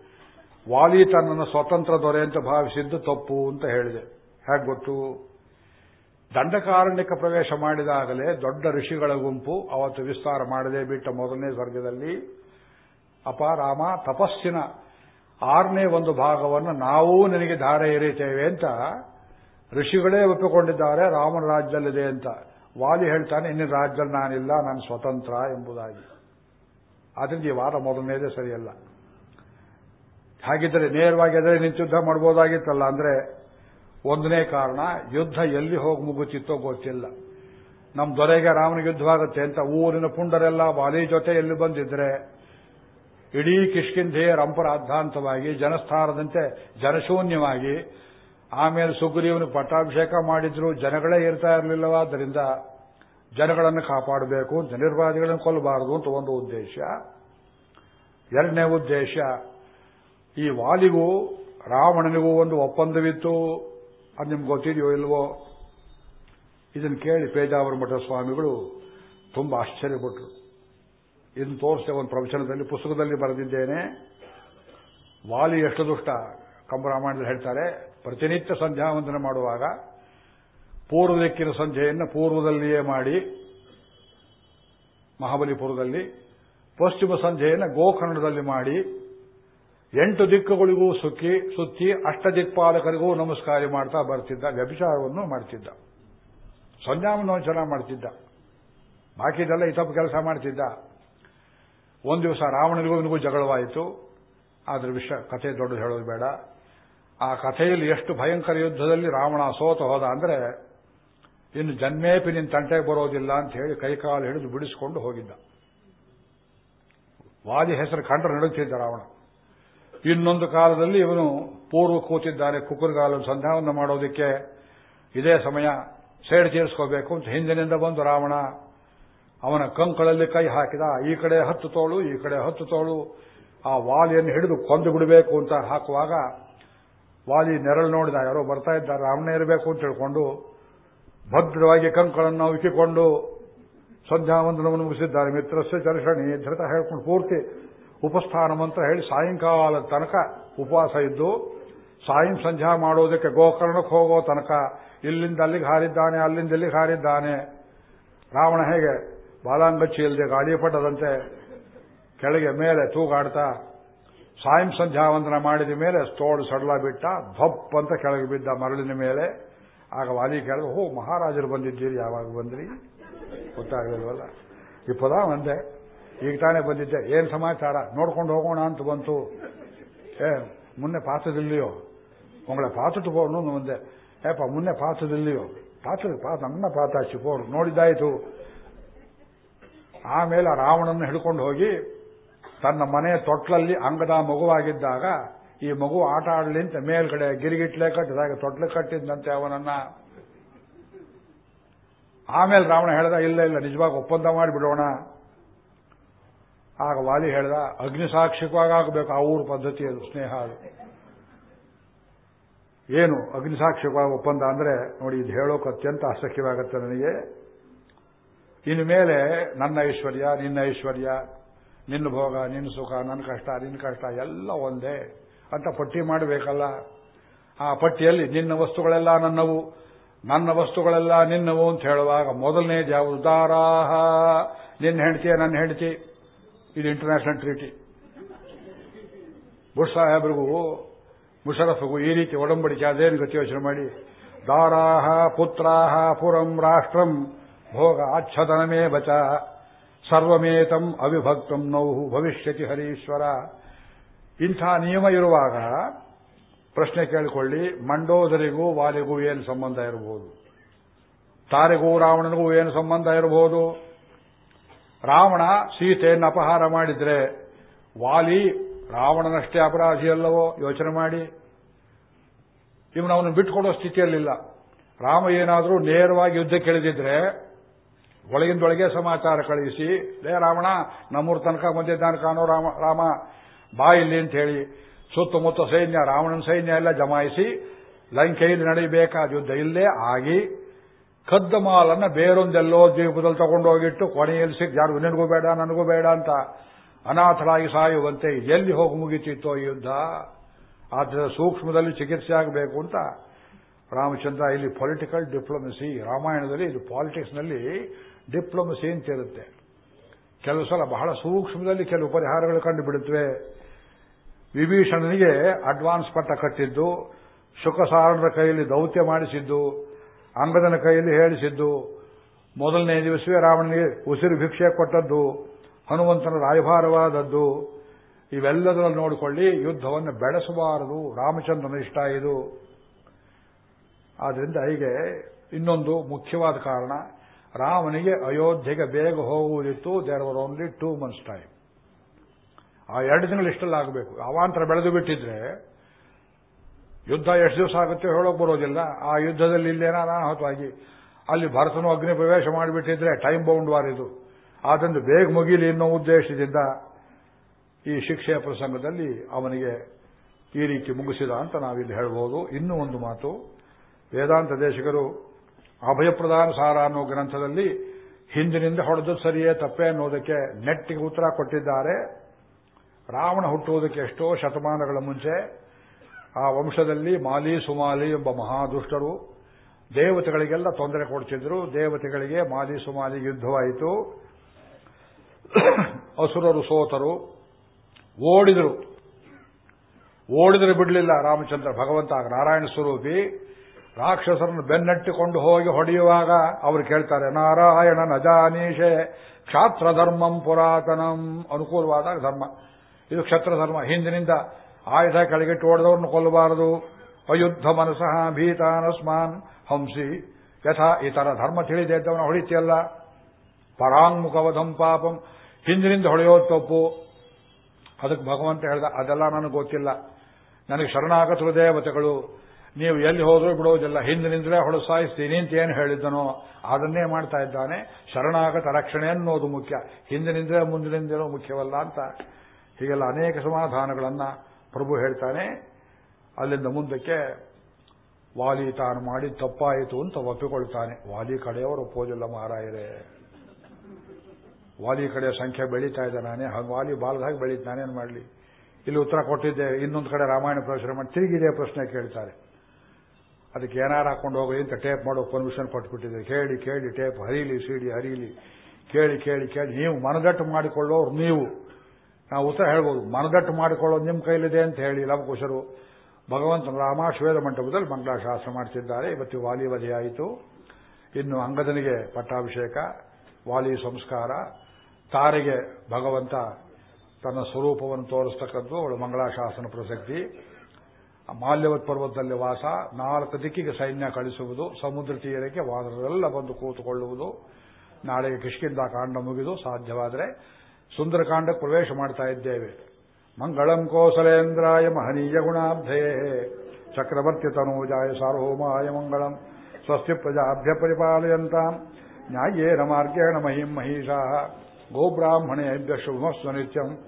ವಾಲಿ ತನ್ನನ್ನು ಸ್ವತಂತ್ರ ದೊರೆ ಅಂತ ಭಾವಿಸಿದ್ದು ತಪ್ಪು ಅಂತ ಹೇಳಿದೆ. ಹೇಗೆ ಗೊತ್ತು? ದಂಡಕಾರಣ್ಯಕ ಪ್ರವೇಶ ಮಾಡಿದಾಗಲೇ ದೊಡ್ಡ ಋಷಿಗಳ ಗುಂಪು ಅವತ್ತು ವಿಸ್ತಾರ ಮಾಡದೆ ಬಿಟ್ಟ ಮೊದಲನೇ ಸ್ವರ್ಗದಲ್ಲಿ, ಅಪ ರಾಮ, ತಪಸ್ಸಿನ ಆರನೇ ಒಂದು ಭಾಗವನ್ನು ನಾವೂ ನಿನಗೆ ಧಾರೆ ಎರೀತೇವೆ ಅಂತ ಋಷಿಗಳೇ ಒಪ್ಪಿಕೊಂಡಿದ್ದಾರೆ, ರಾಮನ ರಾಜ್ಯದಲ್ಲಿದೆ ಅಂತ. ವಾಲಿ ಹೇಳ್ತಾನೆ ಇನ್ನಿನ ರಾಜ್ಯದಲ್ಲಿ ನಾನಿಲ್ಲ, ನಾನು ಸ್ವತಂತ್ರ ಎಂಬುದಾಗಿ. ಆದ್ರಿಂದ ಈ ವಾದ ಮೊದಲನೇದೇ ಸರಿಯಲ್ಲ. ಹಾಗಿದ್ದರೆ ನೇರವಾಗಿ ಎದುರೇ ನಿಂತು ಯುದ್ಧ ಮಾಡ್ಬೋದಾಗಿತ್ತಲ್ಲ, ಅಂದ್ರೆ ಒಂದನೇ ಕಾರಣ, ಯುದ್ಧ ಎಲ್ಲಿ ಹೋಗಿ ಮುಗುತ್ತಿತ್ತೋ ಗೊತ್ತಿಲ್ಲ. ನಮ್ಮ ದೊರೆಗೆ ರಾಮನ ಯುದ್ಧವಾಗುತ್ತೆ ಅಂತ ಊರಿನ ಪುಂಡರೆಲ್ಲ ವಾಲಿ ಜೊತೆ ಎಲ್ಲಿ ಬಂದಿದ್ರೆ, ಇಡೀ ಕಿಷ್ಕಿಂಧೆಯ ರಂಪರಾಧಾಂತವಾಗಿ ಜನಸ್ಥಾನದಂತೆ ಜನಶೂನ್ಯವಾಗಿ, ಆಮೇಲೆ ಸುಗ್ರೀವನು ಪಟ್ಟಾಭಿಷೇಕ ಮಾಡಿದ್ರು, ಜನಗಳೇ ಇರ್ತಾ ಇರಲಿಲ್ಲವಾದ್ದರಿಂದ ಜನಗಳನ್ನು ಕಾಪಾಡಬೇಕು ಅಂತ, ನಿರ್ವಾದಿಗಳನ್ನು ಕೊಲ್ಲಬಾರದು ಅಂತ ಒಂದು ಉದ್ದೇಶ. ಎರಡನೇ ಉದ್ದೇಶ, ಈ ವಾಲಿಗೂ ರಾವಣನಿಗೂ ಒಂದು ಒಪ್ಪಂದವಿತ್ತು. ಅದು ನಿಮ್ಗೆ ಗೊತ್ತಿದೆಯೋ ಇಲ್ವೋ, ಇದನ್ನು ಕೇಳಿ ಪೇಜಾವರ ಮಠ ಸ್ವಾಮಿಗಳು ತುಂಬ ಆಶ್ಚರ್ಯಪಟ್ಟರು ಇನ್ನು ತೋರಿಸಿದೆ ಒಂದು ಪ್ರವಚನದಲ್ಲಿ, ಪುಸ್ತಕದಲ್ಲಿ ಬರೆದಿದ್ದೇನೆ. ವಾಲಿ ಎಷ್ಟು ದುಷ್ಟ, ಕಂಬರಾಮಾಯಣದಲ್ಲಿ ಹೇಳ್ತಾರೆ, ಪ್ರತಿನಿತ್ಯ ಸಂಧ್ಯಾ ವಂದನೆ ಮಾಡುವಾಗ ಪೂರ್ವ ದಿಕ್ಕಿನ ಸಂಧ್ಯೆಯನ್ನು ಪೂರ್ವದಲ್ಲಿಯೇ ಮಾಡಿ, ಮಹಾಬಲಿಪುರದಲ್ಲಿ, ಪಶ್ಚಿಮ ಸಂಧ್ಯೆಯನ್ನು ಗೋಕರ್ಣದಲ್ಲಿ ಮಾಡಿ ಎಂಟು ದಿಕ್ಕುಗಳಿಗೂ ಸುಕ್ಕಿ, ಸುತ್ತಿ ಅಷ್ಟ ದಿಕ್ಪಾಲಕರಿಗೂ ನಮಸ್ಕಾರ ಮಾಡ್ತಾ ಬರ್ತಿದ್ದ, ವ್ಯಭಿಚಾರವನ್ನು ಮಾಡ್ತಿದ್ದ. ಚೆನ್ನಾಗಿ ಮಾಡ್ತಿದ್ದ. ಬಾಕಿದೆಲ್ಲ ಇತಪ್ಪು ಕೆಲಸ ಮಾಡ್ತಿದ್ದ. ಒಂದು ದಿವಸ ರಾವಣನಿಗೂ ಇವನಿಗೂ ಜಗಳವಾಯಿತು. ಆದ್ರೆ ವಿಷಯ ಕಥೆ ದೊಡ್ಡದು ಹೇಳೋದು ಬೇಡ. ಆ ಕಥೆಯಲ್ಲಿ ಎಷ್ಟು ಭಯಂಕರ ಯುದ್ಧದಲ್ಲಿ ರಾವಣ ಸೋತ ಹೋದ ಅಂದ್ರೆ, ಇನ್ನು ಜನ್ಮೇಪಿ ನಿನ್ನ ತಂಟೆಗೆ ಬರೋದಿಲ್ಲ ಅಂತ ಹೇಳಿ ಕೈಕಾಲು ಹಿಡಿದು ಬಿಡಿಸಿಕೊಂಡು ಹೋಗಿದ್ದ. ವಾದಿ ಹೆಸರು ಕಂಡ್ರೆ ನಡುತ್ತಿದ್ದ ರಾವಣ. ಇನ್ನೊಂದು ಕಾಲದಲ್ಲಿ ಇವನು ಪೂರ್ವ ಕೂತಿದ್ದಾನೆ ಕುಕ್ಕುರ್ಗಾಲ ಸಂಧಾನ ಮಾಡೋದಕ್ಕೆ. ಇದೇ ಸಮಯ ಸೇಡು ತೀರಿಸ್ಕೋಬೇಕು ಅಂತ ಹಿಂದಿನಿಂದ ಬಂದು ರಾವಣ ಅವನ ಕಂಕಳಲ್ಲಿ ಕೈ ಹಾಕಿದ, ಈ ಕಡೆ ಹತ್ತು ತೋಳು, ಈ ಕಡೆ ಹತ್ತು ತೋಳು, ಆ ವಾಲಿಯನ್ನು ಹಿಡಿದು ಕೊಂದು ಬಿಡಬೇಕು ಅಂತ ಹಾಕುವಾಗ ವಾಲಿ ನೆರಳು ನೋಡಿದ, ಯಾರೋ ಬರ್ತಾ ಇದ್ದಾರೆ, ರಾವಣ ಇರಬೇಕು ಅಂತ ಹೇಳ್ಕೊಂಡು ಭದ್ರವಾಗಿ ಕಂಕಳನ್ನು ಉಕ್ಕಿಕೊಂಡು ಸಂಧ್ಯಾವಂದನವನ್ನು ಮುಗಿಸಿದ್ದಾರೆ. ಮಿತ್ರಸ್ಯ ಚರ್ಷಣಿ ಧೃತ ಹೇಳ್ಕೊಂಡು ಪೂರ್ತಿ ಉಪಸ್ಥಾನ ಮಂತ್ರ ಹೇಳಿ ಸಾಯಂಕಾಲದ ತನಕ ಉಪವಾಸ ಇದ್ದು, ಸಾಯಂ ಸಂಧ್ಯಾ ಮಾಡೋದಕ್ಕೆ ಗೋಕರ್ಣಕ್ಕೆ ಹೋಗೋ ತನಕ, ಇಲ್ಲಿಂದ ಅಲ್ಲಿಗೆ ಹಾರಿದ್ದಾನೆ, ಅಲ್ಲಿಂದ ಇಲ್ಲಿಗೆ ಹಾರಿದ್ದಾನೆ. ರಾವಣ ಹೇಗೆ? ಬಾಲಾಂಗಚ್ಚಿ ಇಲ್ಲದೆ ಗಾಳಿ ಪಟ್ಟದಂತೆ ಕೆಳಗೆ ಮೇಲೆ ತೂಗಾಡ್ತಾ, ಸಾಯಂ ಸಂಧ್ಯಾ ವಂದನ ಮಾಡಿದ ಮೇಲೆ ತೋಳು ಸಡಲ ಬಿಟ್ಟ ಧಪ್ ಅಂತ ಕೆಳಗೆ ಬಿದ್ದ ಮರಳಿನ ಮೇಲೆ. ಆಗ ವಾಲಿ ಕೇಳಿದ ಹೋ, ಮಹಾರಾಜರು ಬಂದಿದ್ದೀರಿ, ಯಾವಾಗ ಬಂದ್ರಿ? ಗೊತ್ತಾಗಲಿಲ್ವಲ್ಲ. ಇಪ್ಪದ ಪದ ಒಂದೇ ಈಗ ತಾನೇ ಬಂದಿದ್ದೆ ಏನ್ ಸಮಾಚಾರ ನೋಡ್ಕೊಂಡು ಹೋಗೋಣ ಅಂತ ಬಂತು ಏ ಮುನ್ನೆ ಪಾತ್ರದಿಲ್ಲಿಯೋ உங்களை பார்த்துட்டு போகணும்னு வந்தேன் ஏப்பா முன்னே பார்த்தது இல்லையோ பார்த்தது பார்த்து ನನ್ನ ಪಾತಾಚಿ ಪೋರು ನೋಡಿದ್ದಾಯಿತು ಆಮೇಲೆ ರಾವಣನ್ನು ಹಿಡ್ಕೊಂಡು ಹೋಗಿ ತನ್ನ ಮನೆಯ ತೊಟ್ಲಲ್ಲಿ ಅಂಗದ ಮಗುವಾಗಿದ್ದಾಗ ಈ ಮಗು ಆಟ ಆಡಲಿ ಅಂತ ಮೇಲ್ಗಡೆ ಗಿರಿಗಿಟ್ಲೆ ಕಟ್ಟಿದಾಗ ತೊಟ್ಲು ಕಟ್ಟಿದ್ದಂತೆ ಅವನನ್ನ ಆಮೇಲೆ ರಾವಣ ಹೇಳ್ದ ಇಲ್ಲ ಇಲ್ಲ ನಿಜವಾಗಿ ಒಪ್ಪಂದ ಮಾಡಿಬಿಡೋಣ ಆಗ ವಾಲಿ ಹೇಳ್ದ ಅಗ್ನಿಸಾಕ್ಷಿಕವಾಗಿ ಆಗಬೇಕು, ಆ ಊರು ಪದ್ಧತಿ ಅದು, ಸ್ನೇಹ ಅದು. ಏನು ಅಗ್ನಿಸಾಕ್ಷಿಕವಾಗಿ ಒಪ್ಪಂದ ಅಂದ್ರೆ, ನೋಡಿ, ಇದು ಹೇಳೋಕೆ ಅತ್ಯಂತ ಅಸಖ್ಯವಾಗುತ್ತೆ ನನಗೆ. ಇನ್ನು ಮೇಲೆ, ನನ್ನ ಐಶ್ವರ್ಯ, ನಿನ್ನ ಐಶ್ವರ್ಯ, ನಿನ್ನ ಭೋಗ, ನಿನ್ನ ಸುಖ, ನನ್ನ ಕಷ್ಟ, ನಿನ್ನ ಕಷ್ಟ, ಎಲ್ಲ ಒಂದೇ. ಅಂತ ಪಟ್ಟಿ ಮಾಡಬೇಕಲ್ಲ. ಆ ಪಟ್ಟಿಯಲ್ಲಿ, ನಿನ್ನ ವಸ್ತುಗಳೆಲ್ಲ ನನ್ನವು, ನನ್ನ ವಸ್ತುಗಳೆಲ್ಲ ನಿನ್ನವು ಅಂತ ಹೇಳುವಾಗ ಮೊದಲನೇದು ಯಾವುದು ದಾರಾಹ, ನಿನ್ನ ಹೆಂಡತಿಯ ನನ್ನ ಹೆಂಡತಿ. ಇದು ಇಂಟರ್ನ್ಯಾಷನಲ್ ಟ್ರೀಟಿ ಬುಷ್ ಸಾಹೇಬ್ರಿಗೂ, ಮುಷರಫ್ಗೂ ಈ ರೀತಿ ಒಡಂಬಡಿಕೆ ಅದೇನು ಗತಿ ಯೋಚನೆ ಮಾಡಿ, ದಾರಾಹ ಪುತ್ರಾಹ ಪುರಂ ರಾಷ್ಟ್ರಂ ಭೋಗ ಆಚ್ಛದನಮೇ ಬಚ ಸರ್ವಮೇತಂ ಅವಿಭಕ್ತಂ ನೌಹು ಭವಿಷ್ಯತಿ ಹರೀಶ್ವರ. ಇಂಥ ನಿಯಮ ಇರುವಾಗ ಪ್ರಶ್ನೆ ಕೇಳಿಕೊಳ್ಳಿ, ಮಂಡೋದರಿಗೂ ವಾಲಿಗೂ ಏನು ಸಂಬಂಧ ಇರಬಹುದು ತಾರೆಗೂ ರಾವಣನಿಗೂ ಏನು ಸಂಬಂಧ ಇರಬಹುದು ರಾವಣ ಸೀತೆಯನ್ನು ಅಪಹಾರ ಮಾಡಿದ್ರೆ ವಾಲಿ ರಾವಣನಷ್ಟೇ ಅಪರಾಧಿ ಅಲ್ಲವೋ? ಯೋಚನೆ ಮಾಡಿ. ಇವನು ಅವನು ಬಿಟ್ಟುಕೊಡೋ ಸ್ಥಿತಿಯಲ್ಲಿಲ್ಲ. ರಾಮ ಏನಾದರೂ ನೇರವಾಗಿ ಯುದ್ಧ ಕೇಳಿದಿದ್ರೆ ಒಳಗಿಂದೊಳಗೆ ಸಮಾಚಾರ ಕಳುಹಿಸಿ ಲೇ ರಾವಣ, ನಮ್ಮೂರು ತನಕ ಬಂದಿದ್ದಾನೆ ರಾಮ ರಾಮ, ಬಾ ಇಲ್ಲಿ ಅಂತ ಹೇಳಿ ಸುತ್ತಮುತ್ತ ಸೈನ್ಯ, ರಾವಣನ ಸೈನ್ಯ ಎಲ್ಲ ಜಮಾಯಿಸಿ ಲಂಕೆಯಲ್ಲಿ ನಡೆಯಬೇಕಾದ ಯುದ್ಧ ಇಲ್ಲೇ ಆಗಿ ಕದ್ದ ಮಾಲನ್ನ ಬೇರೊಂದೆಲ್ಲೋ ದ್ವೀಪದಲ್ಲಿ ತಗೊಂಡೋಗಿಟ್ಟು ಕೊನೆಯಲ್ಲಿ ಸಿಕ್ ಯಾರು ನಿನಗೂ ಬೇಡ, ನನಗೂ ಬೇಡ ಅಂತ ಅನಾಥರಾಗಿ ಸಾಯುವಂತೆ ಎಲ್ಲಿ ಹೋಗಿ ಮುಗಿತಿತ್ತೋ ಯುದ್ಧ. ಆದರೆ ಸೂಕ್ಷ್ಮದಲ್ಲಿ ಚಿಕಿತ್ಸೆ ಆಗಬೇಕು ಅಂತ ರಾಮಚಂದ್ರ ಇಲ್ಲಿ ಪೊಲಿಟಿಕಲ್ ಡಿಪ್ಲೊಮಸಿ ರಾಮಾಯಣದಲ್ಲಿ ಇದು ಪಾಲಿಟಿಕ್ಸ್ನಲ್ಲಿ ಡಿಪ್ಲೊಮಸಿ ಅಂತ ಇರುತ್ತೆ. ಕೆಲವು ಸಲ ಬಹಳ ಸೂಕ್ಷ್ಮದಲ್ಲಿ ಕೆಲವು ಪರಿಹಾರಗಳು ಕಂಡು ಬಿಡುತ್ತವೆ ವಿಭೀಷಣನಿಗೆ ಅಡ್ವಾನ್ಸ್ ಪಟ್ಟ ಕಟ್ಟಿದ್ದು ಶುಕಸಾರಣರ ಕೈಯಲ್ಲಿ ದೌತ್ಯ ಮಾಡಿಸಿದ್ದು ಅಂಗದನ ಕೈಯಲ್ಲಿ ಹೇಳಿಸಿದ್ದು. ಮೊದಲನೇ ದಿವಸವೇ ರಾವಣನಿಗೆ ಉಸಿರು ಭಿಕ್ಷೆ ಕೊಟ್ಟದ್ದು, ಹನುಮಂತನ ರಾಯಭಾರವಾದದ್ದು. ಇವೆಲ್ಲದರಲ್ಲಿ ನೋಡಿಕೊಳ್ಳಿ, ಯುದ್ಧವನ್ನು ಬೆಳೆಸಬಾರದು, ರಾಮಚಂದ್ರನ ಇಷ್ಟ ಇದು. ಆದ್ರಿಂದ ಹೀಗೆ ಇನ್ನೊಂದು ಮುಖ್ಯವಾದ ಕಾರಣ ರಾಮನಿಗೆ ಅಯೋಧ್ಯೆಗೆ ಬೇಗ ಹೋಗುವುದಿತ್ತು there were only two months time ಆ ಎರಡು ತಿಂಗಳು ಇಷ್ಟಲ್ಲಾಗಬೇಕು ಅವಾಂತರ ಬೆಳೆದು ಬಿಟ್ಟಿದ್ರೆ ಯುದ್ಧ ಎಷ್ಟು ದಿವಸ ಆಗುತ್ತೆ ಹೇಳೋಕೆ ಬರೋದಿಲ್ಲ. ಆ ಯುದ್ಧದಲ್ಲಿ ಇಲ್ಲೇನ ಅನಾಹುತವಾಗಿ ಅಲ್ಲಿ ಭರತನು ಅಗ್ನಿ ಪ್ರವೇಶ ಮಾಡಿಬಿಟ್ಟಿದ್ರೆ ಟೈಮ್ ಬೌಂಡ್ ವಾರ್ ಇದು. ಆದ್ದರಿಂದ ಬೇಗ ಮುಗಿಲಿ ಅನ್ನೋ ಉದ್ದೇಶದಿಂದ ಈ ಶಿಕ್ಷೆಯ ಪ್ರಸಂಗದಲ್ಲಿ ಅವನಿಗೆ ಈ ರೀತಿ ಮುಗಿಸಿದ ಅಂತ ನಾವಿಲ್ಲಿ ಹೇಳ್ಬೋದು. ಇನ್ನೂ ಒಂದು ಮಾತು. ವೇದಾಂತ ದೇಶಕರು ಅಭಯಪ್ರದಾನ ಸಾರ ಅನ್ನೋ ಗ್ರಂಥದಲ್ಲಿ ಹಿಂದಿನಿಂದ ಹೊಡೆದು ಸರಿಯೇ ತಪ್ಪೇ ಅನ್ನೋದಕ್ಕೆ ನೆಟ್ಟಿಗೆ ಉತ್ತರ ಕೊಟ್ಟಿದ್ದಾರೆ. ರಾವಣ ಹುಟ್ಟುವುದಕ್ಕೆ ಎಷ್ಟೋ ಶತಮಾನಗಳ ಮುಂಚೆ ಆ ವಂಶದಲ್ಲಿ ಮಾಲಿ ಸುಮಾಲಿ ಎಂಬ ಮಹಾದುಷ್ಟರು ದೇವತೆಗಳಿಗೆಲ್ಲ ತೊಂದರೆ ಕೊಡ್ತಿದ್ರು. ದೇವತೆಗಳಿಗೆ ಮಾಲಿ ಸುಮಾಲಿ ಯುದ್ಧವಾಯಿತು. ಅಸುರರು ಸೋತರು. ಓಡಿದರು. ಓಡಿದರೆ ಬಿಡಲಿಲ್ಲ ರಾಮಚಂದ್ರ ಭಗವಂತ ನಾರಾಯಣ ಸ್ವರೂಪಿ. ರಾಕ್ಷಸರನ್ನು ಬೆನ್ನಟ್ಟಿಕೊಂಡು ಹೋಗಿ ಹೊಡೆಯುವಾಗ ಅವರು ಕೇಳ್ತಾರೆ, ನಾರಾಯಣ ನಜಾನೀಶೆ ಕ್ಷಾತ್ರ ಧರ್ಮಂ ಪುರಾತನಂ. ಅನುಕೂಲವಾದಾಗ ಧರ್ಮ. ಇದು ಕ್ಷತ್ರ ಧರ್ಮ ಹಿಂದಿನಿಂದ ಆಯುಧ ಕೆಳಗಿಟ್ಟು ಓಡದವ್ರನ್ನ ಕೊಲ್ಲಬಾರದು. ಅಯುದ್ಧ ಮನಸಃ ಭೀತಾನಸ್ಮಾನ್. ಹಂಸಿ, ಯಥಾ ಈ ತರ ಧರ್ಮ ತಿಳಿದೇ ಇದ್ದವನ ಹೊಡಿತಿಯಲ್ಲ. ಪರಾಂಗುಖವಧಂ ಪಾಪಂ. ಹಿಂದಿನಿಂದ ಹೊಳೆಯೋದು ತಪ್ಪು. ಅದಕ್ಕೆ ಭಗವಂತ ಹೇಳ್ದ, ಅದೆಲ್ಲ ನನಗೆ ಗೊತ್ತಿಲ್ಲ. ನನಗೆ ಶರಣಾಗತರು ದೇವತೆಗಳು. ನೀವು ಎಲ್ಲಿ ಹೋದರೂ ಬಿಡೋದಿಲ್ಲ ಹಿಂದಿನಿಂದಲೇ ಹೊಳೆ ಸಾಯಿಸ್ತೀನಿ ಅಂತ ಏನು ಹೇಳಿದ್ದನೋ, ಅದನ್ನೇ ಮಾಡ್ತಾ ಇದ್ದಾನೆ. ಶರಣಾಗತ ರಕ್ಷಣೆ ಅನ್ನೋದು ಮುಖ್ಯ. ಹಿಂದಿನಿಂದಲೇ ಮುಂದಿನಿಂದಲೂ ಮುಖ್ಯವಲ್ಲ ಅಂತ. ಹೀಗೆಲ್ಲ ಅನೇಕ ಸಮಾಧಾನಗಳನ್ನ ಪ್ರಭು ಹೇಳ್ತಾನೆ, ಅಲ್ಲಿಂದ ಮುಂದಕ್ಕೆ ವಾಲಿ ತಾನು ಮಾಡಿ ತಪ್ಪಾಯಿತು ಅಂತ ಒಪ್ಪಿಕೊಳ್ತಾನೆ. ವಾಲಿ ಕಡೆಯವರು ಒಪ್ಪೋದಿಲ್ಲ ಮಹಾರಾಯರೆ ವಾಲಿ ಕಡೆಯ ಸಂಖ್ಯೆ ಬೆಳೀತಾ ಇದ್ದಾನೆ ಹಾಗೆ ವಾಲಿ ಬಾಲ್ದಾಗ ಬೆಳೀತು, ನಾನೇನು ಮಾಡಲಿ? ಇಲ್ಲಿ ಉತ್ತರ ಕೊಟ್ಟಿದ್ದೆ, ಇನ್ನೊಂದು ಕಡೆ ರಾಮಾಯಣ ಪ್ರವೇಶ ಮಾಡಿ ತಿರುಗಿದೆ ಪ್ರಶ್ನೆ ಕೇಳ್ತಾರೆ. ಅದಕ್ಕೆ ಏನಾರು ಹಾಕೊಂಡು ಹೋಗಿ ಅಂತ ಟೇಪ್ ಮಾಡೋ ಪರ್ಮಿಷನ್ ಕೊಟ್ಬಿಟ್ಟಿದೆ ಕೇಳಿ ಕೇಳಿ, ಟೇಪ್, ಹರಿಲಿ, ಸಿಡಿ, ಹರಿಲಿ. ಕೇಳಿ ಕೇಳಿ ಕೇಳಿ. ನೀವು ಮನದಟ್ಟು ಮಾಡಿಕೊಳ್ಳೋರು ನೀವು. ನಾವು ಉತ್ತರ ಹೇಳ್ಬೋದು. ಮನದಟ್ಟು ಮಾಡಿಕೊಳ್ಳೋದು ನಿಮ್ಮ ಕೈಲಿದೆ ಅಂತ ಹೇಳಿ ಲವಕುಶರು ಭಗವಂತ ರಾಮಾಶ್ವೇದ ಮಂಟಪದಲ್ಲಿ ಮಂಗಳಾಶಾಸ್ತ್ರ ಮಾಡ್ತಿದ್ದಾರೆ. ಇವತ್ತು ವಾಲಿ ವಧೆಯಾಯಿತು ಇನ್ನು ಅಂಗದನಿಗೆ ಪಟ್ಟಾಭಿಷೇಕ, ವಾಲಿ ಸಂಸ್ಕಾರ, ತಾರೆಗೆ ಭಗವಂತ ತನ್ನ ಸ್ವರೂಪವನ್ನು ತೋರಿಸ್ತಕ್ಕದ್ದು ಅವಳು ಮಂಗಳಾಶಾಸನ ಪ್ರಸಕ್ತಿ. ಮಾಲ್ಯವತ್ ಪರ್ವತದಲ್ಲಿ ವಾಸ, ನಾಲ್ಕು ದಿಕ್ಕಿಗೆ ಸೈನ್ಯ ಕಳಿಸುವುದು, ಸಮುದ್ರ ತೀರಕ್ಕೆ ವಾದರೆಲ್ಲ ಬಂದು ಕೂತುಕೊಳ್ಳುವುದು. ನಾಳೆಗೆ ಕಿಷ್ಕಿಂದ ಕಾಂಡ ಮುಗಿದು ಸಾಧ್ಯವಾದರೆ ಸುಂದರಕಾಂಡಕ್ಕೆ ಪ್ರವೇಶ ಮಾಡ್ತಾ ಇದ್ದೇವೆ. ಮಂಗಳಂ ಕೋಸಲೇಂದ್ರಾಯ ಮಹನೀಯ ಗುಣಾಬ್ಧೇ. ಚಕ್ರವರ್ತಿ ತನೂಜಾಯ ಸಾರ್ವಭೌಮಾಯ ಮಂಗಳಂ. ಸ್ವಸ್ತಿ ಪ್ರಜಾಭ್ಯ ಪರಿಪಾಲಯಂತಾಂ. ನ್ಯಾಯೇನ ಮಾರ್ಗೇಣ ಮಹಿಂ ಮಹಿಷಾ ಗೋಬ್ರಾಹ್ಮಣೇಭ್ಯ ಶುಭಮಸ್ವ ನಿತ್ಯಂ.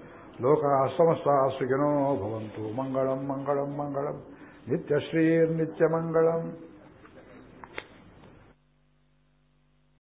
ಲೋಕಾ ಸಮಸ್ತಾ ಸುಖಿನೋ ಭವಂತು ಮಂಗಳಂ ಮಂಗಳಂ ಮಂಗಳಂ. ನಿತ್ಯಶ್ರೀರ್ನಿತ್ಯಮಂಗಳಂ